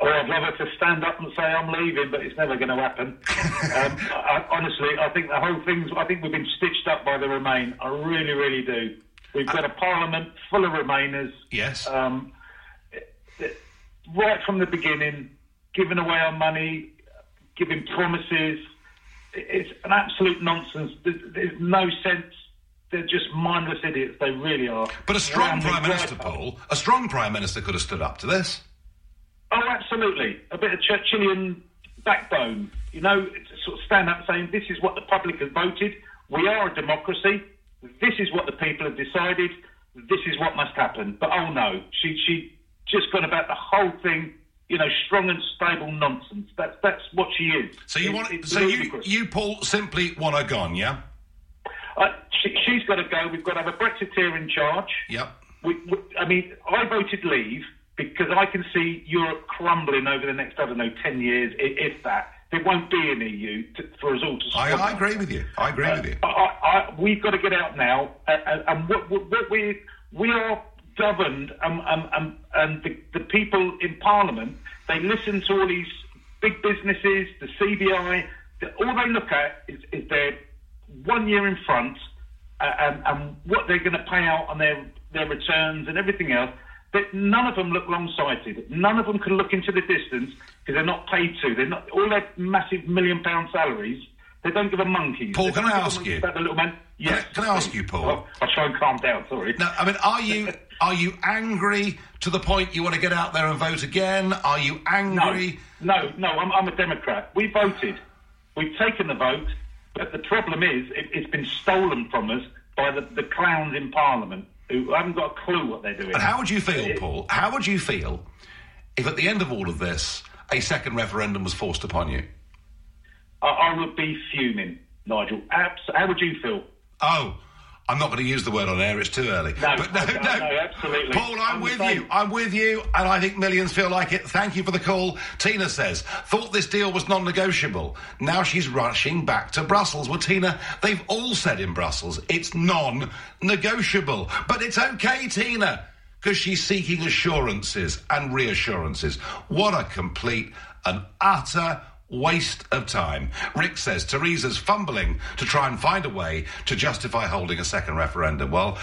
Oh, I'd love her to stand up and say I'm leaving, but it's never going to happen. um, I, honestly, I think the whole thing's. I think we've been stitched up by the Remain. I really, really do. We've got a parliament full of Remainers. Yes. Um, right from the beginning, giving away our money, giving promises. It's an absolute nonsense. There's, there's no sense. They're just mindless idiots. They really are. But a strong Prime Minister. Paul, a strong Prime Minister could have stood up to this. Oh, absolutely. A bit of Churchillian backbone. You know, sort of stand up saying, this is what the public has voted. We are a democracy. This is what the people have decided. This is what must happen. But oh no, she she just gone about the whole thing. You know, strong and stable nonsense. That's that's what she is. So you It's- want, so you, you, Paul, simply want her gone, yeah? Uh, she, she's got to go. We've got to have a Brexiteer in charge. Yep. We, we, I mean, I voted leave because I can see Europe crumbling over the next, I don't know, 10 years, if that. There won't be an EU to, for us all to I, I agree with you. I agree with you. I, I, we've got to get out now, uh, uh, and what, what, what we we are governed, um, um, um, and the, the people in Parliament they listen to all these big businesses, the CBI. The, all they look at is, is their one year in front, uh, and, and what they're going to pay out on their their returns and everything else. But none of them look long-sighted. None of them can look into the distance because they're not paid to. They're not all their massive million-pound salaries. They don't give a monkey. Paul, can I ask you? About the little man. Yes. Can I ask you, Paul? Oh, I'll try and calm down. Sorry. No, I mean, are you are you angry to the point you want to get out there and vote again? Are you angry? No, no, I'm, I'm a Democrat. We voted. We've taken the vote, but the problem is it, it's been stolen from us by the, the clowns in Parliament who haven't got a clue what they're doing. And how would you feel, Paul? How would you feel if at the end of all of this, a second referendum was forced upon you? I, I would be fuming, Nigel. Abs- how would you feel? Oh, I'm not going to use the word on air, it's too early. No, but no, no. no, absolutely. Paul, I'm, I'm with you. I'm with you, and I think millions feel like it. Thank you for the call. Tina says, thought this deal was non negotiable. Now she's rushing back to Brussels. Well, Tina, they've all said in Brussels it's non negotiable. But it's okay, Tina, because she's seeking assurances and reassurances. What a complete and utter waste of time. Rick says Theresa's fumbling to try and find a way to justify holding a second referendum. Well,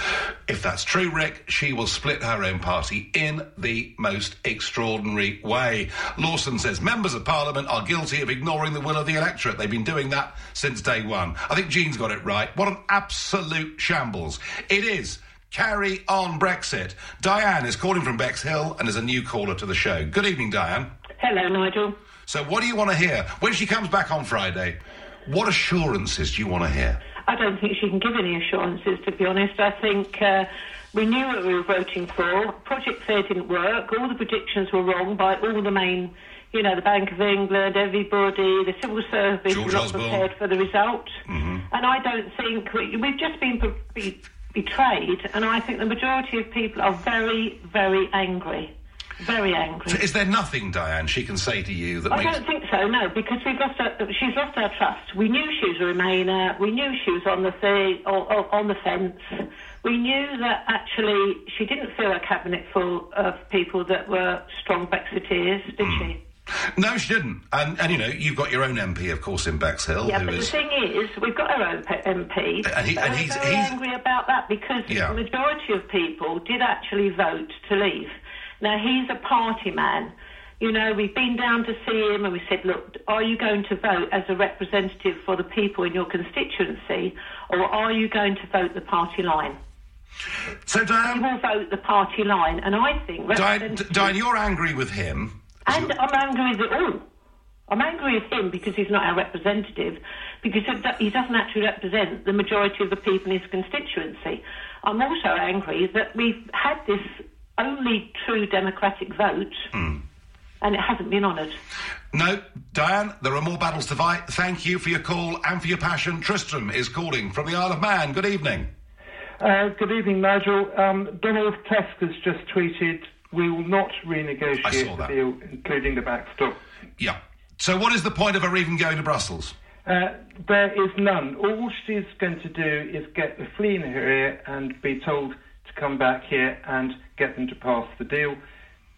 if that's true, Rick, she will split her own party in the most extraordinary way. Lawson says members of parliament are guilty of ignoring the will of the electorate. They've been doing that since day one. I think Jean's got it right. What an absolute shambles. It is. Carry on Brexit. Diane is calling from Bexhill and is a new caller to the show. Good evening, Diane. Hello, Nigel. So, what do you want to hear? When she comes back on Friday, what assurances do you want to hear? I don't think she can give any assurances, to be honest. I think uh, we knew what we were voting for. Project Fair didn't work. All the predictions were wrong by all the main, you know, the Bank of England, everybody, the civil service George were not Osborne. prepared for the result. Mm-hmm. And I don't think we, we've just been be, be, betrayed. And I think the majority of people are very, very angry. Very angry. So is there nothing, Diane, she can say to you that I makes. don't think so, no, because we've lost our, she's lost our trust. We knew she was a Remainer. We knew she was on the thing, or, or, on the fence. We knew that actually she didn't fill a cabinet full of people that were strong Brexiteers, did Hmm. she? No, she didn't. And, and, you know, you've got your own MP, of course, in Bexhill, Yeah, who but is. the thing is, we've got our own MP, And he- and he's- very he's- angry about that because Yeah. the majority of people did actually vote to leave. Now he's a party man. You know, we've been down to see him and we said, look, are you going to vote as a representative for the people in your constituency, or are you going to vote the party line? So, Diane. He will vote the party line, and I think Diane, Diane, you're angry with him. and I'm angry with it all. I'm angry with him because he's not our representative, because he doesn't actually represent the majority of the people in his constituency. I'm also angry that we've had this only true democratic vote and it hasn't been honoured. No, Diane, there are more battles to fight. Thank you for your call and for your passion. Tristram is calling from the Isle of Man. Good evening. Uh, good evening, Nigel. Um, Donald Tusk has just tweeted, "We will not renegotiate the deal, including the backstop." Yeah. So, what is the point of her even going to Brussels? Uh, there is none. All she's going to do is get the flea in her ear and be told to come back here and get them to pass the deal.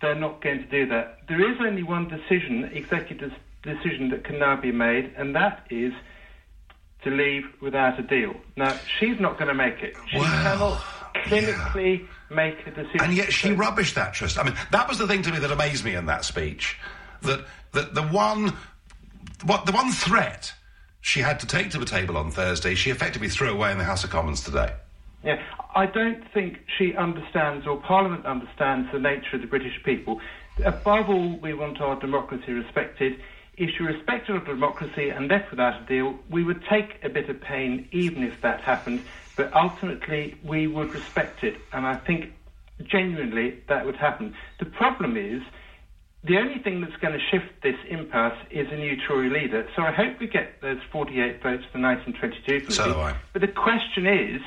They're not going to do that. There is only one decision, executive decision, that can now be made, and that is to leave without a deal. Now, she's not going to make it. She cannot clinically make a decision. And yet she rubbished that trust. I mean, that was the thing to me that amazed me in that speech. That that the one what the one threat she had to take to the table on Thursday, she effectively threw away in the House of Commons today. Yeah, I don't think she understands, or Parliament understands, the nature of the British people. Above all, we want our democracy respected. If she respected our democracy and left without a deal, we would take a bit of pain even if that happened, but ultimately we would respect it, and I think genuinely that would happen. The problem is, the only thing that's going to shift this impasse is a new Tory leader. So I hope we get those 48 votes for 1922. So do I. But the question is,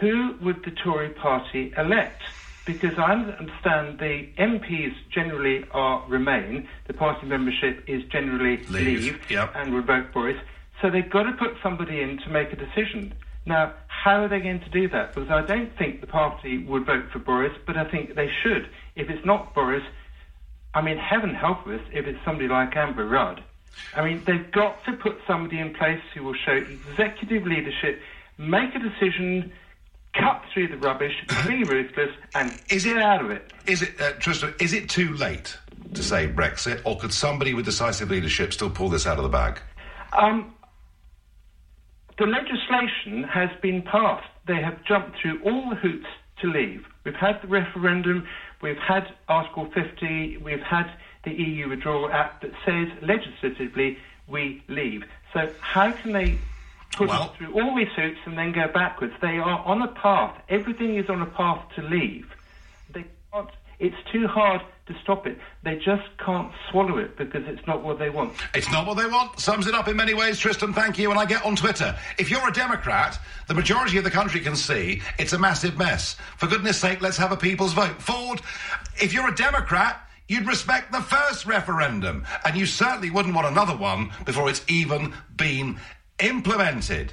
who would the Tory party elect? Because I understand the MPs generally are Remain, the party membership is generally Leave, Leave, yep. and would vote Boris. So they've got to put somebody in to make a decision. Now, how are they going to do that? Because I don't think the party would vote for Boris, but I think they should. If it's not Boris, I mean, heaven help us if it's somebody like Amber Rudd. I mean, they've got to put somebody in place who will show executive leadership, make a decision, cut through the rubbish, be ruthless, and get out of it. Is it, uh, Tristan, is it too late to say Brexit, or could somebody with decisive leadership still pull this out of the bag? Um, the legislation has been passed. They have jumped through all the hoops to leave. We've had the referendum, we've had Article 50, we've had the EU Withdrawal Act that says legislatively we leave. So how can they put us through all these hoops and then go backwards? They are on a path. Everything is on a path to leave. They can't. It's too hard to stop it. They just can't swallow it because it's not what they want. It's not what they want. Sums it up in many ways, Tristan. Thank you. And I get on Twitter. If you're a Democrat, the majority of the country can see it's a massive mess. For goodness sake, let's have a people's vote. Ford, if you're a Democrat, you'd respect the first referendum. And you certainly wouldn't want another one before it's even been implemented.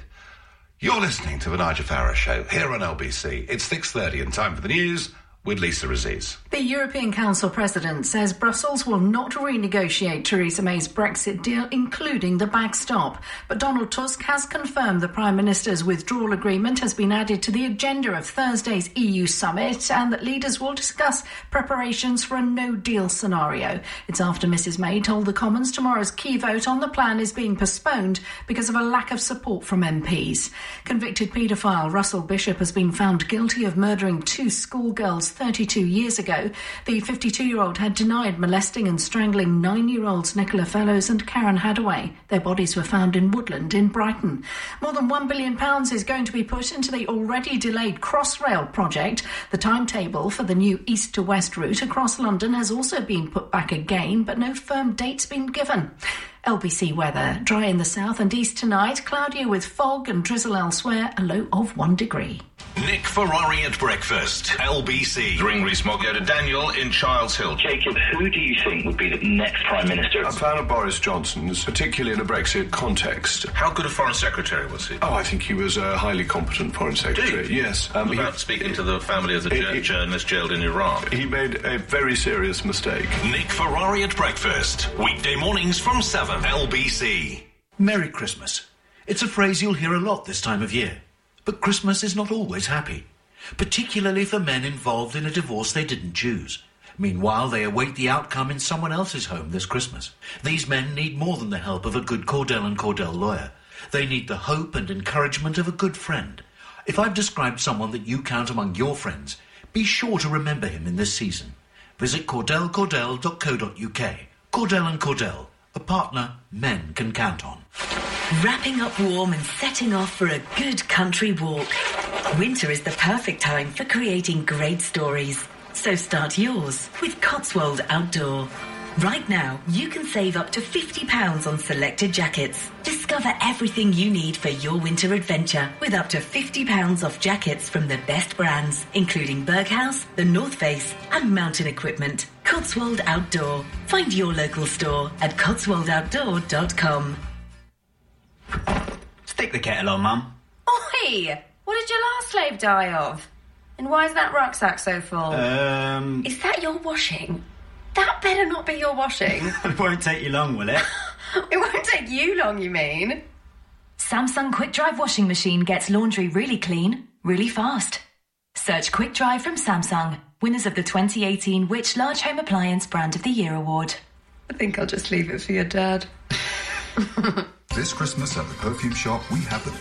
You're listening to the Nigel Farrow Show here on LBC. It's 6.30 and time for the news with Lisa. The European Council president says Brussels will not renegotiate Theresa May's Brexit deal, including the backstop. But Donald Tusk has confirmed the Prime Minister's withdrawal agreement has been added to the agenda of Thursday's EU summit and that leaders will discuss preparations for a no deal scenario. It's after Mrs May told the Commons tomorrow's key vote on the plan is being postponed because of a lack of support from MPs. Convicted paedophile Russell Bishop has been found guilty of murdering two schoolgirls 32 years ago. The 52 year old had denied molesting and strangling nine year olds Nicola Fellows and Karen Hadaway. Their bodies were found in Woodland in Brighton. More than £1 billion is going to be put into the already delayed Crossrail project. The timetable for the new east to west route across London has also been put back again, but no firm date's been given. LBC weather. Dry in the south and east tonight, cloudier with fog and drizzle elsewhere, a low of one degree. Nick Ferrari at breakfast. LBC. Ring Rees Moggo to Daniel in Childs Hill. Jacob, who do you think would be the next Prime Minister? A fan of Boris Johnson's, particularly in a Brexit context. How good a foreign secretary was he? Oh, I think he was a highly competent foreign secretary. Yes. Um, about speaking to the family of the He- jour- he- journalist jailed in Iran. He made a very serious mistake. Nick Ferrari at breakfast. Weekday mornings from 7. LBC. Merry Christmas. It's a phrase you'll hear a lot this time of year. But Christmas is not always happy, particularly for men involved in a divorce they didn't choose. Meanwhile, they await the outcome in someone else's home this Christmas. These men need more than the help of a good Cordell and Cordell lawyer. They need the hope and encouragement of a good friend. If I've described someone that you count among your friends, be sure to remember him in this season. Visit cordellcordell.co.uk. Cordell and Cordell, a partner men can count on. Wrapping up warm and setting off for a good country walk. Winter is the perfect time for creating great stories. So start yours with Cotswold Outdoor. Right now, you can save up to £50 on selected jackets. Discover everything you need for your winter adventure with up to £50 off jackets from the best brands, including Berghaus, the North Face, and Mountain Equipment. Cotswold Outdoor. Find your local store at cotswoldoutdoor.com. Stick the kettle on, Mum. Oi! What did your last slave die of? And why is that rucksack so full? Um, Is that your washing? That better not be your washing. it won't take you long, will it? it won't take you long, you mean? Samsung Quick Drive washing machine gets laundry really clean, really fast. Search Quick Drive from Samsung, winners of the 2018 Which Large Home Appliance Brand of the Year award. I think I'll just leave it for your dad. This Christmas at the perfume shop, we have the